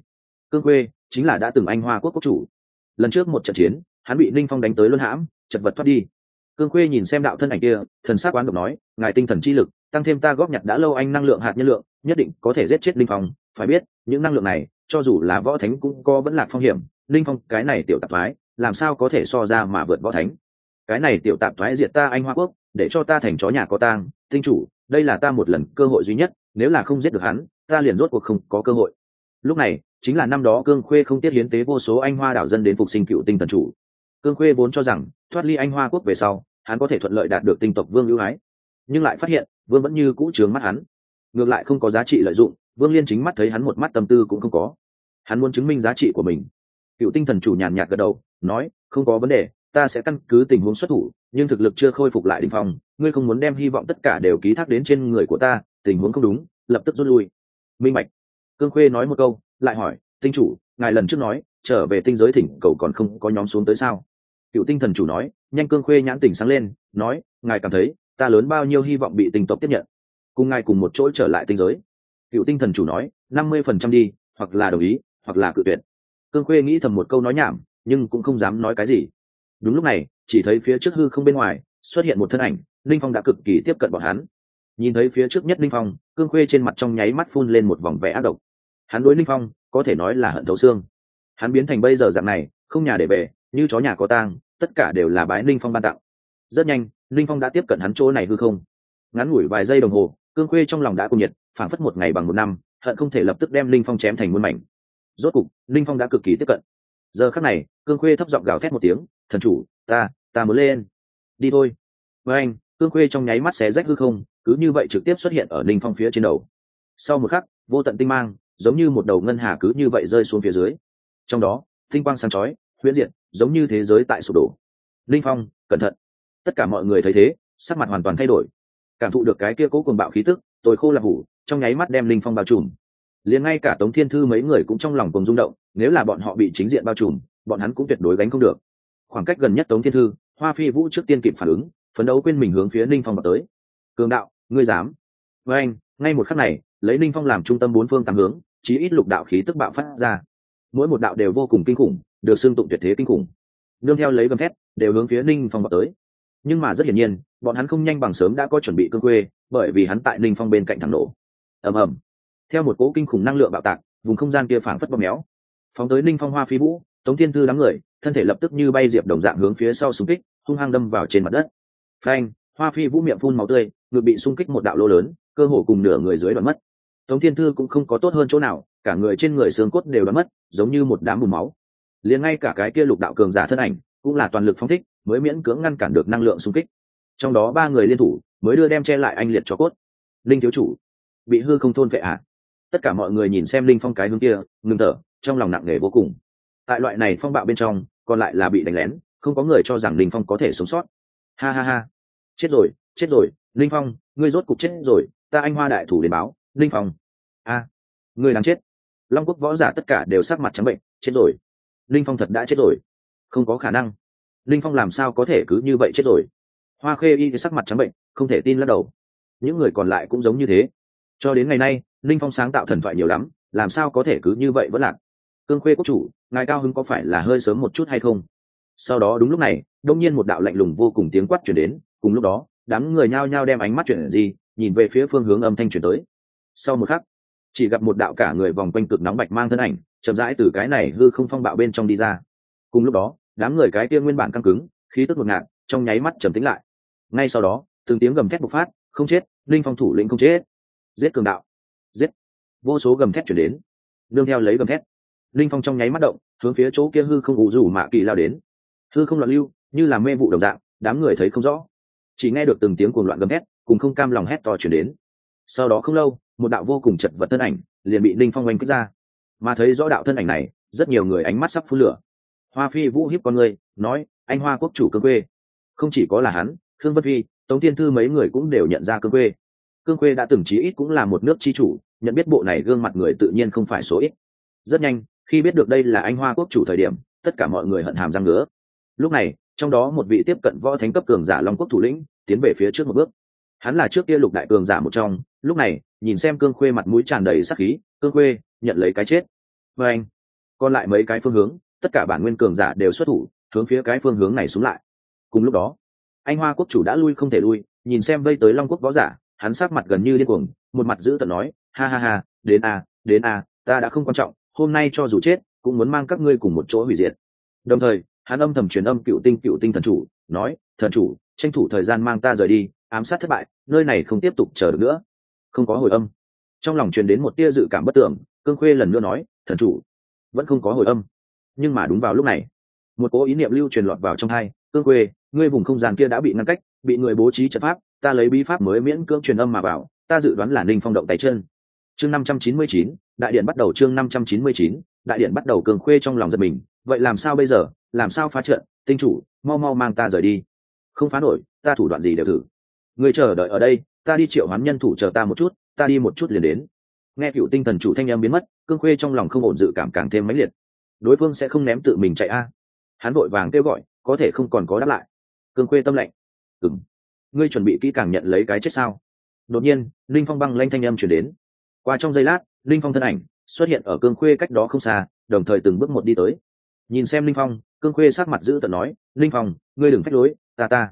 Cương quê, chính là đã từng anh hoa quốc quốc chủ. Lần trước một trận chiến, hắn bị linh phong đánh tới luân hãm, chật vật thoát đi cương khuê nhìn xem đạo thân ảnh kia, thần sắc quán độc nói, ngài tinh thần chi lực, tăng thêm ta góp nhặt đã lâu anh năng lượng hạt nhân lượng, nhất định có thể giết chết linh phong. Phải biết, những năng lượng này, cho dù là võ thánh cũng có vẫn lạc phong hiểm, linh phong, cái này tiểu tạp thoái làm sao có thể so ra mà vượt võ thánh? Cái này tiểu tạp thoái diệt ta anh hoa quốc, để cho ta thành chó nhà có tang, tinh chủ, đây là ta một lần cơ hội duy nhất, nếu là không giết được hắn, ta liền rốt cuộc không có cơ hội. Lúc này, chính là năm đó cương khuê không tiết hiến tế vô số anh hoa đảo dân đến phục sinh cựu tinh thần chủ cương khuê vốn cho rằng thoát ly anh hoa quốc về sau hắn có thể thuận lợi đạt được tinh tộc vương ưu ái. Nhưng lại phát hiện vương vẫn như cũ trướng mắt hắn. Ngược lại không có giá trị lợi dụng vương liên chính mắt thấy hắn một mắt tâm tư cũng không có. Hắn muốn chứng minh giá trị của mình. Cựu tinh thần chủ nhàn nhạt gật đầu nói không có vấn đề ta sẽ căn cứ tình huống xuất thủ nhưng thực lực chưa khôi phục lại đình phòng, ngươi không muốn đem hy vọng tất cả đều ký thác đến trên người của ta tình huống không đúng lập tức rút lui. Minh Mạch, cương khuê nói một câu lại hỏi tinh chủ ngài lần trước nói trở về tinh giới thỉnh cầu còn không có nhóm xuống tới sao? Cựu tinh thần chủ nói, nhanh cương khuê nhãn tỉnh sáng lên, nói, ngài cảm thấy, ta lớn bao nhiêu hy vọng bị tinh tộc tiếp nhận, cùng ngài cùng một chỗ trở lại tinh giới. Cựu tinh thần chủ nói, năm mươi phần trăm đi, hoặc là đồng ý, hoặc là cự tuyệt. Cương khuê nghĩ thầm một câu nói nhảm, nhưng cũng không dám nói cái gì. Đúng lúc này, chỉ thấy phía trước hư không bên ngoài, xuất hiện một thân ảnh, linh phong đã cực kỳ tiếp cận bọn hắn. Nhìn thấy phía trước nhất linh phong, cương khuê trên mặt trong nháy mắt phun lên một vòng vẻ ác độc. Hắn đối linh phong, có thể nói là hận thấu xương. Hắn biến thành bây giờ dạng này, không nhà để về, như chó nhà có tang tất cả đều là bái linh phong ban tặng. Rất nhanh, linh phong đã tiếp cận hắn chỗ này hư không. Ngắn ngủi vài giây đồng hồ, cương khuê trong lòng đã cùng nhiệt, phảng phất một ngày bằng một năm, hận không thể lập tức đem linh phong chém thành muôn mảnh. Rốt cục, linh phong đã cực kỳ tiếp cận. Giờ khắc này, cương khuê thấp giọng gào thét một tiếng, thần chủ, ta ta muốn lên. Đi thôi. Với anh, cương khuê trong nháy mắt xé rách hư không, cứ như vậy trực tiếp xuất hiện ở linh phong phía trên đầu. Sau một khắc, vô tận tinh mang, giống như một đầu ngân hà cứ như vậy rơi xuống phía dưới. Trong đó, tinh quang sáng chói, huyễn diện giống như thế giới tại sụp đổ. Linh phong, cẩn thận. Tất cả mọi người thấy thế, sắc mặt hoàn toàn thay đổi. Cảm thụ được cái kia cố cùng bạo khí tức, tôi khô là hủ trong nháy mắt đem linh phong bao trùm. Liền ngay cả tống thiên thư mấy người cũng trong lòng cùng rung động, nếu là bọn họ bị chính diện bao trùm, bọn hắn cũng tuyệt đối gánh không được. Khoảng cách gần nhất tống thiên thư, hoa phi vũ trước tiên kịp phản ứng, phấn đấu quên mình hướng phía ninh phong vào tới. Cường đạo, ngươi dám? Với anh, ngay một khắc này, lấy ninh phong làm trung tâm bốn phương tám hướng, chí ít lục đạo khí tức bạo phát ra. Mỗi một đạo đều vô cùng kinh khủng được xưng tụng tuyệt thế kinh khủng. Nương theo lấy gầm thét, đều hướng phía ninh phong vào tới. Nhưng mà rất hiển nhiên, bọn hắn không nhanh bằng sớm đã có chuẩn bị cương quê, bởi vì hắn tại ninh phong bên cạnh thẳng nổ. Ầm ầm. Theo một cỗ kinh khủng năng lượng bạo tạc, vùng không gian kia phảng phất bóp méo. Phóng tới ninh phong hoa phi vũ, tống thiên thư đám người, thân thể lập tức như bay diệp đồng dạng hướng phía sau xung kích, hung hăng đâm vào trên mặt đất. Phanh, hoa phi vũ miệng phun máu tươi, ngực bị xung kích một đạo lô lớn, cơ hồ cùng nửa người dưới đoạn mất. Tống thiên thư cũng không có tốt hơn chỗ nào, cả người trên người xương cốt đều đoạn mất, giống như một đám bùn máu liền ngay cả cái kia lục đạo cường giả thân ảnh cũng là toàn lực phong thích, mới miễn cưỡng ngăn cản được năng lượng xung kích. Trong đó ba người liên thủ mới đưa đem che lại anh liệt cho cốt. Linh thiếu chủ, bị hư không thôn vệ ạ à. tất cả mọi người nhìn xem linh phong cái hướng kia, ngừng thở, trong lòng nặng nề vô cùng. Tại loại này phong bạo bên trong, còn lại là bị đánh lén, không có người cho rằng linh phong có thể sống sót. Ha ha ha. Chết rồi chết rồi, linh phong, ngươi rốt cục chết rồi, ta anh hoa đại thủ đến báo, linh phong. A, ngươi đang chết. Long quốc võ giả tất cả đều sắc mặt trắng bệnh, chết rồi linh phong thật đã chết rồi. Không có khả năng. Linh phong làm sao có thể cứ như vậy chết rồi? Hoa khê y sắc mặt trắng bệnh, không thể tin lắc đầu. Những người còn lại cũng giống như thế. Cho đến ngày nay, linh phong sáng tạo thần thoại nhiều lắm, làm sao có thể cứ như vậy vẫn lạc? Cương khuê quốc chủ, ngài cao hưng có phải là hơi sớm một chút hay không? Sau đó đúng lúc này, đông nhiên một đạo lạnh lùng vô cùng tiếng quát chuyển đến, cùng lúc đó, đám người nhao nhao đem ánh mắt chuyển gì nhìn về phía phương hướng âm thanh chuyển tới. Sau một khắc, chỉ gặp một đạo cả người vòng quanh cực nóng bạch mang thân ảnh chậm rãi từ cái này hư không phong bạo bên trong đi ra. Cùng lúc đó, đám người cái kia nguyên bản căng cứng, khí tức ngột ngạt, trong nháy mắt trầm tính lại. Ngay sau đó, từng tiếng gầm thét bộc phát, không chết, linh phong thủ lĩnh không chết. Giết cường đạo. Giết. Vô số gầm thét chuyển đến. Nương theo lấy gầm thét, linh phong trong nháy mắt động, hướng phía chỗ kia hư không ủ rủ mạ kỳ lao đến. Hư không loạn lưu, như là mê vụ đồng dạng, đám người thấy không rõ. Chỉ nghe được từng tiếng cuồng loạn gầm thét, cùng không cam lòng hét to chuyển đến. Sau đó không lâu, một đạo vô cùng chật vật thân ảnh liền bị linh phong oanh kích ra mà thấy rõ đạo thân ảnh này, rất nhiều người ánh mắt sắp phun lửa. Hoa phi vũ hiếp con người, nói, anh hoa quốc chủ cương quê không chỉ có là hắn, khương vân phi, tống thiên thư mấy người cũng đều nhận ra cương quê cương quê đã từng chí ít cũng là một nước chi chủ, nhận biết bộ này gương mặt người tự nhiên không phải số ít. Rất nhanh, khi biết được đây là anh hoa quốc chủ thời điểm, tất cả mọi người hận hàm răng ngứa. Lúc này, trong đó một vị tiếp cận võ thánh cấp cường giả long quốc thủ lĩnh, tiến về phía trước một bước. Hắn là trước kia lục đại cường giả một trong, lúc này, nhìn xem cương khuê mặt mũi tràn đầy sắc khí cương khuê, nhận lấy cái chết. Và anh, còn lại mấy cái phương hướng, tất cả bản nguyên cường giả đều xuất thủ, hướng phía cái phương hướng này xuống lại. Cùng lúc đó, anh hoa quốc chủ đã lui không thể lui, nhìn xem vây tới long quốc võ giả, hắn sát mặt gần như điên cuồng, một mặt giữ tận nói, ha ha ha, đến a đến a, ta đã không quan trọng, hôm nay cho dù chết, cũng muốn mang các ngươi cùng một chỗ hủy diệt. Đồng thời, hắn âm thầm truyền âm cựu tinh cựu tinh thần chủ, nói, thần chủ, tranh thủ thời gian mang ta rời đi, ám sát thất bại, nơi này không tiếp tục chờ được nữa. Không có hồi âm trong lòng truyền đến một tia dự cảm bất tưởng cương khuê lần nữa nói, thần chủ, vẫn không có hồi âm. Nhưng mà đúng vào lúc này, một cố ý niệm lưu truyền lọt vào trong hai, cương khuê, ngươi vùng không gian kia đã bị ngăn cách, bị người bố trí trận pháp, ta lấy bí pháp mới miễn cưỡng truyền âm mà vào, ta dự đoán là ninh phong động tay chân. Chương năm trăm chín mươi chín, đại điện bắt đầu chương năm trăm chín mươi chín, đại điện bắt đầu cường khuê trong lòng giật mình, vậy làm sao bây giờ? Làm sao phá trận? Tinh chủ, mau mau mang ta rời đi. Không phá nổi, ta thủ đoạn gì đều thử. Người chờ đợi ở đây ta đi triệu hoán nhân thủ chờ ta một chút, ta đi một chút liền đến. Nghe cựu tinh thần chủ thanh em biến mất, cương khuê trong lòng không ổn dự cảm càng thêm mãnh liệt. Đối phương sẽ không ném tự mình chạy a. Hắn vội vàng kêu gọi, có thể không còn có đáp lại. Cương khuê tâm lệnh ừng ngươi chuẩn bị kỹ càng nhận lấy cái chết sao? Đột nhiên, linh phong băng lanh thanh âm chuyển đến. Qua trong giây lát, linh phong thân ảnh xuất hiện ở cương khuê cách đó không xa, đồng thời từng bước một đi tới. Nhìn xem linh phong, cương khuê sát mặt giữ tận nói, linh phong, ngươi đừng phách lối, ta ta.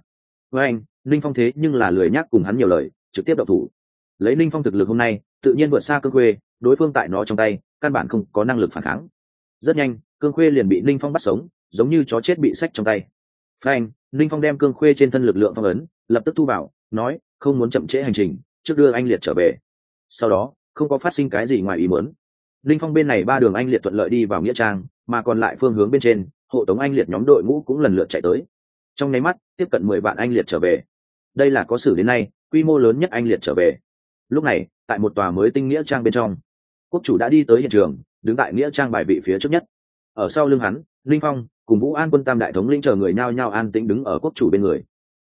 Với anh, linh phong thế nhưng là lười nhắc cùng hắn nhiều lời trực tiếp đậu thủ. Lấy linh phong thực lực hôm nay, tự nhiên vượt xa cương khuê, đối phương tại nó trong tay, căn bản không có năng lực phản kháng. Rất nhanh, cương khuê liền bị linh phong bắt sống, giống như chó chết bị sách trong tay. Phanh linh phong đem cương khuê trên thân lực lượng phong ấn, lập tức thu vào, nói, không muốn chậm trễ hành trình, trước đưa anh liệt trở về. Sau đó, không có phát sinh cái gì ngoài ý muốn. Linh phong bên này ba đường anh liệt thuận lợi đi vào nghĩa trang, mà còn lại phương hướng bên trên, hộ tống anh liệt nhóm đội ngũ cũng lần lượt chạy tới. Trong nháy mắt, tiếp cận mười vạn anh liệt trở về. Đây là có sử đến nay quy mô lớn nhất anh liệt trở về. Lúc này, tại một tòa mới tinh nghĩa trang bên trong, quốc chủ đã đi tới hiện trường, đứng tại nghĩa trang bài vị phía trước nhất. Ở sau lưng hắn, linh phong cùng vũ an quân tam đại thống linh chờ người nhao nhao an tĩnh đứng ở quốc chủ bên người.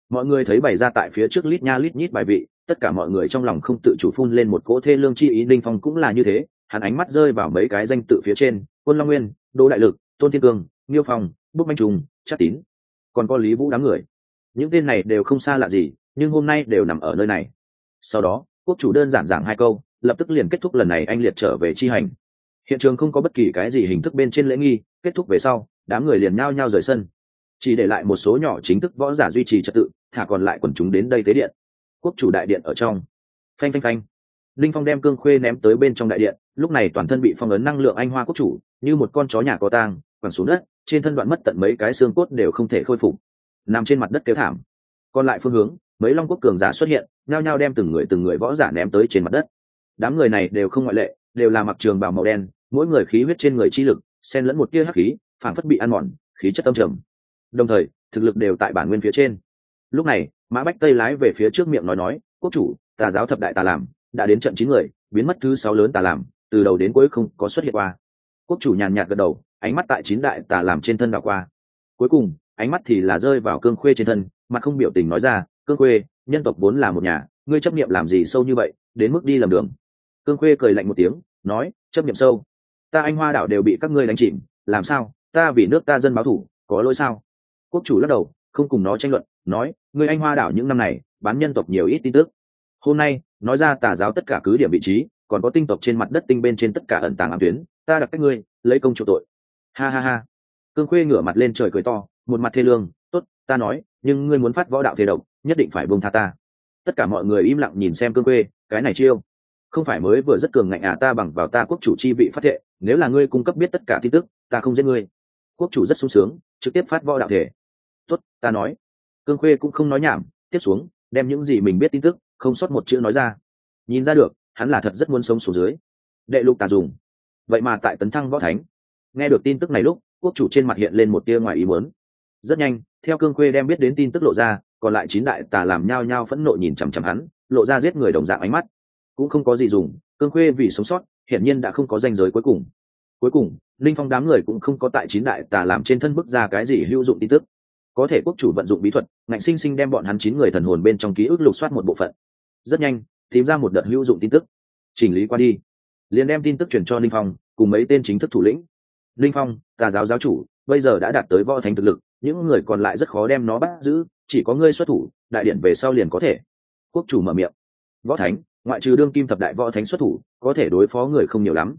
Mọi người thấy bày ra tại phía trước lít nha lít nhít bài vị, tất cả mọi người trong lòng không tự chủ phun lên một cỗ thê lương chi ý, linh phong cũng là như thế, hắn ánh mắt rơi vào mấy cái danh tự phía trên, quân long nguyên, đỗ đại lực, tôn thiên cương, nghiêu phong bút manh trùng, chắc tín. Còn có lý vũ đám người. Những tên này đều không xa lạ gì nhưng hôm nay đều nằm ở nơi này. Sau đó, quốc chủ đơn giản giảng hai câu, lập tức liền kết thúc lần này anh liệt trở về chi hành. Hiện trường không có bất kỳ cái gì hình thức bên trên lễ nghi, kết thúc về sau, đám người liền nhao nhao rời sân. Chỉ để lại một số nhỏ chính thức võ giả duy trì trật tự, thả còn lại quần chúng đến đây tế điện. Quốc chủ đại điện ở trong. Phanh phanh phanh. Linh phong đem cương khuê ném tới bên trong đại điện, lúc này toàn thân bị phong ấn năng lượng anh hoa quốc chủ, như một con chó nhà có tang, quẳng xuống đất, trên thân đoạn mất tận mấy cái xương cốt đều không thể khôi phục. Nằm trên mặt đất kêu thảm. Còn lại phương hướng mấy long quốc cường giả xuất hiện, nhao nhao đem từng người từng người võ giả ném tới trên mặt đất. Đám người này đều không ngoại lệ, đều là mặc trường bào màu đen, mỗi người khí huyết trên người chi lực, xen lẫn một tia hắc khí phản phất bị ăn mòn, khí chất tâm trầm. Đồng thời, thực lực đều tại bản nguyên phía trên. Lúc này, mã bách tây lái về phía trước miệng nói nói, quốc chủ, tà giáo thập đại tà làm, đã đến trận chín người, biến mất thứ sáu lớn tà làm, từ đầu đến cuối không có xuất hiện qua. Quốc chủ nhàn nhạt gật đầu, ánh mắt tại chín đại tà làm trên thân đảo qua. Cuối cùng, ánh mắt thì là rơi vào cương khuê trên thân mà không biểu tình nói ra cương khuê, nhân tộc vốn là một nhà, ngươi chấp niệm làm gì sâu như vậy, đến mức đi lầm đường. Cương khuê cười lạnh một tiếng, nói, chấp niệm sâu. Ta anh hoa đảo đều bị các ngươi đánh chìm, làm sao? Ta vì nước ta dân báo thủ, có lỗi sao? Quốc chủ lắc đầu, không cùng nó tranh luận, nói, ngươi anh hoa đảo những năm này, bán nhân tộc nhiều ít tin tức. Hôm nay, nói ra tà giáo tất cả cứ điểm vị trí, còn có tinh tộc trên mặt đất tinh bên trên tất cả ẩn tàng ám tuyến, ta đặt cách ngươi, lấy công chủ tội. Ha ha ha. Cương khuê ngửa mặt lên trời cười to, một mặt thê lương, tốt, ta nói, nhưng ngươi muốn phát võ đạo thế độc nhất định phải buông tha ta. Tất cả mọi người im lặng nhìn xem cương khuê cái này chiêu. Không phải mới vừa rất cường ngạnh à ta bằng vào ta quốc chủ chi vị phát thệ, nếu là ngươi cung cấp biết tất cả tin tức, ta không giết ngươi. Quốc chủ rất sung sướng, trực tiếp phát võ đạo thể. Tốt, ta nói. Cương khuê cũng không nói nhảm, tiếp xuống, đem những gì mình biết tin tức, không sót một chữ nói ra. Nhìn ra được, hắn là thật rất muốn sống xuống dưới. Đệ lục tà dùng. Vậy mà tại tấn thăng võ thánh. Nghe được tin tức này lúc, quốc chủ trên mặt hiện lên một tia ngoài ý muốn. Rất nhanh, theo cương khuê đem biết đến tin tức lộ ra còn lại chín đại tà làm nhao nhao phẫn nộ nhìn chằm chằm hắn, lộ ra giết người đồng dạng ánh mắt. Cũng không có gì dùng, cương khuê vì sống sót, hiển nhiên đã không có danh giới cuối cùng. Cuối cùng, linh phong đám người cũng không có tại chín đại tà làm trên thân bức ra cái gì hữu dụng tin tức. Có thể quốc chủ vận dụng bí thuật, ngạnh sinh sinh đem bọn hắn chín người thần hồn bên trong ký ức lục soát một bộ phận. Rất nhanh, tìm ra một đợt hữu dụng tin tức. Chỉnh lý qua đi. Liền đem tin tức truyền cho linh phong, cùng mấy tên chính thức thủ lĩnh. Linh phong, tà giáo giáo chủ, bây giờ đã đạt tới võ thánh thực lực, những người còn lại rất khó đem nó bắt giữ chỉ có ngươi xuất thủ, đại điện về sau liền có thể. Quốc chủ mở miệng. Võ thánh, ngoại trừ đương kim thập đại võ thánh xuất thủ, có thể đối phó người không nhiều lắm.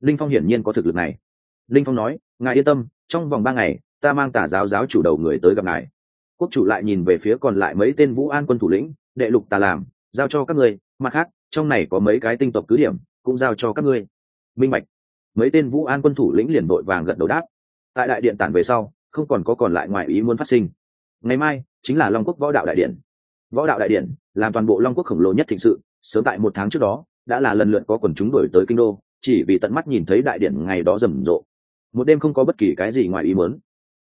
Linh phong hiển nhiên có thực lực này. Linh phong nói, ngài yên tâm, trong vòng ba ngày, ta mang tả giáo giáo chủ đầu người tới gặp ngài. Quốc chủ lại nhìn về phía còn lại mấy tên vũ an quân thủ lĩnh, đệ lục tà làm, giao cho các ngươi, mặt khác, trong này có mấy cái tinh tộc cứ điểm, cũng giao cho các ngươi. Minh bạch. Mấy tên vũ an quân thủ lĩnh liền vội vàng gật đầu đáp. Tại đại điện tản về sau, không còn có còn lại ngoại ý muốn phát sinh. Ngày mai chính là long quốc võ đạo đại điển. Võ đạo đại điển làm toàn bộ long quốc khổng lồ nhất thịnh sự, sớm tại một tháng trước đó, đã là lần lượt có quần chúng đổi tới kinh đô, chỉ vì tận mắt nhìn thấy đại điển ngày đó rầm rộ. Một đêm không có bất kỳ cái gì ngoài ý muốn.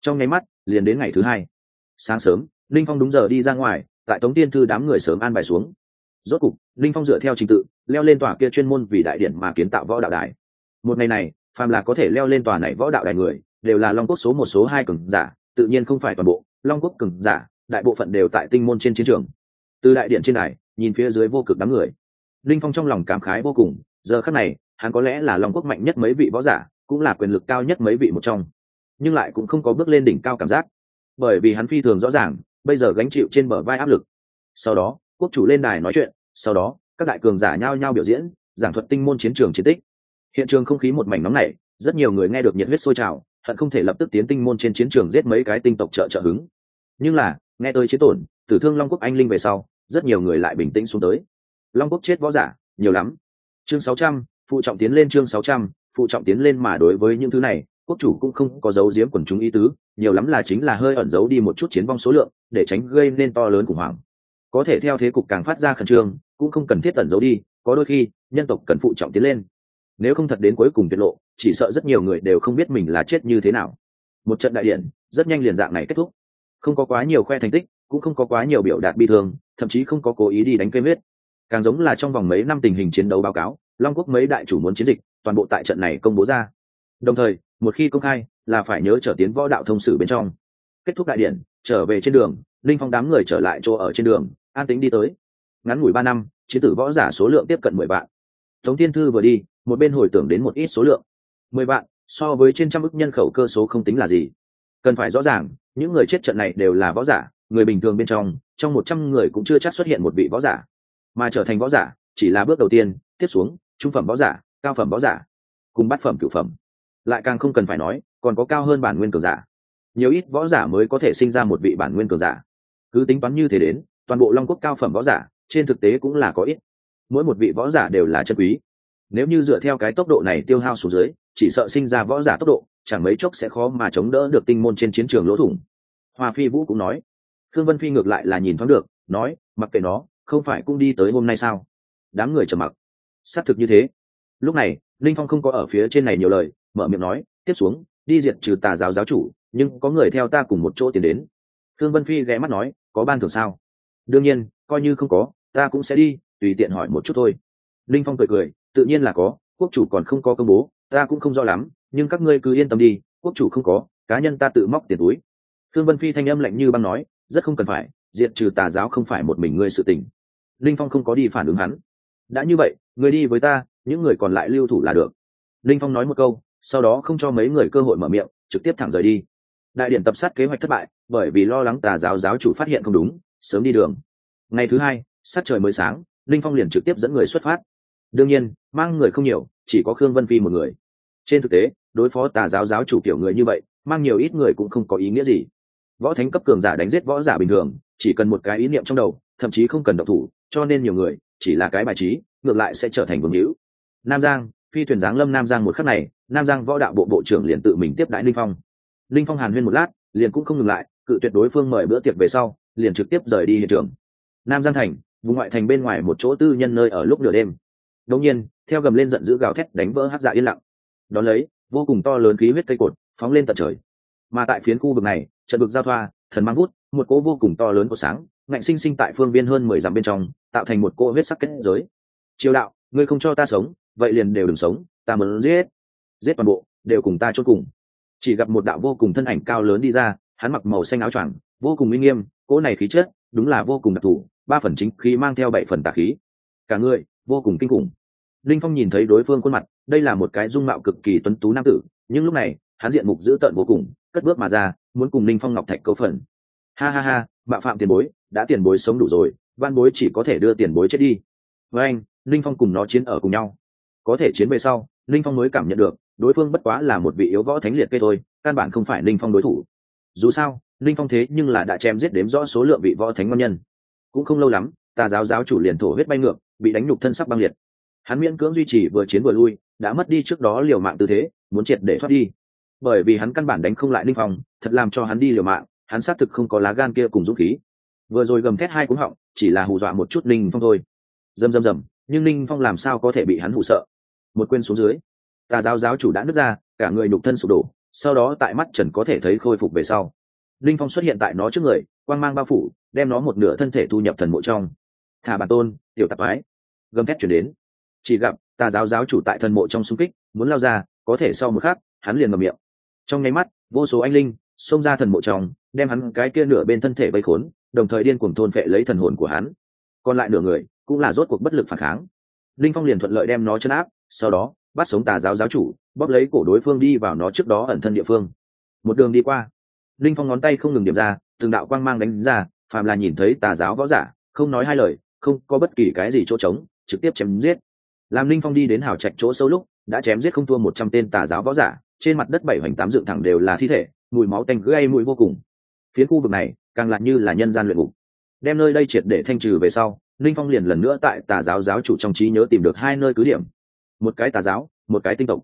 Trong nháy mắt, liền đến ngày thứ hai. Sáng sớm, linh phong đúng giờ đi ra ngoài, tại tống tiên thư đám người sớm an bài xuống. Rốt cục, linh phong dựa theo trình tự, leo lên tòa kia chuyên môn vì đại điển mà kiến tạo võ đạo đài. Một ngày này, phàm là có thể leo lên tòa này võ đạo đài người, đều là long quốc số một, số hai cường giả, tự nhiên không phải toàn bộ long quốc cường giả đại bộ phận đều tại tinh môn trên chiến trường. Từ đại điện trên này, nhìn phía dưới vô cực đám người. Linh phong trong lòng cảm khái vô cùng, giờ khắc này, hắn có lẽ là long quốc mạnh nhất mấy vị võ giả, cũng là quyền lực cao nhất mấy vị một trong. Nhưng lại cũng không có bước lên đỉnh cao cảm giác. Bởi vì hắn phi thường rõ ràng, bây giờ gánh chịu trên bờ vai áp lực. Sau đó, quốc chủ lên đài nói chuyện, sau đó, các đại cường giả nhao nhao biểu diễn, giảng thuật tinh môn chiến trường chiến tích. Hiện trường không khí một mảnh nóng nảy, rất nhiều người nghe được nhiệt huyết sôi trào, hận không thể lập tức tiến tinh môn trên chiến trường giết mấy cái tinh tộc trợ trợ hứng. Nhưng là nghe tới chiến tổn, tử thương long quốc anh linh về sau, rất nhiều người lại bình tĩnh xuống tới. Long quốc chết võ giả, nhiều lắm. Chương sáu trăm, phụ trọng tiến lên chương sáu trăm, phụ trọng tiến lên mà đối với những thứ này, quốc chủ cũng không có dấu diếm quần chúng ý tứ, nhiều lắm là chính là hơi ẩn giấu đi một chút chiến vong số lượng, để tránh gây nên to lớn khủng hoảng. Có thể theo thế cục càng phát ra khẩn trương, cũng không cần thiết ẩn giấu đi, có đôi khi, nhân tộc cần phụ trọng tiến lên. Nếu không thật đến cuối cùng tiết lộ, chỉ sợ rất nhiều người đều không biết mình là chết như thế nào. Một trận đại điện, rất nhanh liền dạng này kết thúc không có quá nhiều khoe thành tích, cũng không có quá nhiều biểu đạt bi thương, thậm chí không có cố ý đi đánh cây huyết. Càng giống là trong vòng mấy năm tình hình chiến đấu báo cáo, long quốc mấy đại chủ muốn chiến dịch, toàn bộ tại trận này công bố ra. Đồng thời, một khi công khai, là phải nhớ trở tiến võ đạo thông sử bên trong. Kết thúc đại điện, trở về trên đường, linh phong đám người trở lại chỗ ở trên đường, an tính đi tới. Ngắn ngủi ba năm, chiến tử võ giả số lượng tiếp cận mười vạn. Tống tiên thư vừa đi, một bên hồi tưởng đến một ít số lượng. Mười vạn, so với trên trăm ức nhân khẩu cơ số không tính là gì. Cần phải rõ ràng những người chết trận này đều là võ giả, người bình thường bên trong trong một trăm người cũng chưa chắc xuất hiện một vị võ giả. Mà trở thành võ giả, chỉ là bước đầu tiên, tiếp xuống, trung phẩm võ giả, cao phẩm võ giả, cùng bát phẩm cửu phẩm. Lại càng không cần phải nói, còn có cao hơn bản nguyên cường giả. Nhiều ít võ giả mới có thể sinh ra một vị bản nguyên cường giả. Cứ tính toán như thế đến, toàn bộ long quốc cao phẩm võ giả, trên thực tế cũng là có ít. Mỗi một vị võ giả đều là chân quý. Nếu như dựa theo cái tốc độ này tiêu hao xuống dưới, chỉ sợ sinh ra võ giả tốc độ chẳng mấy chốc sẽ khó mà chống đỡ được tinh môn trên chiến trường lỗ thủng. Hoa phi vũ cũng nói. Thương vân phi ngược lại là nhìn thoáng được, nói, mặc kệ nó, không phải cũng đi tới hôm nay sao? Đám người trầm mặc. Xác thực như thế. Lúc này, linh phong không có ở phía trên này nhiều lời, mở miệng nói, tiếp xuống, đi diệt trừ tà giáo giáo chủ, nhưng có người theo ta cùng một chỗ tiến đến. Thương vân phi ghé mắt nói, có ban thưởng sao? Đương nhiên, coi như không có, ta cũng sẽ đi, tùy tiện hỏi một chút thôi. Linh phong cười cười, tự nhiên là có, quốc chủ còn không có công bố, ta cũng không rõ lắm nhưng các ngươi cứ yên tâm đi, quốc chủ không có, cá nhân ta tự móc tiền túi. Thương vân phi thanh âm lạnh như băng nói, rất không cần phải, diệt trừ tà giáo không phải một mình ngươi sự tình. Linh phong không có đi phản ứng hắn. Đã như vậy người đi với ta, những người còn lại lưu thủ là được. Linh phong nói một câu, sau đó không cho mấy người cơ hội mở miệng, trực tiếp thẳng rời đi. Đại điện tập sát kế hoạch thất bại, bởi vì lo lắng tà giáo giáo chủ phát hiện không đúng, sớm đi đường. Ngày thứ hai, sát trời mới sáng, linh phong liền trực tiếp dẫn người xuất phát. Đương nhiên, mang người không nhiều, chỉ có khương vân phi một người trên thực tế, đối phó tà giáo giáo chủ kiểu người như vậy, mang nhiều ít người cũng không có ý nghĩa gì. Võ thánh cấp cường giả đánh giết võ giả bình thường, chỉ cần một cái ý niệm trong đầu, thậm chí không cần độc thủ, cho nên nhiều người, chỉ là cái bài trí, ngược lại sẽ trở thành vương hữu. Nam giang, phi thuyền giáng lâm nam giang một khắc này, nam giang võ đạo bộ bộ trưởng liền tự mình tiếp đãi linh phong. Linh phong hàn huyên một lát, liền cũng không ngừng lại, cự tuyệt đối phương mời bữa tiệc về sau, liền trực tiếp rời đi hiện trường. Nam giang thành, vùng ngoại thành bên ngoài một chỗ tư nhân nơi ở lúc nửa đêm. Đột nhiên, theo gầm lên giận dữ gào thét đánh vỡ hát dạ yên lặng đón lấy, vô cùng to lớn khí huyết cây cột phóng lên tận trời. Mà tại phiến khu vực này, trận vực giao thoa, thần mang hút một cỗ vô cùng to lớn của sáng, ngạnh sinh sinh tại phương viên hơn mười dặm bên trong, tạo thành một cỗ huyết sắc kết giới. Triều đạo, ngươi không cho ta sống, vậy liền đều đừng sống, ta muốn giết. Giết toàn bộ, đều cùng ta chốt cùng. Chỉ gặp một đạo vô cùng thân ảnh cao lớn đi ra, hắn mặc màu xanh áo choàng, vô cùng uy nghiêm, cỗ này khí chất đúng là vô cùng đặc thù, ba phần chính khí mang theo bảy phần tà khí. Cả người, vô cùng kinh khủng linh phong nhìn thấy đối phương khuôn mặt, đây là một cái dung mạo cực kỳ tuấn tú nam tử, nhưng lúc này, hắn diện mục dữ tợn vô cùng, cất bước mà ra, muốn cùng linh phong ngọc thạch câu phần. Ha ha ha bạ phạm tiền bối, đã tiền bối sống đủ rồi, văn bối chỉ có thể đưa tiền bối chết đi. Với anh, linh phong cùng nó chiến ở cùng nhau. Có thể chiến về sau, linh phong mới cảm nhận được, đối phương bất quá là một vị yếu võ thánh liệt cây thôi, căn bản không phải linh phong đối thủ. Dù sao, linh phong thế nhưng là đã chém giết đếm rõ số lượng vị võ thánh ngon nhân. Cũng không lâu lắm tà giáo giáo chủ liền thổ huyết bay ngược, bị đánh nhục thân sắc băng liệt hắn miễn cưỡng duy trì vừa chiến vừa lui, đã mất đi trước đó liều mạng tư thế, muốn triệt để thoát đi. Bởi vì hắn căn bản đánh không lại linh phong, thật làm cho hắn đi liều mạng, hắn xác thực không có lá gan kia cùng dũng khí. Vừa rồi gầm thét hai cuống họng, chỉ là hù dọa một chút linh phong thôi. Dầm dầm dầm nhưng linh phong làm sao có thể bị hắn hụ sợ? Một quên xuống dưới, tà giáo giáo chủ đã nứt ra, cả người nhục thân sụp đổ, sau đó tại mắt trần có thể thấy khôi phục về sau. Linh phong xuất hiện tại nó trước người, quang mang bao phủ, đem nó một nửa thân thể thu nhập thần mộ trong. Thả bản tôn, tiểu tạp ái. Gầm thét chuyển đến chỉ gặp tà giáo giáo chủ tại thần mộ trong xung kích, muốn lao ra, có thể sau một khắc, hắn liền ngầm miệng. Trong nháy mắt, vô số anh linh xông ra thần mộ trong, đem hắn cái kia nửa bên thân thể vây khốn, đồng thời điên cuồng thôn phệ lấy thần hồn của hắn. Còn lại nửa người cũng là rốt cuộc bất lực phản kháng. Linh phong liền thuận lợi đem nó chấn áp, sau đó, bắt sống tà giáo giáo chủ, bóp lấy cổ đối phương đi vào nó trước đó ẩn thân địa phương. Một đường đi qua, linh phong ngón tay không ngừng điểm ra, từng đạo quang mang đánh ra, phàm là nhìn thấy tà giáo võ giả, không nói hai lời, không có bất kỳ cái gì chỗ trống, trực tiếp chém giết làm linh phong đi đến hào trạch chỗ sâu lúc, đã chém giết không thua một trăm tên tà giáo võ giả, trên mặt đất bảy hoành tám dựng thẳng đều là thi thể, mùi máu tanh gây mùi vô cùng. Phía khu vực này, càng lạ như là nhân gian luyện ngục. Đem nơi đây triệt để thanh trừ về sau linh phong liền lần nữa tại tà giáo giáo chủ trong trí nhớ tìm được hai nơi cứ điểm. Một cái tà giáo, một cái tinh tộc.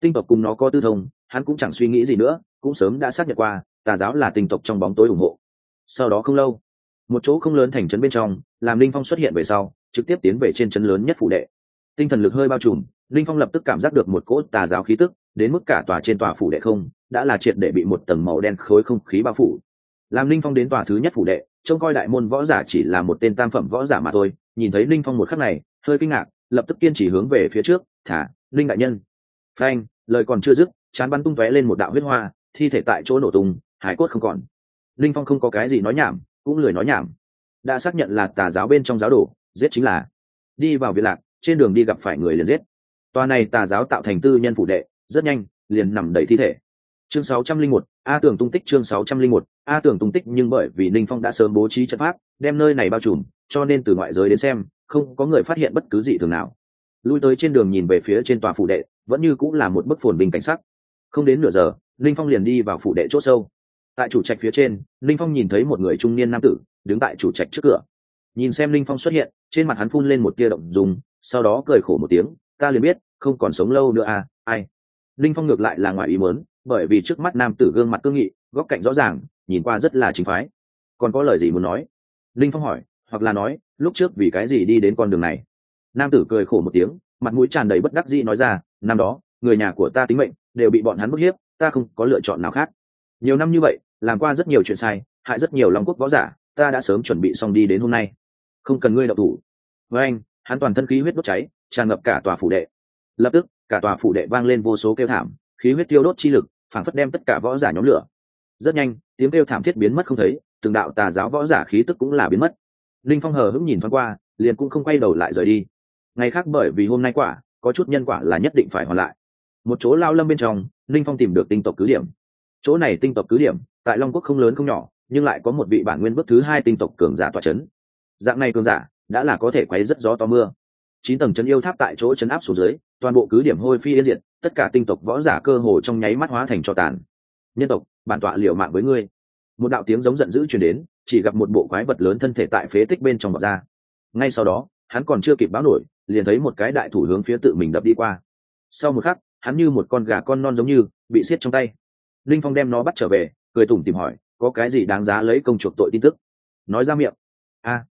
Tinh tộc cùng nó có tư thông, hắn cũng chẳng suy nghĩ gì nữa, cũng sớm đã xác nhận qua, tà giáo là tinh tộc trong bóng tối ủng hộ. Sau đó không lâu, một chỗ không lớn thành trấn bên trong làm linh phong xuất hiện về sau, trực tiếp tiến về trên trấn lớn nhất phủ đệ tinh thần lực hơi bao trùm, linh phong lập tức cảm giác được một cỗ tà giáo khí tức, đến mức cả tòa trên tòa phủ đệ không, đã là triệt để bị một tầng màu đen khối không khí bao phủ. Làm linh phong đến tòa thứ nhất phủ đệ, trông coi đại môn võ giả chỉ là một tên tam phẩm võ giả mà thôi, nhìn thấy linh phong một khắc này, hơi kinh ngạc, lập tức kiên trì hướng về phía trước, thả, linh đại nhân. Phanh, lời còn chưa dứt, chán bắn tung tóe lên một đạo huyết hoa, thi thể tại chỗ nổ tung, hải cốt không còn. Linh phong không có cái gì nói nhảm, cũng lười nói nhảm. Đã xác nhận là tà giáo bên trong giáo đồ, giết chính là. Đi vào viện lạc trên đường đi gặp phải người liền giết. Tòa này tà giáo tạo thành tư nhân phủ đệ rất nhanh liền nằm đầy thi thể. Chương 601, a tưởng tung tích chương 601, a tưởng tung tích nhưng bởi vì ninh phong đã sớm bố trí trận pháp đem nơi này bao trùm cho nên từ ngoại giới đến xem không có người phát hiện bất cứ gì thường nào. Lui tới trên đường nhìn về phía trên tòa phủ đệ vẫn như cũng là một bức phồn bình cảnh sắc. Không đến nửa giờ ninh phong liền đi vào phủ đệ c h ỗ sâu. Tại chủ trạch phía trên ninh phong nhìn thấy một người trung niên nam tử đứng tại chủ trạch trước cửa. Nhìn xem ninh phong xuất hiện trên mặt hắn phun lên một tia động dùng sau đó cười khổ một tiếng, ta liền biết, không còn sống lâu nữa à ai? Linh phong ngược lại là ngoài ý mớn bởi vì trước mắt nam tử gương mặt cương nghị, góc cạnh rõ ràng, nhìn qua rất là chính phái. Còn có lời gì muốn nói? Linh phong hỏi, hoặc là nói, lúc trước vì cái gì đi đến con đường này? Nam tử cười khổ một tiếng, mặt mũi tràn đầy bất đắc dĩ nói ra, năm đó, người nhà của ta tính mệnh đều bị bọn hắn bức hiếp, ta không có lựa chọn nào khác. Nhiều năm như vậy, làm qua rất nhiều chuyện sai, hại rất nhiều long quốc võ giả, ta đã sớm chuẩn bị xong đi đến hôm nay. Không cần ngươi đậu thủ. Với anh hắn toàn thân khí huyết đốt cháy, tràn ngập cả tòa phủ đệ. Lập tức, cả tòa phủ đệ vang lên vô số kêu thảm, khí huyết tiêu đốt chi lực phản phất đem tất cả võ giả nhóm lửa. Rất nhanh, tiếng kêu thảm thiết biến mất không thấy, từng đạo tà giáo võ giả khí tức cũng là biến mất. Linh phong hờ hững nhìn thoáng qua, liền cũng không quay đầu lại rời đi. Ngày khác bởi vì hôm nay quả, có chút nhân quả là nhất định phải hoàn lại. Một chỗ lao lâm bên trong, linh phong tìm được tinh tộc cứ điểm. Chỗ này tinh tộc cứ điểm, tại long quốc không lớn không nhỏ, nhưng lại có một vị bản nguyên bước thứ hai tinh tộc cường giả tọa c h ấ n dạng này cường giả đã là có thể quấy rất gió to mưa. Chín tầng chấn yêu tháp tại chỗ chấn áp xuống dưới, toàn bộ cứ điểm hôi phi yên diệt, tất cả tinh tộc võ giả cơ hồ trong nháy mắt hóa thành cho tàn. Nhân tộc, bản tọa liều mạng với ngươi. Một đạo tiếng giống giận dữ chuyển đến, chỉ gặp một bộ quái vật lớn thân thể tại phế tích bên trong vọt ra. Ngay sau đó, hắn còn chưa kịp báo nổi, liền thấy một cái đại thủ hướng phía tự mình đập đi qua. Sau một khắc, hắn như một con gà con non giống như, bị xiết trong tay. Linh phong đem nó bắt trở về, cười tủm tìm hỏi, có cái gì đáng giá lấy công chuộc tội tin tức? Nói ra miệng, a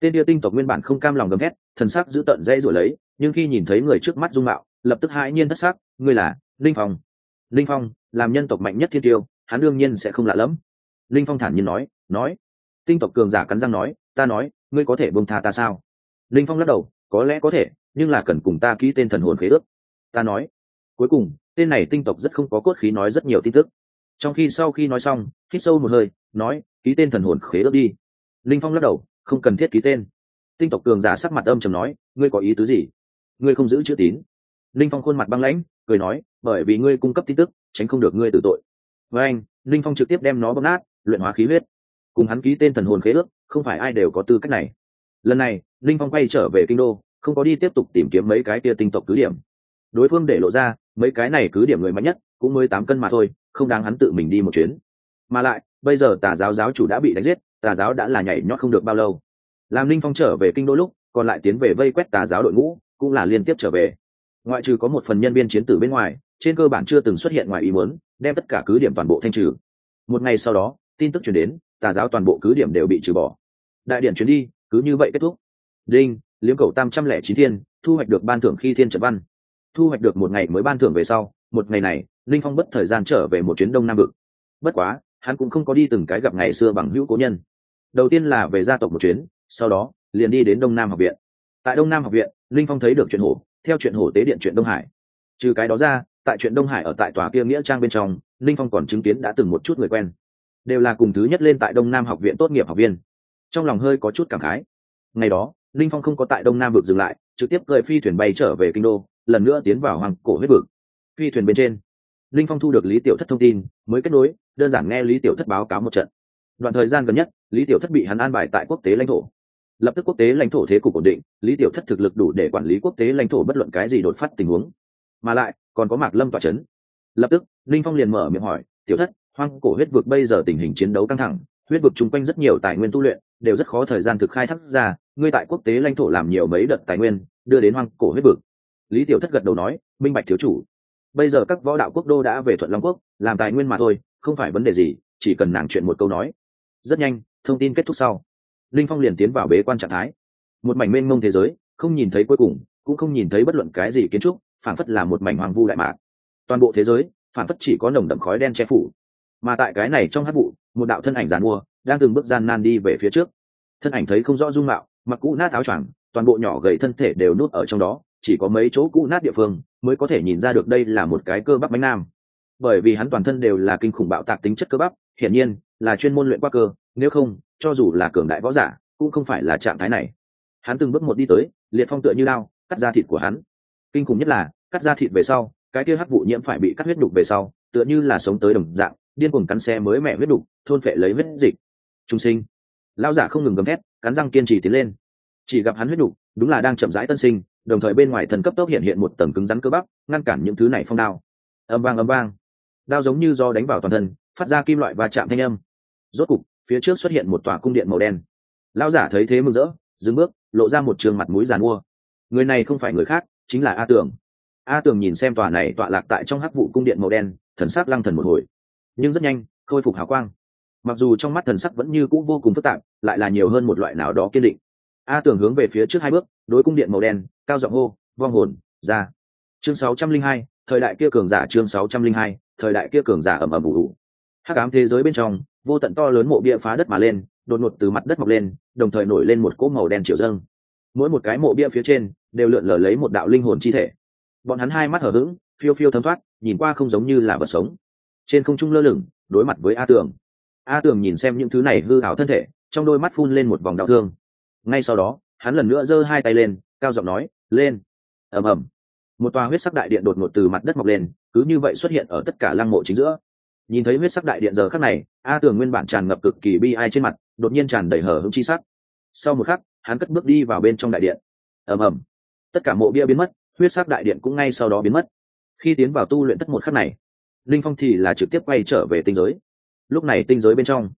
tên địa tinh tộc nguyên bản không cam lòng gầm hét thần sắc giữ tận dây rồi lấy, nhưng khi nhìn thấy người trước mắt dung mạo, lập tức hãi nhiên thất sắc, ngươi là linh phong. Linh phong, làm nhân tộc mạnh nhất thiên tiêu, hắn đương nhiên sẽ không lạ lẫm. Linh phong thản nhiên nói nói. Tinh tộc cường giả cắn răng nói, ta nói, ngươi có thể bông tha ta sao? Linh phong lắc đầu, có lẽ có thể, nhưng là cần cùng ta ký tên thần hồn khế ước. Ta nói, cuối cùng, tên này tinh tộc rất không có cốt khí nói rất nhiều tin tức. Trong khi sau khi nói xong, hít sâu một hơi, nói, ký tên thần hồn khế ước đi. Linh phong lắc đầu không cần thiết ký tên. Tinh tộc cường giả sắc mặt âm trầm nói, ngươi có ý tứ gì? Ngươi không giữ chữ tín. Linh phong khuôn mặt băng lãnh, cười nói, bởi vì ngươi cung cấp tin tức, tránh không được ngươi tự tội. Với anh, linh phong trực tiếp đem nó bóp nát, luyện hóa khí huyết. Cùng hắn ký tên thần hồn khế ước, không phải ai đều có tư cách này. Lần này, linh phong quay trở về kinh đô, không có đi tiếp tục tìm kiếm mấy cái tia tinh tộc cứ điểm. Đối phương để lộ ra, mấy cái này cứ điểm người mạnh nhất, cũng mới tám cân mà thôi, không đáng hắn tự mình đi một chuyến. Mà lại, bây giờ tà giáo giáo chủ đã bị đánh giết tà giáo đã là nhảy nhót không được bao lâu. Làm linh phong trở về kinh đô lúc, còn lại tiến về vây quét tà giáo đội ngũ, cũng là liên tiếp trở về. Ngoại trừ có một phần nhân viên chiến tử bên ngoài, trên cơ bản chưa từng xuất hiện ngoài ý muốn, đem tất cả cứ điểm toàn bộ thanh trừ. Một ngày sau đó, tin tức chuyển đến, tà giáo toàn bộ cứ điểm đều bị trừ bỏ. Đại điện chuyến đi, cứ như vậy kết thúc. Đinh liếm cầu tam trăm lẻ chín thiên, thu hoạch được ban thưởng khi thiên trận văn. Thu hoạch được một ngày mới ban thưởng về sau, một ngày này linh phong bất thời gian trở về một chuyến đông nam vực. Bất quá hắn cũng không có đi từng cái gặp ngày xưa bằng hữu cố nhân. Đầu tiên là về gia tộc một chuyến, sau đó, liền đi đến đông nam học viện. Tại đông nam học viện, linh phong thấy được chuyện hổ, theo chuyện hổ tế điện chuyện đông hải. Trừ cái đó ra, tại chuyện đông hải ở tại tòa kia nghĩa trang bên trong, linh phong còn chứng kiến đã từng một chút người quen. Đều là cùng thứ nhất lên tại đông nam học viện tốt nghiệp học viên. Trong lòng hơi có chút cảm khái. Ngày đó, linh phong không có tại đông nam vực dừng lại, trực tiếp cười phi thuyền bay trở về kinh đô, lần nữa tiến vào hoàng cổ huyết vực. Phi thuyền bên trên linh phong thu được lý tiểu thất thông tin, mới kết nối, đơn giản nghe lý tiểu thất báo cáo một trận. Đoạn thời gian gần nhất, lý tiểu thất bị hắn an bài tại quốc tế lãnh thổ. Lập tức quốc tế lãnh thổ thế cục ổn định, lý tiểu thất thực lực đủ để quản lý quốc tế lãnh thổ bất luận cái gì đột phát tình huống. Mà lại, còn có mạc lâm tỏa c h ấ n lập tức, linh phong liền mở miệng hỏi, tiểu thất, hoang cổ huyết vực bây giờ tình hình chiến đấu căng thẳng, huyết vực chung quanh rất nhiều tài nguyên tu luyện, đều rất khó thời gian thực khai thác ra, ngươi tại quốc tế lãnh thổ làm nhiều mấy đợt tài nguyên, đưa đến hoang cổ huyết vực. Lý tiểu thất gật đầu nói, minh bạch thiếu chủ bây giờ các võ đạo quốc đô đã về thuận long quốc, làm tài nguyên mà thôi, không phải vấn đề gì, chỉ cần nàng chuyện một câu nói. Rất nhanh, thông tin kết thúc sau. Linh phong liền tiến vào bế quan trạng thái. Một mảnh mênh mông thế giới, không nhìn thấy cuối cùng, cũng không nhìn thấy bất luận cái gì kiến trúc phản phất là một mảnh hoàng vu đại mạc. Toàn bộ thế giới phản phất chỉ có nồng đậm khói đen che phủ. Mà tại cái này trong hát vụ, một đạo thân ảnh giàn mua, đang từng bước gian nan đi về phía trước. Thân ảnh thấy không rõ dung mạo, mặc cũ nát áo choàng, toàn bộ nhỏ gầy thân thể đều nuốt ở trong đó chỉ có mấy chỗ cũ nát địa phương mới có thể nhìn ra được đây là một cái cơ bắp bánh nam. Bởi vì hắn toàn thân đều là kinh khủng bạo tạc tính chất cơ bắp, hiển nhiên là chuyên môn luyện qua cơ, nếu không, cho dù là cường đại võ giả, cũng không phải là trạng thái này. Hắn từng bước một đi tới, liệt phong tựa như lao cắt ra thịt của hắn. Kinh khủng nhất là, cắt ra thịt về sau, cái kia hắc vụ nhiễm phải bị cắt huyết đục về sau, tựa như là sống tới đồng dạng, điên cuồng cắn xe mới mẹ huyết đục, thôn phệ lấy huyết dịch. Trung sinh. Lao giả không ngừng gầm thét, cắn răng kiên trì tiến lên. Chỉ gặp hắn huyết đục, đúng là đang chậm rãi tân sinh đồng thời bên ngoài thần cấp tốc hiện hiện một tầng cứng rắn cơ bắp, ngăn cản những thứ này phong đao. Âm vang âm vang. Đao giống như do đánh vào toàn thân, phát ra kim loại và chạm thanh âm. Rốt cục, phía trước xuất hiện một tòa cung điện màu đen. Lao giả thấy thế mừng rỡ, dừng bước, lộ ra một trường mặt mũi giàn mua. Người này không phải người khác, chính là a tường. A tường nhìn xem tòa này tọa lạc tại trong hắc vụ cung điện màu đen, thần sắc lăng thần một hồi. Nhưng rất nhanh, khôi phục hào quang. Mặc dù trong mắt thần sắc vẫn như cũ vô cùng phức tạp, lại là nhiều hơn một loại nào đó kiên định a tường hướng về phía trước hai bước, đối cung điện màu đen, cao giọng hô, vong hồn, ra. Chương sáu trăm linh hai, thời đại kia cường giả, chương sáu trăm linh hai, thời đại kia cường giả ầm ầm ủ ủ hắc ám thế giới bên trong, vô tận to lớn mộ bia phá đất mà lên, đột ngột từ mặt đất mọc lên, đồng thời nổi lên một cỗ màu đen triệu dâng. Mỗi một cái mộ bia phía trên, đều lượn lờ lấy một đạo linh hồn chi thể. Bọn hắn hai mắt hở h ữ g phiêu phiêu thấm thoát, nhìn qua không giống như là vật sống. Trên không trung lơ lửng, đối mặt với a tường. A tường nhìn xem những thứ này hư hảo thân thể, trong đôi mắt phun lên một vòng đau thương ngay sau đó, hắn lần nữa giơ hai tay lên, cao giọng nói, lên. Ầm ầm. Một tòa huyết sắc đại điện đột ngột từ mặt đất mọc lên, cứ như vậy xuất hiện ở tất cả lăng mộ chính giữa. Nhìn thấy huyết sắc đại điện giờ khắc này, a tường nguyên bản tràn ngập cực kỳ bi ai trên mặt, đột nhiên tràn đầy hở hững chi sắc. Sau một khắc, hắn cất bước đi vào bên trong đại điện. Ầm ầm. Tất cả mộ bia biến mất, huyết sắc đại điện cũng ngay sau đó biến mất. Khi tiến vào tu luyện tất một khắc này, linh phong thì là trực tiếp quay trở về tinh giới. Lúc này tinh giới bên trong,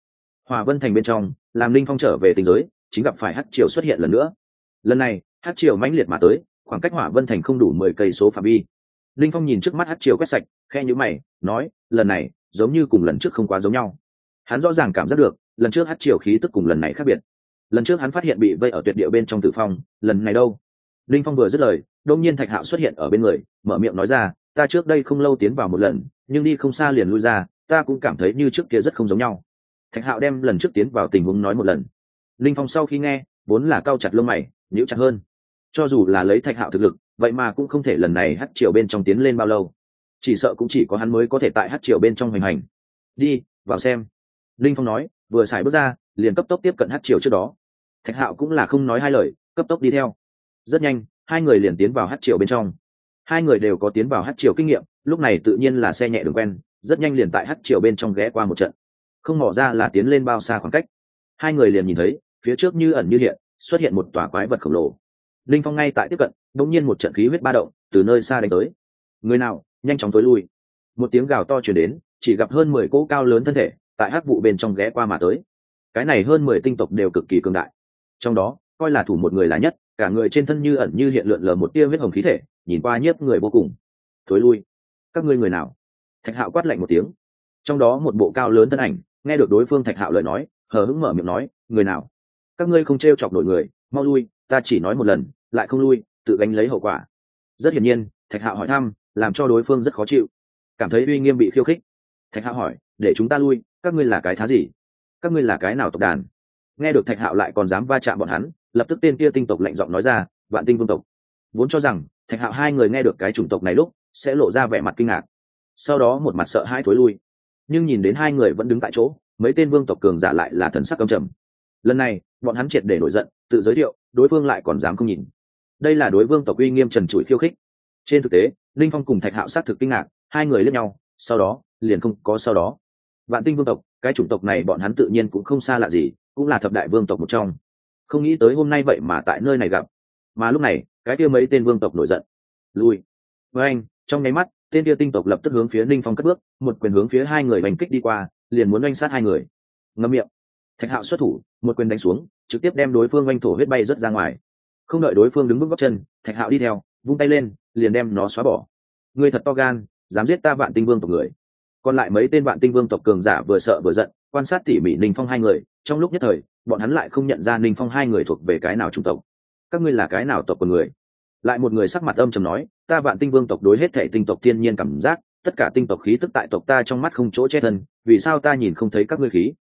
hòa vân thành bên trong, làm linh phong trở về tinh giới chính gặp phải hát triều xuất hiện lần nữa. Lần này, hát triều mãnh liệt mà tới, khoảng cách hỏa vân thành không đủ mười cây số phạm vi. Linh phong nhìn trước mắt hát triều quét sạch khe nhữ mày, nói, lần này, giống như cùng lần trước không quá giống nhau. Hắn rõ ràng cảm giác được, lần trước hát triều khí tức cùng lần này khác biệt. Lần trước hắn phát hiện bị vây ở tuyệt địa bên trong tử phong, lần này đâu? Linh phong vừa dứt lời đông nhiên thạch hạo xuất hiện ở bên người, mở miệng nói ra, ta trước đây không lâu tiến vào một lần, nhưng đi không xa liền lui ra, ta cũng cảm thấy như trước kia rất không giống nhau. Thạch hạo đem lần trước tiến vào tình huống nói một lần linh phong sau khi nghe, vốn là cao chặt lông mày, nhíu chặt hơn. Cho dù là lấy thạch hạo thực lực, vậy mà cũng không thể lần này hát triều bên trong tiến lên bao lâu. Chỉ sợ cũng chỉ có hắn mới có thể tại hát triều bên trong hoành hành. Đi, vào xem. Linh phong nói, vừa xài bước ra, liền cấp tốc tiếp cận hát triều trước đó. Thạch hạo cũng là không nói hai lời, cấp tốc đi theo. Rất nhanh, hai người liền tiến vào hát triều bên trong. Hai người đều có tiến vào hát triều kinh nghiệm, lúc này tự nhiên là xe nhẹ đường quen, rất nhanh liền tại hát triều bên trong ghé qua một trận. Không mỏ ra là tiến lên bao xa khoảng cách. Hai người liền nhìn thấy phía trước như ẩn như hiện, xuất hiện một tòa quái vật khổng lồ. Linh phong ngay tại tiếp cận đ ỗ n g nhiên một trận khí huyết ba động từ nơi xa đánh tới. Người nào, nhanh chóng tối lui. Một tiếng gào to chuyển đến, chỉ gặp hơn mười cỗ cao lớn thân thể tại hắc vụ bên trong ghé qua mà tới. Cái này hơn mười tinh tộc đều cực kỳ cường đại. Trong đó, coi là thủ một người là nhất, cả người trên thân như ẩn như hiện lượn lờ một tia huyết hồng khí thể, nhìn qua nhiếp người vô cùng. Thối lui. Các ngươi người nào? Thạch hạo quát lạnh một tiếng. Trong đó một bộ cao lớn thân ảnh, nghe được đối phương thạch hạo lời nói, hờ hững mở miệng nói, người nào? Các ngươi không t r e o chọc nổi người, mau lui, ta chỉ nói một lần, lại không lui, tự gánh lấy hậu quả. Rất hiển nhiên, thạch hạo hỏi thăm, làm cho đối phương rất khó chịu. Cảm thấy uy nghiêm bị khiêu khích. Thạch hạo hỏi, để chúng ta lui, các ngươi là cái thá gì? Các ngươi là cái nào tộc đàn? Nghe được thạch hạo lại còn dám va chạm bọn hắn, lập tức tên kia tinh tộc lạnh giọng nói ra, vạn tinh vương tộc. Vốn cho rằng, thạch hạo hai người nghe được cái chủng tộc này lúc, sẽ lộ ra vẻ mặt kinh ngạc. Sau đó một mặt sợ hai thối lui. Nhưng nhìn đến hai người vẫn đứng tại chỗ, mấy tên vương tộc cường giả lại là thần sắc âm trầm. Lần này bọn hắn triệt để nổi giận, tự giới thiệu, đối phương lại còn dám không nhìn. Đây là đối vương tộc uy nghiêm trần trụi khiêu khích. Trên thực tế, linh phong cùng thạch hạo sát thực kinh ngạc, hai người lẫn nhau, sau đó, liền không có sau đó. Vạn tinh vương tộc, cái chủng tộc này bọn hắn tự nhiên cũng không xa lạ gì, cũng là thập đại vương tộc một trong. Không nghĩ tới hôm nay vậy mà tại nơi này gặp. Mà lúc này, cái kia mấy tên vương tộc nổi giận. Lui. Với anh, trong nháy mắt, tên kia tinh tộc lập tức hướng phía ninh phong cất bước, một quyền hướng phía hai người bành kích đi qua, liền muốn oanh sát hai người. Ngâm miệng thạch hạo xuất thủ, một quyền đánh xuống, trực tiếp đem đối phương oanh thổ huyết bay rớt ra ngoài. Không đợi đối phương đứng bước góc chân, thạch hạo đi theo, vung tay lên, liền đem nó xóa bỏ. Người thật to gan, dám giết ta vạn tinh vương tộc người. Còn lại mấy tên vạn tinh vương tộc cường giả vừa sợ vừa giận, quan sát tỉ mỉ ninh phong hai người, trong lúc nhất thời, bọn hắn lại không nhận ra ninh phong hai người thuộc về cái nào trung tộc. Các ngươi là cái nào tộc của người? Lại một người sắc mặt âm trầm nói, ta vạn tinh vương tộc đối hết thể tinh tộc thiên nhiên cảm giác, tất cả tinh tộc khí tức tại tộc ta trong mắt không chỗ che thân, vì sao ta nhìn không thấy các ngươi khí?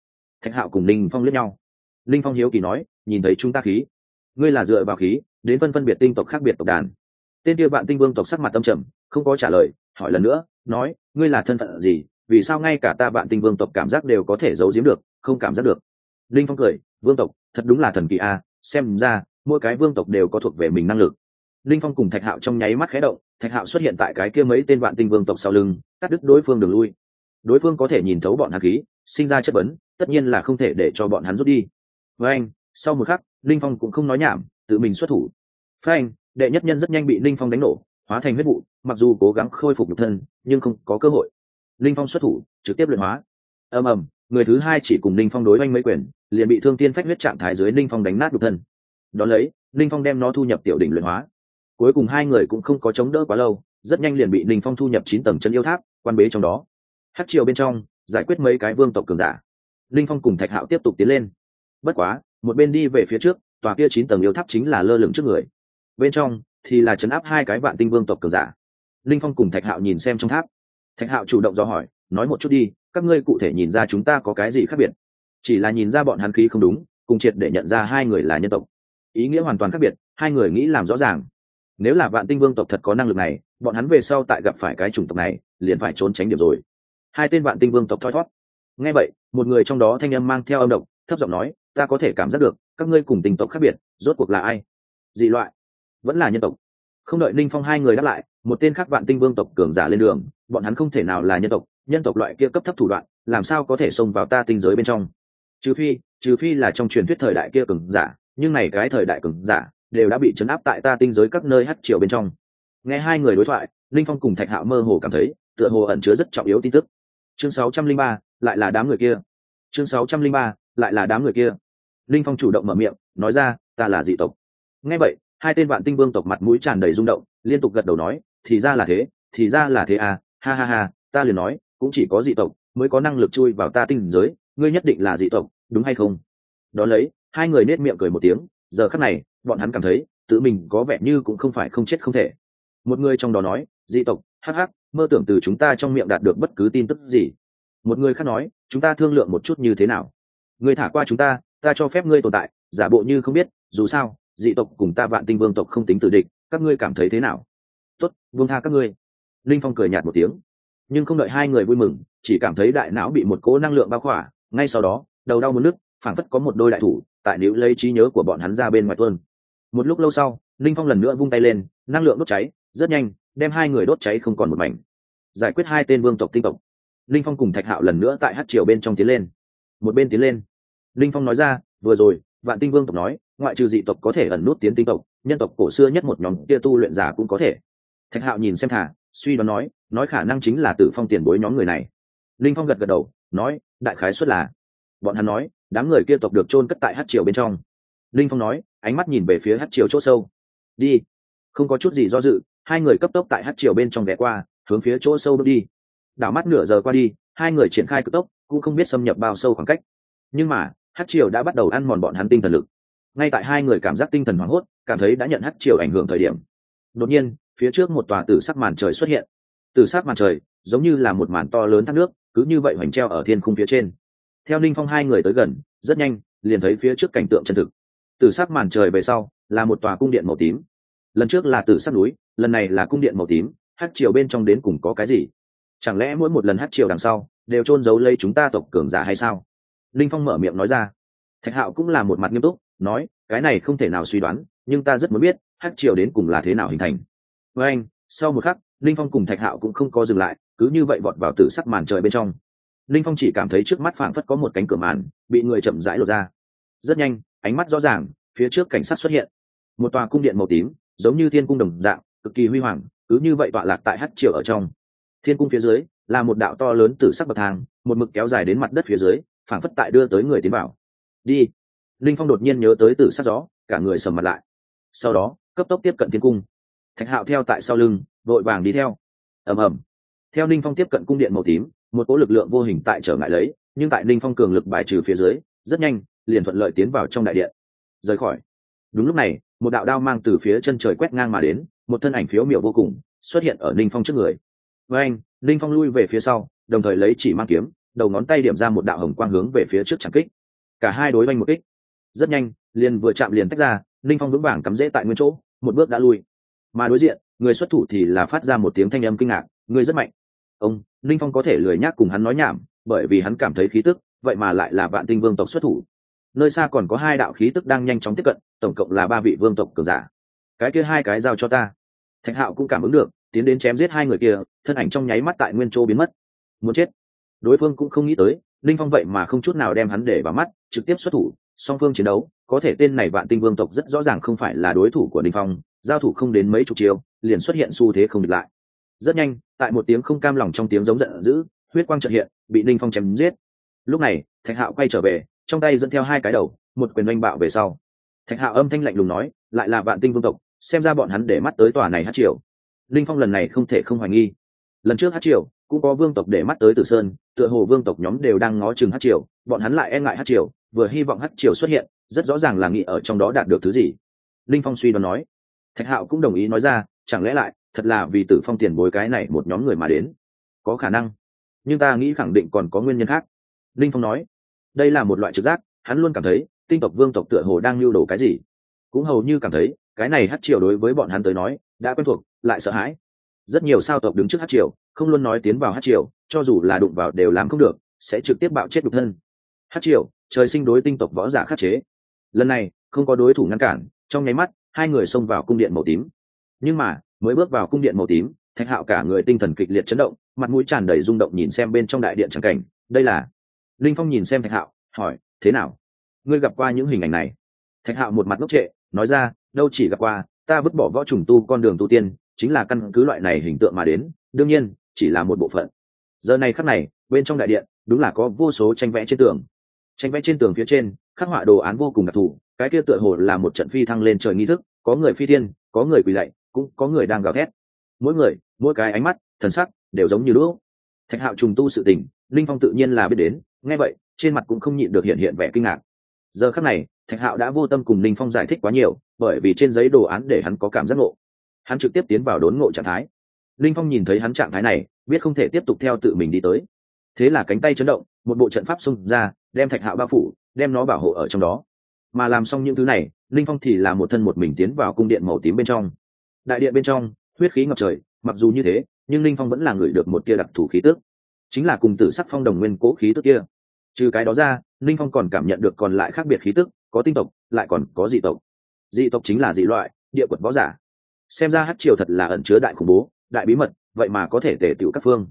Thạch hạo cùng ninh phong lướt nhau. Ninh phong hiếu kỳ nói, nhìn thấy chúng ta khí, ngươi là dựa vào khí, đến phân phân biệt tinh tộc khác biệt tộc đàn. Tên kia bạn tinh vương tộc sắc mặt tâm trầm, không có trả lời, hỏi lần nữa, nói, ngươi là thân phận gì? Vì sao ngay cả ta bạn tinh vương tộc cảm giác đều có thể giấu giếm được, không cảm giác được? Linh phong cười, vương tộc, thật đúng là thần kỳ a, xem ra, mỗi cái vương tộc đều có thuộc về mình năng lực. Linh phong cùng thạch hạo trong nháy mắt khé động, thạch hạo xuất hiện tại cái kia mấy tên bạn tinh vương tộc sau lưng, cắt đứt đối phương đường lui. Đối phương có thể nhìn thấu bọn hạt khí, sinh ra chất vấn tất nhiên là không thể để cho bọn hắn rút đi. Với anh sau một khắc, linh phong cũng không nói nhảm, tự mình xuất thủ. Phanh, đệ nhất nhân rất nhanh bị linh phong đánh nổ, hóa thành huyết vụ, mặc dù cố gắng khôi phục nhục thân, nhưng không có cơ hội. Linh phong xuất thủ, trực tiếp luyện hóa. Ầm ầm, người thứ hai chỉ cùng linh phong đối oanh mấy quyền, liền bị thương tiên phách huyết trạng thái dưới linh phong đánh nát nhục thân. Đó lấy, linh phong đem nó thu nhập tiểu đỉnh luyện hóa. Cuối cùng hai người cũng không có chống đỡ quá lâu, rất nhanh liền bị linh phong thu nhập chín tầng chân yêu tháp, quan bế trong đó. Hát triều bên trong, giải quyết mấy cái vương tộc cường giả linh phong cùng thạch hạo tiếp tục tiến lên. Bất quá, một bên đi về phía trước, tòa kia chín tầng yêu tháp chính là lơ lửng trước người. Bên trong thì là chấn áp hai cái vạn tinh vương tộc cường giả. Linh phong cùng thạch hạo nhìn xem trong tháp. Thạch hạo chủ động do hỏi, nói một chút đi, các ngươi cụ thể nhìn ra chúng ta có cái gì khác biệt? Chỉ là nhìn ra bọn hắn khí không đúng, cùng triệt để nhận ra hai người là nhân tộc. Ý nghĩa hoàn toàn khác biệt, hai người nghĩ làm rõ ràng. Nếu là vạn tinh vương tộc thật có năng lực này, bọn hắn về sau tại gặp phải cái chủng tộc này, liền phải trốn tránh điểm rồi. Hai tên vạn tinh vương tộc thoi thót nghe vậy một người trong đó thanh âm mang theo âm độc thấp giọng nói ta có thể cảm giác được các ngươi cùng tình tộc khác biệt rốt cuộc là ai? Dị loại vẫn là nhân tộc. Không đợi ninh phong hai người đáp lại một tên khác vạn tinh vương tộc cường giả lên đường bọn hắn không thể nào là nhân tộc nhân tộc loại kia cấp thấp thủ đoạn làm sao có thể xông vào ta tinh giới bên trong? Trừ phi trừ phi là trong truyền thuyết thời đại kia cường giả nhưng này cái thời đại cường giả đều đã bị chấn áp tại ta tinh giới các nơi hắt triều bên trong. Nghe hai người đối thoại linh phong cùng thạch hạo mơ hồ cảm thấy tựa hồ ẩn chứa rất trọng yếu tin tức. Chương 603, lại là đám người kia. Chương 603, lại là đám người kia. Linh phong chủ động mở miệng nói ra ta là dị tộc. Nghe vậy hai tên vạn tinh vương tộc mặt mũi tràn đầy rung động liên tục gật đầu nói thì ra là thế thì ra là thế à ha ha ha ta liền nói cũng chỉ có dị tộc mới có năng lực chui vào ta tinh giới ngươi nhất định là dị tộc đúng hay không? Đó lấy hai người nết miệng cười một tiếng giờ khắc này bọn hắn cảm thấy tự mình có vẻ như cũng không phải không chết không thể. Một người trong đó nói dị tộc hắc hắc mơ tưởng từ chúng ta trong miệng đạt được bất cứ tin tức gì một người khác nói, chúng ta thương lượng một chút như thế nào? Người thả qua chúng ta ta cho phép ngươi tồn tại, giả bộ như không biết, dù sao, dị tộc cùng ta vạn tinh vương tộc không tính tự địch, các ngươi cảm thấy thế nào? Tốt, vương tha các ngươi. Linh phong cười nhạt một tiếng. Nhưng không đợi hai người vui mừng, chỉ cảm thấy đại não bị một cỗ năng lượng bao khỏa, ngay sau đó, đầu đau một nước, phảng phất có một đôi đại thủ, tại nếu lấy trí nhớ của bọn hắn ra bên ngoài tuân một lúc lâu sau, linh phong lần nữa vung tay lên, năng lượng đốt cháy, rất nhanh, đem hai người đốt cháy không còn một mảnh. Giải quyết hai tên vương tộc tinh tộc linh phong cùng thạch hạo lần nữa tại hát triều bên trong tiến lên. Một bên tiến lên. Linh phong nói ra, vừa rồi, vạn tinh vương tộc nói, ngoại trừ dị tộc có thể ẩn nút tiến tinh tộc, nhân tộc cổ xưa nhất một nhóm kia tu luyện giả cũng có thể. Thạch hạo nhìn xem thả suy đoán nói nói khả năng chính là tử phong tiền bối nhóm người này. Linh phong gật gật đầu, nói, đại khái xuất là. Bọn hắn nói, đám người kia tộc được chôn cất tại hát triều bên trong. Linh phong nói, ánh mắt nhìn về phía hát triều chỗ sâu. Đi. Không có chút gì do dự, hai người cấp tốc tại hát triều bên trong ghé qua, hướng phía chỗ sâu bước đi đảo mắt nửa giờ qua đi, hai người triển khai cực tốc, cũng không biết xâm nhập bao sâu khoảng cách. Nhưng mà hát triều đã bắt đầu ăn mòn bọn hắn tinh thần lực. Ngay tại hai người cảm giác tinh thần hoảng hốt, cảm thấy đã nhận hát triều ảnh hưởng thời điểm. Đột nhiên, phía trước một tòa tử sắc màn trời xuất hiện. Tử sắc màn trời, giống như là một màn to lớn thác nước, cứ như vậy hoành treo ở thiên khung phía trên. Theo ninh phong hai người tới gần, rất nhanh, liền thấy phía trước cảnh tượng chân thực. Tử sắc màn trời về sau, là một tòa cung điện màu tím. Lần trước là tử sắc núi, lần này là cung điện màu tím. Hát triều bên trong đến cùng có cái gì? Chẳng lẽ mỗi một lần hát triều đằng sau, đều trôn giấu lấy chúng ta tộc cường giả hay sao? Linh phong mở miệng nói ra. Thạch hạo cũng là một mặt nghiêm túc, nói, cái này không thể nào suy đoán, nhưng ta rất muốn biết, hát triều đến cùng là thế nào hình thành. Với anh, sau một khắc, linh phong cùng thạch hạo cũng không có dừng lại, cứ như vậy vọt vào tử sắc màn trời bên trong. Linh phong chỉ cảm thấy trước mắt phảng phất có một cánh cửa màn, bị người chậm rãi lột ra. Rất nhanh, ánh mắt rõ ràng, phía trước cảnh sát xuất hiện. Một tòa cung điện màu tím, giống như thiên cung đồng dạng, cực kỳ huy hoàng, cứ như vậy tọa lạc tại hát triều ở trong thiên cung phía dưới, là một đạo to lớn từ sắc bậc thang, một mực kéo dài đến mặt đất phía dưới, phảng phất tại đưa tới người tiến vào. Đi. Linh phong đột nhiên nhớ tới từ sắc gió, cả người sầm mặt lại. Sau đó, cấp tốc tiếp cận thiên cung. Thạch hạo theo tại sau lưng, vội vàng đi theo. Ầm ầm. Theo linh phong tiếp cận cung điện màu tím, một cỗ lực lượng vô hình tại trở ngại lấy, nhưng tại linh phong cường lực bài trừ phía dưới, rất nhanh, liền thuận lợi tiến vào trong đại điện. Rời khỏi. Đúng lúc này, một đạo đao mang từ phía chân trời quét ngang mà đến, một thân ảnh phiếu miểu vô cùng, xuất hiện ở ninh phong trước người với anh, linh phong lui về phía sau, đồng thời lấy chỉ mang kiếm, đầu ngón tay điểm ra một đạo hồng quang hướng về phía trước chẳng kích. Cả hai đối oanh một kích. Rất nhanh, liền vừa chạm liền tách ra, Linh phong vững vàng cắm rễ tại nguyên chỗ, một bước đã lui. Mà đối diện, người xuất thủ thì là phát ra một tiếng thanh âm kinh ngạc người rất mạnh. Ông, Linh phong có thể lười nhác cùng hắn nói nhảm, bởi vì hắn cảm thấy khí tức, vậy mà lại là vạn tinh vương tộc xuất thủ. Nơi xa còn có hai đạo khí tức đang nhanh chóng tiếp cận, tổng cộng là ba vị vương tộc cường giả. Cái kia hai cái giao cho ta. Thạch hạo cũng cảm ứng được tiến đến chém giết hai người kia, thân ảnh trong nháy mắt tại nguyên châu biến mất. Muốn chết. Đối phương cũng không nghĩ tới, linh phong vậy mà không chút nào đem hắn để vào mắt, trực tiếp xuất thủ, song phương chiến đấu, có thể tên này vạn tinh vương tộc rất rõ ràng không phải là đối thủ của linh phong, giao thủ không đến mấy chục chiều liền xuất hiện xu thế không địch lại. Rất nhanh, tại một tiếng không cam lòng trong tiếng giống giận dữ, huyết quang trợ hiện, bị linh phong chém giết. Lúc này, thạch hạo quay trở về, trong tay dẫn theo hai cái đầu, một quyền oanh bạo về sau. Thạch hạo âm thanh lạnh lùng nói, lại là vạn tinh vương tộc, xem ra bọn hắn để mắt tới tòa này hát triều linh phong lần này không thể không hoài nghi. Lần trước hát triều cũng có vương tộc để mắt tới tử sơn, tựa hồ vương tộc nhóm đều đang ngó chừng hát triều, bọn hắn lại e ngại hát triều, vừa hy vọng hát triều xuất hiện, rất rõ ràng là nghĩ ở trong đó đạt được thứ gì. Linh phong suy đoán nói. Thạch hạo cũng đồng ý nói ra, chẳng lẽ lại, thật là vì tử phong tiền bối cái này một nhóm người mà đến? Có khả năng. Nhưng ta nghĩ khẳng định còn có nguyên nhân khác. Linh phong nói. Đây là một loại trực giác, hắn luôn cảm thấy, tinh tộc vương tộc tựa hồ đang lưu đồ cái gì. Cũng hầu như cảm thấy, cái này hát triều đối với bọn hắn tới nói đã quen thuộc, lại sợ hãi. Rất nhiều sao tộc đứng trước hát triều, không luôn nói tiến vào hát triều, cho dù là đụng vào đều làm không được, sẽ trực tiếp bạo chết đục thân. Hát triều, trời sinh đối tinh tộc võ giả khắc chế. Lần này, không có đối thủ ngăn cản, trong nháy mắt, hai người xông vào cung điện màu tím. Nhưng mà, mới bước vào cung điện màu tím, thạch hạo cả người tinh thần kịch liệt chấn động, mặt mũi tràn đầy rung động nhìn xem bên trong đại điện trắng cảnh. Đây là linh phong nhìn xem thạch hạo, hỏi, thế nào? Ngươi gặp qua những hình ảnh này? Thạch hạo một mặt ngốc trệ, nói ra, đâu chỉ gặp qua ta vứt bỏ võ trùng tu, con đường tu tiên, chính là căn cứ loại này hình tượng mà đến, đương nhiên, chỉ là một bộ phận. Giờ này khắc này, bên trong đại điện, đúng là có vô số tranh vẽ trên tường. Tranh vẽ trên tường phía trên, khắc họa đồ án vô cùng đặc thù, cái kia tựa hồ là một trận phi thăng lên trời nghi thức, có người phi thiên, có người quỳ lạy, cũng có người đang gào thét. Mỗi người, mỗi cái ánh mắt, thần sắc đều giống như lũ. thạch hạo trùng tu sự tình, linh phong tự nhiên là biết đến, nghe vậy, trên mặt cũng không nhịn được hiện hiện vẻ kinh ngạc giờ khắc này, thạch hạo đã vô tâm cùng linh phong giải thích quá nhiều, bởi vì trên giấy đồ án để hắn có cảm giác ngộ. Hắn trực tiếp tiến vào đốn ngộ trạng thái. Linh phong nhìn thấy hắn trạng thái này, biết không thể tiếp tục theo tự mình đi tới. Thế là cánh tay chấn động, một bộ trận pháp xung ra, đem thạch hạo bao phủ, đem nó bảo hộ ở trong đó. Mà làm xong những thứ này linh phong thì là một thân một mình tiến vào cung điện màu tím bên trong. Đại điện bên trong, huyết khí ngập trời, mặc dù như thế, nhưng linh phong vẫn là người được một tia đặc thù khí tước chính là cùng tử sắc phong đồng nguyên cố khí tức kia. Trừ cái đó ra linh phong còn cảm nhận được còn lại khác biệt khí tức có tinh tộc lại còn có dị tộc. Dị tộc chính là dị loại địa quật võ giả. Xem ra hát triều thật là ẩn chứa đại khủng bố đại bí mật vậy mà có thể tể tiểu các phương.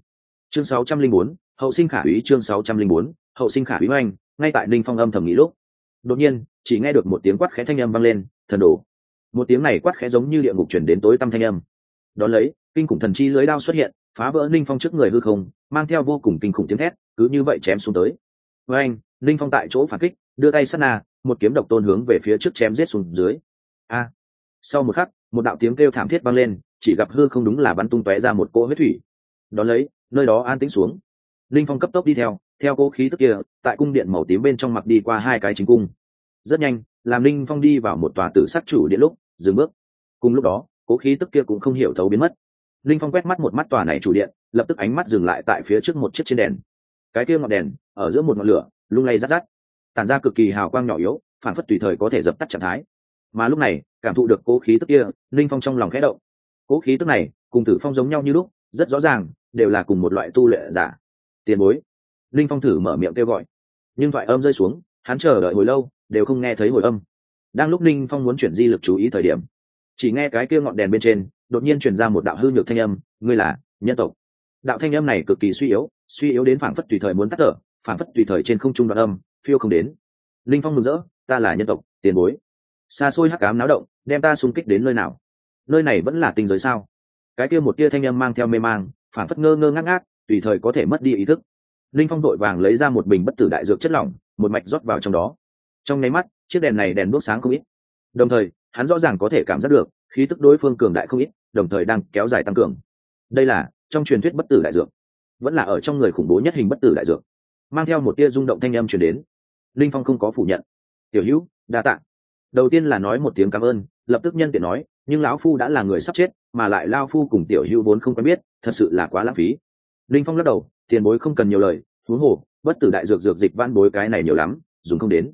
Chương 604, hậu sinh khả úy chương 604, hậu sinh khả úy oanh ngay tại ninh phong âm thầm nghĩ lúc. Đột nhiên chỉ nghe được một tiếng quát khẽ thanh âm vang lên thần đồ. Một tiếng này quát khẽ giống như địa ngục chuyển đến tối tăm thanh âm. Đón lấy kinh khủng thần chi lưới đao xuất hiện phá vỡ ninh phong trước người hư không mang theo vô cùng kinh khủng tiếng thét cứ như vậy chém xuống tới với anh linh phong tại chỗ phản kích, đưa tay sát na, một kiếm độc tôn hướng về phía trước chém giết xuống dưới. A! Sau một khắc, một đạo tiếng kêu thảm thiết vang lên, chỉ gặp hư không đúng là bắn tung tóe ra một cỗ huyết thủy. Đón lấy, nơi đó an tĩnh xuống. Linh phong cấp tốc đi theo theo cỗ khí tức kia, tại cung điện màu tím bên trong mặc đi qua hai cái chính cung. Rất nhanh, làm linh phong đi vào một tòa tử sắc chủ điện lúc, dừng bước. Cùng lúc đó, cỗ khí tức kia cũng không hiểu thấu biến mất. Linh phong quét mắt một mắt tòa này chủ điện, lập tức ánh mắt dừng lại tại phía trước một chiếc trên đèn. Cái kia ngọn đèn ở giữa một ngọn lửa, lung lay rát rát, tản ra cực kỳ hào quang nhỏ yếu, phản phất tùy thời có thể dập tắt trạng thái. Mà lúc này, cảm thụ được cố khí tức kia, linh phong trong lòng khẽ động. Cố khí tức này, cùng tử phong giống nhau như lúc, rất rõ ràng, đều là cùng một loại tu lệ giả. Tiền bối. Linh phong thử mở miệng kêu gọi. Nhưng thoại âm rơi xuống, hắn chờ đợi hồi lâu, đều không nghe thấy hồi âm. Đang lúc linh phong muốn chuyển di lực chú ý thời điểm, chỉ nghe cái kia ngọn đèn bên trên, đột nhiên chuyển ra một đạo hư nhược thanh âm, ngươi là nhân tộc. Đạo thanh âm này cực kỳ suy yếu suy yếu đến phảng phất tùy thời muốn tắt thở phản phất tùy thời trên không trung đoạn âm, phiêu không đến. Linh phong mừng rỡ, ta là nhân tộc, tiền bối. Xa xôi hắc cám náo động, đem ta xung kích đến nơi nào? Nơi này vẫn là tinh giới sao? Cái kia một tia thanh âm mang theo mê mang phản phất ngơ ngơ ngác ngác, tùy thời có thể mất đi ý thức. Linh phong đội vàng lấy ra một bình bất tử đại dược chất lỏng, một mạch rót vào trong đó. Trong nháy mắt, chiếc đèn này đèn đuốc sáng không ít. Đồng thời, hắn rõ ràng có thể cảm giác được, khí tức đối phương cường đại không ít, đồng thời đang kéo dài tăng cường. Đây là trong truyền thuyết bất tử đại dược, vẫn là ở trong người khủng bố nhất hình bất tử đại dược mang theo một tia rung động thanh âm truyền đến. Linh phong không có phủ nhận. Tiểu hữu, đa t ạ đầu tiên là nói một tiếng cảm ơn, lập tức nhân tiện nói, nhưng lão phu đã là người sắp chết, mà lại lao phu cùng tiểu hữu vốn không quen biết, thật sự là quá lãng phí. Linh phong lắc đầu, tiền bối không cần nhiều lời, thú hồ bất tử đại dược dược dịch van bối cái này nhiều lắm, dùng không đến.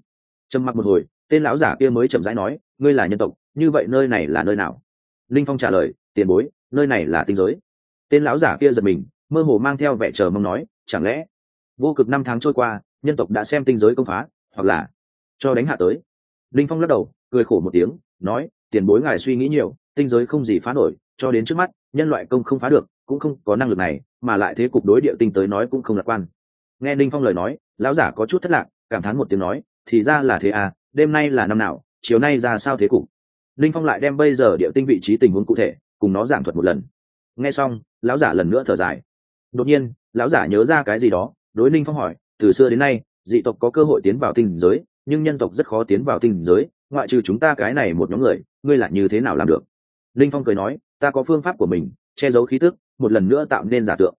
Trầm mặc một hồi, tên lão giả kia mới chậm rãi nói, ngươi là nhân tộc, như vậy nơi này là nơi nào? Linh phong trả lời, tiền bối, nơi này là tinh giới. Tên lão giả kia giật mình, mơ hồ mang theo vẻ chờ mong nói, chẳng lẽ vô cực năm tháng trôi qua, nhân tộc đã xem tinh giới công phá, hoặc là cho đánh hạ tới. Linh phong lắc đầu, cười khổ một tiếng, nói, tiền bối ngài suy nghĩ nhiều, tinh giới không gì phá nổi, cho đến trước mắt, nhân loại công không phá được, cũng không có năng lực này, mà lại thế cục đối địa tinh tới nói cũng không lạc quan. Nghe linh phong lời nói, lão giả có chút thất lạc, cảm thán một tiếng nói, thì ra là thế à đêm nay là năm nào, chiều nay ra sao thế cục? Linh phong lại đem bây giờ địa tinh vị trí tình huống cụ thể, cùng nó giảng thuật một lần. Nghe xong, lão giả lần nữa thở dài. Đột nhiên, lão giả nhớ ra cái gì đó đối ninh phong hỏi, từ xưa đến nay, dị tộc có cơ hội tiến vào tinh giới, nhưng nhân tộc rất khó tiến vào tinh giới, ngoại trừ chúng ta cái này một nhóm người, ngươi là như thế nào làm được? Linh phong cười nói, ta có phương pháp của mình, che giấu khí tức, một lần nữa tạo nên giả tượng.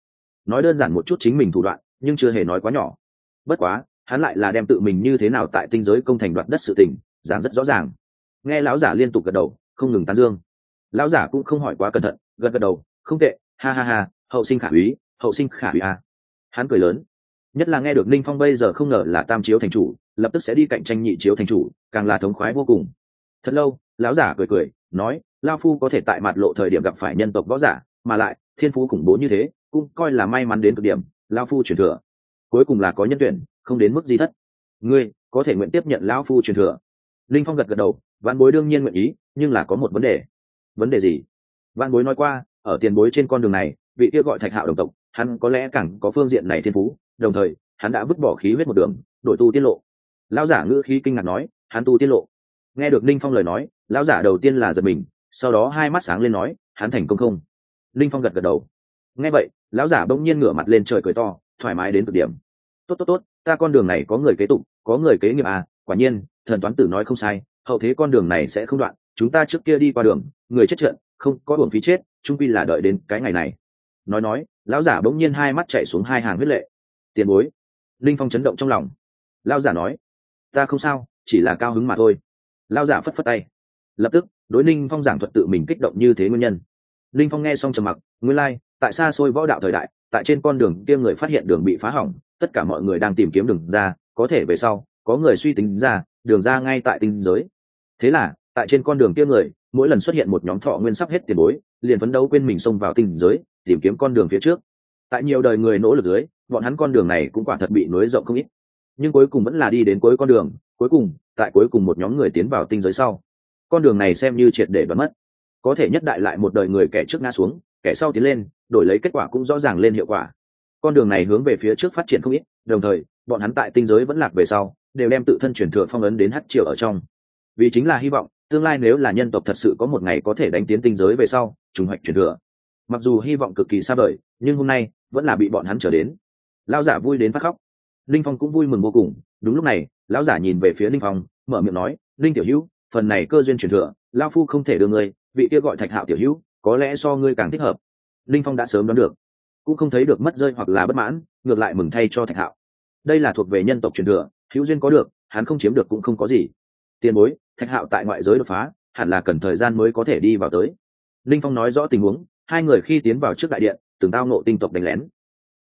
Nói đơn giản một chút chính mình thủ đoạn, nhưng chưa hề nói quá nhỏ. Bất quá, hắn lại là đem tự mình như thế nào tại tinh giới công thành đoạt đất sự tình, giảng rất rõ ràng. Nghe lão giả liên tục gật đầu, không ngừng tán dương. Lão giả cũng không hỏi quá cẩn thận, gật gật đầu, không tệ, ha ha ha, hậu sinh khả úy, hậu sinh khả úy a. Hắn cười lớn nhất là nghe được ninh phong bây giờ không ngờ là tam chiếu thành chủ, lập tức sẽ đi cạnh tranh nhị chiếu thành chủ, càng là thống khoái vô cùng. Thật lâu, lão giả cười cười, nói lao phu có thể tại mặt lộ thời điểm gặp phải nhân tộc võ giả, mà lại, thiên phú khủng bố như thế, cũng coi là may mắn đến cực điểm lao phu truyền thừa. Cuối cùng là có nhân tuyển, không đến mức gì thất. Ngươi, có thể nguyện tiếp nhận lao phu truyền thừa. Linh phong gật gật đầu văn bối đương nhiên nguyện ý, nhưng là có một vấn đề. Vấn đề gì? Văn bối nói qua, ở tiền bối trên con đường này, vị kia gọi thạch hạo đồng tộc, hắn có lẽ càng có phương diện này thiên phú đồng thời, hắn đã vứt bỏ khí huyết một đường, đổi tu tiết lộ. Lão giả ngữ khí kinh ngạc nói, hắn tu tiết lộ. Nghe được ninh phong lời nói, lão giả đầu tiên là giật mình, sau đó hai mắt sáng lên nói, hắn thành công không? Ninh phong gật gật đầu. Nghe vậy, lão giả bỗng nhiên ngửa mặt lên trời cười to, thoải mái đến cực điểm. Tốt tốt tốt, ta con đường này có người kế tục có người kế nghiệp à quả nhiên, thần toán tử nói không sai, hậu thế con đường này sẽ không đoạn, chúng ta trước kia đi qua đường, người chết trận, không có buồn phí chết, trung quy là đợi đến cái ngày này. Nói nói, lão giả bỗng nhiên hai mắt chạy xuống hai hàng huyết lệ tiền bối. Linh phong chấn động trong lòng. Lao giả nói ta không sao chỉ là cao hứng mà thôi. Lao giả phất phất tay. Lập tức đối ninh phong giảng thuật tự mình kích động như thế nguyên nhân. Linh phong nghe xong trầm mặc nguyên lai、like, tại xa xôi võ đạo thời đại tại trên con đường kia người phát hiện đường bị phá hỏng tất cả mọi người đang tìm kiếm đường ra có thể về sau có người suy tính ra đường ra ngay tại tinh giới. Thế là tại trên con đường kia người mỗi lần xuất hiện một nhóm thọ nguyên sắp hết tiền bối liền phấn đấu quên mình xông vào tinh giới tìm kiếm con đường phía trước tại nhiều đời người nỗ lực dưới, bọn hắn con đường này cũng quả thật bị nối rộng không ít. Nhưng cuối cùng vẫn là đi đến cuối con đường, cuối cùng, tại cuối cùng một nhóm người tiến vào tinh giới sau. Con đường này xem như triệt để đoán mất. Có thể nhất đại lại một đời người kẻ trước ngã xuống, kẻ sau tiến lên, đổi lấy kết quả cũng rõ ràng lên hiệu quả. Con đường này hướng về phía trước phát triển không ít, đồng thời, bọn hắn tại tinh giới vẫn lạc về sau, đều đem tự thân chuyển thừa phong ấn đến hát triều ở trong. Vì chính là hy vọng, tương lai nếu là nhân tộc thật sự có một ngày có thể đánh tiến tinh giới về sau, trùng hoạch chuyển thừa. Mặc dù hy vọng cực kỳ xa vời, nhưng hôm nay vẫn là bị bọn hắn trở đến. Lao giả vui đến phát khóc. Linh phong cũng vui mừng vô cùng. Đúng lúc này, lão giả nhìn về phía linh phong, mở miệng nói, linh tiểu hữu, phần này cơ duyên truyền thừa lao phu không thể đưa ngươi, vị kia gọi thạch hạo tiểu hữu, có lẽ so ngươi càng thích hợp. Linh phong đã sớm đoán được. Cũng không thấy được mất rơi hoặc là bất mãn, ngược lại mừng thay cho thạch hạo. Đây là thuộc về nhân tộc truyền thừa, hữu duyên có được, hắn không chiếm được cũng không có gì. Tiền bối, thạch hạo tại ngoại giới đột phá, hẳn là cần thời gian mới có thể đi vào tới. Linh phong nói rõ tình huống, hai người khi tiến vào trước đại điện từng tao nộ tinh tộc đánh lén.